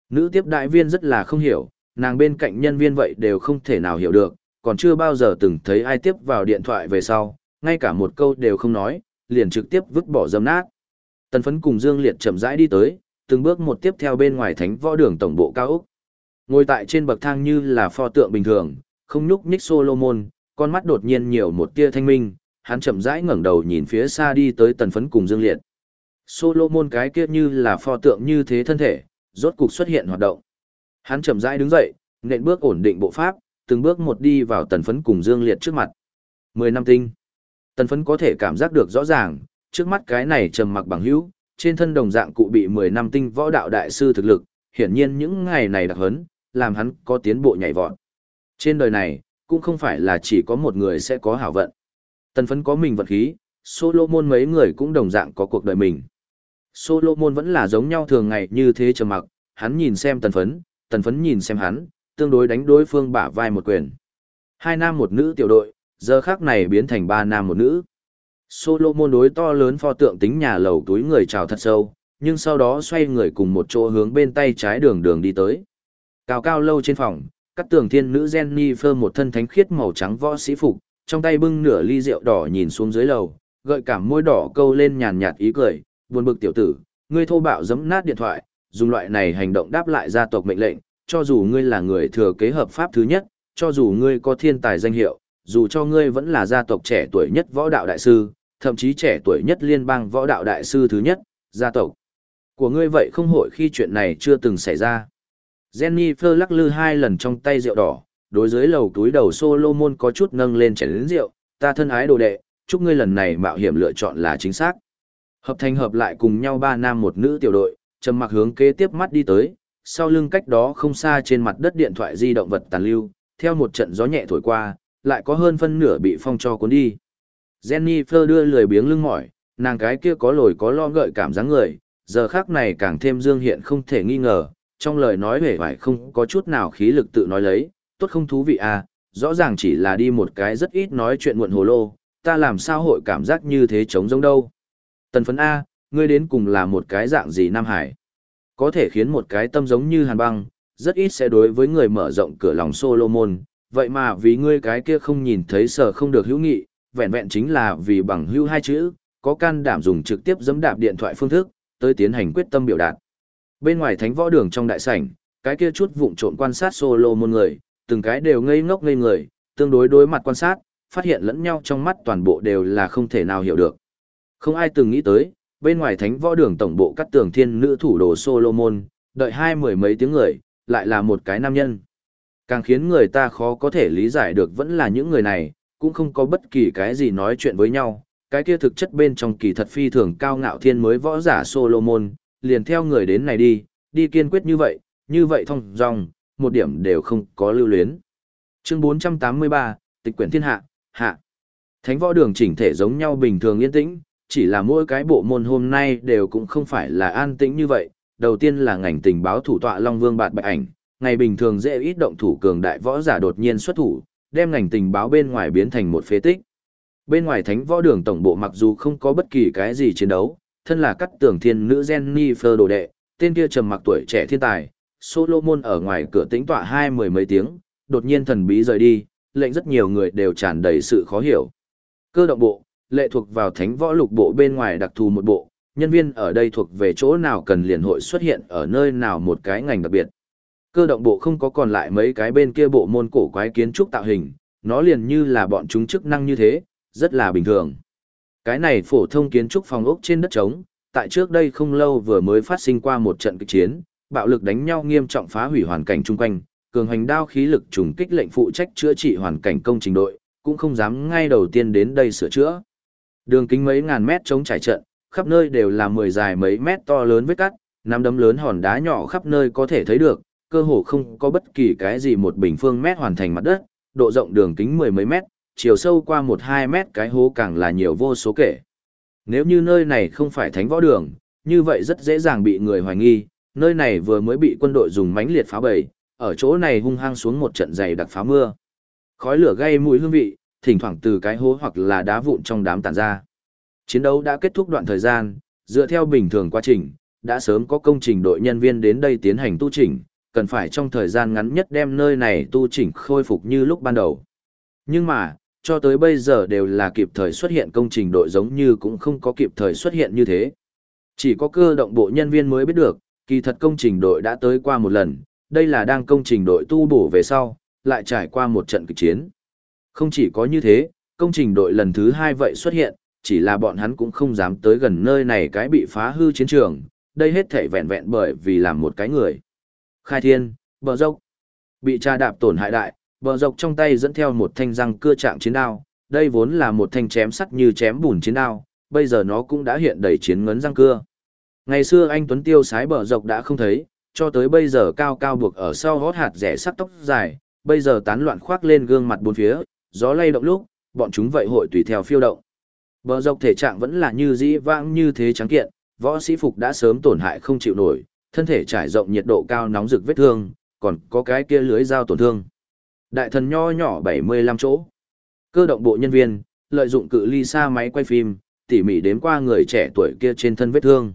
Nữ tiếp đại viên rất là không hiểu, nàng bên cạnh nhân viên vậy đều không thể nào hiểu được, còn chưa bao giờ từng thấy ai tiếp vào điện thoại về sau, ngay cả một câu đều không nói, liền trực tiếp vứt bỏ dâm nát. Tần phấn cùng Dương Liệt chậm rãi đi tới, từng bước một tiếp theo bên ngoài thánh võ đường tổng bộ cao ốc. Ngồi tại trên bậc thang như là pho tượng bình thường, không nhúc nhích Solomon, con mắt đột nhiên nhiều một tia thanh minh, hắn chậm rãi ngẩng đầu nhìn phía xa đi tới tần phấn cùng Dương Liệt. Solomon cái kia như là pho tượng như thế thân thể, rốt cục xuất hiện hoạt động. Hắn chậm rãi đứng dậy, nện bước ổn định bộ pháp, từng bước một đi vào tần phấn cùng Dương Liệt trước mặt. Mười năm tinh. Tần phấn có thể cảm giác được rõ ràng, trước mắt cái này trầm mặc bằng hữu, trên thân đồng dạng cụ bị 10 năm tinh võ đạo đại sư thực lực, hiển nhiên những ngày này đặc hấn, làm hắn có tiến bộ nhảy vọt. Trên đời này, cũng không phải là chỉ có một người sẽ có hảo vận. Tần phấn có mình vận khí, Solomon mấy người cũng đồng dạng có cuộc đời mình. Solomon vẫn là giống nhau thường ngày như thế trầm mặc, hắn nhìn xem tần phấn, tần phấn nhìn xem hắn, tương đối đánh đối phương bả vai một quyền. Hai nam một nữ tiểu đội, giờ khác này biến thành ba nam một nữ. Solomon đối to lớn pho tượng tính nhà lầu túi người chào thật sâu, nhưng sau đó xoay người cùng một chỗ hướng bên tay trái đường đường đi tới. Cao cao lâu trên phòng, các tường thiên nữ Jennifer một thân thánh khiết màu trắng võ sĩ phục, trong tay bưng nửa ly rượu đỏ nhìn xuống dưới lầu, gợi cảm môi đỏ câu lên nhàn nhạt ý cười, buồn bực tiểu tử, ngươi thô bạo giẫm nát điện thoại, dùng loại này hành động đáp lại gia tộc mệnh lệnh, cho dù ngươi là người thừa kế hợp pháp thứ nhất, cho dù ngươi có thiên tài danh hiệu, dù cho ngươi vẫn là gia tộc trẻ tuổi nhất võ đạo đại sư, thậm chí trẻ tuổi nhất liên bang võ đạo đại sư thứ nhất, gia tộc của ngươi vậy không hội khi chuyện này chưa từng xảy ra. Jennifer lắc lư hai lần trong tay rượu đỏ, đối dưới lầu túi đầu Solomon có chút nâng lên chén lớn rượu, ta thân ái đồ đệ, chúc ngươi lần này mạo hiểm lựa chọn là chính xác. Hợp thành hợp lại cùng nhau ba nam một nữ tiểu đội, trầm mặc hướng kế tiếp mắt đi tới, sau lưng cách đó không xa trên mặt đất điện thoại di động vật tàn lưu, theo một trận gió nhẹ thổi qua, lại có hơn phân nửa bị phong cho cuốn đi. Jennifer đưa lười biếng lưng mỏi, nàng cái kia có lồi có lo gợi cảm dáng người, giờ khác này càng thêm dương hiện không thể nghi ngờ, trong lời nói hề hoài không có chút nào khí lực tự nói lấy, tốt không thú vị à, rõ ràng chỉ là đi một cái rất ít nói chuyện muộn hồ lô, ta làm sao hội cảm giác như thế trống giống đâu. Tần phấn A, ngươi đến cùng là một cái dạng gì Nam Hải? Có thể khiến một cái tâm giống như hàn băng, rất ít sẽ đối với người mở rộng cửa lòng Solomon, vậy mà vì ngươi cái kia không nhìn thấy sở không được hữu nghị, vẹn vẹn chính là vì bằng hữu hai chữ, có can đảm dùng trực tiếp dẫm đạp điện thoại phương thức, tới tiến hành quyết tâm biểu đạt. Bên ngoài thánh võ đường trong đại sảnh, cái kia chút vụng trộn quan sát solo môn người, từng cái đều ngây ngốc ngây người, tương đối đối mặt quan sát, phát hiện lẫn nhau trong mắt toàn bộ đều là không thể nào hiểu được. Không ai từng nghĩ tới, bên ngoài thánh võ đường tổng bộ cắt tường thiên nữ thủ đồ Solomon, đợi hai mười mấy tiếng người, lại là một cái nam nhân. Càng khiến người ta khó có thể lý giải được vẫn là những người này, cũng không có bất kỳ cái gì nói chuyện với nhau. Cái kia thực chất bên trong kỳ thật phi thường cao ngạo thiên mới võ giả Solomon, liền theo người đến này đi, đi kiên quyết như vậy, như vậy thông dòng, một điểm đều không có lưu luyến. Chương 483, Tịch quyển thiên hạ, hạ. Thánh võ đường chỉnh thể giống nhau bình thường yên tĩnh, chỉ là mỗi cái bộ môn hôm nay đều cũng không phải là an tĩnh như vậy. Đầu tiên là ngành tình báo thủ tọa Long Vương Bạt Bạch Ảnh, ngày bình thường dễ ít động thủ cường đại võ giả đột nhiên xuất thủ, đem ngành tình báo bên ngoài biến thành một phế tích. Bên ngoài thánh võ đường tổng bộ mặc dù không có bất kỳ cái gì chiến đấu, thân là cắt tường thiên nữ Jennifer đồ đệ, tên kia trầm mặc tuổi trẻ thiên tài, Solomon ở ngoài cửa tĩnh tọa hai mười mấy tiếng, đột nhiên thần bí rời đi, lệnh rất nhiều người đều tràn đầy sự khó hiểu. Cơ động bộ, lệ thuộc vào thánh võ lục bộ bên ngoài đặc thù một bộ, nhân viên ở đây thuộc về chỗ nào cần liền hội xuất hiện ở nơi nào một cái ngành đặc biệt. Cơ động bộ không có còn lại mấy cái bên kia bộ môn cổ quái kiến trúc tạo hình, nó liền như là bọn chúng chức năng như thế, rất là bình thường. Cái này phổ thông kiến trúc phòng ốc trên đất trống, tại trước đây không lâu vừa mới phát sinh qua một trận kịch chiến, bạo lực đánh nhau nghiêm trọng phá hủy hoàn cảnh chung quanh, cường hành đao khí lực trùng kích lệnh phụ trách chữa trị hoàn cảnh công trình đội, cũng không dám ngay đầu tiên đến đây sửa chữa. Đường kính mấy ngàn mét chống trải trận, khắp nơi đều là mười dài mấy mét to lớn vết cắt, nắm đấm lớn hòn đá nhỏ khắp nơi có thể thấy được, cơ hồ không có bất kỳ cái gì một bình phương mét hoàn thành mặt đất, độ rộng đường kính mười mấy mét, chiều sâu qua một hai mét cái hố càng là nhiều vô số kể. Nếu như nơi này không phải thánh võ đường, như vậy rất dễ dàng bị người hoài nghi, nơi này vừa mới bị quân đội dùng mánh liệt phá bầy, ở chỗ này hung hăng xuống một trận dày đặc phá mưa. Khói lửa gây mùi hương vị, thỉnh thoảng từ cái hố hoặc là đá vụn trong đám tàn ra. Chiến đấu đã kết thúc đoạn thời gian, dựa theo bình thường quá trình, đã sớm có công trình đội nhân viên đến đây tiến hành tu chỉnh, cần phải trong thời gian ngắn nhất đem nơi này tu chỉnh khôi phục như lúc ban đầu. Nhưng mà, cho tới bây giờ đều là kịp thời xuất hiện công trình đội giống như cũng không có kịp thời xuất hiện như thế. Chỉ có cơ động bộ nhân viên mới biết được, Kỳ thật công trình đội đã tới qua một lần, đây là đang công trình đội tu bổ về sau, lại trải qua một trận kịch chiến. Không chỉ có như thế, công trình đội lần thứ hai vậy xuất hiện, chỉ là bọn hắn cũng không dám tới gần nơi này cái bị phá hư chiến trường, đây hết thể vẹn vẹn bởi vì làm một cái người. Khai thiên, bờ dốc, bị tra đạp tổn hại đại, bờ dọc trong tay dẫn theo một thanh răng cưa trạng chiến đao, đây vốn là một thanh chém sắt như chém bùn chiến đao, bây giờ nó cũng đã hiện đầy chiến ngấn răng cưa. Ngày xưa anh Tuấn Tiêu sái bờ dọc đã không thấy, cho tới bây giờ cao cao buộc ở sau hót hạt rẻ sắt tóc dài, bây giờ tán loạn khoác lên gương mặt bốn phía, gió lay động lúc, bọn chúng vậy hội tùy theo phiêu động. Bờ dọc thể trạng vẫn là như dĩ vãng như thế trắng kiện, võ sĩ phục đã sớm tổn hại không chịu nổi, thân thể trải rộng nhiệt độ cao nóng rực vết thương, còn có cái kia lưới dao tổn thương. Đại thần nho nhỏ 75 chỗ. Cơ động bộ nhân viên, lợi dụng cự ly xa máy quay phim, tỉ mỉ đếm qua người trẻ tuổi kia trên thân vết thương.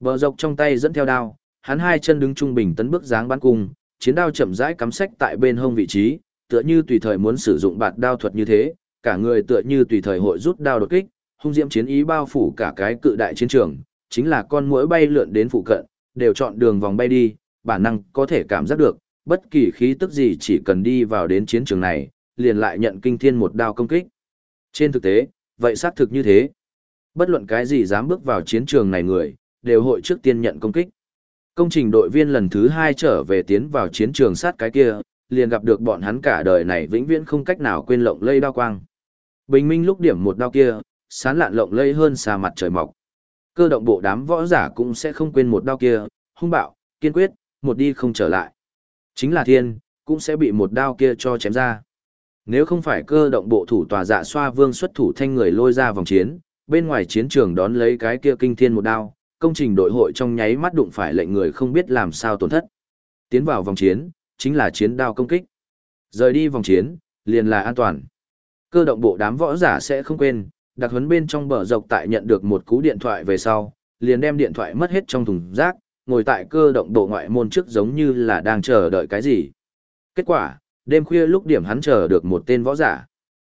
Bờ dọc trong tay dẫn theo đao, hắn hai chân đứng trung bình tấn bước dáng bắn cung, chiến đao chậm rãi cắm sách tại bên hông vị trí, tựa như tùy thời muốn sử dụng bạt đao thuật như thế, cả người tựa như tùy thời hội rút đao đột kích, hung diễm chiến ý bao phủ cả cái cự đại chiến trường, chính là con muỗi bay lượn đến phụ cận, đều chọn đường vòng bay đi, bản năng có thể cảm giác được, bất kỳ khí tức gì chỉ cần đi vào đến chiến trường này, liền lại nhận kinh thiên một đao công kích. Trên thực tế, vậy xác thực như thế. Bất luận cái gì dám bước vào chiến trường này người, đều hội trước tiên nhận công kích. Công trình đội viên lần thứ hai trở về tiến vào chiến trường sát cái kia, liền gặp được bọn hắn cả đời này vĩnh viễn không cách nào quên lộng lây đao quang. Bình minh lúc điểm một đao kia, sán lạn lộng lây hơn xa mặt trời mọc. Cơ động bộ đám võ giả cũng sẽ không quên một đao kia, hung bạo, kiên quyết, một đi không trở lại. Chính là thiên, cũng sẽ bị một đao kia cho chém ra. Nếu không phải cơ động bộ thủ tòa dạ xoa vương xuất thủ thanh người lôi ra vòng chiến, bên ngoài chiến trường đón lấy cái kia kinh thiên một đao, công trình đội hội trong nháy mắt đụng phải lệnh người không biết làm sao tổn thất. Tiến vào vòng chiến, chính là chiến đao công kích. Rời đi vòng chiến, liền là an toàn. Cơ động bộ đám võ giả sẽ không quên, đặc huấn bên trong bờ dọc tại nhận được một cú điện thoại về sau, liền đem điện thoại mất hết trong thùng rác, ngồi tại cơ động bộ ngoại môn trước giống như là đang chờ đợi cái gì. Kết quả, đêm khuya lúc điểm hắn chờ được một tên võ giả.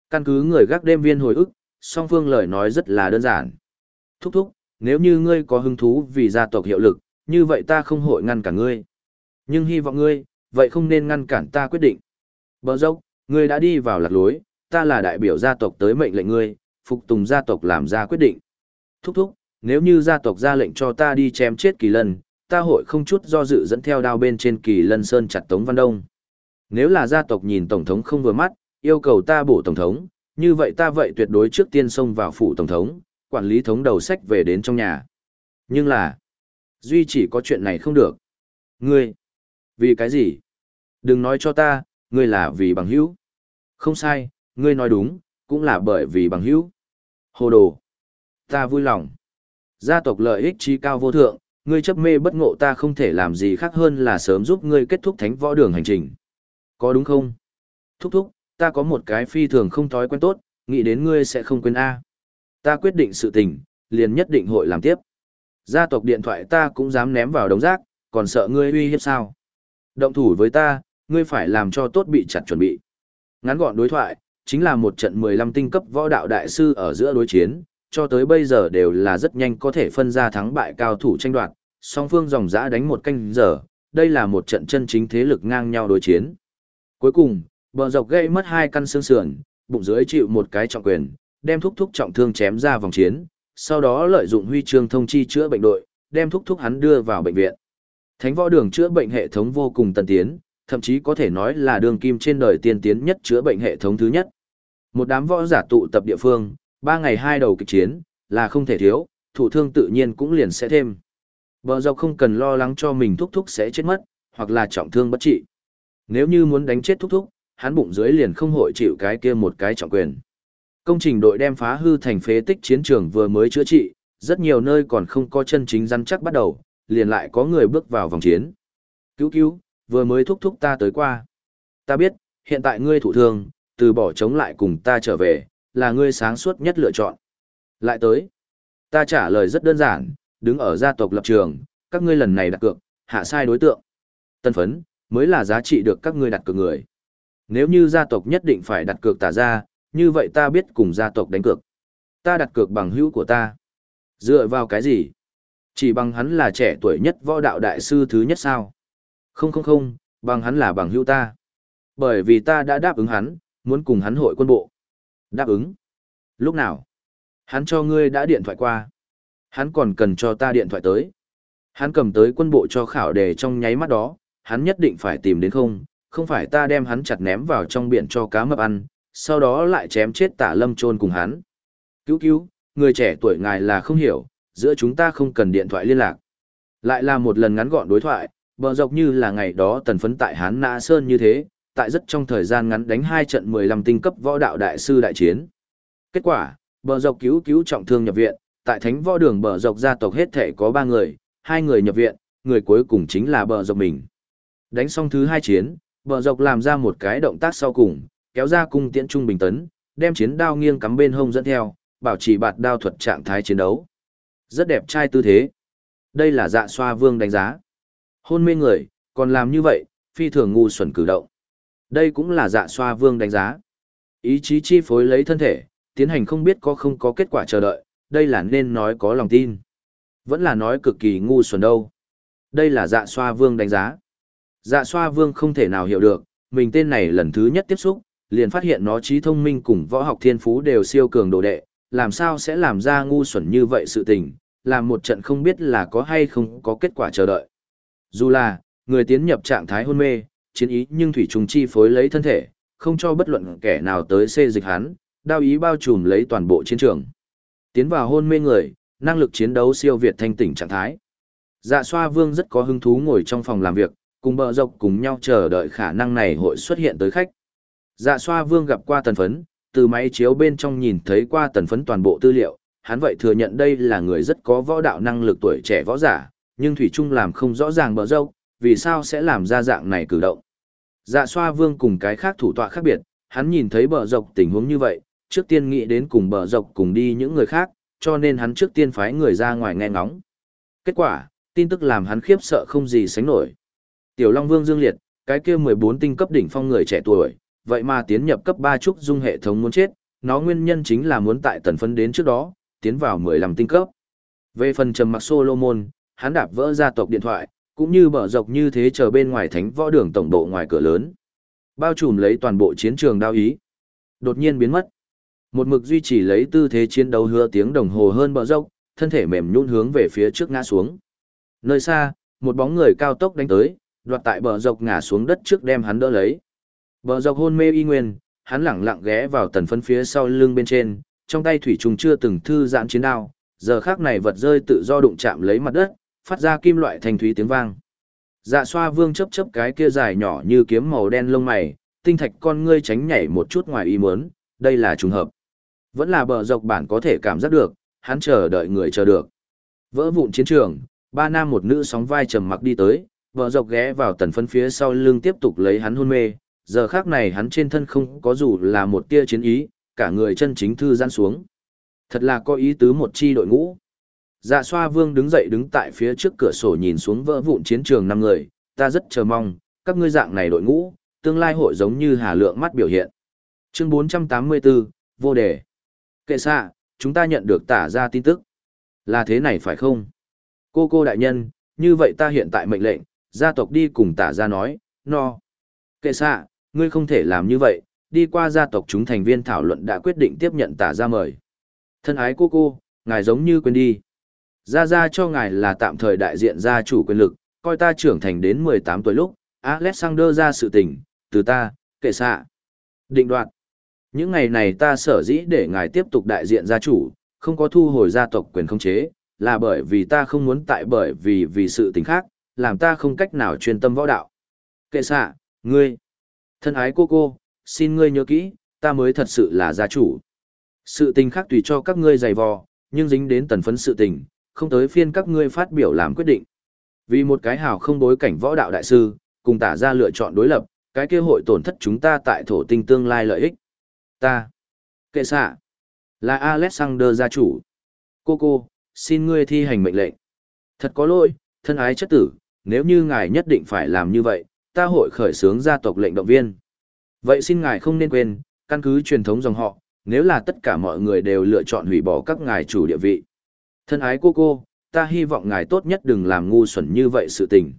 Căn cứ người gác đêm viên hồi ức, song phương lời nói rất là đơn giản. Thúc thúc, nếu như ngươi có hứng thú vì gia tộc hiệu lực, như vậy ta không hội ngăn cản ngươi. Nhưng hy vọng ngươi, vậy không nên ngăn cản ta quyết định. Bờ dốc, ngươi đã đi vào lạc lối, ta là đại biểu gia tộc tới mệnh lệnh ngươi, phục tùng gia tộc làm ra quyết định. Thúc thúc, nếu như gia tộc ra lệnh cho ta đi chém chết kỳ lân, ta hội không chút do dự dẫn theo đao bên trên kỳ lân sơn chặt Tống Văn Đông. Nếu là gia tộc nhìn Tổng thống không vừa mắt, yêu cầu ta bổ Tổng thống, như vậy ta vậy tuyệt đối trước tiên xông vào phủ Tổng thống, quản lý thống đầu sách về đến trong nhà. Nhưng là, duy chỉ có chuyện này không được. Ngươi, vì cái gì? Đừng nói cho ta, ngươi là vì bằng hữu. Không sai, ngươi nói đúng, cũng là bởi vì bằng hữu. Hồ đồ. Ta vui lòng. Gia tộc lợi ích trí cao vô thượng, ngươi chấp mê bất ngộ ta không thể làm gì khác hơn là sớm giúp ngươi kết thúc thánh võ đường hành trình. Có đúng không? Thúc thúc, ta có một cái phi thường không thói quen tốt, nghĩ đến ngươi sẽ không quên A. Ta quyết định sự tình, liền nhất định hội làm tiếp. Gia tộc điện thoại ta cũng dám ném vào đống rác, còn sợ ngươi uy hiếp sao? Động thủ với ta, ngươi phải làm cho tốt bị chặt chuẩn bị. Ngắn gọn đối thoại, chính là một trận 15 tinh cấp võ đạo đại sư ở giữa đối chiến, cho tới bây giờ đều là rất nhanh có thể phân ra thắng bại cao thủ tranh đoạt, song phương dòng dã đánh một canh giờ, đây là một trận chân chính thế lực ngang nhau đối chiến. Cuối cùng, bờ dọc gây mất hai căn xương sườn, bụng dưới chịu một cái trọng quyền, đem thúc thúc trọng thương chém ra vòng chiến, sau đó lợi dụng huy chương thông chi chữa bệnh đội, đem thúc thúc hắn đưa vào bệnh viện. Thánh võ đường chữa bệnh hệ thống vô cùng tân tiến, thậm chí có thể nói là đường kim trên đời tiên tiến nhất chữa bệnh hệ thống thứ nhất. Một đám võ giả tụ tập địa phương, ba ngày hai đầu kịch chiến, là không thể thiếu, thủ thương tự nhiên cũng liền sẽ thêm. Bờ dọc không cần lo lắng cho mình thúc thúc sẽ chết mất, hoặc là trọng thương bất trị. Nếu như muốn đánh chết thúc thúc, hắn bụng dưới liền không hội chịu cái kia một cái trọng quyền. Công trình đội đem phá hư thành phế tích chiến trường vừa mới chữa trị, rất nhiều nơi còn không có chân chính rắn chắc bắt đầu, liền lại có người bước vào vòng chiến. Cứu cứu, vừa mới thúc thúc ta tới qua. Ta biết, hiện tại ngươi thủ thương, từ bỏ chống lại cùng ta trở về, là ngươi sáng suốt nhất lựa chọn. Lại tới. Ta trả lời rất đơn giản, đứng ở gia tộc lập trường, các ngươi lần này đặt cược, hạ sai đối tượng. Tân phấn, mới là giá trị được các ngươi đặt cược người. Nếu như gia tộc nhất định phải đặt cược tả ra, như vậy ta biết cùng gia tộc đánh cược. Ta đặt cược bằng hữu của ta. Dựa vào cái gì? Chỉ bằng hắn là trẻ tuổi nhất võ đạo đại sư thứ nhất sao? Không không không, bằng hắn là bằng hữu ta. Bởi vì ta đã đáp ứng hắn, muốn cùng hắn hội quân bộ. Đáp ứng? Lúc nào? Hắn cho ngươi đã điện thoại qua. Hắn còn cần cho ta điện thoại tới. Hắn cầm tới quân bộ cho khảo đề trong nháy mắt đó, hắn nhất định phải tìm đến không, không phải ta đem hắn chặt ném vào trong biển cho cá mập ăn, sau đó lại chém chết tả lâm trôn cùng hắn. Cứu cứu, người trẻ tuổi ngài là không hiểu, giữa chúng ta không cần điện thoại liên lạc. Lại là một lần ngắn gọn đối thoại, bờ dọc như là ngày đó tần phấn tại Hán Nã Sơn như thế, tại rất trong thời gian ngắn đánh hai trận 15 tinh cấp võ đạo đại sư đại chiến. Kết quả, bờ dọc cứu cứu trọng thương nhập viện, tại thánh võ đường bờ dọc gia tộc hết thể có ba người, hai người nhập viện, người cuối cùng chính là bờ dọc mình. Đánh xong thứ hai chiến, bờ dọc làm ra một cái động tác sau cùng, kéo ra cung tiễn trung bình tấn, đem chiến đao nghiêng cắm bên hông dẫn theo, bảo trì bạt đao thuật trạng thái chiến đấu. Rất đẹp trai tư thế. Đây là dạ xoa vương đánh giá. Hôn mê người, còn làm như vậy, phi thường ngu xuẩn cử động. Đây cũng là dạ xoa vương đánh giá. Ý chí chi phối lấy thân thể, tiến hành không biết có không có kết quả chờ đợi, đây là nên nói có lòng tin. Vẫn là nói cực kỳ ngu xuẩn đâu. Đây là dạ xoa vương đánh giá. Dạ xoa vương không thể nào hiểu được, mình tên này lần thứ nhất tiếp xúc, liền phát hiện nó trí thông minh cùng võ học thiên phú đều siêu cường đồ đệ, làm sao sẽ làm ra ngu xuẩn như vậy sự tình, làm một trận không biết là có hay không có kết quả chờ đợi. Dù là, người tiến nhập trạng thái hôn mê, chiến ý nhưng thủy trùng chi phối lấy thân thể, không cho bất luận kẻ nào tới xê dịch hắn, đao ý bao trùm lấy toàn bộ chiến trường. Tiến vào hôn mê người, năng lực chiến đấu siêu việt thanh tỉnh trạng thái. Dạ xoa vương rất có hứng thú ngồi trong phòng làm việc, cùng bờ dọc cùng nhau chờ đợi khả năng này hội xuất hiện tới khách. Dạ xoa vương gặp qua tần phấn, từ máy chiếu bên trong nhìn thấy qua tần phấn toàn bộ tư liệu, hắn vậy thừa nhận đây là người rất có võ đạo năng lực tuổi trẻ võ giả, nhưng Thủy Trung làm không rõ ràng bờ dọc vì sao sẽ làm ra dạng này cử động. Dạ xoa vương cùng cái khác thủ tọa khác biệt, hắn nhìn thấy bờ dọc tình huống như vậy, trước tiên nghĩ đến cùng bờ dọc cùng đi những người khác, cho nên hắn trước tiên phái người ra ngoài nghe ngóng. Kết quả, tin tức làm hắn khiếp sợ không gì sánh nổi. Tiểu Long Vương Dương Liệt, cái kia 14 tinh cấp đỉnh phong người trẻ tuổi, vậy mà tiến nhập cấp 3 trúc dung hệ thống muốn chết, nó nguyên nhân chính là muốn tại tần phân đến trước đó, tiến vào 15 tinh cấp. Về phần trầm mặc Solomon, hắn đạp vỡ gia tộc điện thoại, cũng như bờ dọc như thế chờ bên ngoài thánh võ đường tổng bộ ngoài cửa lớn. Bao trùm lấy toàn bộ chiến trường đao ý. Đột nhiên biến mất. Một mực duy trì lấy tư thế chiến đấu hứa tiếng đồng hồ hơn bờ dốc, thân thể mềm nhún hướng về phía trước ngã xuống. Nơi xa, một bóng người cao tốc đánh tới, đoạt tại bờ dọc ngã xuống đất trước đem hắn đỡ lấy. Bờ dọc hôn mê y nguyên, hắn lẳng lặng ghé vào tần phân phía sau lưng bên trên, trong tay thủy trùng chưa từng thư giãn chiến đao, giờ khác này vật rơi tự do đụng chạm lấy mặt đất, phát ra kim loại thanh thúy tiếng vang. Dạ xoa vương chấp chấp cái kia dài nhỏ như kiếm màu đen lông mày, tinh thạch con ngươi tránh nhảy một chút ngoài ý muốn, đây là trùng hợp. Vẫn là bờ dọc bản có thể cảm giác được, hắn chờ đợi người chờ được. Vỡ vụn chiến trường, ba nam một nữ sóng vai trầm mặc đi tới, bờ dọc ghé vào tần phân phía sau lưng tiếp tục lấy hắn hôn mê, giờ khác này hắn trên thân không có dù là một tia chiến ý, cả người chân chính thư giãn xuống. Thật là có ý tứ một chi đội ngũ. Dạ xoa vương đứng dậy đứng tại phía trước cửa sổ nhìn xuống vỡ vụn chiến trường năm người, ta rất chờ mong, các ngươi dạng này đội ngũ, tương lai hội giống như hà lượng mắt biểu hiện. Chương 484, vô đề. Kệ xạ, chúng ta nhận được tả ra tin tức. Là thế này phải không? Cô cô đại nhân, như vậy ta hiện tại mệnh lệnh, gia tộc đi cùng tả ra nói, no. Kệ xạ, ngươi không thể làm như vậy, đi qua gia tộc chúng thành viên thảo luận đã quyết định tiếp nhận tả ra mời. Thân ái cô cô, ngài giống như quên đi. Gia Gia cho ngài là tạm thời đại diện gia chủ quyền lực, coi ta trưởng thành đến 18 tuổi lúc, Alexander ra sự tình, từ ta, kệ xạ. Định đoạt. Những ngày này ta sở dĩ để ngài tiếp tục đại diện gia chủ, không có thu hồi gia tộc quyền không chế, là bởi vì ta không muốn tại bởi vì vì sự tình khác, làm ta không cách nào chuyên tâm võ đạo. Kệ xạ, ngươi. Thân ái cô cô, xin ngươi nhớ kỹ, ta mới thật sự là gia chủ. Sự tình khác tùy cho các ngươi giày vò, nhưng dính đến tần phấn sự tình, không tới phiên các ngươi phát biểu làm quyết định. Vì một cái hào không đối cảnh võ đạo đại sư, cùng tả ra lựa chọn đối lập, cái kia hội tổn thất chúng ta tại thổ tinh tương lai lợi ích. Ta. Kệ xạ. Là Alexander gia chủ. Cô cô, xin ngươi thi hành mệnh lệnh. Thật có lỗi, thân ái chất tử, nếu như ngài nhất định phải làm như vậy, ta hội khởi xướng gia tộc lệnh động viên. Vậy xin ngài không nên quên, căn cứ truyền thống dòng họ, nếu là tất cả mọi người đều lựa chọn hủy bỏ các ngài chủ địa vị. Thân ái cô cô, ta hy vọng ngài tốt nhất đừng làm ngu xuẩn như vậy sự tình.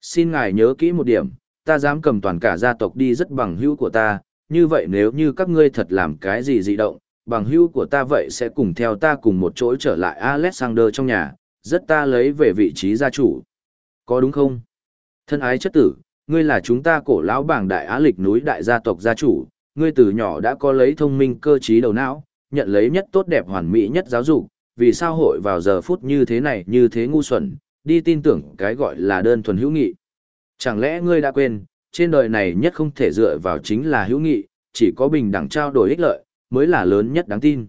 Xin ngài nhớ kỹ một điểm, ta dám cầm toàn cả gia tộc đi rất bằng hữu của ta, như vậy nếu như các ngươi thật làm cái gì dị động, bằng hữu của ta vậy sẽ cùng theo ta cùng một chỗ trở lại Alexander trong nhà, rất ta lấy về vị trí gia chủ. Có đúng không? Thân ái chất tử, ngươi là chúng ta cổ lão bảng đại á lịch núi đại gia tộc gia chủ, ngươi từ nhỏ đã có lấy thông minh cơ trí đầu não, nhận lấy nhất tốt đẹp hoàn mỹ nhất giáo dục, vì sao hội vào giờ phút như thế này như thế ngu xuẩn, đi tin tưởng cái gọi là đơn thuần hữu nghị. Chẳng lẽ ngươi đã quên, trên đời này nhất không thể dựa vào chính là hữu nghị, chỉ có bình đẳng trao đổi ích lợi, mới là lớn nhất đáng tin.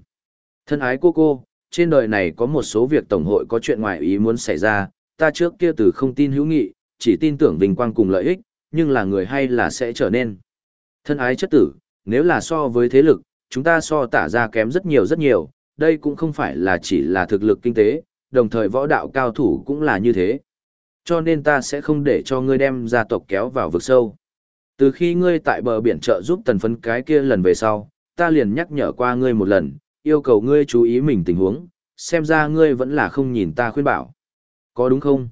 Thân ái cô cô, trên đời này có một số việc tổng hội có chuyện ngoài ý muốn xảy ra, ta trước kia từ không tin hữu nghị, chỉ tin tưởng vinh quang cùng lợi ích, nhưng là người hay là sẽ trở nên. Thân ái chất tử, nếu là so với thế lực, chúng ta so tả ra kém rất nhiều rất nhiều, đây cũng không phải là chỉ là thực lực kinh tế, đồng thời võ đạo cao thủ cũng là như thế. Cho nên ta sẽ không để cho ngươi đem gia tộc kéo vào vực sâu. Từ khi ngươi tại bờ biển trợ giúp tần phấn cái kia lần về sau, ta liền nhắc nhở qua ngươi một lần, yêu cầu ngươi chú ý mình tình huống, xem ra ngươi vẫn là không nhìn ta khuyên bảo. Có đúng không?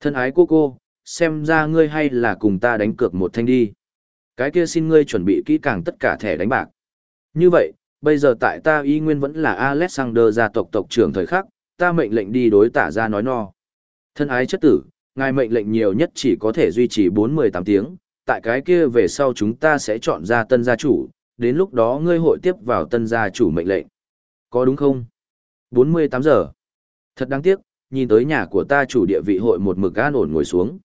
Thân ái cô cô, xem ra ngươi hay là cùng ta đánh cược một thanh đi. Cái kia xin ngươi chuẩn bị kỹ càng tất cả thẻ đánh bạc. Như vậy, bây giờ tại ta y nguyên vẫn là Alexander gia tộc tộc trưởng thời khắc, ta mệnh lệnh đi đối tả ra nói no. Thân ái chất tử, ngài mệnh lệnh nhiều nhất chỉ có thể duy trì 4-18 tiếng, tại cái kia về sau chúng ta sẽ chọn ra tân gia chủ, đến lúc đó ngươi hội tiếp vào tân gia chủ mệnh lệnh. Có đúng không? 48 giờ. Thật đáng tiếc, nhìn tới nhà của ta chủ địa vị hội một mực an ổn ngồi xuống.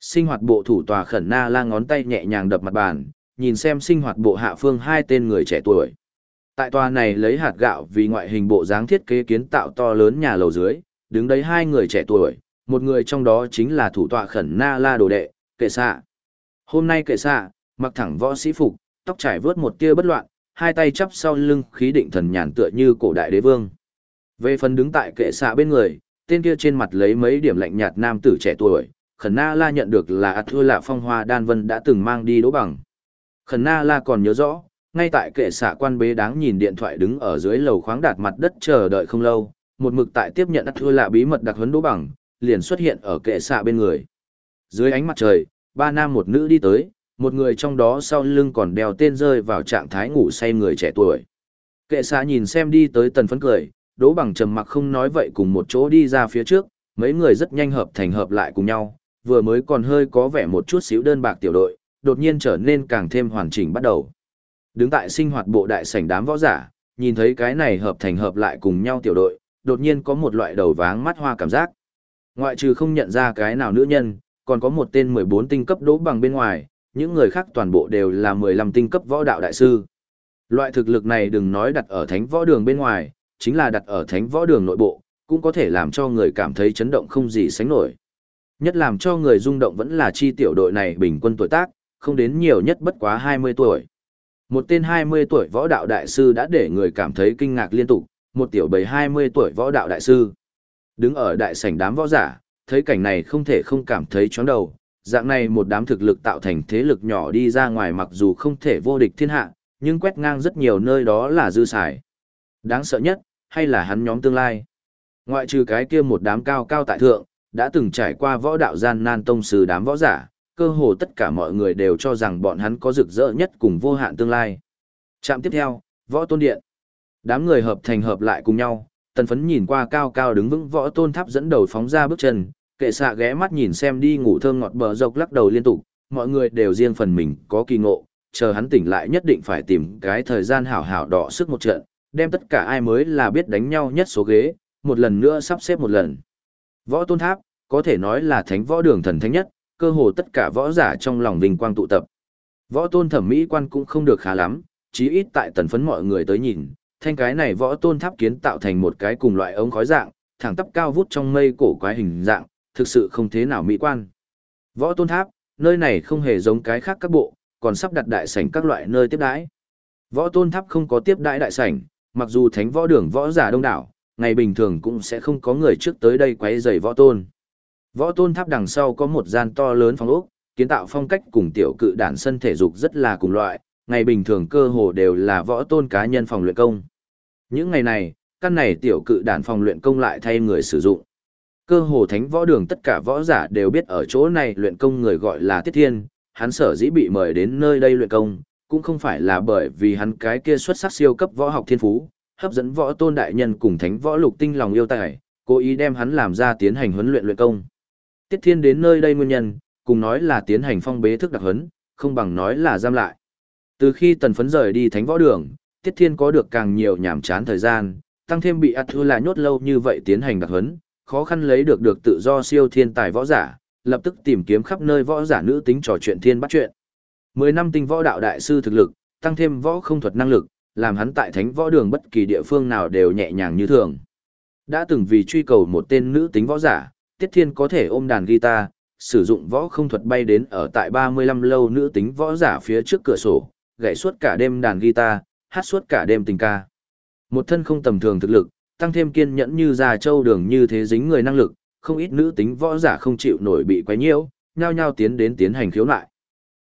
Sinh hoạt bộ thủ tòa khẩn na la ngón tay nhẹ nhàng đập mặt bàn, nhìn xem sinh hoạt bộ hạ phương hai tên người trẻ tuổi. Tại tòa này lấy hạt gạo vì ngoại hình bộ dáng thiết kế kiến tạo to lớn nhà lầu dưới, đứng đấy hai người trẻ tuổi, một người trong đó chính là thủ tọa khẩn na la đồ đệ, kệ xạ. Hôm nay kệ xạ, mặc thẳng võ sĩ phục, tóc trải vớt một tia bất loạn, hai tay chắp sau lưng khí định thần nhàn tựa như cổ đại đế vương. Về phần đứng tại kệ xạ bên người, tên kia trên mặt lấy mấy điểm lạnh nhạt nam tử trẻ tuổi, khẩn na la nhận được là ạt thua lạ phong hoa đan vân đã từng mang đi đỗ bằng. Khẩn na la còn nhớ rõ, ngay tại kệ xạ quan bế đáng nhìn điện thoại đứng ở dưới lầu khoáng đạt mặt đất chờ đợi không lâu, một mực tại tiếp nhận ạt thua lạ bí mật đặc huấn đỗ bằng, liền xuất hiện ở kệ xạ bên người. Dưới ánh mặt trời, ba nam một nữ đi tới, một người trong đó sau lưng còn đeo tên rơi vào trạng thái ngủ say người trẻ tuổi. Kệ xạ nhìn xem đi tới tần phấn cười, đỗ bằng trầm mặc không nói vậy cùng một chỗ đi ra phía trước, mấy người rất nhanh hợp thành hợp lại cùng nhau, vừa mới còn hơi có vẻ một chút xíu đơn bạc tiểu đội, đột nhiên trở nên càng thêm hoàn chỉnh bắt đầu. Đứng tại sinh hoạt bộ đại sảnh đám võ giả, nhìn thấy cái này hợp thành hợp lại cùng nhau tiểu đội, đột nhiên có một loại đầu váng mắt hoa cảm giác. Ngoại trừ không nhận ra cái nào nữ nhân, còn có một tên 14 tinh cấp đỗ bằng bên ngoài, những người khác toàn bộ đều là 15 tinh cấp võ đạo đại sư. Loại thực lực này đừng nói đặt ở thánh võ đường bên ngoài, chính là đặt ở thánh võ đường nội bộ, cũng có thể làm cho người cảm thấy chấn động không gì sánh nổi. Nhất làm cho người rung động vẫn là chi tiểu đội này bình quân tuổi tác, không đến nhiều nhất bất quá 20 tuổi. Một tên 20 tuổi võ đạo đại sư đã để người cảm thấy kinh ngạc liên tục, một tiểu bầy 20 tuổi võ đạo đại sư. Đứng ở đại sảnh đám võ giả, thấy cảnh này không thể không cảm thấy chóng đầu, dạng này một đám thực lực tạo thành thế lực nhỏ đi ra ngoài mặc dù không thể vô địch thiên hạ, nhưng quét ngang rất nhiều nơi đó là dư xài. Đáng sợ nhất, hay là hắn nhóm tương lai. Ngoại trừ cái kia một đám cao cao tại thượng, đã từng trải qua võ đạo gian nan tông sư đám võ giả, cơ hồ tất cả mọi người đều cho rằng bọn hắn có rực rỡ nhất cùng vô hạn tương lai. Trạm tiếp theo, võ tôn điện. Đám người hợp thành hợp lại cùng nhau, tần phấn nhìn qua cao cao đứng vững võ tôn tháp dẫn đầu phóng ra bước chân, kệ xạ ghé mắt nhìn xem đi ngủ thơm ngọt bờ dọc lắc đầu liên tục, mọi người đều riêng phần mình có kỳ ngộ, chờ hắn tỉnh lại nhất định phải tìm cái thời gian hảo hảo đỏ sức một trận, đem tất cả ai mới là biết đánh nhau nhất số ghế, một lần nữa sắp xếp một lần. Võ tôn tháp, có thể nói là thánh võ đường thần thánh nhất, cơ hồ tất cả võ giả trong lòng vinh quang tụ tập. Võ tôn thẩm mỹ quan cũng không được khá lắm, chí ít tại tần phấn mọi người tới nhìn, thanh cái này võ tôn tháp kiến tạo thành một cái cùng loại ống khói dạng, thẳng tắp cao vút trong mây cổ quái hình dạng, thực sự không thế nào mỹ quan. Võ tôn tháp, nơi này không hề giống cái khác các bộ, còn sắp đặt đại sảnh các loại nơi tiếp đãi. Võ tôn tháp không có tiếp đãi đại sảnh, mặc dù thánh võ đường võ giả đông đảo, ngày bình thường cũng sẽ không có người trước tới đây quấy rầy võ tôn. Võ tôn tháp đằng sau có một gian to lớn phòng ốc, kiến tạo phong cách cùng tiểu cự đản sân thể dục rất là cùng loại, ngày bình thường cơ hồ đều là võ tôn cá nhân phòng luyện công. Những ngày này, căn này tiểu cự đản phòng luyện công lại thay người sử dụng. Cơ hồ thánh võ đường tất cả võ giả đều biết ở chỗ này luyện công người gọi là Tiết Thiên, hắn sở dĩ bị mời đến nơi đây luyện công, cũng không phải là bởi vì hắn cái kia xuất sắc siêu cấp võ học thiên phú, hấp dẫn võ tôn đại nhân cùng thánh võ lục tinh lòng yêu tài, cố ý đem hắn làm ra tiến hành huấn luyện luyện công. Tiết Thiên đến nơi đây nguyên nhân, cùng nói là tiến hành phong bế thức đặc huấn, không bằng nói là giam lại. Từ khi tần phấn rời đi thánh võ đường, Tiết Thiên có được càng nhiều nhảm chán thời gian, tăng thêm bị Atu là nhốt lâu như vậy tiến hành đặc huấn, khó khăn lấy được được tự do siêu thiên tài võ giả, lập tức tìm kiếm khắp nơi võ giả nữ tính trò chuyện thiên bắt chuyện. Mười năm tinh võ đạo đại sư thực lực, tăng thêm võ không thuật năng lực, làm hắn tại thánh võ đường bất kỳ địa phương nào đều nhẹ nhàng như thường. Đã từng vì truy cầu một tên nữ tính võ giả, Tiết Thiên có thể ôm đàn guitar, sử dụng võ không thuật bay đến ở tại 35 lâu nữ tính võ giả phía trước cửa sổ, gảy suốt cả đêm đàn guitar, hát suốt cả đêm tình ca. Một thân không tầm thường thực lực, tăng thêm kiên nhẫn như già châu đường như thế dính người năng lực, không ít nữ tính võ giả không chịu nổi bị quấy nhiễu, nhao nhao tiến đến tiến hành khiếu nại.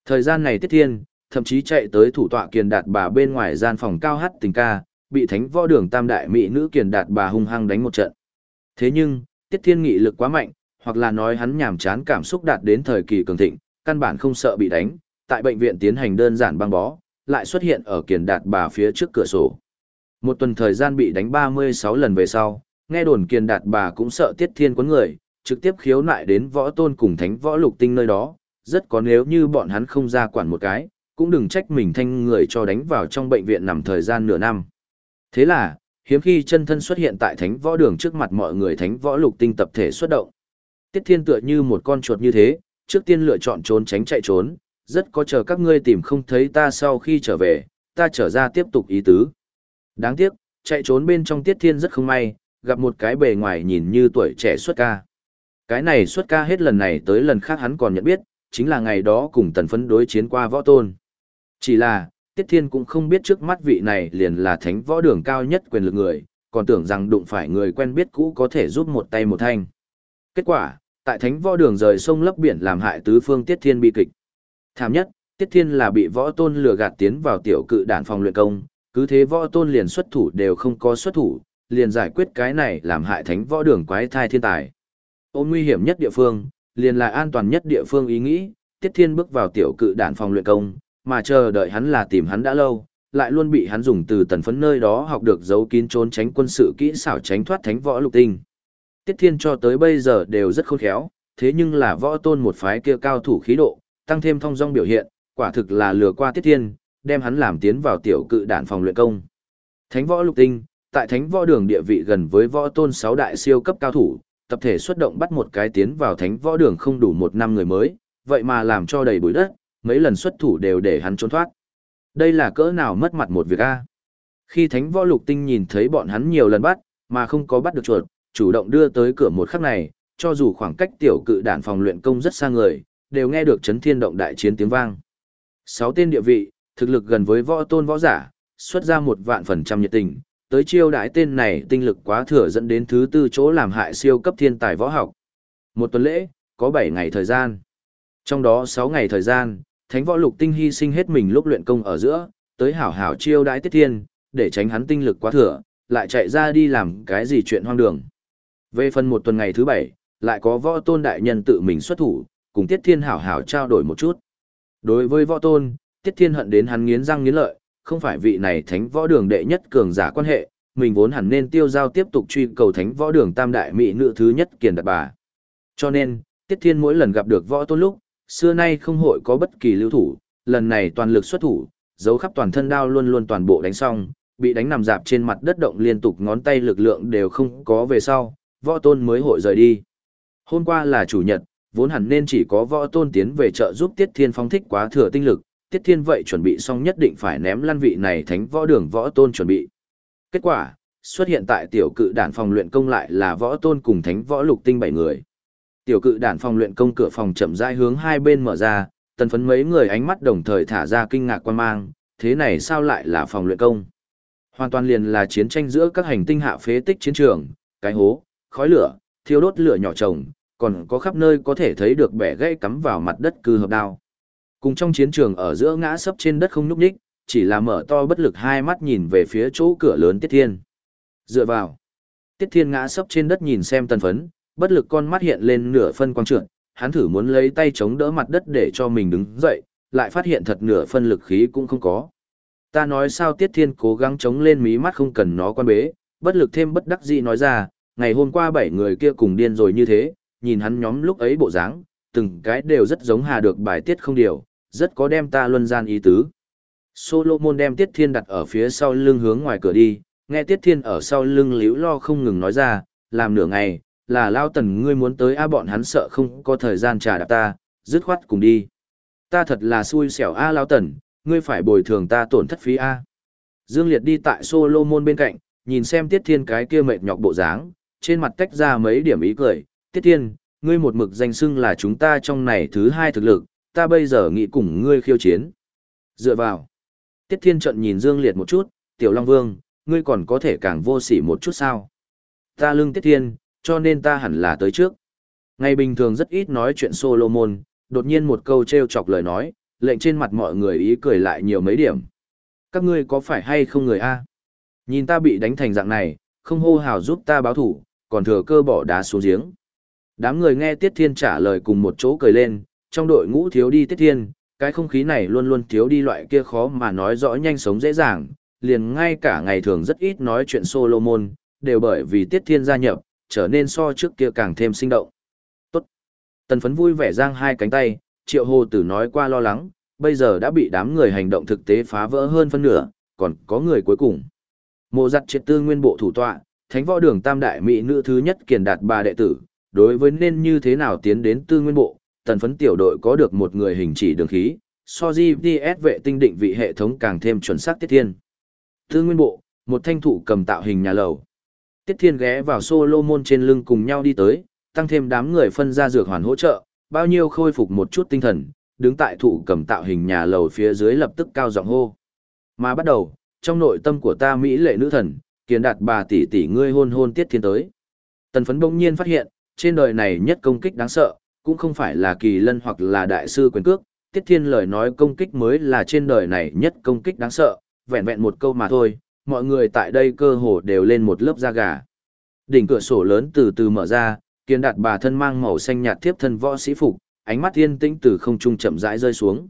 Thời gian này Tiết Thiên, thậm chí chạy tới thủ tọa kiền đạt bà bên ngoài gian phòng cao hát tình ca, bị thánh võ đường tam đại mỹ nữ kiền đạt bà hung hăng đánh một trận. Thế nhưng, Tiết Thiên nghị lực quá mạnh, hoặc là nói hắn nhàm chán cảm xúc đạt đến thời kỳ cường thịnh, căn bản không sợ bị đánh, tại bệnh viện tiến hành đơn giản băng bó, lại xuất hiện ở kiền đạt bà phía trước cửa sổ. Một tuần thời gian bị đánh 36 lần về sau, nghe đồn kiền đạt bà cũng sợ tiết thiên quấn người, trực tiếp khiếu nại đến võ tôn cùng thánh võ lục tinh nơi đó, rất có nếu như bọn hắn không ra quản một cái, cũng đừng trách mình thanh người cho đánh vào trong bệnh viện nằm thời gian nửa năm. Thế là, hiếm khi chân thân xuất hiện tại thánh võ đường trước mặt mọi người thánh võ lục tinh tập thể xuất động. Tiết thiên tựa như một con chuột như thế, trước tiên lựa chọn trốn tránh chạy trốn, rất có chờ các ngươi tìm không thấy ta sau khi trở về, ta trở ra tiếp tục ý tứ. Đáng tiếc, chạy trốn bên trong tiết thiên rất không may, gặp một cái bề ngoài nhìn như tuổi trẻ xuất ca. Cái này xuất ca hết lần này tới lần khác hắn còn nhận biết, chính là ngày đó cùng tần phấn đối chiến qua võ tôn. Chỉ là, Tiết Thiên cũng không biết trước mắt vị này liền là thánh võ đường cao nhất quyền lực người, còn tưởng rằng đụng phải người quen biết cũ có thể giúp một tay một thanh. Kết quả, tại thánh võ đường rời sông lấp biển làm hại tứ phương Tiết Thiên bi kịch. Thảm nhất, Tiết Thiên là bị võ tôn lừa gạt tiến vào tiểu cự đản phòng luyện công, cứ thế võ tôn liền xuất thủ đều không có xuất thủ, liền giải quyết cái này làm hại thánh võ đường quái thai thiên tài. Ôm nguy hiểm nhất địa phương, liền là an toàn nhất địa phương ý nghĩ, Tiết Thiên bước vào tiểu cự đản phòng luyện công, mà chờ đợi hắn là tìm hắn đã lâu, lại luôn bị hắn dùng từ tần phấn nơi đó học được giấu kín trốn tránh quân sự kỹ xảo tránh thoát thánh võ lục tinh. Tiết Thiên cho tới bây giờ đều rất khôn khéo, thế nhưng là võ tôn một phái kia cao thủ khí độ, tăng thêm thông dong biểu hiện, quả thực là lừa qua Tiết Thiên, đem hắn làm tiến vào tiểu cự đạn phòng luyện công. Thánh võ lục tinh, tại thánh võ đường địa vị gần với võ tôn sáu đại siêu cấp cao thủ, tập thể xuất động bắt một cái tiến vào thánh võ đường không đủ một năm người mới, vậy mà làm cho đầy bụi đất, mấy lần xuất thủ đều để hắn trốn thoát. Đây là cỡ nào mất mặt một việc a? Khi thánh võ lục tinh nhìn thấy bọn hắn nhiều lần bắt, mà không có bắt được chuột, chủ động đưa tới cửa một khắc này, cho dù khoảng cách tiểu cự đản phòng luyện công rất xa người, đều nghe được chấn thiên động đại chiến tiếng vang. Sáu tên địa vị, thực lực gần với võ tôn võ giả, xuất ra một vạn phần trăm nhiệt tình, tới chiêu đãi tên này tinh lực quá thừa dẫn đến thứ tư chỗ làm hại siêu cấp thiên tài võ học. Một tuần lễ, có 7 ngày thời gian. Trong đó 6 ngày thời gian, Thánh Võ Lục Tinh hy sinh hết mình lúc luyện công ở giữa, tới hảo hảo chiêu đãi Tiết Thiên, để tránh hắn tinh lực quá thừa, lại chạy ra đi làm cái gì chuyện hoang đường. Về phần một tuần ngày thứ bảy, lại có võ tôn đại nhân tự mình xuất thủ, cùng Tiết Thiên hảo hảo trao đổi một chút. Đối với võ tôn, Tiết Thiên hận đến hắn nghiến răng nghiến lợi, không phải vị này thánh võ đường đệ nhất cường giả quan hệ, mình vốn hẳn nên tiêu giao tiếp tục truy cầu thánh võ đường tam đại mỹ nữ thứ nhất kiền đặt bà. Cho nên, Tiết Thiên mỗi lần gặp được võ tôn lúc, xưa nay không hội có bất kỳ lưu thủ, lần này toàn lực xuất thủ, dấu khắp toàn thân đao luôn luôn toàn bộ đánh xong, bị đánh nằm dạp trên mặt đất động liên tục ngón tay lực lượng đều không có về sau, võ tôn mới hội rời đi. Hôm qua là chủ nhật, vốn hẳn nên chỉ có võ tôn tiến về trợ giúp Tiết Thiên phóng thích quá thừa tinh lực, Tiết Thiên vậy chuẩn bị xong nhất định phải ném lăn vị này thánh võ đường võ tôn chuẩn bị. Kết quả, xuất hiện tại tiểu cự đản phòng luyện công lại là võ tôn cùng thánh võ lục tinh bảy người. Tiểu cự đản phòng luyện công cửa phòng chậm rãi hướng hai bên mở ra, tần phấn mấy người ánh mắt đồng thời thả ra kinh ngạc quan mang, thế này sao lại là phòng luyện công? Hoàn toàn liền là chiến tranh giữa các hành tinh hạ phế tích chiến trường, cái hố, khói lửa, thiêu đốt lửa nhỏ trồng, còn có khắp nơi có thể thấy được bẻ gãy cắm vào mặt đất cư hợp đao. Cùng trong chiến trường ở giữa ngã sấp trên đất không nhúc nhích, chỉ là mở to bất lực hai mắt nhìn về phía chỗ cửa lớn Tiết Thiên. Dựa vào. Tiết Thiên ngã sấp trên đất nhìn xem tần phấn, bất lực con mắt hiện lên nửa phân quang trượt, hắn thử muốn lấy tay chống đỡ mặt đất để cho mình đứng dậy, lại phát hiện thật nửa phân lực khí cũng không có. Ta nói sao Tiết Thiên cố gắng chống lên mí mắt không cần nó quan bế, bất lực thêm bất đắc dĩ nói ra, ngày hôm qua bảy người kia cùng điên rồi như thế, nhìn hắn nhóm lúc ấy bộ dáng, từng cái đều rất giống hà được bài tiết không điều, rất có đem ta luân gian ý tứ. Solomon đem Tiết Thiên đặt ở phía sau lưng hướng ngoài cửa đi, nghe Tiết Thiên ở sau lưng liễu lo không ngừng nói ra, làm nửa ngày, là lao tần ngươi muốn tới a bọn hắn sợ không có thời gian trả đạp ta, dứt khoát cùng đi. Ta thật là xui xẻo a lao tần, ngươi phải bồi thường ta tổn thất phí a. Dương Liệt đi tại Solomon bên cạnh, nhìn xem Tiết Thiên cái kia mệt nhọc bộ dáng, trên mặt tách ra mấy điểm ý cười, Tiết Thiên, ngươi một mực danh xưng là chúng ta trong này thứ hai thực lực, ta bây giờ nghĩ cùng ngươi khiêu chiến. Dựa vào. Tiết Thiên trận nhìn Dương Liệt một chút, Tiểu Long Vương, ngươi còn có thể càng vô sỉ một chút sao. Ta lưng Tiết Thiên, cho nên ta hẳn là tới trước. Ngày bình thường rất ít nói chuyện Solomon, đột nhiên một câu treo chọc lời nói, lệnh trên mặt mọi người ý cười lại nhiều mấy điểm. Các ngươi có phải hay không người A? Nhìn ta bị đánh thành dạng này, không hô hào giúp ta báo thủ, còn thừa cơ bỏ đá xuống giếng. Đám người nghe Tiết Thiên trả lời cùng một chỗ cười lên, trong đội ngũ thiếu đi Tiết Thiên, cái không khí này luôn luôn thiếu đi loại kia khó mà nói rõ nhanh sống dễ dàng, liền ngay cả ngày thường rất ít nói chuyện Solomon, đều bởi vì Tiết Thiên gia nhập, trở nên so trước kia càng thêm sinh động. Tốt. Tần phấn vui vẻ giang hai cánh tay, triệu hồ tử nói qua lo lắng, bây giờ đã bị đám người hành động thực tế phá vỡ hơn phân nửa, còn có người cuối cùng. Mộ giặt triệt tư nguyên bộ thủ tọa, thánh võ đường tam đại mỹ nữ thứ nhất kiền đạt bà đệ tử, đối với nên như thế nào tiến đến tư nguyên bộ, tần phấn tiểu đội có được một người hình chỉ đường khí, so GPS vệ tinh định vị hệ thống càng thêm chuẩn xác tiết thiên. Tư nguyên bộ, một thanh thủ cầm tạo hình nhà lầu. Tiết thiên ghé vào Solomon trên lưng cùng nhau đi tới, tăng thêm đám người phân ra dược hoàn hỗ trợ, bao nhiêu khôi phục một chút tinh thần, đứng tại thụ cầm tạo hình nhà lầu phía dưới lập tức cao giọng hô. Mà bắt đầu, trong nội tâm của ta Mỹ lệ nữ thần, kiến đạt bà tỷ tỷ ngươi hôn hôn tiết thiên tới. Tần phấn bỗng nhiên phát hiện, trên đời này nhất công kích đáng sợ, cũng không phải là kỳ lân hoặc là đại sư quyền cước, tiết thiên lời nói công kích mới là trên đời này nhất công kích đáng sợ, vẹn vẹn một câu mà thôi, mọi người tại đây cơ hồ đều lên một lớp da gà. Đỉnh cửa sổ lớn từ từ mở ra, kiến đạt bà thân mang màu xanh nhạt tiếp thân võ sĩ phục, ánh mắt yên tĩnh từ không trung chậm rãi rơi xuống.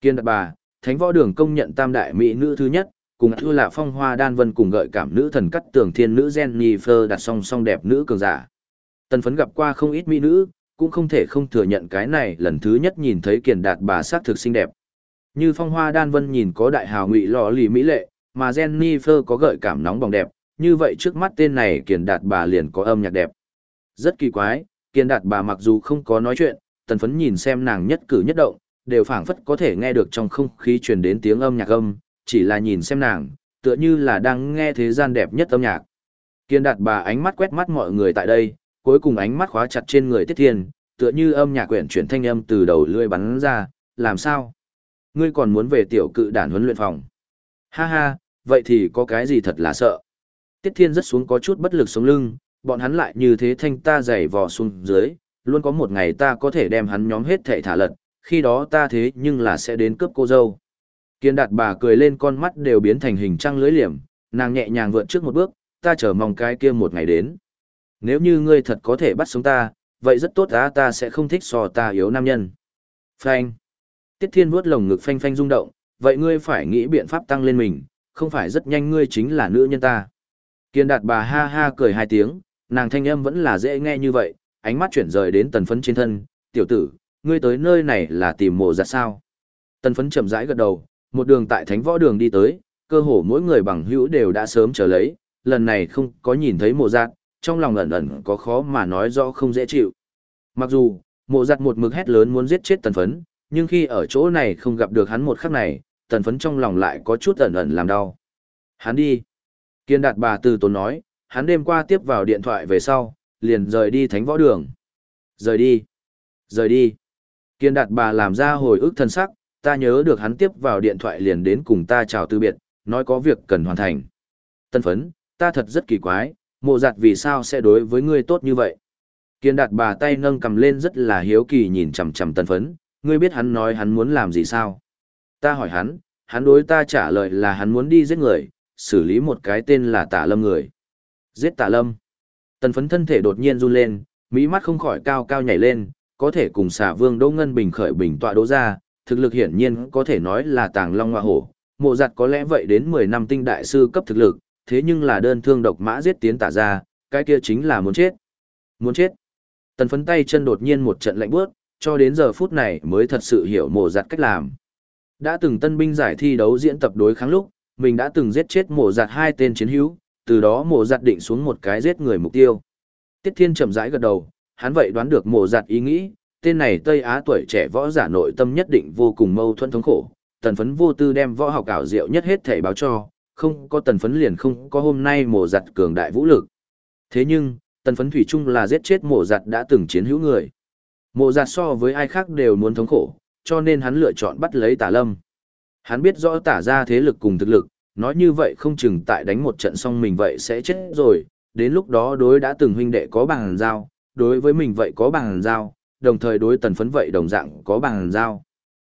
Kiên đạt bà, thánh võ đường công nhận tam đại mỹ nữ thứ nhất, cùng thư là phong hoa đan vân cùng gợi cảm nữ thần cắt tường thiên nữ Jennifer đặt song song đẹp nữ cường giả. Tần phấn gặp qua không ít mỹ nữ, cũng không thể không thừa nhận cái này lần thứ nhất nhìn thấy kiền đạt bà sát thực xinh đẹp. Như phong hoa đan vân nhìn có đại hào ngụy lò lì mỹ lệ, mà Jennifer có gợi cảm nóng bỏng đẹp, như vậy trước mắt tên này kiền đạt bà liền có âm nhạc đẹp. Rất kỳ quái, kiền đạt bà mặc dù không có nói chuyện, tần phấn nhìn xem nàng nhất cử nhất động, đều phảng phất có thể nghe được trong không khí truyền đến tiếng âm nhạc âm, chỉ là nhìn xem nàng, tựa như là đang nghe thế gian đẹp nhất âm nhạc. Kiên đạt bà ánh mắt quét mắt mọi người tại đây, cuối cùng ánh mắt khóa chặt trên người Tiết Thiên, tựa như âm nhạc quyển chuyển thanh âm từ đầu lưỡi bắn ra, làm sao? Ngươi còn muốn về tiểu cự đàn huấn luyện phòng? Ha ha, vậy thì có cái gì thật là sợ? Tiết Thiên rất xuống có chút bất lực sống lưng, bọn hắn lại như thế thanh ta dày vò xuống dưới, luôn có một ngày ta có thể đem hắn nhóm hết thảy thả lật, khi đó ta thế nhưng là sẽ đến cướp cô dâu. Kiên đạt bà cười lên con mắt đều biến thành hình trăng lưới liềm, nàng nhẹ nhàng vượt trước một bước, ta chờ mong cái kia một ngày đến. Nếu như ngươi thật có thể bắt sống ta, vậy rất tốt á ta sẽ không thích so ta yếu nam nhân. Phanh. Tiết thiên vuốt lồng ngực phanh phanh rung động, vậy ngươi phải nghĩ biện pháp tăng lên mình, không phải rất nhanh ngươi chính là nữ nhân ta. Kiên đạt bà ha ha cười hai tiếng, nàng thanh âm vẫn là dễ nghe như vậy, ánh mắt chuyển rời đến tần phấn trên thân, tiểu tử, ngươi tới nơi này là tìm mộ ra sao. Tần phấn chậm rãi gật đầu, một đường tại thánh võ đường đi tới, cơ hồ mỗi người bằng hữu đều đã sớm trở lấy, lần này không có nhìn thấy mộ giặt, trong lòng ẩn ẩn có khó mà nói rõ không dễ chịu. Mặc dù, mộ giặt một mực hét lớn muốn giết chết tần phấn, nhưng khi ở chỗ này không gặp được hắn một khắc này, tần phấn trong lòng lại có chút ẩn ẩn làm đau. Hắn đi. Kiên đạt bà từ tốn nói, hắn đêm qua tiếp vào điện thoại về sau, liền rời đi thánh võ đường. Rời đi. Rời đi. Kiên đạt bà làm ra hồi ức thân sắc, ta nhớ được hắn tiếp vào điện thoại liền đến cùng ta chào từ biệt, nói có việc cần hoàn thành. Tân phấn, ta thật rất kỳ quái, mộ giặt vì sao sẽ đối với ngươi tốt như vậy. Kiên đạt bà tay nâng cầm lên rất là hiếu kỳ nhìn chầm chầm tân phấn, ngươi biết hắn nói hắn muốn làm gì sao? Ta hỏi hắn, hắn đối ta trả lời là hắn muốn đi giết người, xử lý một cái tên là tả lâm người. Giết tả lâm. Tần phấn thân thể đột nhiên run lên, Mỹ mắt không khỏi cao cao nhảy lên, có thể cùng xà vương Đỗ Ngân Bình khởi bình tọa đỗ ra, thực lực hiển nhiên có thể nói là tàng long hoa hổ. Mộ giặt có lẽ vậy đến 10 năm tinh đại sư cấp thực lực, thế nhưng là đơn thương độc mã giết tiến tả ra, cái kia chính là muốn chết. Muốn chết. Tần phấn tay chân đột nhiên một trận lạnh bước, cho đến giờ phút này mới thật sự hiểu mộ giặt cách làm. Đã từng tân binh giải thi đấu diễn tập đối kháng lúc, mình đã từng giết chết mổ giặt hai tên chiến hữu, từ đó mổ giặt định xuống một cái giết người mục tiêu. Tiết Thiên chậm rãi gật đầu, hắn vậy đoán được mổ giặt ý nghĩ, tên này Tây Á tuổi trẻ võ giả nội tâm nhất định vô cùng mâu thuẫn thống khổ, tần phấn vô tư đem võ học ảo diệu nhất hết thể báo cho, không có tần phấn liền không có hôm nay mổ giặt cường đại vũ lực. Thế nhưng, tần phấn thủy chung là giết chết mổ giặt đã từng chiến hữu người. mổ giặt so với ai khác đều muốn thống khổ, cho nên hắn lựa chọn bắt lấy tả lâm. Hắn biết rõ tả ra thế lực cùng thực lực, nói như vậy không chừng tại đánh một trận xong mình vậy sẽ chết rồi, đến lúc đó đối đã từng huynh đệ có bằng giao, đối với mình vậy có bằng giao, đồng thời đối tần phấn vậy đồng dạng có bằng giao.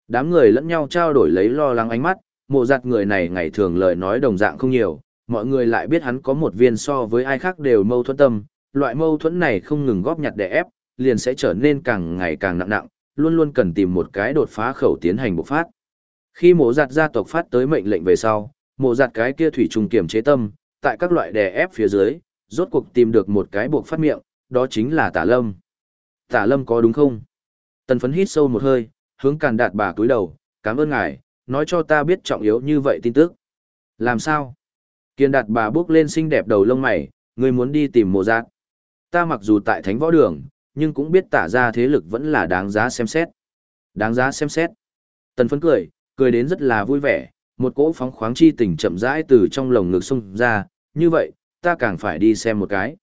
Đám người lẫn nhau trao đổi lấy lo lắng ánh mắt, mộ giặt người này ngày thường lời nói đồng dạng không nhiều, mọi người lại biết hắn có một viên so với ai khác đều mâu thuẫn tâm, loại mâu thuẫn này không ngừng góp nhặt để ép, liền sẽ trở nên càng ngày càng nặng nặng, luôn luôn cần tìm một cái đột phá khẩu tiến hành bộc phát. Khi mộ giặt gia tộc phát tới mệnh lệnh về sau, mộ giặt cái kia thủy trùng kiểm chế tâm, tại các loại đè ép phía dưới, rốt cuộc tìm được một cái buộc phát miệng, đó chính là tả lâm. Tả lâm có đúng không? Tần phấn hít sâu một hơi, hướng càn đạt bà cúi đầu, cảm ơn ngài, nói cho ta biết trọng yếu như vậy tin tức. Làm sao? Kiên đạt bà bước lên xinh đẹp đầu lông mày, người muốn đi tìm mộ giặt. Ta mặc dù tại thánh võ đường, nhưng cũng biết tả ra thế lực vẫn là đáng giá xem xét. Đáng giá xem xét. Tần phấn cười, cười đến rất là vui vẻ, một cỗ phóng khoáng chi tình chậm rãi từ trong lồng ngực xung ra, như vậy, ta càng phải đi xem một cái.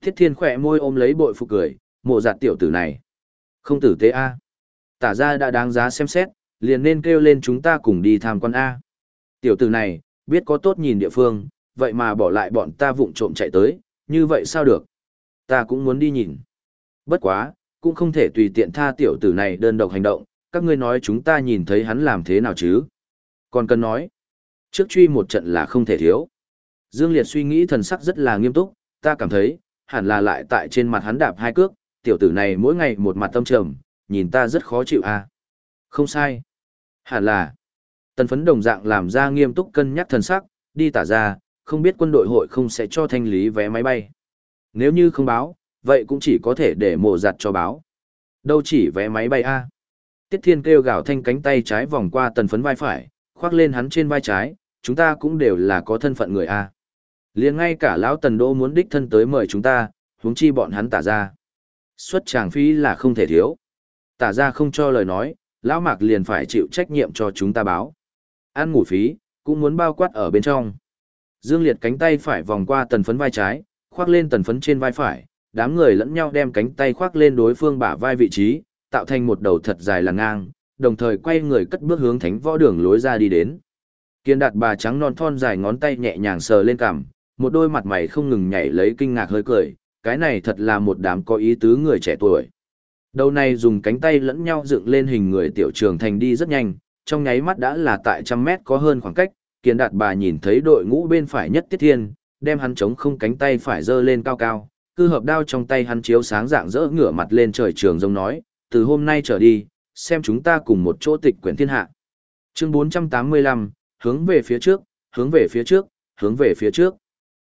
Thiết thiên khỏe môi ôm lấy bội phục cười, mộ giặt tiểu tử này. Không tử tế A. Tả ra đã đáng giá xem xét, liền nên kêu lên chúng ta cùng đi tham quan A. Tiểu tử này, biết có tốt nhìn địa phương, vậy mà bỏ lại bọn ta vụng trộm chạy tới, như vậy sao được? Ta cũng muốn đi nhìn. Bất quá, cũng không thể tùy tiện tha tiểu tử này đơn độc hành động, các ngươi nói chúng ta nhìn thấy hắn làm thế nào chứ? Còn cần nói, trước truy một trận là không thể thiếu. Dương Liệt suy nghĩ thần sắc rất là nghiêm túc, ta cảm thấy, hẳn là lại tại trên mặt hắn đạp hai cước, tiểu tử này mỗi ngày một mặt tâm trầm, nhìn ta rất khó chịu à. Không sai. Hẳn là. Tần phấn đồng dạng làm ra nghiêm túc cân nhắc thần sắc, đi tả ra, không biết quân đội hội không sẽ cho thanh lý vé máy bay. Nếu như không báo, vậy cũng chỉ có thể để mộ giặt cho báo. Đâu chỉ vé máy bay a. Tiết Thiên kêu gào thanh cánh tay trái vòng qua tần phấn vai phải, khoác lên hắn trên vai trái, chúng ta cũng đều là có thân phận người a. Liền ngay cả lão tần đô muốn đích thân tới mời chúng ta huống chi bọn hắn tả ra. Xuất tràng phí là không thể thiếu. Tả ra không cho lời nói lão mạc liền phải chịu trách nhiệm cho chúng ta báo. Ăn ngủ phí cũng muốn bao quát ở bên trong. Dương liệt cánh tay phải vòng qua tần phấn vai trái khoác lên tần phấn trên vai phải đám người lẫn nhau đem cánh tay khoác lên đối phương bả vai vị trí tạo thành một đầu thật dài là ngang đồng thời quay người cất bước hướng thánh võ đường lối ra đi đến kiên đạt bà trắng non thon dài ngón tay nhẹ nhàng sờ lên cằm một đôi mặt mày không ngừng nhảy lấy kinh ngạc hơi cười, cái này thật là một đám có ý tứ người trẻ tuổi. Đầu này dùng cánh tay lẫn nhau dựng lên hình người tiểu trường thành đi rất nhanh, trong nháy mắt đã là tại trăm mét có hơn khoảng cách, kiên đạt bà nhìn thấy đội ngũ bên phải nhất tiết thiên, đem hắn chống không cánh tay phải dơ lên cao cao, cư hợp đao trong tay hắn chiếu sáng dạng rỡ ngửa mặt lên trời trường giống nói, từ hôm nay trở đi, xem chúng ta cùng một chỗ tịch quyển thiên hạ. Chương 485, hướng về phía trước, hướng về phía trước, hướng về phía trước.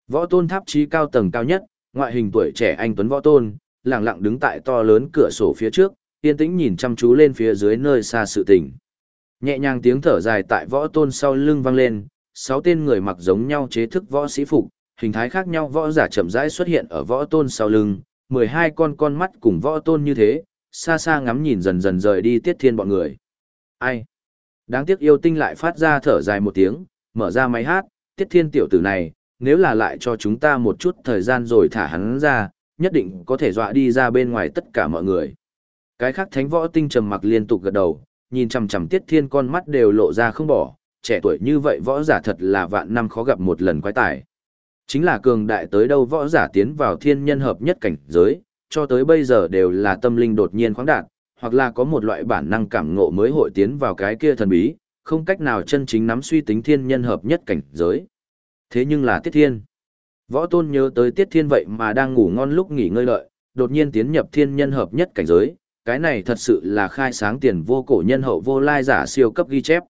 Võ tôn tháp trí cao tầng cao nhất, ngoại hình tuổi trẻ anh Tuấn Võ tôn, lặng lặng đứng tại to lớn cửa sổ phía trước, yên tĩnh nhìn chăm chú lên phía dưới nơi xa sự tình. Nhẹ nhàng tiếng thở dài tại võ tôn sau lưng vang lên, sáu tên người mặc giống nhau chế thức võ sĩ phục, hình thái khác nhau võ giả chậm rãi xuất hiện ở võ tôn sau lưng, mười hai con con mắt cùng võ tôn như thế, xa xa ngắm nhìn dần dần rời đi tiết thiên bọn người. Ai? Đáng tiếc yêu tinh lại phát ra thở dài một tiếng, mở ra máy hát, tiết thiên tiểu tử này, nếu là lại cho chúng ta một chút thời gian rồi thả hắn ra, nhất định có thể dọa đi ra bên ngoài tất cả mọi người. Cái khác thánh võ tinh trầm mặc liên tục gật đầu, nhìn chằm chằm tiết thiên con mắt đều lộ ra không bỏ, trẻ tuổi như vậy võ giả thật là vạn năm khó gặp một lần quái tài. Chính là cường đại tới đâu võ giả tiến vào thiên nhân hợp nhất cảnh giới, cho tới bây giờ đều là tâm linh đột nhiên khoáng đạt, hoặc là có một loại bản năng cảm ngộ mới hội tiến vào cái kia thần bí, không cách nào chân chính nắm suy tính thiên nhân hợp nhất cảnh giới. Thế nhưng là Tiết Thiên. Võ Tôn nhớ tới Tiết Thiên vậy mà đang ngủ ngon lúc nghỉ ngơi lợi, đột nhiên tiến nhập thiên nhân hợp nhất cảnh giới, cái này thật sự là khai sáng tiền vô cổ nhân hậu vô lai giả siêu cấp ghi chép.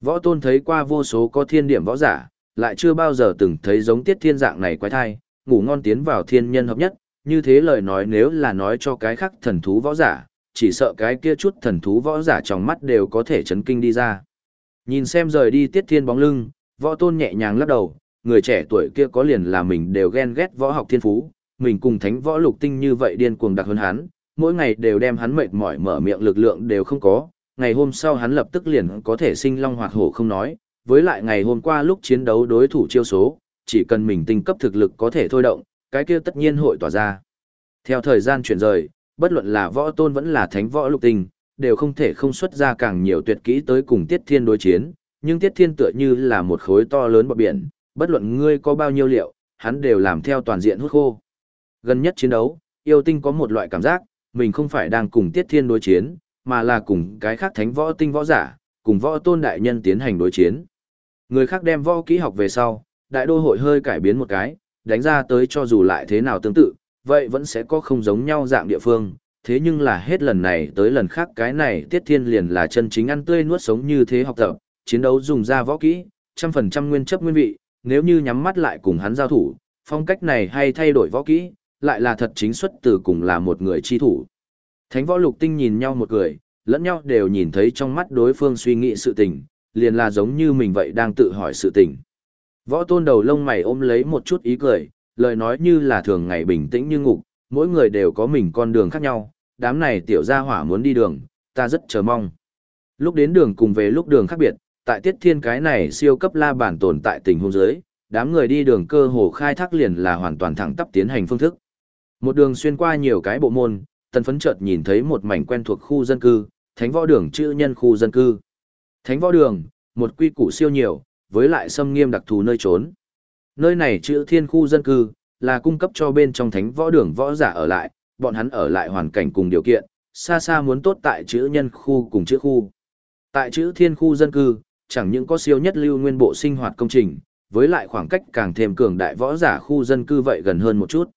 Võ tôn thấy qua vô số có thiên điểm võ giả, lại chưa bao giờ từng thấy giống tiết thiên dạng này quái thai, ngủ ngon tiến vào thiên nhân hợp nhất, như thế lời nói nếu là nói cho cái khác thần thú võ giả, chỉ sợ cái kia chút thần thú võ giả trong mắt đều có thể chấn kinh đi ra. Nhìn xem rời đi tiết thiên bóng lưng, võ tôn nhẹ nhàng lắc đầu, người trẻ tuổi kia có liền là mình đều ghen ghét võ học thiên phú, mình cùng thánh võ lục tinh như vậy điên cuồng đặc hơn hắn, mỗi ngày đều đem hắn mệt mỏi mở miệng lực lượng đều không có, ngày hôm sau hắn lập tức liền có thể sinh long hoạt hổ không nói, với lại ngày hôm qua lúc chiến đấu đối thủ chiêu số, chỉ cần mình tinh cấp thực lực có thể thôi động, cái kia tất nhiên hội tỏa ra. Theo thời gian chuyển rời, bất luận là võ tôn vẫn là thánh võ lục tinh, đều không thể không xuất ra càng nhiều tuyệt kỹ tới cùng Tiết Thiên đối chiến, nhưng Tiết Thiên tựa như là một khối to lớn bọt biển, bất luận ngươi có bao nhiêu liệu, hắn đều làm theo toàn diện hút khô. Gần nhất chiến đấu, yêu tinh có một loại cảm giác, mình không phải đang cùng Tiết Thiên đối chiến, mà là cùng cái khác thánh võ tinh võ giả, cùng võ tôn đại nhân tiến hành đối chiến. Người khác đem võ kỹ học về sau, đại đô hội hơi cải biến một cái, đánh ra tới cho dù lại thế nào tương tự, vậy vẫn sẽ có không giống nhau dạng địa phương. Thế nhưng là hết lần này tới lần khác cái này Tiết Thiên liền là chân chính ăn tươi nuốt sống như thế học tập, chiến đấu dùng ra võ kỹ, trăm phần trăm nguyên chấp nguyên vị, nếu như nhắm mắt lại cùng hắn giao thủ, phong cách này hay thay đổi võ kỹ, lại là thật chính xuất từ cùng là một người chi thủ. Thánh võ lục tinh nhìn nhau một người, lẫn nhau đều nhìn thấy trong mắt đối phương suy nghĩ sự tình, liền là giống như mình vậy đang tự hỏi sự tình. Võ tôn đầu lông mày ôm lấy một chút ý cười, lời nói như là thường ngày bình tĩnh như ngục, mỗi người đều có mình con đường khác nhau, đám này tiểu gia hỏa muốn đi đường, ta rất chờ mong. Lúc đến đường cùng về lúc đường khác biệt, tại tiết thiên cái này siêu cấp la bản tồn tại tình huống giới, đám người đi đường cơ hồ khai thác liền là hoàn toàn thẳng tắp tiến hành phương thức. Một đường xuyên qua nhiều cái bộ môn, tần phấn chợt nhìn thấy một mảnh quen thuộc khu dân cư, thánh võ đường chữ nhân khu dân cư. Thánh võ đường, một quy củ siêu nhiều, với lại xâm nghiêm đặc thù nơi trốn. Nơi này chữ thiên khu dân cư, là cung cấp cho bên trong thánh võ đường võ giả ở lại, bọn hắn ở lại hoàn cảnh cùng điều kiện, xa xa muốn tốt tại chữ nhân khu cùng chữ khu. Tại chữ thiên khu dân cư, chẳng những có siêu nhất lưu nguyên bộ sinh hoạt công trình, với lại khoảng cách càng thêm cường đại võ giả khu dân cư vậy gần hơn một chút.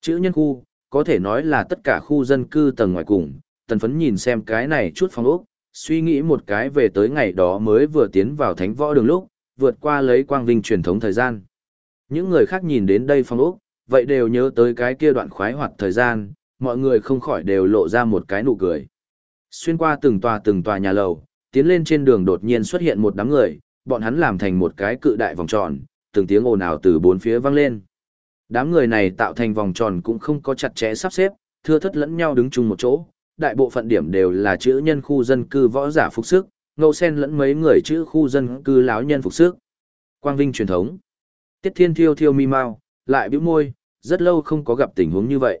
Chữ nhân khu, có thể nói là tất cả khu dân cư tầng ngoài cùng, tần phấn nhìn xem cái này chút phong ốc, suy nghĩ một cái về tới ngày đó mới vừa tiến vào thánh võ đường lúc, vượt qua lấy quang vinh truyền thống thời gian. Những người khác nhìn đến đây phong ốc, vậy đều nhớ tới cái kia đoạn khoái hoạt thời gian, mọi người không khỏi đều lộ ra một cái nụ cười. Xuyên qua từng tòa từng tòa nhà lầu, tiến lên trên đường đột nhiên xuất hiện một đám người, bọn hắn làm thành một cái cự đại vòng tròn, từng tiếng ồn ào từ bốn phía vang lên. Đám người này tạo thành vòng tròn cũng không có chặt chẽ sắp xếp, thưa thất lẫn nhau đứng chung một chỗ, đại bộ phận điểm đều là chữ nhân khu dân cư võ giả phục sức, ngẫu sen lẫn mấy người chữ khu dân cư lão nhân phục sức. Quang vinh truyền thống. Tiết Thiên Thiêu thiêu mi mau, lại bĩu môi, rất lâu không có gặp tình huống như vậy.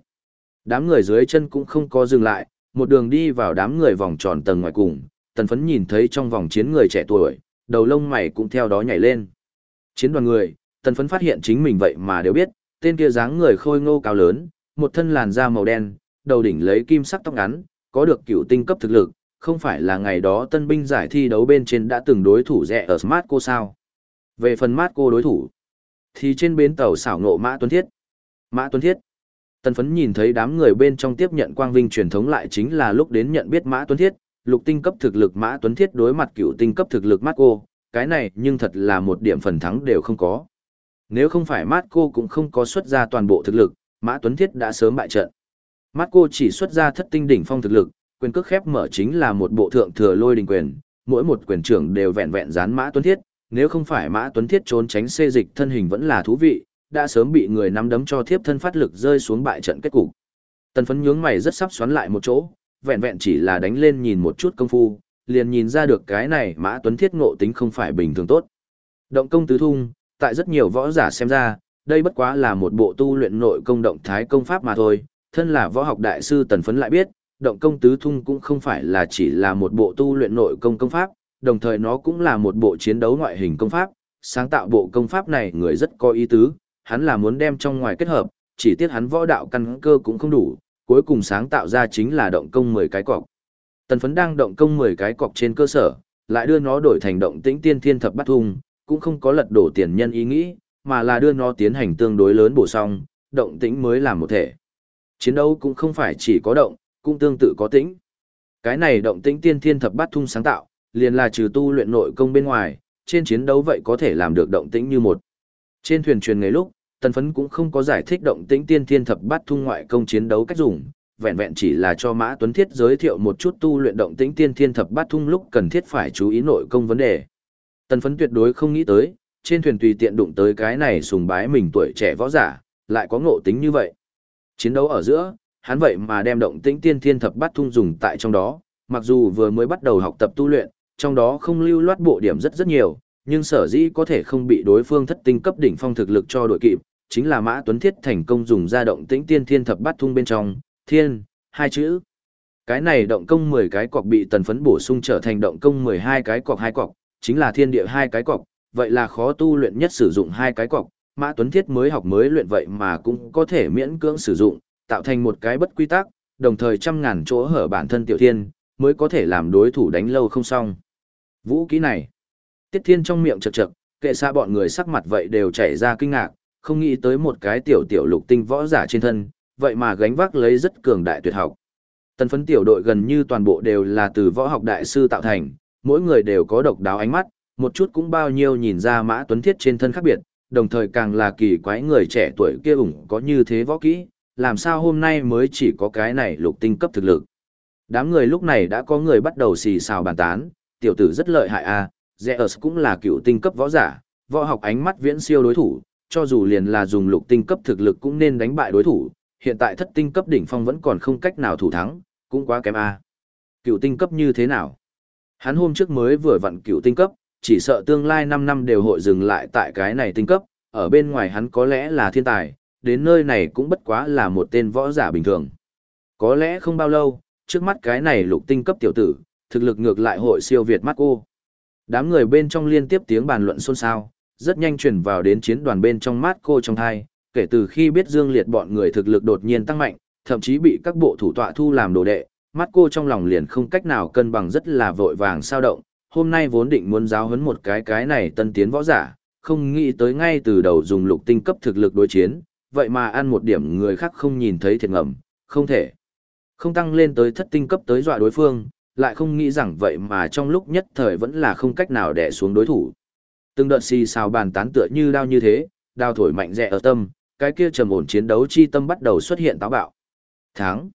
Đám người dưới chân cũng không có dừng lại, một đường đi vào đám người vòng tròn tầng ngoài cùng, tần phấn nhìn thấy trong vòng chiến người trẻ tuổi, đầu lông mày cũng theo đó nhảy lên. Chiến đoàn người, tần phấn phát hiện chính mình vậy mà đều biết, tên kia dáng người khôi ngô cao lớn, một thân làn da màu đen, đầu đỉnh lấy kim sắc tóc ngắn, có được cựu tinh cấp thực lực, không phải là ngày đó tân binh giải thi đấu bên trên đã từng đối thủ rẻ ở Smart cô sao. Về phần Mát cô đối thủ, thì trên bến tàu xảo ngộ Mã Tuấn Thiết. Mã Tuấn Thiết. Tần phấn nhìn thấy đám người bên trong tiếp nhận quang vinh truyền thống lại chính là lúc đến nhận biết Mã Tuấn Thiết, lục tinh cấp thực lực Mã Tuấn Thiết đối mặt cựu tinh cấp thực lực Mát cô, cái này nhưng thật là một điểm phần thắng đều không có. Nếu không phải Mát cô cũng không có xuất ra toàn bộ thực lực, Mã Tuấn Thiết đã sớm bại trận. Marco chỉ xuất ra thất tinh đỉnh phong thực lực, quyền cước khép mở chính là một bộ thượng thừa lôi đình quyền, mỗi một quyền trưởng đều vẹn vẹn dán Mã Tuấn Thiết, nếu không phải Mã Tuấn Thiết trốn tránh xê dịch thân hình vẫn là thú vị, đã sớm bị người nắm đấm cho thiếp thân phát lực rơi xuống bại trận kết cục. Tần phấn nhướng mày rất sắp xoắn lại một chỗ, vẹn vẹn chỉ là đánh lên nhìn một chút công phu, liền nhìn ra được cái này Mã Tuấn Thiết ngộ tính không phải bình thường tốt. Động công tứ thung, tại rất nhiều võ giả xem ra, đây bất quá là một bộ tu luyện nội công động thái công pháp mà thôi, thân là võ học đại sư Tần phấn lại biết, động công tứ thung cũng không phải là chỉ là một bộ tu luyện nội công công pháp, đồng thời nó cũng là một bộ chiến đấu ngoại hình công pháp, sáng tạo bộ công pháp này người rất có ý tứ, hắn là muốn đem trong ngoài kết hợp, chỉ tiếc hắn võ đạo căn cơ cũng không đủ, cuối cùng sáng tạo ra chính là động công 10 cái cọc. Tần phấn đang động công 10 cái cọc trên cơ sở, lại đưa nó đổi thành động tĩnh tiên thiên thập bắt thung, cũng không có lật đổ tiền nhân ý nghĩ, mà là đưa nó tiến hành tương đối lớn bổ song, động tĩnh mới làm một thể. Chiến đấu cũng không phải chỉ có động, cũng tương tự có tĩnh. Cái này động tĩnh tiên thiên thập bát thung sáng tạo, liền là trừ tu luyện nội công bên ngoài, trên chiến đấu vậy có thể làm được động tĩnh như một. Trên thuyền truyền ngày lúc, tần phấn cũng không có giải thích động tĩnh tiên thiên thập bát thung ngoại công chiến đấu cách dùng, vẹn vẹn chỉ là cho Mã Tuấn Thiết giới thiệu một chút tu luyện động tĩnh tiên thiên thập bát thung lúc cần thiết phải chú ý nội công vấn đề. Tần phấn tuyệt đối không nghĩ tới, trên thuyền tùy tiện đụng tới cái này sùng bái mình tuổi trẻ võ giả, lại có ngộ tính như vậy. Chiến đấu ở giữa, hắn vậy mà đem động tĩnh tiên thiên thập bát thung dùng tại trong đó, mặc dù vừa mới bắt đầu học tập tu luyện, trong đó không lưu loát bộ điểm rất rất nhiều, nhưng sở dĩ có thể không bị đối phương thất tinh cấp đỉnh phong thực lực cho đội kịp, chính là Mã Tuấn Thiết thành công dùng ra động tĩnh tiên thiên thập bát thung bên trong, thiên, hai chữ. Cái này động công 10 cái cọc bị tần phấn bổ sung trở thành động công 12 cái cọc hai cọc, chính là thiên địa hai cái cọc, vậy là khó tu luyện nhất sử dụng hai cái cọc, Mã Tuấn Thiết mới học mới luyện vậy mà cũng có thể miễn cưỡng sử dụng, tạo thành một cái bất quy tắc, đồng thời trăm ngàn chỗ hở bản thân tiểu thiên, mới có thể làm đối thủ đánh lâu không xong. Vũ kỹ này, Tiết Thiên trong miệng chật chật, kệ xa bọn người sắc mặt vậy đều chảy ra kinh ngạc, không nghĩ tới một cái tiểu tiểu lục tinh võ giả trên thân, vậy mà gánh vác lấy rất cường đại tuyệt học. Tần phấn tiểu đội gần như toàn bộ đều là từ võ học đại sư tạo thành, mỗi người đều có độc đáo ánh mắt, một chút cũng bao nhiêu nhìn ra Mã Tuấn Thiết trên thân khác biệt, đồng thời càng là kỳ quái người trẻ tuổi kia ủng có như thế võ kỹ, làm sao hôm nay mới chỉ có cái này lục tinh cấp thực lực. Đám người lúc này đã có người bắt đầu xì xào bàn tán, tiểu tử rất lợi hại a, à, Zeus cũng là cựu tinh cấp võ giả, võ học ánh mắt viễn siêu đối thủ, cho dù liền là dùng lục tinh cấp thực lực cũng nên đánh bại đối thủ, hiện tại thất tinh cấp đỉnh phong vẫn còn không cách nào thủ thắng, cũng quá kém a. À. Cựu tinh cấp như thế nào? Hắn hôm trước mới vừa vặn cựu tinh cấp, chỉ sợ tương lai 5 năm đều hội dừng lại tại cái này tinh cấp, ở bên ngoài hắn có lẽ là thiên tài, đến nơi này cũng bất quá là một tên võ giả bình thường. Có lẽ không bao lâu, trước mắt cái này lục tinh cấp tiểu tử, thực lực ngược lại hội siêu việt mắt cô. Đám người bên trong liên tiếp tiếng bàn luận xôn xao, rất nhanh truyền vào đến chiến đoàn bên trong mắt cô trong thai, kể từ khi biết Dương Liệt bọn người thực lực đột nhiên tăng mạnh, thậm chí bị các bộ thủ tọa thu làm đồ đệ, mắt cô trong lòng liền không cách nào cân bằng rất là vội vàng sao động, hôm nay vốn định muốn giáo huấn một cái cái này tân tiến võ giả, không nghĩ tới ngay từ đầu dùng lục tinh cấp thực lực đối chiến, vậy mà ăn một điểm người khác không nhìn thấy thiệt ngầm, không thể. Không tăng lên tới thất tinh cấp tới dọa đối phương, lại không nghĩ rằng vậy mà trong lúc nhất thời vẫn là không cách nào đè xuống đối thủ. Từng đợt xì xào bàn tán tựa như đao như thế, đao thổi mạnh rẻ ở tâm, cái kia trầm ổn chiến đấu chi tâm bắt đầu xuất hiện táo bạo. Thắng!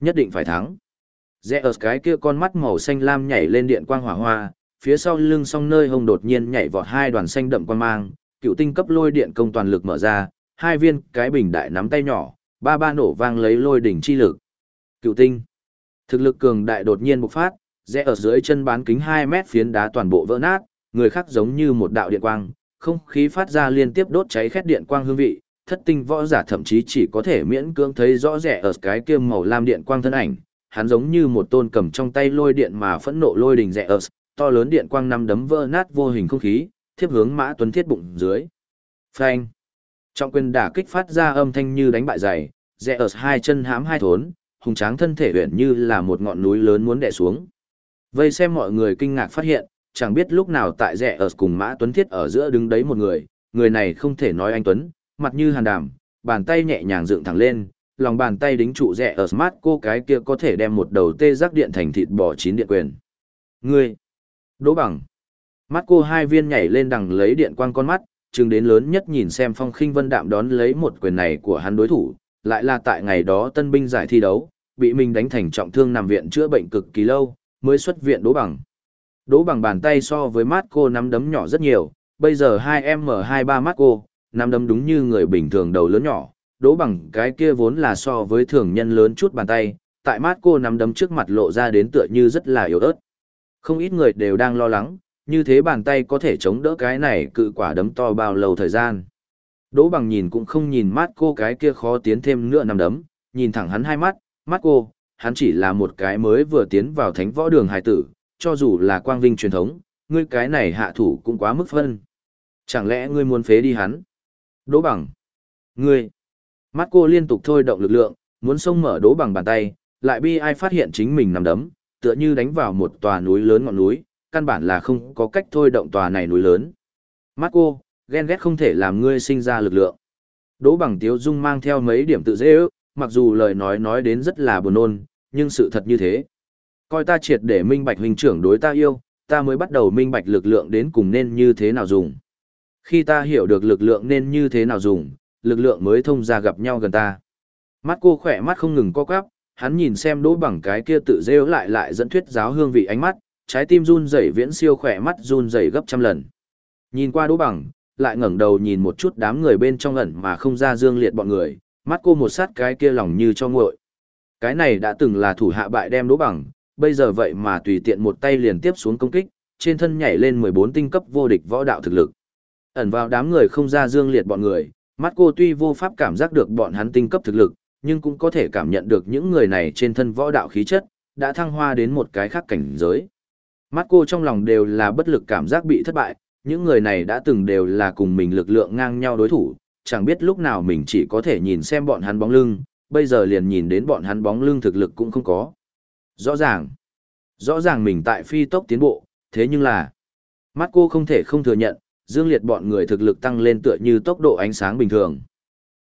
Nhất định phải thắng! Rẽ ở cái kia con mắt màu xanh lam nhảy lên điện quang hỏa hoa, phía sau lưng song nơi hông đột nhiên nhảy vọt hai đoàn xanh đậm quang mang, cựu tinh cấp lôi điện công toàn lực mở ra, hai viên cái bình đại nắm tay nhỏ, ba ba nổ vang lấy lôi đỉnh chi lực. Cựu tinh. Thực lực cường đại đột nhiên bộc phát, rẽ ở dưới chân bán kính 2 mét phiến đá toàn bộ vỡ nát, người khác giống như một đạo điện quang, không khí phát ra liên tiếp đốt cháy khét điện quang hương vị, thất tinh võ giả thậm chí chỉ có thể miễn cưỡng thấy rõ rẻ ở cái kia màu lam điện quang thân ảnh, hắn giống như một tôn cầm trong tay lôi điện mà phẫn nộ lôi đình rẻ ớt, to lớn điện quang năm đấm vỡ nát vô hình không khí, thiếp hướng Mã Tuấn Thiết bụng dưới. Phanh. Trọng quyền đả kích phát ra âm thanh như đánh bại giày, rẽ ớt hai chân hãm hai thốn, hùng tráng thân thể huyện như là một ngọn núi lớn muốn đè xuống. Vây xem mọi người kinh ngạc phát hiện, chẳng biết lúc nào tại rẽ ớt cùng Mã Tuấn Thiết ở giữa đứng đấy một người, người này không thể nói anh Tuấn, mặt như hàn đàm, bàn tay nhẹ nhàng dựng thẳng lên, lòng bàn tay đính trụ rẻ. ở smart cô cái kia có thể đem một đầu tê giác điện thành thịt bò chín điện quyền. Ngươi! Đỗ bằng! Mắt cô hai viên nhảy lên đằng lấy điện quang con mắt, chừng đến lớn nhất nhìn xem phong khinh vân đạm đón lấy một quyền này của hắn đối thủ, lại là tại ngày đó tân binh giải thi đấu, bị mình đánh thành trọng thương nằm viện chữa bệnh cực kỳ lâu, mới xuất viện đỗ bằng. Đỗ bằng bàn tay so với mắt cô nắm đấm nhỏ rất nhiều, bây giờ 2M23 mắt cô, nắm đấm đúng như người bình thường đầu lớn nhỏ, đỗ bằng cái kia vốn là so với thường nhân lớn chút bàn tay, tại mắt cô nắm đấm trước mặt lộ ra đến tựa như rất là yếu ớt. Không ít người đều đang lo lắng, như thế bàn tay có thể chống đỡ cái này cự quả đấm to bao lâu thời gian. Đỗ bằng nhìn cũng không nhìn mắt cô cái kia khó tiến thêm nữa nằm đấm, nhìn thẳng hắn hai mắt, mắt cô, hắn chỉ là một cái mới vừa tiến vào thánh võ đường hài tử, cho dù là quang vinh truyền thống, ngươi cái này hạ thủ cũng quá mức phân. Chẳng lẽ ngươi muốn phế đi hắn? Đỗ bằng. Ngươi. Mắt cô liên tục thôi động lực lượng, muốn xông mở đố bằng bàn tay, lại bi ai phát hiện chính mình nằm đấm, tựa như đánh vào một tòa núi lớn ngọn núi, căn bản là không có cách thôi động tòa này núi lớn. Mắt cô, ghen ghét không thể làm ngươi sinh ra lực lượng. đố bằng tiếu dung mang theo mấy điểm tự dễ ước, mặc dù lời nói nói đến rất là buồn nôn, nhưng sự thật như thế. Coi ta triệt để minh bạch huynh trưởng đối ta yêu, ta mới bắt đầu minh bạch lực lượng đến cùng nên như thế nào dùng. Khi ta hiểu được lực lượng nên như thế nào dùng, lực lượng mới thông ra gặp nhau gần ta. Mắt cô khỏe mắt không ngừng co quắp, hắn nhìn xem đỗ bằng cái kia tự rêu lại lại dẫn thuyết giáo hương vị ánh mắt, trái tim run rẩy viễn siêu khỏe mắt run rẩy gấp trăm lần. Nhìn qua đỗ bằng, lại ngẩng đầu nhìn một chút đám người bên trong ẩn mà không ra dương liệt bọn người, mắt cô một sát cái kia lòng như cho nguội. Cái này đã từng là thủ hạ bại đem đỗ bằng, bây giờ vậy mà tùy tiện một tay liền tiếp xuống công kích, trên thân nhảy lên 14 tinh cấp vô địch võ đạo thực lực. Ẩn vào đám người không ra dương liệt bọn người, mắt cô tuy vô pháp cảm giác được bọn hắn tinh cấp thực lực, nhưng cũng có thể cảm nhận được những người này trên thân võ đạo khí chất, đã thăng hoa đến một cái khác cảnh giới. Mắt cô trong lòng đều là bất lực cảm giác bị thất bại, những người này đã từng đều là cùng mình lực lượng ngang nhau đối thủ, chẳng biết lúc nào mình chỉ có thể nhìn xem bọn hắn bóng lưng, bây giờ liền nhìn đến bọn hắn bóng lưng thực lực cũng không có. Rõ ràng, rõ ràng mình tại phi tốc tiến bộ, thế nhưng là, mắt cô không thể không thừa nhận, dương liệt bọn người thực lực tăng lên tựa như tốc độ ánh sáng bình thường.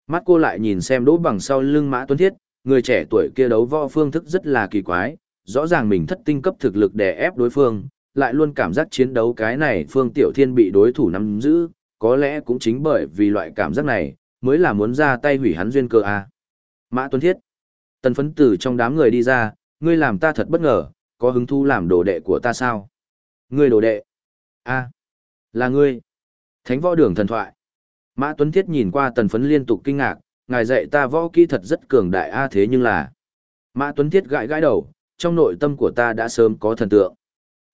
Mắt cô lại nhìn xem đỗ bằng sau lưng mã tuấn thiết, người trẻ tuổi kia đấu võ phương thức rất là kỳ quái, rõ ràng mình thất tinh cấp thực lực để ép đối phương, lại luôn cảm giác chiến đấu cái này phương tiểu thiên bị đối thủ nắm giữ, có lẽ cũng chính bởi vì loại cảm giác này, mới là muốn ra tay hủy hắn duyên cơ a. À. Mã Tuấn Thiết, tần phấn tử trong đám người đi ra, ngươi làm ta thật bất ngờ, có hứng thú làm đồ đệ của ta sao? Ngươi đồ đệ? a là ngươi. Thánh võ đường thần thoại. Mã Tuấn Thiết nhìn qua tần phấn liên tục kinh ngạc, ngài dạy ta võ kỹ thật rất cường đại a thế nhưng là... Mã Tuấn Thiết gãi gãi đầu, trong nội tâm của ta đã sớm có thần tượng.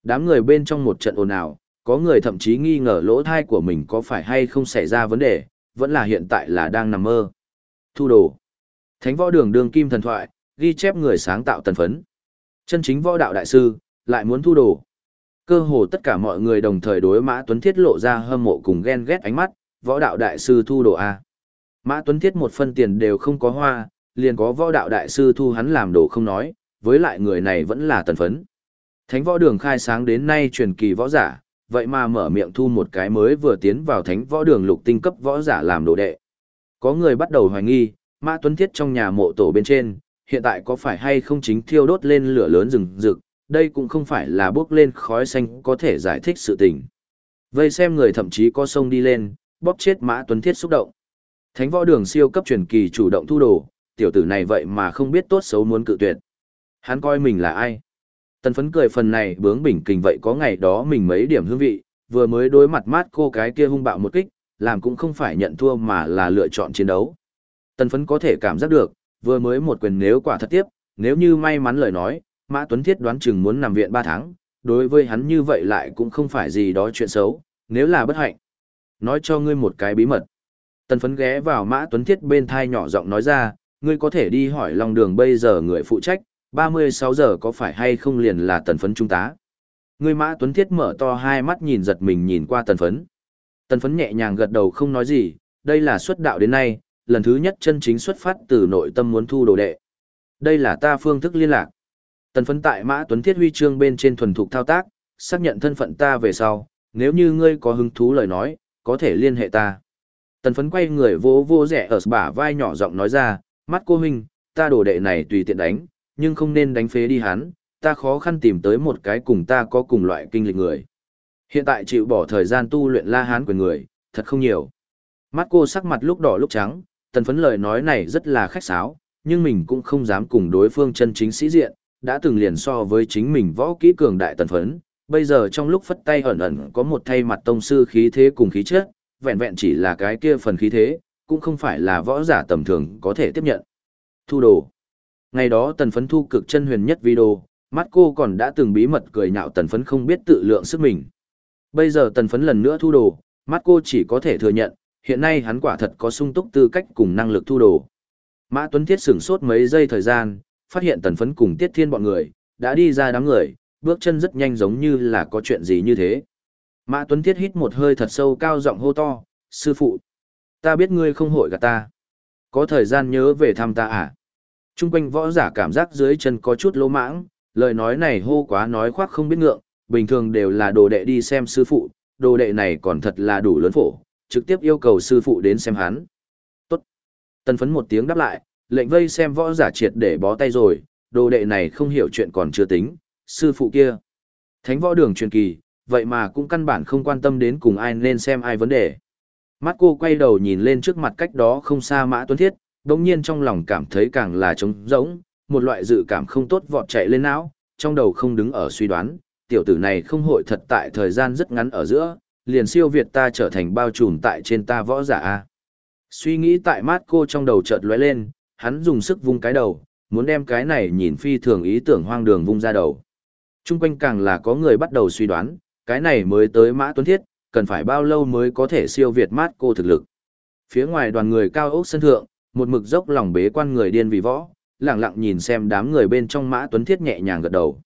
Đám người bên trong một trận ồn ào, có người thậm chí nghi ngờ lỗ thai của mình có phải hay không xảy ra vấn đề, vẫn là hiện tại là đang nằm mơ. Thu đồ. Thánh võ đường đường kim thần thoại, ghi chép người sáng tạo tần phấn. Chân chính võ đạo đại sư, lại muốn thu đồ. Cơ hồ tất cả mọi người đồng thời đối Mã Tuấn Thiết lộ ra hâm mộ cùng ghen ghét ánh mắt, võ đạo đại sư thu đồ A. Mã Tuấn Thiết một phân tiền đều không có hoa, liền có võ đạo đại sư thu hắn làm đồ không nói, với lại người này vẫn là tần phấn. Thánh võ đường khai sáng đến nay truyền kỳ võ giả, vậy mà mở miệng thu một cái mới vừa tiến vào thánh võ đường lục tinh cấp võ giả làm đồ đệ. Có người bắt đầu hoài nghi, Mã Tuấn Thiết trong nhà mộ tổ bên trên, hiện tại có phải hay không chính thiêu đốt lên lửa lớn rừng rực, đây cũng không phải là bước lên khói xanh có thể giải thích sự tình. Vây xem người thậm chí có sông đi lên, bóp chết Mã Tuấn Thiết xúc động. Thánh võ đường siêu cấp truyền kỳ chủ động thu đồ, tiểu tử này vậy mà không biết tốt xấu muốn cự tuyệt. Hắn coi mình là ai? Tần phấn cười phần này bướng bỉnh kình vậy có ngày đó mình mấy điểm hương vị, vừa mới đối mặt mát cô cái kia hung bạo một kích, làm cũng không phải nhận thua mà là lựa chọn chiến đấu. Tần phấn có thể cảm giác được, vừa mới một quyền nếu quả thật tiếp, nếu như may mắn lời nói, Mã Tuấn Thiết đoán chừng muốn nằm viện 3 tháng, đối với hắn như vậy lại cũng không phải gì đó chuyện xấu, nếu là bất hạnh. Nói cho ngươi một cái bí mật. Tần phấn ghé vào Mã Tuấn Thiết bên thai nhỏ giọng nói ra, ngươi có thể đi hỏi lòng đường bây giờ người phụ trách, 36 giờ có phải hay không liền là tần phấn trung tá. Ngươi mã tuấn thiết mở to hai mắt nhìn giật mình nhìn qua tần phấn. Tần phấn nhẹ nhàng gật đầu không nói gì, đây là xuất đạo đến nay, lần thứ nhất chân chính xuất phát từ nội tâm muốn thu đồ đệ. Đây là ta phương thức liên lạc. Tần phấn tại mã tuấn thiết huy chương bên trên thuần thục thao tác, xác nhận thân phận ta về sau, nếu như ngươi có hứng thú lời nói, có thể liên hệ ta. Tần phấn quay người vô vô rẻ ở bả vai nhỏ giọng nói ra, mắt cô huynh, ta đồ đệ này tùy tiện đánh, nhưng không nên đánh phế đi hắn, ta khó khăn tìm tới một cái cùng ta có cùng loại kinh lịch người. Hiện tại chịu bỏ thời gian tu luyện la hán quyền người, thật không nhiều. Mắt cô sắc mặt lúc đỏ lúc trắng, tần phấn lời nói này rất là khách sáo, nhưng mình cũng không dám cùng đối phương chân chính sĩ diện, đã từng liền so với chính mình võ kỹ cường đại tần phấn, bây giờ trong lúc phất tay ẩn ẩn có một thay mặt tông sư khí thế cùng khí chất, vẹn vẹn chỉ là cái kia phần khí thế, cũng không phải là võ giả tầm thường có thể tiếp nhận. Thu đồ. Ngày đó tần phấn thu cực chân huyền nhất video, mắt cô còn đã từng bí mật cười nhạo tần phấn không biết tự lượng sức mình. Bây giờ tần phấn lần nữa thu đồ, mắt cô chỉ có thể thừa nhận, hiện nay hắn quả thật có sung túc tư cách cùng năng lực thu đồ. Mã Tuấn Thiết sửng sốt mấy giây thời gian, phát hiện tần phấn cùng tiết thiên bọn người, đã đi ra đám người, bước chân rất nhanh giống như là có chuyện gì như thế. Mã Tuấn Thiết hít một hơi thật sâu cao giọng hô to, sư phụ, ta biết ngươi không hội gạt ta. Có thời gian nhớ về thăm ta à? Trung quanh võ giả cảm giác dưới chân có chút lỗ mãng, lời nói này hô quá nói khoác không biết ngượng, bình thường đều là đồ đệ đi xem sư phụ, đồ đệ này còn thật là đủ lớn phổ, trực tiếp yêu cầu sư phụ đến xem hắn. Tốt. Tần phấn một tiếng đáp lại, lệnh vây xem võ giả triệt để bó tay rồi, đồ đệ này không hiểu chuyện còn chưa tính, sư phụ kia. Thánh võ đường truyền kỳ, vậy mà cũng căn bản không quan tâm đến cùng ai nên xem ai vấn đề. Mắt cô quay đầu nhìn lên trước mặt cách đó không xa Mã Tuấn Thiết, đồng nhiên trong lòng cảm thấy càng là trống rỗng, một loại dự cảm không tốt vọt chạy lên não, trong đầu không đứng ở suy đoán, tiểu tử này không hội thật tại thời gian rất ngắn ở giữa, liền siêu việt ta trở thành bao trùm tại trên ta võ giả. Suy nghĩ tại mắt cô trong đầu chợt lóe lên, hắn dùng sức vung cái đầu, muốn đem cái này nhìn phi thường ý tưởng hoang đường vung ra đầu. Trung quanh càng là có người bắt đầu suy đoán, cái này mới tới Mã Tuấn Thiết, cần phải bao lâu mới có thể siêu việt mát cô thực lực. Phía ngoài đoàn người cao ốc sân thượng, một mực dốc lòng bế quan người điên vì võ, lặng lặng nhìn xem đám người bên trong Mã Tuấn Thiết nhẹ nhàng gật đầu.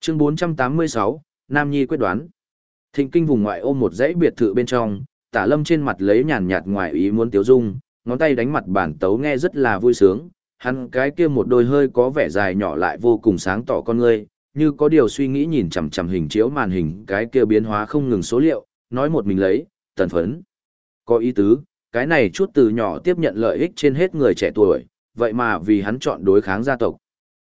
Chương 486, Nam Nhi quyết đoán. Thịnh kinh vùng ngoại ôm một dãy biệt thự bên trong, tả lâm trên mặt lấy nhàn nhạt ngoài ý muốn tiếu dung, ngón tay đánh mặt bản tấu nghe rất là vui sướng, hắn cái kia một đôi hơi có vẻ dài nhỏ lại vô cùng sáng tỏ con ngươi, như có điều suy nghĩ nhìn chằm chằm hình chiếu màn hình cái kia biến hóa không ngừng số liệu, nói một mình lấy, tần phấn. Có ý tứ, cái này chút từ nhỏ tiếp nhận lợi ích trên hết người trẻ tuổi, vậy mà vì hắn chọn đối kháng gia tộc.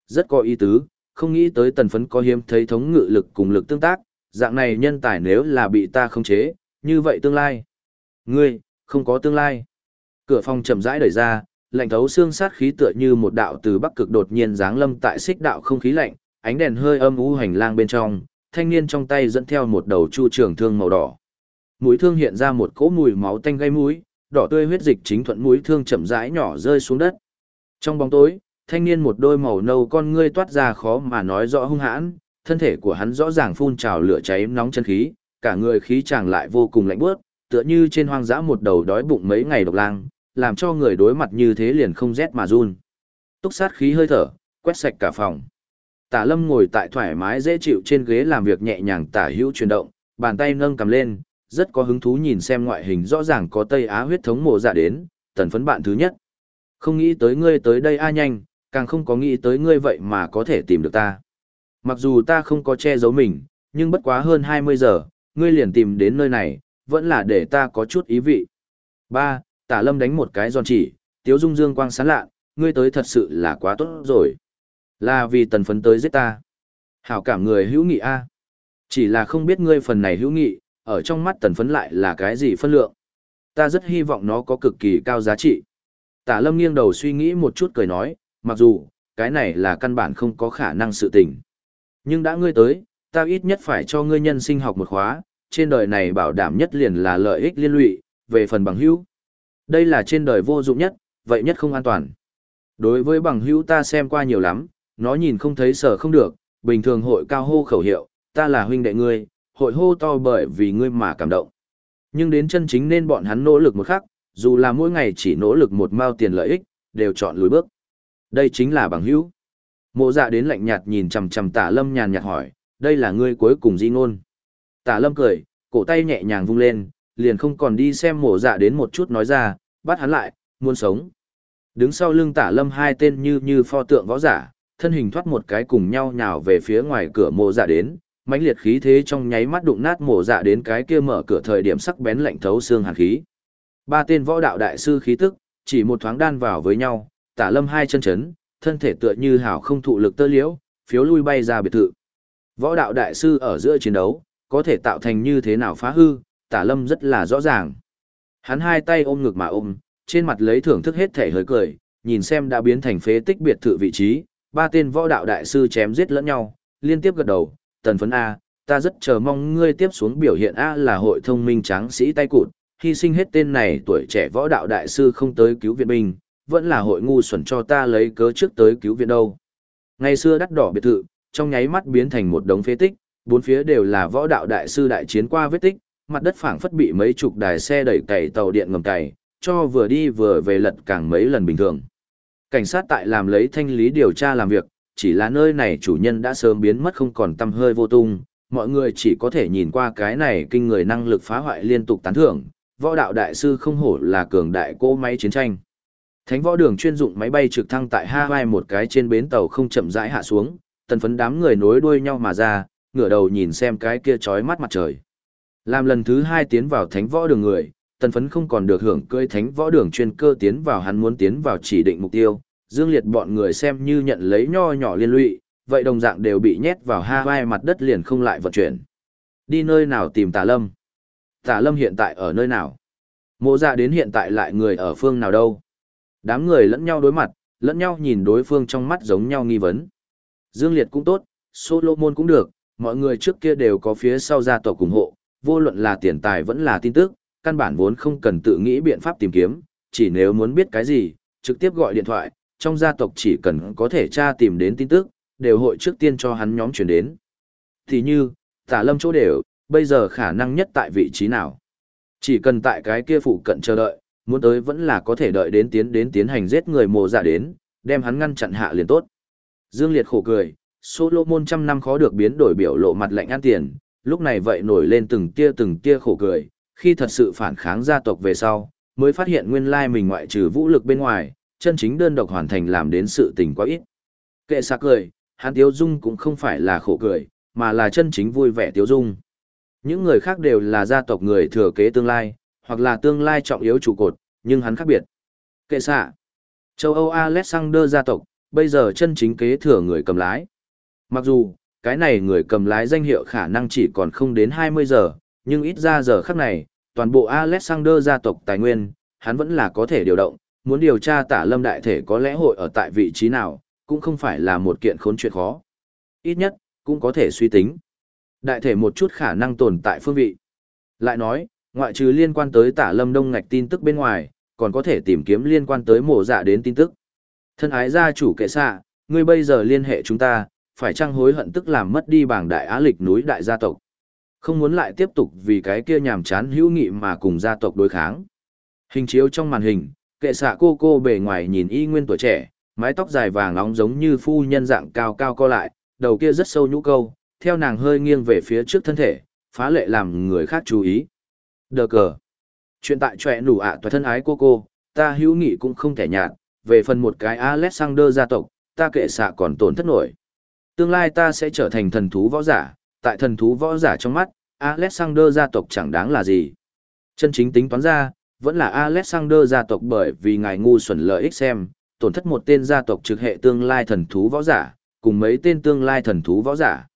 Rất có ý tứ, không nghĩ tới tần phấn có hiếm thấy thống ngự lực cùng lực tương tác, dạng này nhân tài nếu là bị ta không chế, như vậy tương lai. Ngươi, không có tương lai. Cửa phòng chậm rãi đẩy ra, lạnh thấu xương sát khí tựa như một đạo từ bắc cực đột nhiên giáng lâm tại xích đạo không khí lạnh, ánh đèn hơi âm u hành lang bên trong, thanh niên trong tay dẫn theo một đầu chu trường thương màu đỏ. Mũi thương hiện ra một cỗ mùi máu tanh gây mũi, đỏ tươi huyết dịch chính thuận mũi thương chậm rãi nhỏ rơi xuống đất. Trong bóng tối, thanh niên một đôi màu nâu con ngươi toát ra khó mà nói rõ hung hãn, thân thể của hắn rõ ràng phun trào lửa cháy nóng chân khí, cả người khí chàng lại vô cùng lạnh buốt, tựa như trên hoang dã một đầu đói bụng mấy ngày độc lang, làm cho người đối mặt như thế liền không rét mà run. Túc sát khí hơi thở, quét sạch cả phòng. Tả lâm ngồi tại thoải mái dễ chịu trên ghế làm việc nhẹ nhàng tả hữu chuyển động, bàn tay nâng cầm lên, rất có hứng thú nhìn xem ngoại hình rõ ràng có Tây Á huyết thống mộ dạ đến, tần phấn bạn thứ nhất. Không nghĩ tới ngươi tới đây a nhanh, càng không có nghĩ tới ngươi vậy mà có thể tìm được ta. Mặc dù ta không có che giấu mình, nhưng bất quá hơn 20 giờ, ngươi liền tìm đến nơi này, vẫn là để ta có chút ý vị. Ba, Tả Lâm đánh một cái giòn chỉ, Tiếu Dung Dương quang sáng lạ, ngươi tới thật sự là quá tốt rồi. Là vì tần phấn tới giết ta. Hảo cảm người hữu nghị a. Chỉ là không biết ngươi phần này hữu nghị, ở trong mắt tần phấn lại là cái gì phân lượng. Ta rất hy vọng nó có cực kỳ cao giá trị. Tả lâm nghiêng đầu suy nghĩ một chút cười nói, mặc dù, cái này là căn bản không có khả năng sự tình. Nhưng đã ngươi tới, ta ít nhất phải cho ngươi nhân sinh học một khóa, trên đời này bảo đảm nhất liền là lợi ích liên lụy, về phần bằng hữu. Đây là trên đời vô dụng nhất, vậy nhất không an toàn. Đối với bằng hữu ta xem qua nhiều lắm, nó nhìn không thấy sở không được, bình thường hội cao hô khẩu hiệu, ta là huynh đệ ngươi, hội hô to bởi vì ngươi mà cảm động. Nhưng đến chân chính nên bọn hắn nỗ lực một khắc, dù là mỗi ngày chỉ nỗ lực một mao tiền lợi ích, đều chọn lùi bước. Đây chính là bằng hữu. Mộ dạ đến lạnh nhạt nhìn chằm chằm tả lâm nhàn nhạt hỏi, đây là ngươi cuối cùng di ngôn. Tả lâm cười, cổ tay nhẹ nhàng vung lên, liền không còn đi xem mộ dạ đến một chút nói ra, bắt hắn lại, muốn sống. Đứng sau lưng tả lâm hai tên như như pho tượng võ giả, thân hình thoát một cái cùng nhau nhào về phía ngoài cửa mộ dạ đến, mãnh liệt khí thế trong nháy mắt đụng nát mộ dạ đến cái kia mở cửa thời điểm sắc bén lạnh thấu xương hàn khí. Ba tên võ đạo đại sư khí tức, chỉ một thoáng đan vào với nhau, tả lâm hai chân chấn, thân thể tựa như hảo không thụ lực tơ liễu, phiếu lui bay ra biệt thự. Võ đạo đại sư ở giữa chiến đấu, có thể tạo thành như thế nào phá hư, tả lâm rất là rõ ràng. Hắn hai tay ôm ngực mà ôm, trên mặt lấy thưởng thức hết thể hơi cười, nhìn xem đã biến thành phế tích biệt thự vị trí, ba tên võ đạo đại sư chém giết lẫn nhau, liên tiếp gật đầu, tần phấn A, ta rất chờ mong ngươi tiếp xuống biểu hiện A là hội thông minh tráng sĩ tay cụt, hy sinh hết tên này tuổi trẻ võ đạo đại sư không tới cứu viện binh, vẫn là hội ngu xuẩn cho ta lấy cớ trước tới cứu viện đâu. Ngày xưa đắt đỏ biệt thự, trong nháy mắt biến thành một đống phế tích, bốn phía đều là võ đạo đại sư đại chiến qua vết tích, mặt đất phảng phất bị mấy chục đài xe đẩy cày tàu điện ngầm cày, cho vừa đi vừa về lật càng mấy lần bình thường. Cảnh sát tại làm lấy thanh lý điều tra làm việc, chỉ là nơi này chủ nhân đã sớm biến mất không còn tâm hơi vô tung, mọi người chỉ có thể nhìn qua cái này kinh người năng lực phá hoại liên tục tán thưởng, võ đạo đại sư không hổ là cường đại cỗ máy chiến tranh. Thánh võ đường chuyên dụng máy bay trực thăng tại Hawaii một cái trên bến tàu không chậm rãi hạ xuống, tần phấn đám người nối đuôi nhau mà ra, ngửa đầu nhìn xem cái kia chói mắt mặt trời. Làm lần thứ hai tiến vào thánh võ đường người, tần phấn không còn được hưởng cơi thánh võ đường chuyên cơ tiến vào hắn muốn tiến vào chỉ định mục tiêu, Dương Liệt bọn người xem như nhận lấy nho nhỏ liên lụy, vậy đồng dạng đều bị nhét vào ha vai mặt đất liền không lại vận chuyển. Đi nơi nào tìm tà lâm? Tà lâm hiện tại ở nơi nào? Mộ dạ đến hiện tại lại người ở phương nào đâu? Đám người lẫn nhau đối mặt, lẫn nhau nhìn đối phương trong mắt giống nhau nghi vấn. Dương Liệt cũng tốt, Solomon cũng được, mọi người trước kia đều có phía sau gia tộc ủng hộ, vô luận là tiền tài vẫn là tin tức, căn bản vốn không cần tự nghĩ biện pháp tìm kiếm, chỉ nếu muốn biết cái gì, trực tiếp gọi điện thoại, trong gia tộc chỉ cần có thể tra tìm đến tin tức, đều hội trước tiên cho hắn nhóm chuyển đến. Thì như, tả lâm chỗ đều, bây giờ khả năng nhất tại vị trí nào. Chỉ cần tại cái kia phụ cận chờ đợi, muốn tới vẫn là có thể đợi đến tiến đến tiến hành giết người mồ dạ đến, đem hắn ngăn chặn hạ liền tốt. Dương Liệt khổ cười, Solomon trăm năm khó được biến đổi biểu lộ mặt lạnh ăn tiền, lúc này vậy nổi lên từng tia từng tia khổ cười, khi thật sự phản kháng gia tộc về sau, mới phát hiện nguyên lai mình ngoại trừ vũ lực bên ngoài, chân chính đơn độc hoàn thành làm đến sự tình quá ít. Kệ xa cười, hắn tiếu dung cũng không phải là khổ cười, mà là chân chính vui vẻ tiếu dung. Những người khác đều là gia tộc người thừa kế tương lai, hoặc là tương lai trọng yếu trụ cột, nhưng hắn khác biệt. Kệ xạ. Châu Âu Alexander gia tộc, bây giờ chân chính kế thừa người cầm lái. Mặc dù, cái này người cầm lái danh hiệu khả năng chỉ còn không đến 20 giờ, nhưng ít ra giờ khắc này, toàn bộ Alexander gia tộc tài nguyên, hắn vẫn là có thể điều động, muốn điều tra tả lâm đại thể có lẽ hội ở tại vị trí nào, cũng không phải là một kiện khốn chuyện khó. Ít nhất, cũng có thể suy tính. Đại thể một chút khả năng tồn tại phương vị. Lại nói, ngoại trừ liên quan tới tả lâm đông ngạch tin tức bên ngoài, còn có thể tìm kiếm liên quan tới mổ dạ đến tin tức. Thân ái gia chủ kệ xạ, ngươi bây giờ liên hệ chúng ta, phải chăng hối hận tức làm mất đi bảng đại á lịch núi đại gia tộc. Không muốn lại tiếp tục vì cái kia nhàm chán hữu nghị mà cùng gia tộc đối kháng. Hình chiếu trong màn hình, kệ xạ cô cô bề ngoài nhìn y nguyên tuổi trẻ, mái tóc dài vàng nóng giống như phu nhân dạng cao cao co lại, đầu kia rất sâu nhũ câu, theo nàng hơi nghiêng về phía trước thân thể, phá lệ làm người khác chú ý. Đờ cờ. Chuyện tại trẻ nủ ạ à thân ái cô cô, ta hữu nghị cũng không thể nhạt, về phần một cái Alexander gia tộc, ta kệ xạ còn tổn thất nổi. Tương lai ta sẽ trở thành thần thú võ giả, tại thần thú võ giả trong mắt, Alexander gia tộc chẳng đáng là gì. Chân chính tính toán ra, vẫn là Alexander gia tộc bởi vì ngài ngu xuẩn lợi ích xem, tổn thất một tên gia tộc trực hệ tương lai thần thú võ giả, cùng mấy tên tương lai thần thú võ giả.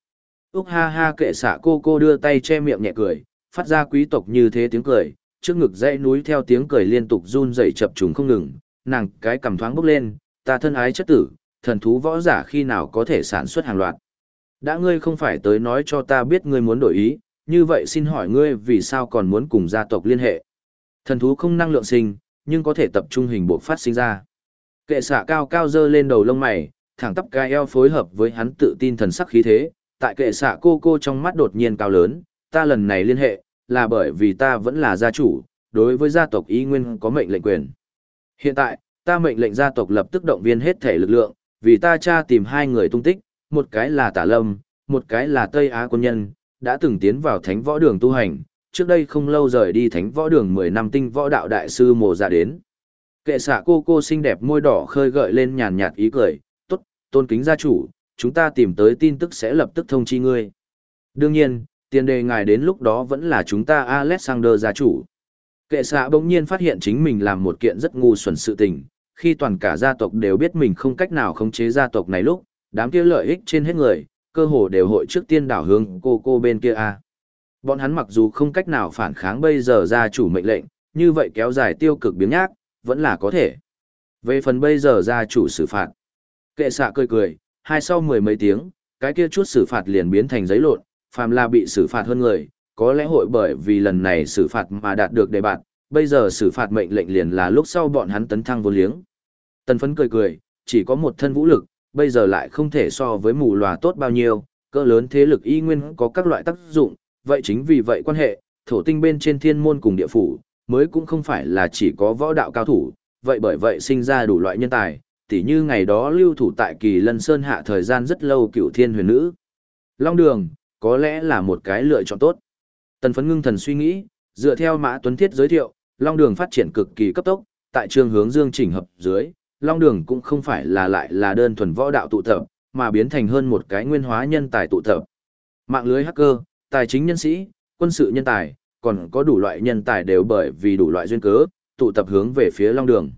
Úc ha ha kệ xạ cô cô đưa tay che miệng nhẹ cười, phát ra quý tộc như thế tiếng cười, trước ngực dãy núi theo tiếng cười liên tục run rẩy chập trùng không ngừng, nàng cái cầm thoáng bốc lên, ta thân ái chất tử, thần thú võ giả khi nào có thể sản xuất hàng loạt. Đã ngươi không phải tới nói cho ta biết ngươi muốn đổi ý, như vậy xin hỏi ngươi vì sao còn muốn cùng gia tộc liên hệ. Thần thú không năng lượng sinh, nhưng có thể tập trung hình bộ phát sinh ra. Kệ xạ cao cao dơ lên đầu lông mày, thẳng tắp gai eo phối hợp với hắn tự tin thần sắc khí thế, tại kệ xạ cô cô trong mắt đột nhiên cao lớn, ta lần này liên hệ, là bởi vì ta vẫn là gia chủ, đối với gia tộc y nguyên có mệnh lệnh quyền. Hiện tại, ta mệnh lệnh gia tộc lập tức động viên hết thể lực lượng, vì ta cha tìm hai người tung tích, một cái là tả lâm, một cái là Tây Á quân nhân, đã từng tiến vào thánh võ đường tu hành, trước đây không lâu rời đi thánh võ đường 10 năm tinh võ đạo đại sư mồ ra dạ đến. Kệ xạ cô cô xinh đẹp môi đỏ khơi gợi lên nhàn nhạt ý cười, tốt, tôn kính gia chủ, chúng ta tìm tới tin tức sẽ lập tức thông chi ngươi. Đương nhiên, tiền đề ngài đến lúc đó vẫn là chúng ta Alexander gia chủ. Kệ xạ bỗng nhiên phát hiện chính mình làm một kiện rất ngu xuẩn sự tình, khi toàn cả gia tộc đều biết mình không cách nào khống chế gia tộc này lúc, đám kia lợi ích trên hết người, cơ hồ đều hội trước tiên đảo hướng cô cô bên kia a. Bọn hắn mặc dù không cách nào phản kháng bây giờ gia chủ mệnh lệnh, như vậy kéo dài tiêu cực biến nhác, vẫn là có thể. Về phần bây giờ gia chủ xử phạt, kệ xạ cười cười, hai sau mười mấy tiếng, cái kia chút xử phạt liền biến thành giấy lộn, phàm là bị xử phạt hơn người, có lẽ hội bởi vì lần này xử phạt mà đạt được đề bạt, bây giờ xử phạt mệnh lệnh liền là lúc sau bọn hắn tấn thăng vô liếng. Tần phấn cười cười, chỉ có một thân vũ lực, bây giờ lại không thể so với mù lòa tốt bao nhiêu, cỡ lớn thế lực y nguyên có các loại tác dụng, vậy chính vì vậy quan hệ, thổ tinh bên trên thiên môn cùng địa phủ, mới cũng không phải là chỉ có võ đạo cao thủ, vậy bởi vậy sinh ra đủ loại nhân tài, tỉ như ngày đó lưu thủ tại kỳ lân sơn hạ thời gian rất lâu cựu thiên huyền nữ. Long đường, có lẽ là một cái lựa chọn tốt. Tần phấn ngưng thần suy nghĩ, dựa theo Mã Tuấn Thiết giới thiệu, Long đường phát triển cực kỳ cấp tốc, tại trường hướng dương chỉnh hợp dưới, Long đường cũng không phải là lại là đơn thuần võ đạo tụ tập, mà biến thành hơn một cái nguyên hóa nhân tài tụ tập. Mạng lưới hacker, tài chính nhân sĩ, quân sự nhân tài, còn có đủ loại nhân tài đều bởi vì đủ loại duyên cớ, tụ tập hướng về phía Long đường.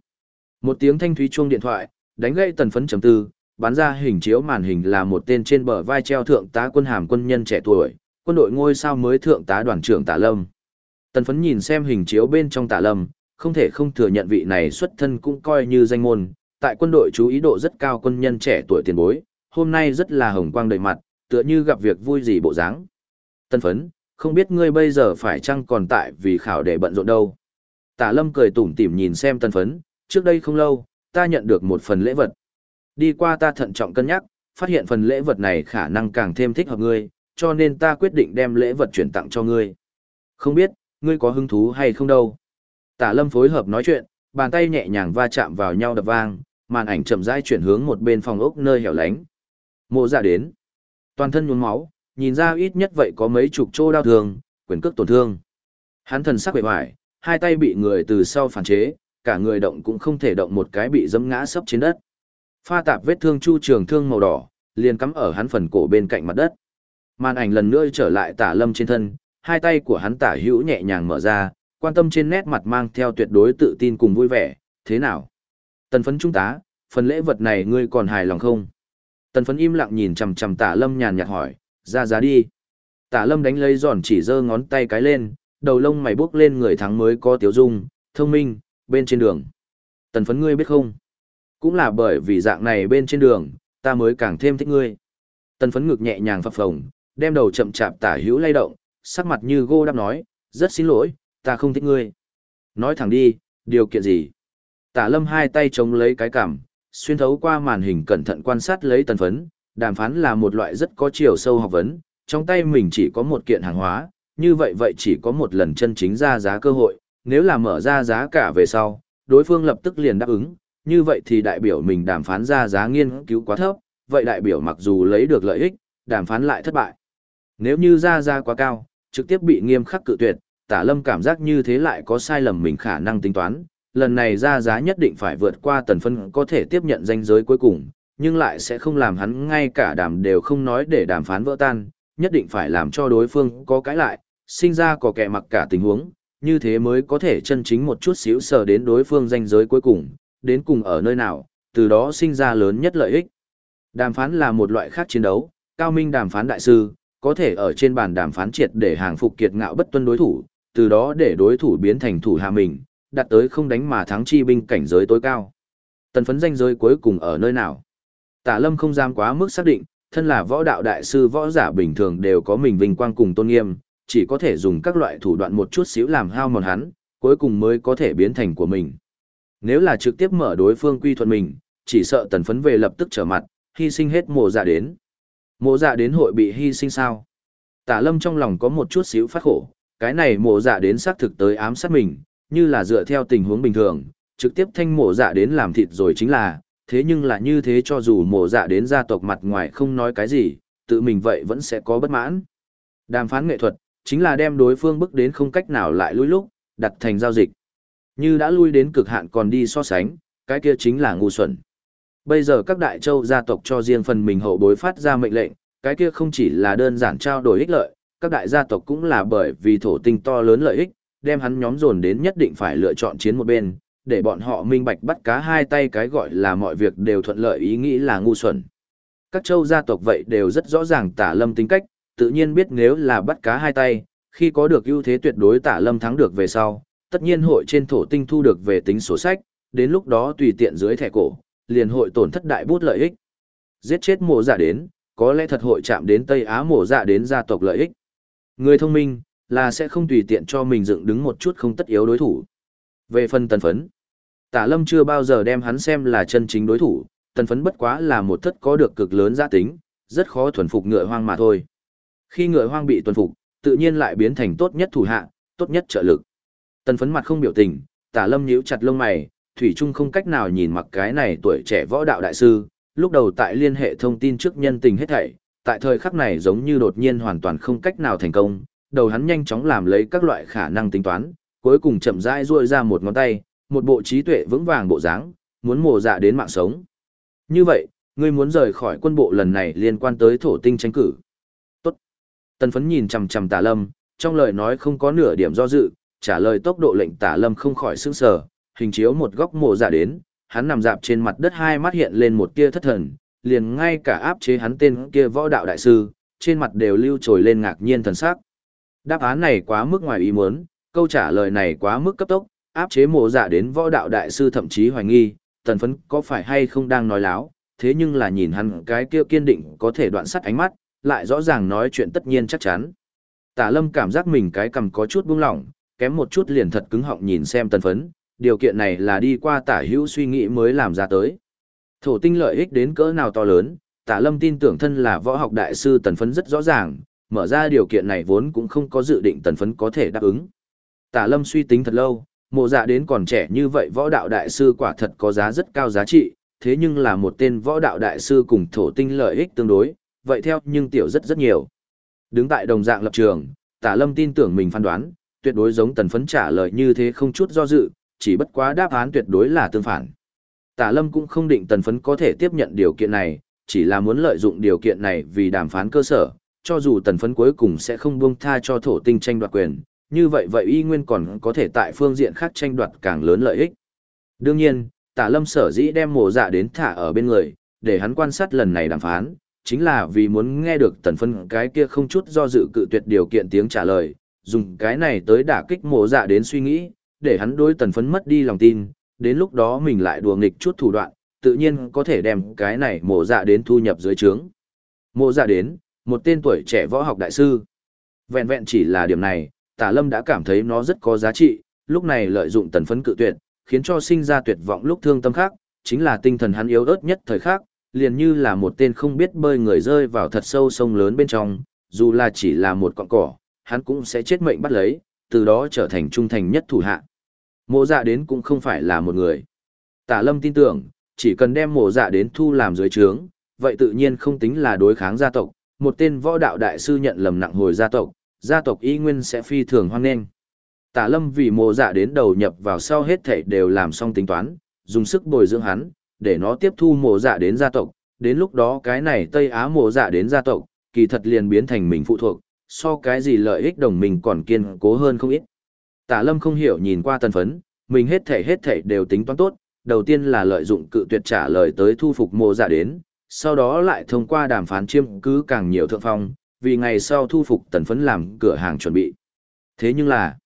Một tiếng thanh thúy chuông điện thoại, đánh gãy tần phấn chấm tư, bắn ra hình chiếu màn hình là một tên trên bờ vai treo thượng tá quân hàm quân nhân trẻ tuổi, quân đội ngôi sao mới thượng tá đoàn trưởng Tả Lâm. Tần phấn nhìn xem hình chiếu bên trong Tạ Lâm, không thể không thừa nhận vị này xuất thân cũng coi như danh môn, tại quân đội chú ý độ rất cao quân nhân trẻ tuổi tiền bối, hôm nay rất là hồng quang đầy mặt, tựa như gặp việc vui gì bộ dáng. Tân phấn, không biết ngươi bây giờ phải chăng còn tại vì khảo để bận rộn đâu. Tả lâm cười tủm tỉm nhìn xem tân phấn, trước đây không lâu, ta nhận được một phần lễ vật. Đi qua ta thận trọng cân nhắc, phát hiện phần lễ vật này khả năng càng thêm thích hợp ngươi, cho nên ta quyết định đem lễ vật chuyển tặng cho ngươi. Không biết, ngươi có hứng thú hay không đâu. Tả lâm phối hợp nói chuyện, bàn tay nhẹ nhàng va chạm vào nhau đập vang, màn ảnh chậm rãi chuyển hướng một bên phòng ốc nơi hẻo lánh. Mộ dạ đến. Toàn thân nhuốm máu, nhìn ra ít nhất vậy có mấy chục chỗ đau thương, quyền cước tổn thương. Hắn thần sắc bệ hoài, hai tay bị người từ sau phản chế, cả người động cũng không thể động một cái bị dẫm ngã sấp trên đất. Pha tạp vết thương chu trường thương màu đỏ, liền cắm ở hắn phần cổ bên cạnh mặt đất. Màn ảnh lần nữa trở lại tả lâm trên thân, hai tay của hắn tả hữu nhẹ nhàng mở ra, quan tâm trên nét mặt mang theo tuyệt đối tự tin cùng vui vẻ, thế nào? Tần phấn trung tá, phần lễ vật này ngươi còn hài lòng không? Tần phấn im lặng nhìn chầm chầm tả lâm nhàn nhạt hỏi, ra giá đi. Tả lâm đánh lấy giòn chỉ giơ ngón tay cái lên, đầu lông mày bước lên người thắng mới có tiếu dung, thông minh, bên trên đường. Tần phấn ngươi biết không? Cũng là bởi vì dạng này bên trên đường, ta mới càng thêm thích ngươi. Tần phấn ngực nhẹ nhàng phập phồng, đem đầu chậm chạp tả hữu lay động, sắc mặt như gô đáp nói, rất xin lỗi, ta không thích ngươi. Nói thẳng đi, điều kiện gì? Tả lâm hai tay chống lấy cái cằm, xuyên thấu qua màn hình cẩn thận quan sát lấy tần phấn, đàm phán là một loại rất có chiều sâu học vấn, trong tay mình chỉ có một kiện hàng hóa, như vậy vậy chỉ có một lần chân chính ra giá cơ hội, nếu là mở ra giá cả về sau, đối phương lập tức liền đáp ứng, như vậy thì đại biểu mình đàm phán ra giá nghiên cứu quá thấp, vậy đại biểu mặc dù lấy được lợi ích, đàm phán lại thất bại. Nếu như ra giá quá cao, trực tiếp bị nghiêm khắc cự tuyệt, tả lâm cảm giác như thế lại có sai lầm mình khả năng tính toán, lần này ra giá nhất định phải vượt qua tần phân có thể tiếp nhận danh giới cuối cùng, nhưng lại sẽ không làm hắn ngay cả đàm đều không nói để đàm phán vỡ tan, nhất định phải làm cho đối phương có cái lại, sinh ra có kẻ mặc cả tình huống, như thế mới có thể chân chính một chút xíu sờ đến đối phương danh giới cuối cùng, đến cùng ở nơi nào, từ đó sinh ra lớn nhất lợi ích. Đàm phán là một loại khác chiến đấu, cao minh đàm phán đại sư, có thể ở trên bàn đàm phán triệt để hàng phục kiệt ngạo bất tuân đối thủ, từ đó để đối thủ biến thành thủ hạ mình, đạt tới không đánh mà thắng chi binh cảnh giới tối cao. Tần phấn danh giới cuối cùng ở nơi nào? Tả lâm không dám quá mức xác định, thân là võ đạo đại sư võ giả bình thường đều có mình vinh quang cùng tôn nghiêm, chỉ có thể dùng các loại thủ đoạn một chút xíu làm hao mòn hắn, cuối cùng mới có thể biến thành của mình. Nếu là trực tiếp mở đối phương quy thuận mình, chỉ sợ tần phấn về lập tức trở mặt, hy sinh hết mồ dạ đến. Mộ dạ đến hội bị hy sinh sao? Tả lâm trong lòng có một chút xíu phát khổ, cái này mộ dạ đến xác thực tới ám sát mình, như là dựa theo tình huống bình thường, trực tiếp thanh mộ dạ đến làm thịt rồi chính là, thế nhưng là như thế cho dù mộ dạ đến gia tộc mặt ngoài không nói cái gì, tự mình vậy vẫn sẽ có bất mãn. Đàm phán nghệ thuật, chính là đem đối phương bước đến không cách nào lại lui lúc, đặt thành giao dịch. Như đã lui đến cực hạn còn đi so sánh, cái kia chính là ngu xuẩn. Bây giờ các đại châu gia tộc cho riêng phần mình hậu bối phát ra mệnh lệnh, cái kia không chỉ là đơn giản trao đổi ích lợi, các đại gia tộc cũng là bởi vì thổ tinh to lớn lợi ích, đem hắn nhóm dồn đến nhất định phải lựa chọn chiến một bên, để bọn họ minh bạch bắt cá hai tay cái gọi là mọi việc đều thuận lợi ý nghĩ là ngu xuẩn. Các châu gia tộc vậy đều rất rõ ràng tả lâm tính cách, tự nhiên biết nếu là bắt cá hai tay, khi có được ưu thế tuyệt đối tả lâm thắng được về sau, tất nhiên hội trên thổ tinh thu được về tính sổ sách, đến lúc đó tùy tiện dưới thẻ cổ, liền hội tổn thất đại bút lợi ích. Giết chết mộ giả dạ đến, có lẽ thật hội chạm đến Tây Á mộ giả dạ đến gia tộc lợi ích. Người thông minh, là sẽ không tùy tiện cho mình dựng đứng một chút không tất yếu đối thủ. Về phần tần phấn, tả lâm chưa bao giờ đem hắn xem là chân chính đối thủ, tần phấn bất quá là một thất có được cực lớn giá tính, rất khó thuần phục ngựa hoang mà thôi. Khi ngựa hoang bị thuần phục, tự nhiên lại biến thành tốt nhất thủ hạ, tốt nhất trợ lực. Tần phấn mặt không biểu tình, tả lâm nhíu chặt lông mày, Thủy Trung không cách nào nhìn mặc cái này tuổi trẻ võ đạo đại sư, lúc đầu tại liên hệ thông tin trước nhân tình hết thảy, tại thời khắc này giống như đột nhiên hoàn toàn không cách nào thành công, đầu hắn nhanh chóng làm lấy các loại khả năng tính toán, cuối cùng chậm rãi duỗi ra một ngón tay, một bộ trí tuệ vững vàng bộ dáng, muốn mổ dạ đến mạng sống. Như vậy, ngươi muốn rời khỏi quân bộ lần này liên quan tới thổ tinh tranh cử. Tốt. Tần phấn nhìn chằm chằm tả lâm, trong lời nói không có nửa điểm do dự, trả lời tốc độ lệnh tả lâm không khỏi sững sờ, hình chiếu một góc mộ giả đến, hắn nằm dạp trên mặt đất hai mắt hiện lên một tia thất thần, liền ngay cả áp chế hắn tên kia võ đạo đại sư, trên mặt đều lưu trồi lên ngạc nhiên thần sắc. Đáp án này quá mức ngoài ý muốn, câu trả lời này quá mức cấp tốc, áp chế mộ giả đến võ đạo đại sư thậm chí hoài nghi, tần phấn có phải hay không đang nói láo, thế nhưng là nhìn hắn cái kia kiên định có thể đoạn sắt ánh mắt, lại rõ ràng nói chuyện tất nhiên chắc chắn. Tả lâm cảm giác mình cái cầm có chút buông lỏng, kém một chút liền thật cứng họng nhìn xem tần phấn, điều kiện này là đi qua tả hữu suy nghĩ mới làm ra tới. Thổ tinh lợi ích đến cỡ nào to lớn, tả lâm tin tưởng thân là võ học đại sư tần phấn rất rõ ràng, mở ra điều kiện này vốn cũng không có dự định tần phấn có thể đáp ứng. Tả lâm suy tính thật lâu, mộ dạ đến còn trẻ như vậy võ đạo đại sư quả thật có giá rất cao giá trị, thế nhưng là một tên võ đạo đại sư cùng thổ tinh lợi ích tương đối, vậy theo nhưng tiểu rất rất nhiều. Đứng tại đồng dạng lập trường, tả lâm tin tưởng mình phán đoán, tuyệt đối giống tần phấn trả lời như thế không chút do dự, chỉ bất quá đáp án tuyệt đối là tương phản. Tả lâm cũng không định tần phấn có thể tiếp nhận điều kiện này, chỉ là muốn lợi dụng điều kiện này vì đàm phán cơ sở, cho dù tần phấn cuối cùng sẽ không buông tha cho thổ tinh tranh đoạt quyền, như vậy vậy y nguyên còn có thể tại phương diện khác tranh đoạt càng lớn lợi ích. Đương nhiên, tả lâm sở dĩ đem mổ dạ đến thả ở bên người, để hắn quan sát lần này đàm phán, chính là vì muốn nghe được tần phân cái kia không chút do dự cự tuyệt điều kiện tiếng trả lời, dùng cái này tới đả kích mổ dạ đến suy nghĩ, để hắn đối tần phấn mất đi lòng tin, đến lúc đó mình lại đùa nghịch chút thủ đoạn, tự nhiên có thể đem cái này mộ dạ đến thu nhập dưới trướng. Mộ dạ đến, một tên tuổi trẻ võ học đại sư. Vẹn vẹn chỉ là điểm này, tả lâm đã cảm thấy nó rất có giá trị, lúc này lợi dụng tần phấn cự tuyệt, khiến cho sinh ra tuyệt vọng lúc thương tâm khác, chính là tinh thần hắn yếu ớt nhất thời khắc, liền như là một tên không biết bơi người rơi vào thật sâu sông lớn bên trong, dù là chỉ là một cọng cỏ, hắn cũng sẽ chết mệnh bắt lấy, từ đó trở thành trung thành nhất thủ hạ. Mộ dạ đến cũng không phải là một người. Tả lâm tin tưởng, chỉ cần đem mộ dạ đến thu làm dưới trướng, vậy tự nhiên không tính là đối kháng gia tộc, một tên võ đạo đại sư nhận lầm nặng hồi gia tộc, gia tộc y nguyên sẽ phi thường hoan nghênh. Tả lâm vì mộ dạ đến đầu nhập vào sau hết thảy đều làm xong tính toán, dùng sức bồi dưỡng hắn, để nó tiếp thu mộ dạ đến gia tộc, đến lúc đó cái này Tây Á mộ dạ đến gia tộc, kỳ thật liền biến thành mình phụ thuộc, so cái gì lợi ích đồng mình còn kiên cố hơn không ít. Tả lâm không hiểu nhìn qua tần phấn, mình hết thảy hết thảy đều tính toán tốt, đầu tiên là lợi dụng cự tuyệt trả lời tới thu phục mộ giả đến, sau đó lại thông qua đàm phán chiêm cứ càng nhiều thượng phong, vì ngày sau thu phục tần phấn làm cửa hàng chuẩn bị. Thế nhưng là,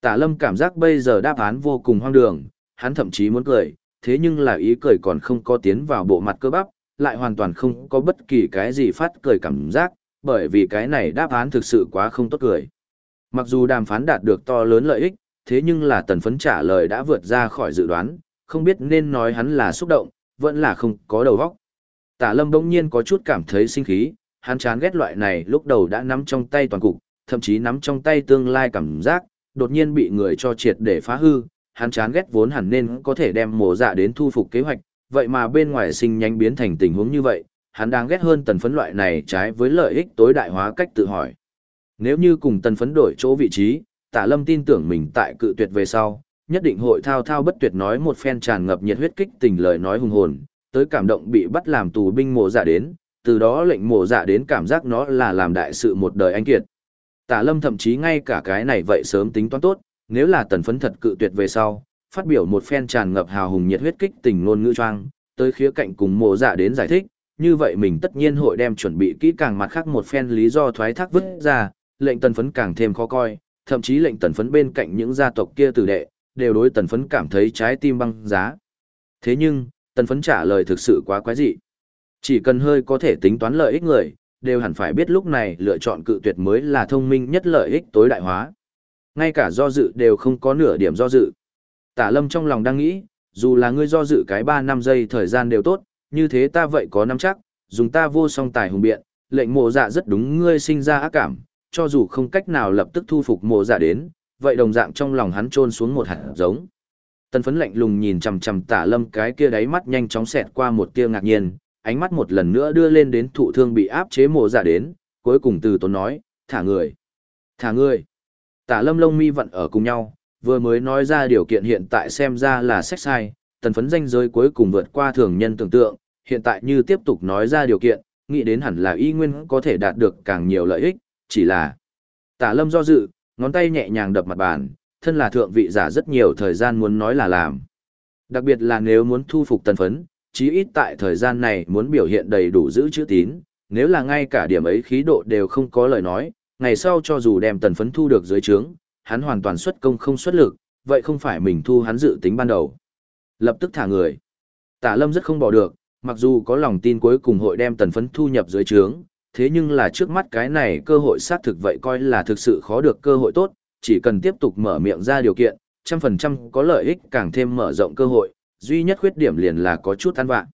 tả lâm cảm giác bây giờ đáp án vô cùng hoang đường, hắn thậm chí muốn cười, thế nhưng là ý cười còn không có tiến vào bộ mặt cơ bắp, lại hoàn toàn không có bất kỳ cái gì phát cười cảm giác, bởi vì cái này đáp án thực sự quá không tốt cười. Mặc dù đàm phán đạt được to lớn lợi ích, thế nhưng là tần phấn trả lời đã vượt ra khỏi dự đoán, không biết nên nói hắn là xúc động, vẫn là không có đầu óc. Tả lâm đông nhiên có chút cảm thấy sinh khí, hắn chán ghét loại này lúc đầu đã nắm trong tay toàn cục, thậm chí nắm trong tay tương lai cảm giác, đột nhiên bị người cho triệt để phá hư, hắn chán ghét vốn hẳn nên có thể đem mổ dạ đến thu phục kế hoạch, vậy mà bên ngoài sinh nhanh biến thành tình huống như vậy, hắn đang ghét hơn tần phấn loại này trái với lợi ích tối đại hóa cách tự hỏi. Nếu như cùng tần phấn đổi chỗ vị trí, tả lâm tin tưởng mình tại cự tuyệt về sau, nhất định hội thao thao bất tuyệt nói một phen tràn ngập nhiệt huyết kích tình lời nói hùng hồn, tới cảm động bị bắt làm tù binh mộ giả dạ đến, từ đó lệnh mộ giả dạ đến cảm giác nó là làm đại sự một đời anh kiệt. Tả lâm thậm chí ngay cả cái này vậy sớm tính toán tốt, nếu là tần phấn thật cự tuyệt về sau, phát biểu một phen tràn ngập hào hùng nhiệt huyết kích tình ngôn ngữ choang, tới khía cạnh cùng mộ giả dạ đến giải thích, như vậy mình tất nhiên hội đem chuẩn bị kỹ càng mặt khác một phen lý do thoái thác vứt ra, lệnh tần phấn càng thêm khó coi, thậm chí lệnh tần phấn bên cạnh những gia tộc kia tử đệ, đều đối tần phấn cảm thấy trái tim băng giá. Thế nhưng, tần phấn trả lời thực sự quá quái dị. Chỉ cần hơi có thể tính toán lợi ích người, đều hẳn phải biết lúc này lựa chọn cự tuyệt mới là thông minh nhất lợi ích tối đại hóa. Ngay cả do dự đều không có nửa điểm do dự. Tả lâm trong lòng đang nghĩ, dù là ngươi do dự cái 3 năm giây thời gian đều tốt, như thế ta vậy có nắm chắc, dùng ta vô song tài hùng biện, lệnh mộ dạ rất đúng ngươi sinh ra ác cảm, cho dù không cách nào lập tức thu phục mộ dạ đến, vậy đồng dạng trong lòng hắn trôn xuống một hạt giống. Tần phấn lạnh lùng nhìn chằm chằm tả lâm cái kia đáy mắt nhanh chóng xẹt qua một tia ngạc nhiên, ánh mắt một lần nữa đưa lên đến thụ thương bị áp chế mộ dạ đến, cuối cùng từ tốn nói, thả người, thả người. Tả lâm lông mi vận ở cùng nhau, vừa mới nói ra điều kiện hiện tại xem ra là sách sai, tần phấn danh giới cuối cùng vượt qua thường nhân tưởng tượng, hiện tại như tiếp tục nói ra điều kiện, nghĩ đến hẳn là y nguyên có thể đạt được càng nhiều lợi ích, chỉ là tả lâm do dự, ngón tay nhẹ nhàng đập mặt bàn, thân là thượng vị giả rất nhiều thời gian muốn nói là làm. Đặc biệt là nếu muốn thu phục tần phấn, chí ít tại thời gian này muốn biểu hiện đầy đủ giữ chữ tín, nếu là ngay cả điểm ấy khí độ đều không có lời nói, ngày sau cho dù đem tần phấn thu được dưới trướng, hắn hoàn toàn xuất công không xuất lực, vậy không phải mình thu hắn dự tính ban đầu. Lập tức thả người. Tả lâm rất không bỏ được, mặc dù có lòng tin cuối cùng hội đem tần phấn thu nhập dưới trướng, thế nhưng là trước mắt cái này cơ hội xác thực vậy coi là thực sự khó được cơ hội tốt, chỉ cần tiếp tục mở miệng ra điều kiện, trăm phần trăm có lợi ích càng thêm mở rộng cơ hội, duy nhất khuyết điểm liền là có chút ăn vạn.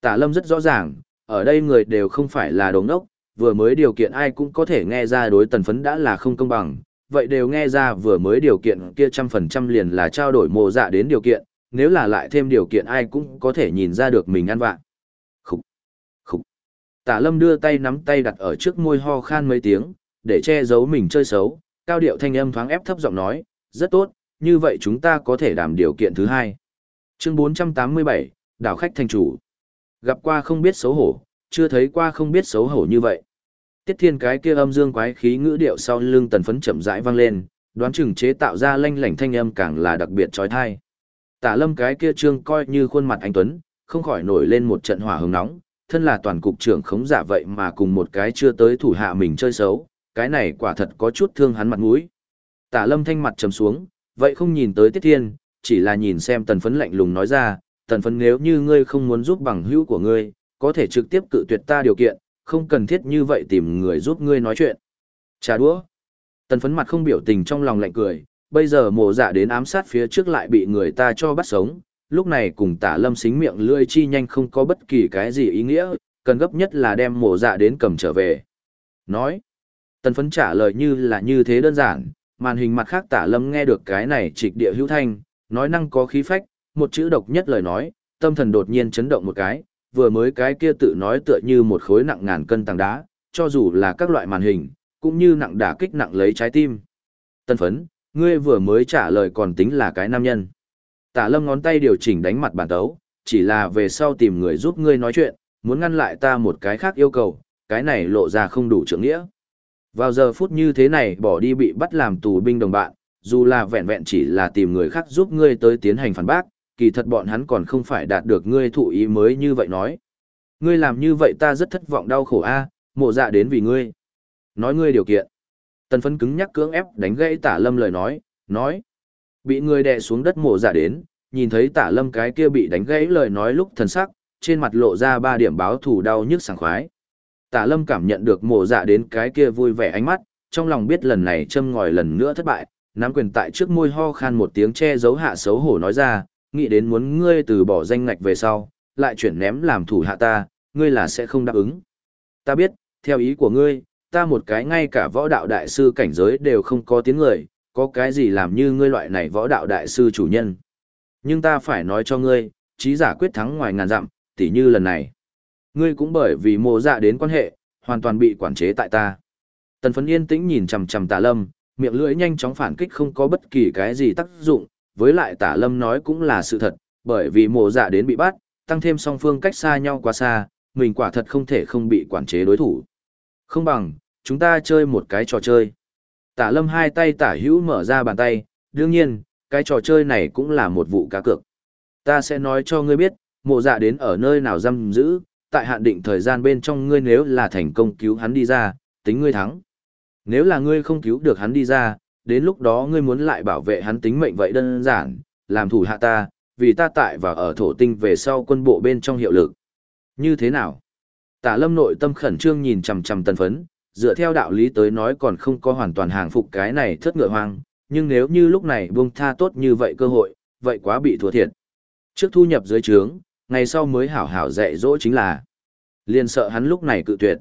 Tả lâm rất rõ ràng, ở đây người đều không phải là đồng ốc, vừa mới điều kiện ai cũng có thể nghe ra đối tần phấn đã là không công bằng, vậy đều nghe ra vừa mới điều kiện kia trăm phần trăm liền là trao đổi mồ dạ đến điều kiện, nếu là lại thêm điều kiện ai cũng có thể nhìn ra được mình ăn vạ Khúc, khúc. Tả lâm đưa tay nắm tay đặt ở trước môi ho khan mấy tiếng, để che giấu mình chơi xấu, cao điệu thanh âm thoáng ép thấp giọng nói, rất tốt, như vậy chúng ta có thể đảm điều kiện thứ hai. Chương 487, đảo khách thành chủ. Gặp qua không biết xấu hổ, chưa thấy qua không biết xấu hổ như vậy. Tiết thiên cái kia âm dương quái khí ngữ điệu sau lưng tần phấn chậm rãi vang lên, đoán chừng chế tạo ra lanh lảnh thanh âm càng là đặc biệt trói thai. Tả lâm cái kia trương coi như khuôn mặt anh Tuấn, không khỏi nổi lên một trận hỏa hứng nóng, thân là toàn cục trưởng khống giả vậy mà cùng một cái chưa tới thủ hạ mình chơi xấu, cái này quả thật có chút thương hắn mặt mũi. Tả lâm thanh mặt trầm xuống, vậy không nhìn tới tiết thiên, chỉ là nhìn xem tần phấn lạnh lùng nói ra, tần phấn nếu như ngươi không muốn giúp bằng hữu của ngươi, có thể trực tiếp cự tuyệt ta điều kiện, không cần thiết như vậy tìm người giúp ngươi nói chuyện. Trà đũa. Tần phấn mặt không biểu tình trong lòng lạnh cười, bây giờ mộ dạ đến ám sát phía trước lại bị người ta cho bắt sống, lúc này cùng tả lâm xính miệng lươi chi nhanh không có bất kỳ cái gì ý nghĩa, cần gấp nhất là đem mộ dạ đến cầm trở về. Nói. Tần phấn trả lời như là như thế đơn giản, màn hình mặt khác tả lâm nghe được cái này trịch địa hữu thanh, nói năng có khí phách, một chữ độc nhất lời nói, tâm thần đột nhiên chấn động một cái, vừa mới cái kia tự nói tựa như một khối nặng ngàn cân tảng đá, cho dù là các loại màn hình, cũng như nặng đả kích nặng lấy trái tim. Tân phấn, ngươi vừa mới trả lời còn tính là cái nam nhân. Tả lâm ngón tay điều chỉnh đánh mặt bản tấu, chỉ là về sau tìm người giúp ngươi nói chuyện, muốn ngăn lại ta một cái khác yêu cầu, cái này lộ ra không đủ trưởng nghĩa. Vào giờ phút như thế này bỏ đi bị bắt làm tù binh đồng bạn, dù là vẹn vẹn chỉ là tìm người khác giúp ngươi tới tiến hành phản bác, kỳ thật bọn hắn còn không phải đạt được ngươi thụ ý mới như vậy nói. Ngươi làm như vậy ta rất thất vọng đau khổ a, mộ dạ đến vì ngươi. Nói ngươi điều kiện. Tần phấn cứng nhắc cưỡng ép đánh gãy tả lâm lời nói, nói. Bị người đè xuống đất mộ dạ đến, nhìn thấy tả lâm cái kia bị đánh gãy lời nói lúc thần sắc, trên mặt lộ ra ba điểm báo thủ đau nhức sảng khoái. Tả lâm cảm nhận được mộ dạ đến cái kia vui vẻ ánh mắt, trong lòng biết lần này châm ngòi lần nữa thất bại, nắm quyền tại trước môi ho khan một tiếng che giấu hạ xấu hổ nói ra, nghĩ đến muốn ngươi từ bỏ danh ngạch về sau, lại chuyển ném làm thủ hạ ta, ngươi là sẽ không đáp ứng. Ta biết, theo ý của ngươi, ta một cái ngay cả võ đạo đại sư cảnh giới đều không có tiếng người, có cái gì làm như ngươi loại này võ đạo đại sư chủ nhân. Nhưng ta phải nói cho ngươi, trí giả quyết thắng ngoài ngàn dặm, tỉ như lần này. Ngươi cũng bởi vì mộ dạ đến quan hệ, hoàn toàn bị quản chế tại ta. Tần phấn yên tĩnh nhìn chầm chầm tà lâm, miệng lưỡi nhanh chóng phản kích không có bất kỳ cái gì tác dụng, với lại tả lâm nói cũng là sự thật, bởi vì mộ dạ đến bị bắt, tăng thêm song phương cách xa nhau quá xa, mình quả thật không thể không bị quản chế đối thủ. Không bằng, chúng ta chơi một cái trò chơi. Tả lâm hai tay tả hữu mở ra bàn tay, đương nhiên, cái trò chơi này cũng là một vụ cá cược. Ta sẽ nói cho ngươi biết, mộ dạ đến ở nơi nào giam giữ, tại hạn định thời gian bên trong ngươi nếu là thành công cứu hắn đi ra, tính ngươi thắng. Nếu là ngươi không cứu được hắn đi ra, đến lúc đó ngươi muốn lại bảo vệ hắn tính mệnh vậy đơn giản, làm thủ hạ ta, vì ta tại và ở thổ tinh về sau quân bộ bên trong hiệu lực. Như thế nào? Tả lâm nội tâm khẩn trương nhìn chằm chằm tần phấn, dựa theo đạo lý tới nói còn không có hoàn toàn hàng phục cái này thất ngựa hoang, nhưng nếu như lúc này buông tha tốt như vậy cơ hội, vậy quá bị thua thiệt. Trước thu nhập dưới trướng, ngày sau mới hảo hảo dạy dỗ chính là. Liền sợ hắn lúc này cự tuyệt.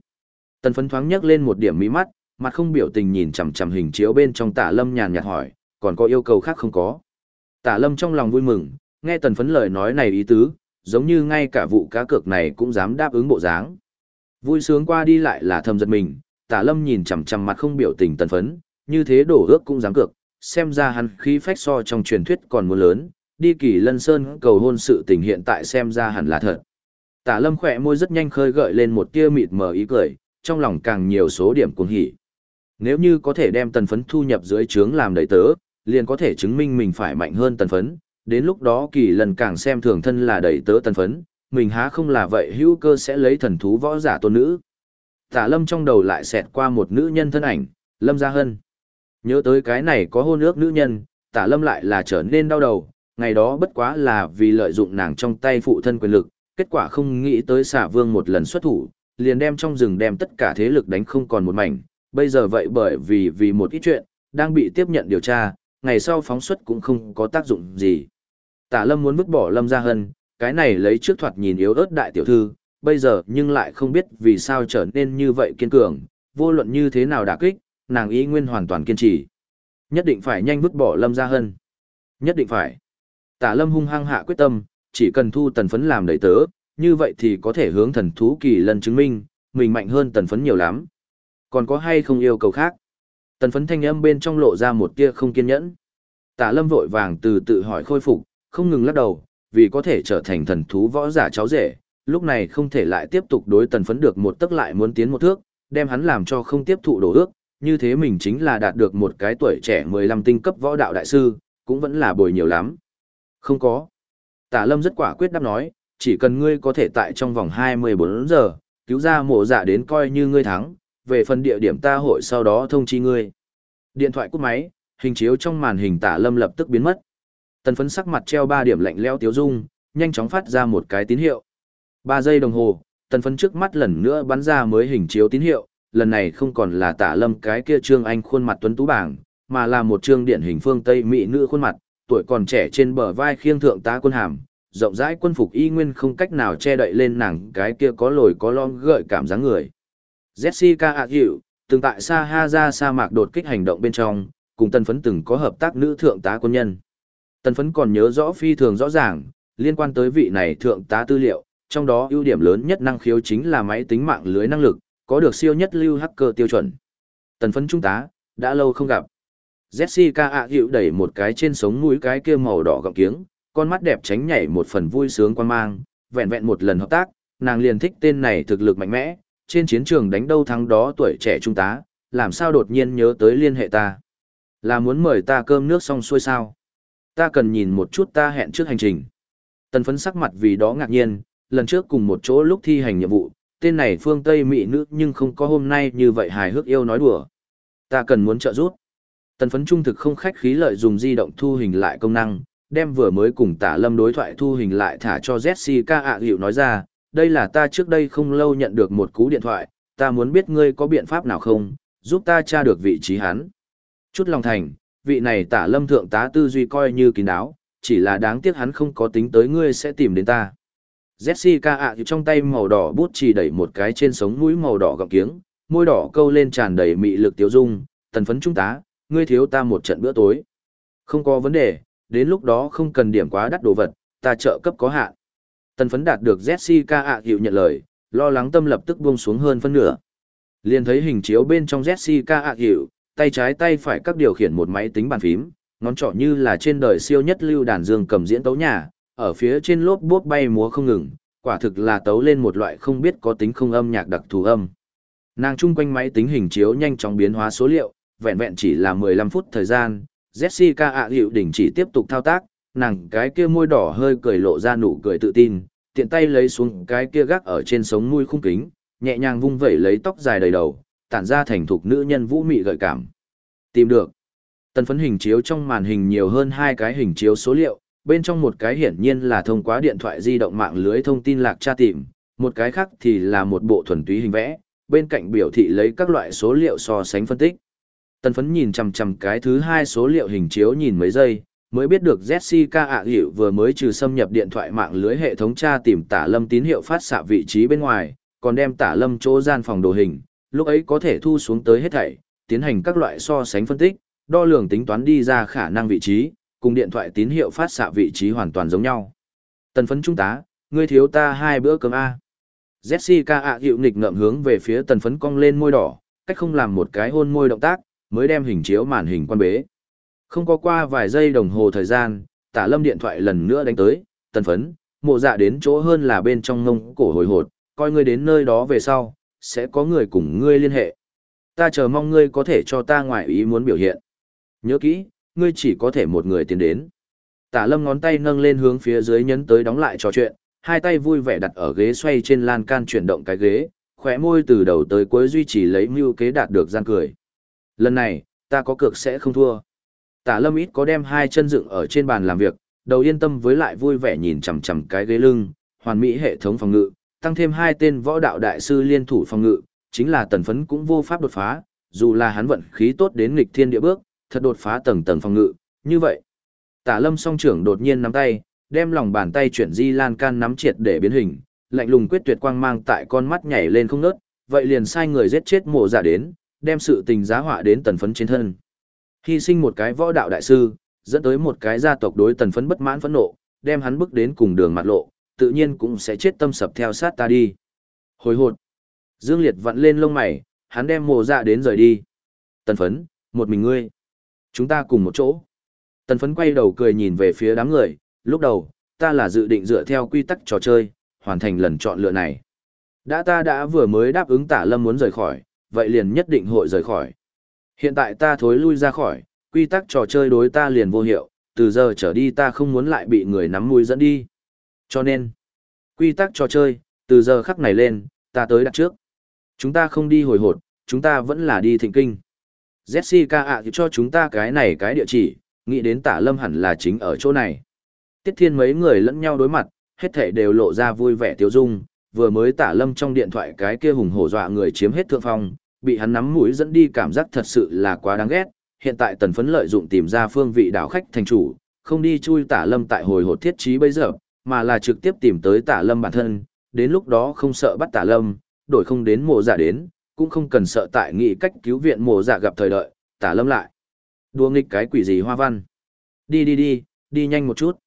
Tần phấn thoáng nhấc lên một điểm mí mắt, mặt không biểu tình nhìn chằm chằm hình chiếu bên trong tả lâm nhàn nhạt hỏi, còn có yêu cầu khác không có. Tả lâm trong lòng vui mừng, nghe tần phấn lời nói này ý tứ, giống như ngay cả vụ cá cược này cũng dám đáp ứng bộ dáng. Vui sướng qua đi lại là thầm giật mình, tả lâm nhìn chằm chằm mặt không biểu tình tần phấn, như thế đổ ước cũng dám cược, xem ra hắn khí phách so trong truyền thuyết còn muốn lớn, đi kỳ lân sơn cầu hôn sự tình hiện tại xem ra hẳn là thật. Tả lâm khỏe môi rất nhanh khơi gợi lên một tia mịt mờ ý cười, trong lòng càng nhiều số điểm cuồng hỉ. Nếu như có thể đem tần phấn thu nhập dưới trướng làm đầy tớ, liền có thể chứng minh mình phải mạnh hơn tần phấn, Đến lúc đó kỳ lần càng xem thường thân là đầy tớ tần phấn, mình há không là vậy hữu cơ sẽ lấy thần thú võ giả tôn nữ. Tả lâm trong đầu lại xẹt qua một nữ nhân thân ảnh, lâm gia hân. Nhớ tới cái này có hôn ước nữ nhân, tả lâm lại là trở nên đau đầu, ngày đó bất quá là vì lợi dụng nàng trong tay phụ thân quyền lực, kết quả không nghĩ tới xả vương một lần xuất thủ, liền đem trong rừng đem tất cả thế lực đánh không còn một mảnh, bây giờ vậy bởi vì vì một ít chuyện, đang bị tiếp nhận điều tra, ngày sau phóng xuất cũng không có tác dụng gì. Tả lâm muốn vứt bỏ lâm gia hân, cái này lấy trước thoạt nhìn yếu ớt đại tiểu thư, bây giờ nhưng lại không biết vì sao trở nên như vậy kiên cường, vô luận như thế nào đả kích, nàng ý nguyên hoàn toàn kiên trì. Nhất định phải nhanh vứt bỏ lâm gia hân. Nhất định phải. Tả lâm hung hăng hạ quyết tâm, chỉ cần thu tần phấn làm đầy tớ, như vậy thì có thể hướng thần thú kỳ lần chứng minh, mình mạnh hơn tần phấn nhiều lắm. Còn có hay không yêu cầu khác? Tần phấn thanh âm bên trong lộ ra một tia không kiên nhẫn. Tả lâm vội vàng từ tự hỏi khôi phục, không ngừng lắc đầu, vì có thể trở thành thần thú võ giả cháu rể, lúc này không thể lại tiếp tục đối tần phấn được một tức lại muốn tiến một thước, đem hắn làm cho không tiếp thụ đổ ước, như thế mình chính là đạt được một cái tuổi trẻ 15 tinh cấp võ đạo đại sư, cũng vẫn là bồi nhiều lắm. Không có. Tả lâm rất quả quyết đáp nói, chỉ cần ngươi có thể tại trong vòng 24 giờ, cứu ra mộ giả đến coi như ngươi thắng, về phần địa điểm ta hội sau đó thông chi ngươi. Điện thoại cúp máy, hình chiếu trong màn hình tả lâm lập tức biến mất. Tần phấn sắc mặt treo ba điểm lạnh leo tiếu dung, nhanh chóng phát ra một cái tín hiệu. 3 giây đồng hồ, tần phấn trước mắt lần nữa bắn ra mới hình chiếu tín hiệu, lần này không còn là tả lâm cái kia trương anh khuôn mặt tuấn tú bảng, mà là một trương điển hình phương Tây Mỹ nữ khuôn mặt, tuổi còn trẻ trên bờ vai khiêng thượng tá quân hàm, rộng rãi quân phục y nguyên không cách nào che đậy lên nàng cái kia có lồi có lon gợi cảm dáng người. Jessica Agil, từng tại Sahara sa mạc đột kích hành động bên trong, cùng tân phấn từng có hợp tác nữ thượng tá quân nhân. Tân phấn còn nhớ rõ phi thường rõ ràng, liên quan tới vị này thượng tá tư liệu, trong đó ưu điểm lớn nhất năng khiếu chính là máy tính mạng lưới năng lực, có được siêu nhất lưu hacker tiêu chuẩn. Tần phấn trung tá, đã lâu không gặp. Jessica ạ hiệu đẩy một cái trên sống mũi cái kia màu đỏ gọng kiếng, con mắt đẹp tránh nhảy một phần vui sướng quan mang, vẹn vẹn một lần hợp tác, nàng liền thích tên này thực lực mạnh mẽ, trên chiến trường đánh đâu thắng đó tuổi trẻ trung tá, làm sao đột nhiên nhớ tới liên hệ ta. Là muốn mời ta cơm nước xong xuôi sao? Ta cần nhìn một chút ta hẹn trước hành trình. Tần phấn sắc mặt vì đó ngạc nhiên, lần trước cùng một chỗ lúc thi hành nhiệm vụ, tên này phương Tây Mỹ nữ nhưng không có hôm nay như vậy hài hước yêu nói đùa. Ta cần muốn trợ giúp. Tần phấn trung thực không khách khí lợi dùng di động thu hình lại công năng, đem vừa mới cùng tả lâm đối thoại thu hình lại thả cho Jessica ạ à, hiệu nói ra, đây là ta trước đây không lâu nhận được một cú điện thoại, ta muốn biết ngươi có biện pháp nào không, giúp ta tra được vị trí hắn. Chút lòng thành, vị này tả lâm thượng tá tư duy coi như kín đáo, chỉ là đáng tiếc hắn không có tính tới ngươi sẽ tìm đến ta. Jessica ạ à trong tay màu đỏ bút chỉ đẩy một cái trên sống mũi màu đỏ gọng kiếng, môi đỏ câu lên tràn đầy mị lực tiêu dung, tần phấn trung tá, ngươi thiếu ta một trận bữa tối. Không có vấn đề, đến lúc đó không cần điểm quá đắt đồ vật, ta trợ cấp có hạn. Tần phấn đạt được Jessica ạ hiệu nhận lời, lo lắng tâm lập tức buông xuống hơn phân nửa. Liền thấy hình chiếu bên trong Jessica ạ hiệu, tay trái tay phải các điều khiển một máy tính bàn phím, ngón trỏ như là trên đời siêu nhất lưu đàn dương cầm diễn tấu nhà, ở phía trên lốp bốp bay múa không ngừng, quả thực là tấu lên một loại không biết có tính không âm nhạc đặc thù âm. Nàng chung quanh máy tính hình chiếu nhanh chóng biến hóa số liệu, vẹn vẹn chỉ là 15 phút thời gian, Jessica ạ hiệu đỉnh chỉ tiếp tục thao tác, nàng cái kia môi đỏ hơi cười lộ ra nụ cười tự tin, tiện tay lấy xuống cái kia gác ở trên sống mũi khung kính, nhẹ nhàng vung vẩy lấy tóc dài đầy đầu, tản ra thành thục nữ nhân vũ mị gợi cảm. Tìm được. Tần phấn hình chiếu trong màn hình nhiều hơn hai cái hình chiếu số liệu, bên trong một cái hiển nhiên là thông qua điện thoại di động mạng lưới thông tin lạc tra tìm, một cái khác thì là một bộ thuần túy hình vẽ, bên cạnh biểu thị lấy các loại số liệu so sánh phân tích. Tần phấn nhìn chằm chằm cái thứ hai số liệu hình chiếu nhìn mấy giây, mới biết được Jessica ạ hiệu vừa mới trừ xâm nhập điện thoại mạng lưới hệ thống tra tìm tả lâm tín hiệu phát xạ vị trí bên ngoài, còn đem tả lâm chỗ gian phòng đồ hình, lúc ấy có thể thu xuống tới hết thảy, tiến hành các loại so sánh phân tích, đo lường tính toán đi ra khả năng vị trí, cùng điện thoại tín hiệu phát xạ vị trí hoàn toàn giống nhau. Tần phấn trung tá, ngươi thiếu ta hai bữa cơm A. Jessica ạ hiệu nghịch ngậm hướng về phía tần phấn cong lên môi đỏ, cách không làm một cái hôn môi động tác, mới đem hình chiếu màn hình quan bế. Không có qua vài giây đồng hồ thời gian, tả lâm điện thoại lần nữa đánh tới, tần phấn, mộ dạ đến chỗ hơn là bên trong ngông cổ hồi hột, coi ngươi đến nơi đó về sau, sẽ có người cùng ngươi liên hệ. Ta chờ mong ngươi có thể cho ta ngoại ý muốn biểu hiện. Nhớ kỹ, ngươi chỉ có thể một người tiến đến. Tả lâm ngón tay nâng lên hướng phía dưới nhấn tới đóng lại trò chuyện, hai tay vui vẻ đặt ở ghế xoay trên lan can chuyển động cái ghế, khỏe môi từ đầu tới cuối duy trì lấy mưu kế đạt được gian cười. Lần này, ta có cược sẽ không thua. Tả lâm ít có đem hai chân dựng ở trên bàn làm việc, đầu yên tâm với lại vui vẻ nhìn chằm chằm cái ghế lưng, hoàn mỹ hệ thống phòng ngự, tăng thêm hai tên võ đạo đại sư liên thủ phòng ngự, chính là tần phấn cũng vô pháp đột phá, dù là hắn vận khí tốt đến nghịch thiên địa bước, thật đột phá tầng tầng phòng ngự, như vậy. Tả lâm song trưởng đột nhiên nắm tay, đem lòng bàn tay chuyển di lan can nắm triệt để biến hình, lạnh lùng quyết tuyệt quang mang tại con mắt nhảy lên không ngớt, vậy liền sai người giết chết mộ giả đến, đem sự tình giá họa đến tần phấn trên thân. Hy sinh một cái võ đạo đại sư, dẫn tới một cái gia tộc đối tần phấn bất mãn phẫn nộ, đem hắn bước đến cùng đường mặt lộ, tự nhiên cũng sẽ chết tâm sập theo sát ta đi. Hồi hột. Dương Liệt vặn lên lông mày, hắn đem mồ dạ đến rời đi. Tần phấn, một mình ngươi. Chúng ta cùng một chỗ. Tần phấn quay đầu cười nhìn về phía đám người, lúc đầu, ta là dự định dựa theo quy tắc trò chơi, hoàn thành lần chọn lựa này. Đã ta đã vừa mới đáp ứng tả lâm muốn rời khỏi, vậy liền nhất định hội rời khỏi. Hiện tại ta thối lui ra khỏi, quy tắc trò chơi đối ta liền vô hiệu, từ giờ trở đi ta không muốn lại bị người nắm mũi dẫn đi. Cho nên, quy tắc trò chơi, từ giờ khắc này lên, ta tới đặt trước. Chúng ta không đi hồi hột, chúng ta vẫn là đi thịnh kinh. Jessica ạ cho chúng ta cái này cái địa chỉ, nghĩ đến tả lâm hẳn là chính ở chỗ này. Tiết thiên mấy người lẫn nhau đối mặt, hết thể đều lộ ra vui vẻ tiêu dung, vừa mới tả lâm trong điện thoại cái kia hùng hổ dọa người chiếm hết thượng phong, bị hắn nắm mũi dẫn đi cảm giác thật sự là quá đáng ghét. Hiện tại tần phấn lợi dụng tìm ra phương vị đảo khách thành chủ, không đi chui tả lâm tại hồi hột thiết trí bây giờ, mà là trực tiếp tìm tới tả lâm bản thân, đến lúc đó không sợ bắt tả lâm, đổi không đến mộ giả đến, cũng không cần sợ tại nghị cách cứu viện mộ giả gặp thời đợi, tả lâm lại. Đùa nghịch cái quỷ gì hoa văn. Đi đi đi, đi nhanh một chút.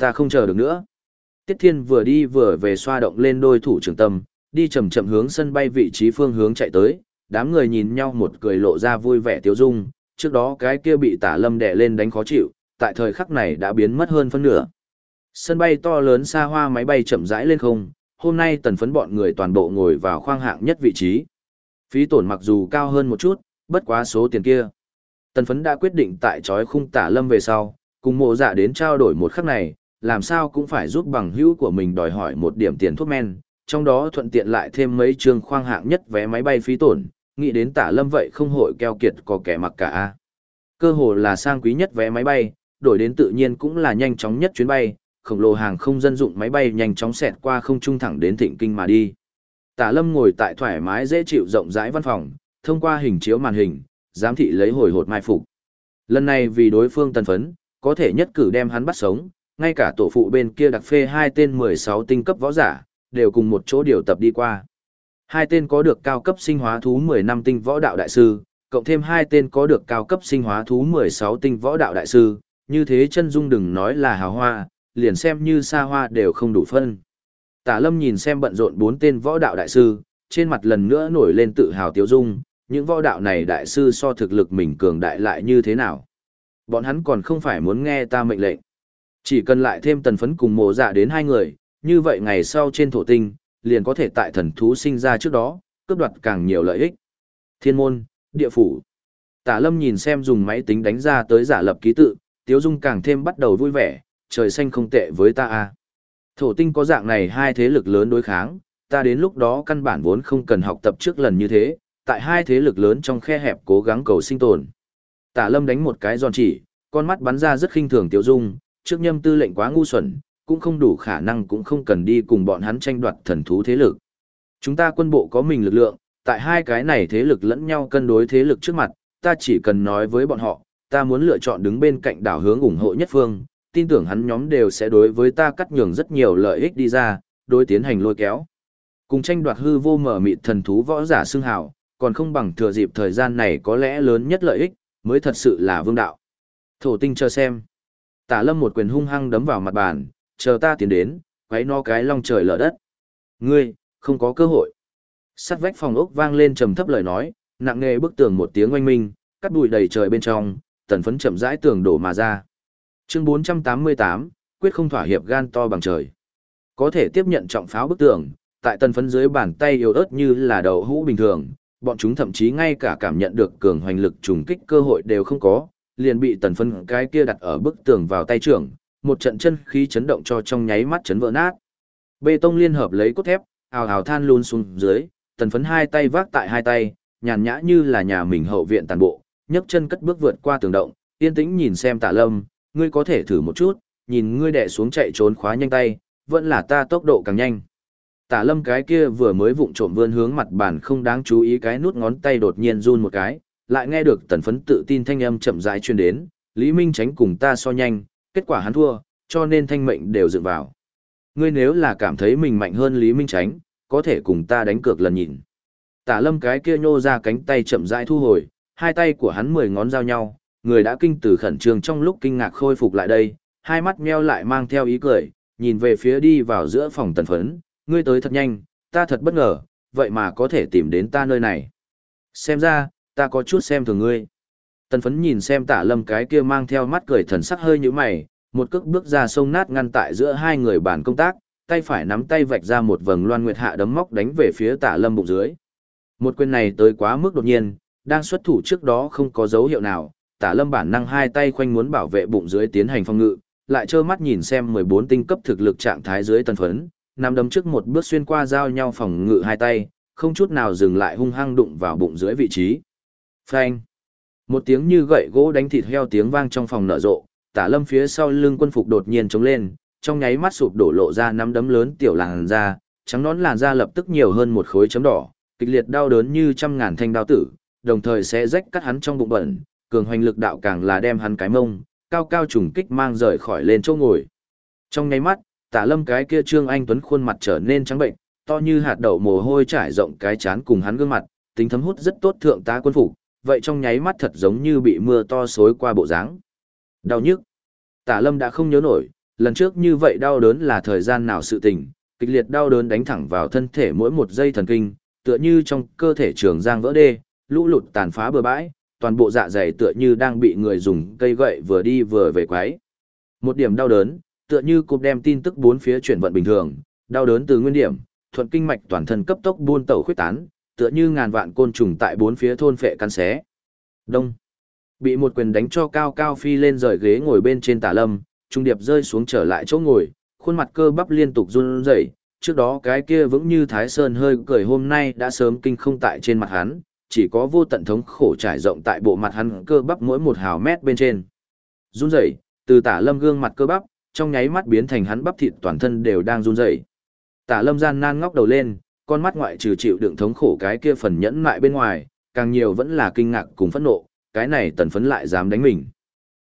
Ta không chờ được nữa. Tiết Thiên vừa đi vừa về xoa động lên đôi thủ trường tâm, đi chậm chậm hướng sân bay vị trí phương hướng chạy tới, đám người nhìn nhau một cười lộ ra vui vẻ tiêu dung, trước đó cái kia bị tả lâm đè lên đánh khó chịu, tại thời khắc này đã biến mất hơn phân nửa. Sân bay to lớn xa hoa máy bay chậm rãi lên không, hôm nay tần phấn bọn người toàn bộ ngồi vào khoang hạng nhất vị trí. Phí tổn mặc dù cao hơn một chút, bất quá số tiền kia. Tần phấn đã quyết định tại trói khung tả lâm về sau, cùng mộ dạ đến trao đổi một khắc này, làm sao cũng phải giúp bằng hữu của mình đòi hỏi một điểm tiền thuốc men, trong đó thuận tiện lại thêm mấy trường khoang hạng nhất vé máy bay phí tổn, nghĩ đến tả lâm vậy không hội keo kiệt có kẻ mặc cả. Cơ hồ là sang quý nhất vé máy bay, đổi đến tự nhiên cũng là nhanh chóng nhất chuyến bay, khổng lồ hàng không dân dụng máy bay nhanh chóng xẹt qua không trung thẳng đến thịnh kinh mà đi. Tả lâm ngồi tại thoải mái dễ chịu rộng rãi văn phòng, thông qua hình chiếu màn hình, giám thị lấy hồi hột mai phục. Lần này vì đối phương tân phấn, có thể nhất cử đem hắn bắt sống, ngay cả tổ phụ bên kia đặc phê hai tên 16 tinh cấp võ giả, đều cùng một chỗ điều tập đi qua. Hai tên có được cao cấp sinh hóa thú 10 năm tinh võ đạo đại sư, cộng thêm hai tên có được cao cấp sinh hóa thú 16 tinh võ đạo đại sư, như thế chân dung đừng nói là hào hoa, liền xem như xa hoa đều không đủ phân. Tả lâm nhìn xem bận rộn bốn tên võ đạo đại sư, trên mặt lần nữa nổi lên tự hào tiếu dung, những võ đạo này đại sư so thực lực mình cường đại lại như thế nào. Bọn hắn còn không phải muốn nghe ta mệnh lệnh. Chỉ cần lại thêm tần phấn cùng mộ dạ đến hai người, như vậy ngày sau trên thổ tinh, liền có thể tại thần thú sinh ra trước đó, cướp đoạt càng nhiều lợi ích. Thiên môn, địa phủ. Tả lâm nhìn xem dùng máy tính đánh ra tới giả lập ký tự, tiếu dung càng thêm bắt đầu vui vẻ, trời xanh không tệ với ta a. Thổ tinh có dạng này hai thế lực lớn đối kháng, ta đến lúc đó căn bản vốn không cần học tập trước lần như thế, tại hai thế lực lớn trong khe hẹp cố gắng cầu sinh tồn. Tả lâm đánh một cái giòn chỉ, con mắt bắn ra rất khinh thường Tiểu dung, trước nhâm tư lệnh quá ngu xuẩn, cũng không đủ khả năng cũng không cần đi cùng bọn hắn tranh đoạt thần thú thế lực. Chúng ta quân bộ có mình lực lượng, tại hai cái này thế lực lẫn nhau cân đối thế lực trước mặt, ta chỉ cần nói với bọn họ, ta muốn lựa chọn đứng bên cạnh đảo hướng ủng hộ nhất phương, tin tưởng hắn nhóm đều sẽ đối với ta cắt nhường rất nhiều lợi ích đi ra, đối tiến hành lôi kéo. Cùng tranh đoạt hư vô mở mịt thần thú võ giả xưng hào, còn không bằng thừa dịp thời gian này có lẽ lớn nhất lợi ích, mới thật sự là vương đạo. Thổ tinh chờ xem. Tả lâm một quyền hung hăng đấm vào mặt bàn, chờ ta tiến đến, quấy no cái long trời lở đất. Ngươi, không có cơ hội. Sắt vách phòng ốc vang lên trầm thấp lời nói, nặng nề bức tường một tiếng oanh minh, cắt bụi đầy trời bên trong, tần phấn chậm rãi tường đổ mà ra. Chương 488, quyết không thỏa hiệp gan to bằng trời. Có thể tiếp nhận trọng pháo bức tường, tại tần phấn dưới bàn tay yếu ớt như là đầu hũ bình thường, bọn chúng thậm chí ngay cả cảm nhận được cường hoành lực trùng kích cơ hội đều không có, liền bị tần phấn cái kia đặt ở bức tường vào tay trưởng, một trận chân khí chấn động cho trong nháy mắt chấn vỡ nát. Bê tông liên hợp lấy cốt thép, ào ào than luôn xuống dưới, tần phấn hai tay vác tại hai tay, nhàn nhã như là nhà mình hậu viện tàn bộ, nhấc chân cất bước vượt qua tường động, yên tĩnh nhìn xem Tạ lâm, ngươi có thể thử một chút, nhìn ngươi đẻ xuống chạy trốn khóa nhanh tay, vẫn là ta tốc độ càng nhanh. Tả lâm cái kia vừa mới vụng trộm vươn hướng mặt bàn không đáng chú ý cái nút ngón tay đột nhiên run một cái, lại nghe được tần phấn tự tin thanh âm chậm rãi truyền đến, Lý Minh tránh cùng ta so nhanh, kết quả hắn thua, cho nên thanh mệnh đều dựng vào. Ngươi nếu là cảm thấy mình mạnh hơn Lý Minh tránh, có thể cùng ta đánh cược lần nhìn. Tả lâm cái kia nhô ra cánh tay chậm rãi thu hồi, hai tay của hắn mười ngón giao nhau, người đã kinh từ khẩn trương trong lúc kinh ngạc khôi phục lại đây, hai mắt meo lại mang theo ý cười, nhìn về phía đi vào giữa phòng tần phấn, ngươi tới thật nhanh, ta thật bất ngờ, vậy mà có thể tìm đến ta nơi này. Xem ra, ta có chút xem thường ngươi. Tần phấn nhìn xem tả lâm cái kia mang theo mắt cười thần sắc hơi như mày, một cước bước ra sông nát ngăn tại giữa hai người bàn công tác, tay phải nắm tay vạch ra một vầng loan nguyệt hạ đấm móc đánh về phía tả lâm bụng dưới. Một quyền này tới quá mức đột nhiên, đang xuất thủ trước đó không có dấu hiệu nào, tả lâm bản năng hai tay khoanh muốn bảo vệ bụng dưới tiến hành phòng ngự, lại trơ mắt nhìn xem 14 tinh cấp thực lực trạng thái dưới tần phấn, nằm đấm trước một bước xuyên qua giao nhau phòng ngự hai tay, không chút nào dừng lại hung hăng đụng vào bụng dưới vị trí. Phanh! Một tiếng như gậy gỗ đánh thịt heo tiếng vang trong phòng nở rộ, tả lâm phía sau lưng quân phục đột nhiên trống lên, trong nháy mắt sụp đổ lộ ra năm đấm lớn tiểu làn da, trắng nón làn da lập tức nhiều hơn một khối chấm đỏ, kịch liệt đau đớn như trăm ngàn thanh đao tử, đồng thời sẽ rách cắt hắn trong bụng bẩn, cường hoành lực đạo càng là đem hắn cái mông, cao cao trùng kích mang rời khỏi lên chỗ ngồi. Trong nháy mắt, tả lâm cái kia trương anh tuấn khuôn mặt trở nên trắng bệnh, to như hạt đậu mồ hôi trải rộng cái chán cùng hắn gương mặt, tính thấm hút rất tốt thượng tá quân phục, vậy trong nháy mắt thật giống như bị mưa to xối qua bộ dáng. Đau nhức. Tả lâm đã không nhớ nổi, lần trước như vậy đau đớn là thời gian nào sự tình, kịch liệt đau đớn đánh thẳng vào thân thể mỗi một giây thần kinh, tựa như trong cơ thể trường giang vỡ đê, lũ lụt tàn phá bừa bãi, toàn bộ dạ dày tựa như đang bị người dùng cây gậy vừa đi vừa về quái. Một điểm đau đớn, tựa như cục đem tin tức bốn phía chuyển vận bình thường, đau đớn từ nguyên điểm, thuận kinh mạch toàn thân cấp tốc buôn tẩu khuyết tán, tựa như ngàn vạn côn trùng tại bốn phía thôn phệ căn xé. Đông. Bị một quyền đánh cho cao cao phi lên rời ghế ngồi bên trên tả lâm, trung điệp rơi xuống trở lại chỗ ngồi, khuôn mặt cơ bắp liên tục run rẩy, trước đó cái kia vững như Thái Sơn hơi cười hôm nay đã sớm kinh không tại trên mặt hắn, chỉ có vô tận thống khổ trải rộng tại bộ mặt hắn cơ bắp mỗi một hào mét bên trên. Run rẩy, từ tả lâm gương mặt cơ bắp, trong nháy mắt biến thành hắn bắp thịt toàn thân đều đang run rẩy. Tả lâm gian nan ngóc đầu lên, con mắt ngoại trừ chịu đựng thống khổ cái kia phần nhẫn mại bên ngoài, càng nhiều vẫn là kinh ngạc cùng phẫn nộ, cái này tần phấn lại dám đánh mình.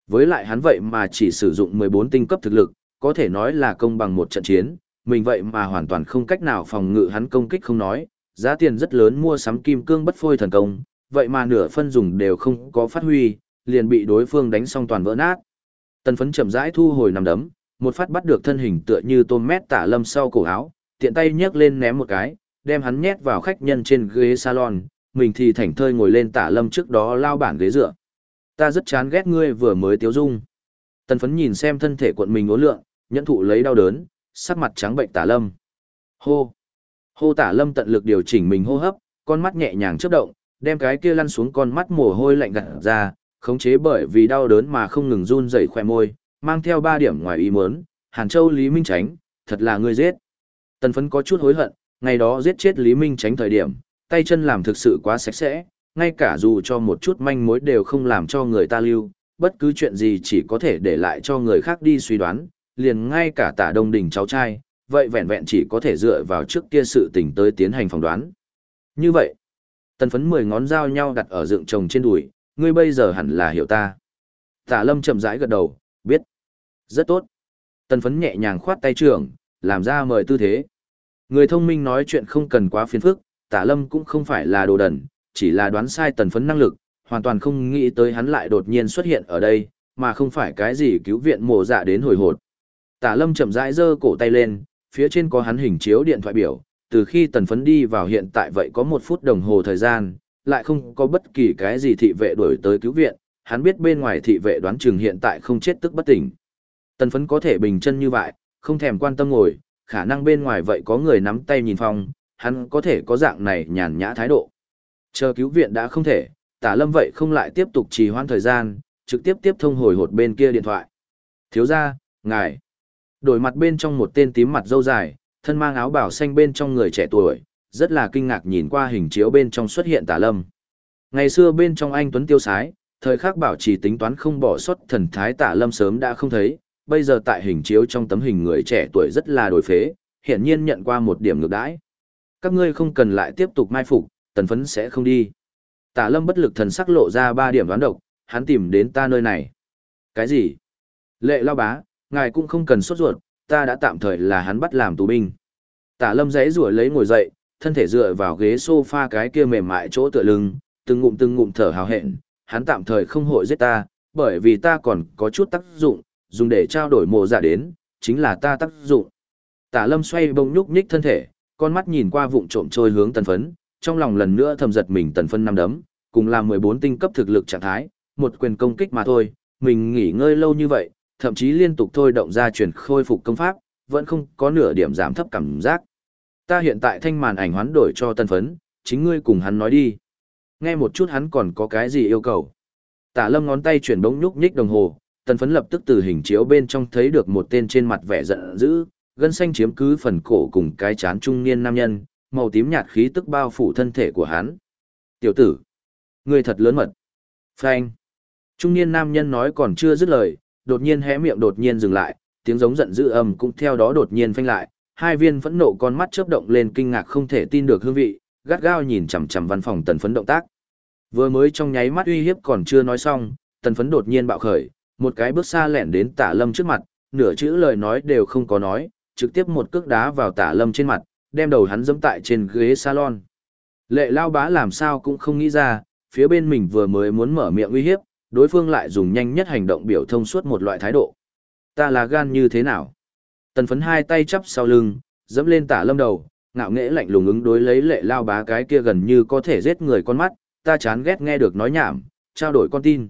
Với lại hắn vậy mà chỉ sử dụng 14 tinh cấp thực lực, có thể nói là công bằng một trận chiến, mình vậy mà hoàn toàn không cách nào phòng ngự hắn công kích không nói, giá tiền rất lớn mua sắm kim cương bất phôi thần công, vậy mà nửa phân dùng đều không có phát huy, liền bị đối phương đánh xong toàn vỡ nát. Tần phấn chậm rãi thu hồi nằm đấm, một phát bắt được thân hình tựa như tôm mét tả lâm sau cổ áo, tiện tay nhấc lên ném một cái, đem hắn nhét vào khách nhân trên ghế salon, mình thì thảnh thơi ngồi lên tả lâm trước đó lao bản ghế dựa. Ta rất chán ghét ngươi vừa mới tiếu dung. Tần phấn nhìn xem thân thể quận mình ố lượng, nhẫn thụ lấy đau đớn, sắc mặt trắng bệnh tả lâm. Hô! Hô tả lâm tận lực điều chỉnh mình hô hấp, con mắt nhẹ nhàng chớp động, đem cái kia lăn xuống con mắt mồ hôi lạnh gặt ra, khống chế bởi vì đau đớn mà không ngừng run rẩy khỏe môi, mang theo ba điểm ngoài ý muốn, Hàn Châu Lý Minh Tránh, thật là người giết. Tần phấn có chút hối hận, ngày đó giết chết Lý Minh Tránh thời điểm, tay chân làm thực sự quá sạch sẽ, ngay cả dù cho một chút manh mối đều không làm cho người ta lưu, bất cứ chuyện gì chỉ có thể để lại cho người khác đi suy đoán, liền ngay cả tả đông đình cháu trai, vậy vẹn vẹn chỉ có thể dựa vào trước kia sự tình tới tiến hành phỏng đoán. Như vậy, tần phấn mười ngón dao nhau đặt ở dựng chồng trên đùi, ngươi bây giờ hẳn là hiểu ta. Tả lâm chậm rãi gật đầu, biết. Rất tốt. Tần phấn nhẹ nhàng khoát tay trưởng, làm ra mời tư thế. Người thông minh nói chuyện không cần quá phiền phức, tả lâm cũng không phải là đồ đần, chỉ là đoán sai tần phấn năng lực, hoàn toàn không nghĩ tới hắn lại đột nhiên xuất hiện ở đây, mà không phải cái gì cứu viện mồ dạ đến hồi hột. Tả lâm chậm rãi giơ cổ tay lên, phía trên có hắn hình chiếu điện thoại biểu, từ khi tần phấn đi vào hiện tại vậy có một phút đồng hồ thời gian, lại không có bất kỳ cái gì thị vệ đuổi tới cứu viện, hắn biết bên ngoài thị vệ đoán chừng hiện tại không chết tức bất tỉnh. Tần phấn có thể bình chân như vậy, không thèm quan tâm ngồi, khả năng bên ngoài vậy có người nắm tay nhìn phong, hắn có thể có dạng này nhàn nhã thái độ. Chờ cứu viện đã không thể, tả lâm vậy không lại tiếp tục trì hoãn thời gian, trực tiếp tiếp thông hồi hột bên kia điện thoại. Thiếu ra, ngài. Đổi mặt bên trong một tên tím mặt dâu dài, thân mang áo bảo xanh bên trong người trẻ tuổi, rất là kinh ngạc nhìn qua hình chiếu bên trong xuất hiện tả lâm. Ngày xưa bên trong anh Tuấn Tiêu Sái, thời khắc bảo trì tính toán không bỏ sót thần thái tả lâm sớm đã không thấy, bây giờ tại hình chiếu trong tấm hình người trẻ tuổi rất là đổi phế, hiển nhiên nhận qua một điểm ngược đãi. Các ngươi không cần lại tiếp tục mai phục, tần phấn sẽ không đi. Tả lâm bất lực thần sắc lộ ra ba điểm đoán độc, hắn tìm đến ta nơi này. Cái gì? Lệ lao bá, ngài cũng không cần sốt ruột, ta đã tạm thời là hắn bắt làm tù binh. Tả lâm giấy rủa lấy ngồi dậy, thân thể dựa vào ghế sofa cái kia mềm mại chỗ tựa lưng, từng ngụm từng ngụm thở hào hẹn, hắn tạm thời không hội giết ta, bởi vì ta còn có chút tác dụng, dùng để trao đổi mộ giả đến, chính là ta tác dụng. Tả lâm xoay bông nhúc nhích thân thể, con mắt nhìn qua vụng trộm trôi hướng tần phấn, trong lòng lần nữa thầm giật mình tần phân năm đấm, cùng là 14 tinh cấp thực lực trạng thái, một quyền công kích mà thôi, mình nghỉ ngơi lâu như vậy, thậm chí liên tục thôi động ra truyền khôi phục công pháp, vẫn không có nửa điểm giảm thấp cảm giác. Ta hiện tại thanh màn ảnh hoán đổi cho tân phấn, chính ngươi cùng hắn nói đi. Nghe một chút hắn còn có cái gì yêu cầu. Tả lâm ngón tay chuyển bỗng nhúc nhích đồng hồ, tân phấn lập tức từ hình chiếu bên trong thấy được một tên trên mặt vẻ giận dữ, gân xanh chiếm cứ phần cổ cùng cái chán trung niên nam nhân, màu tím nhạt khí tức bao phủ thân thể của hắn. Tiểu tử, ngươi thật lớn mật. Phanh. Trung niên nam nhân nói còn chưa dứt lời, đột nhiên hé miệng đột nhiên dừng lại, tiếng giống giận dữ âm cũng theo đó đột nhiên phanh lại, hai viên phẫn nộ con mắt chớp động lên kinh ngạc không thể tin được hương vị, gắt gao nhìn chằm chằm văn phòng tần phấn động tác. Vừa mới trong nháy mắt uy hiếp còn chưa nói xong, tần phấn đột nhiên bạo khởi, một cái bước xa lẹn đến tả lâm trước mặt, nửa chữ lời nói đều không có nói, trực tiếp một cước đá vào tả lâm trên mặt, đem đầu hắn giẫm tại trên ghế salon. Lệ lao bá làm sao cũng không nghĩ ra, phía bên mình vừa mới muốn mở miệng uy hiếp, đối phương lại dùng nhanh nhất hành động biểu thông suốt một loại thái độ. Ta là gan như thế nào? Tần phấn hai tay chắp sau lưng, dẫm lên tả lâm đầu, ngạo nghễ lạnh lùng ứng đối lấy lệ lao bá cái kia gần như có thể giết người con mắt, ta chán ghét nghe được nói nhảm, trao đổi con tin.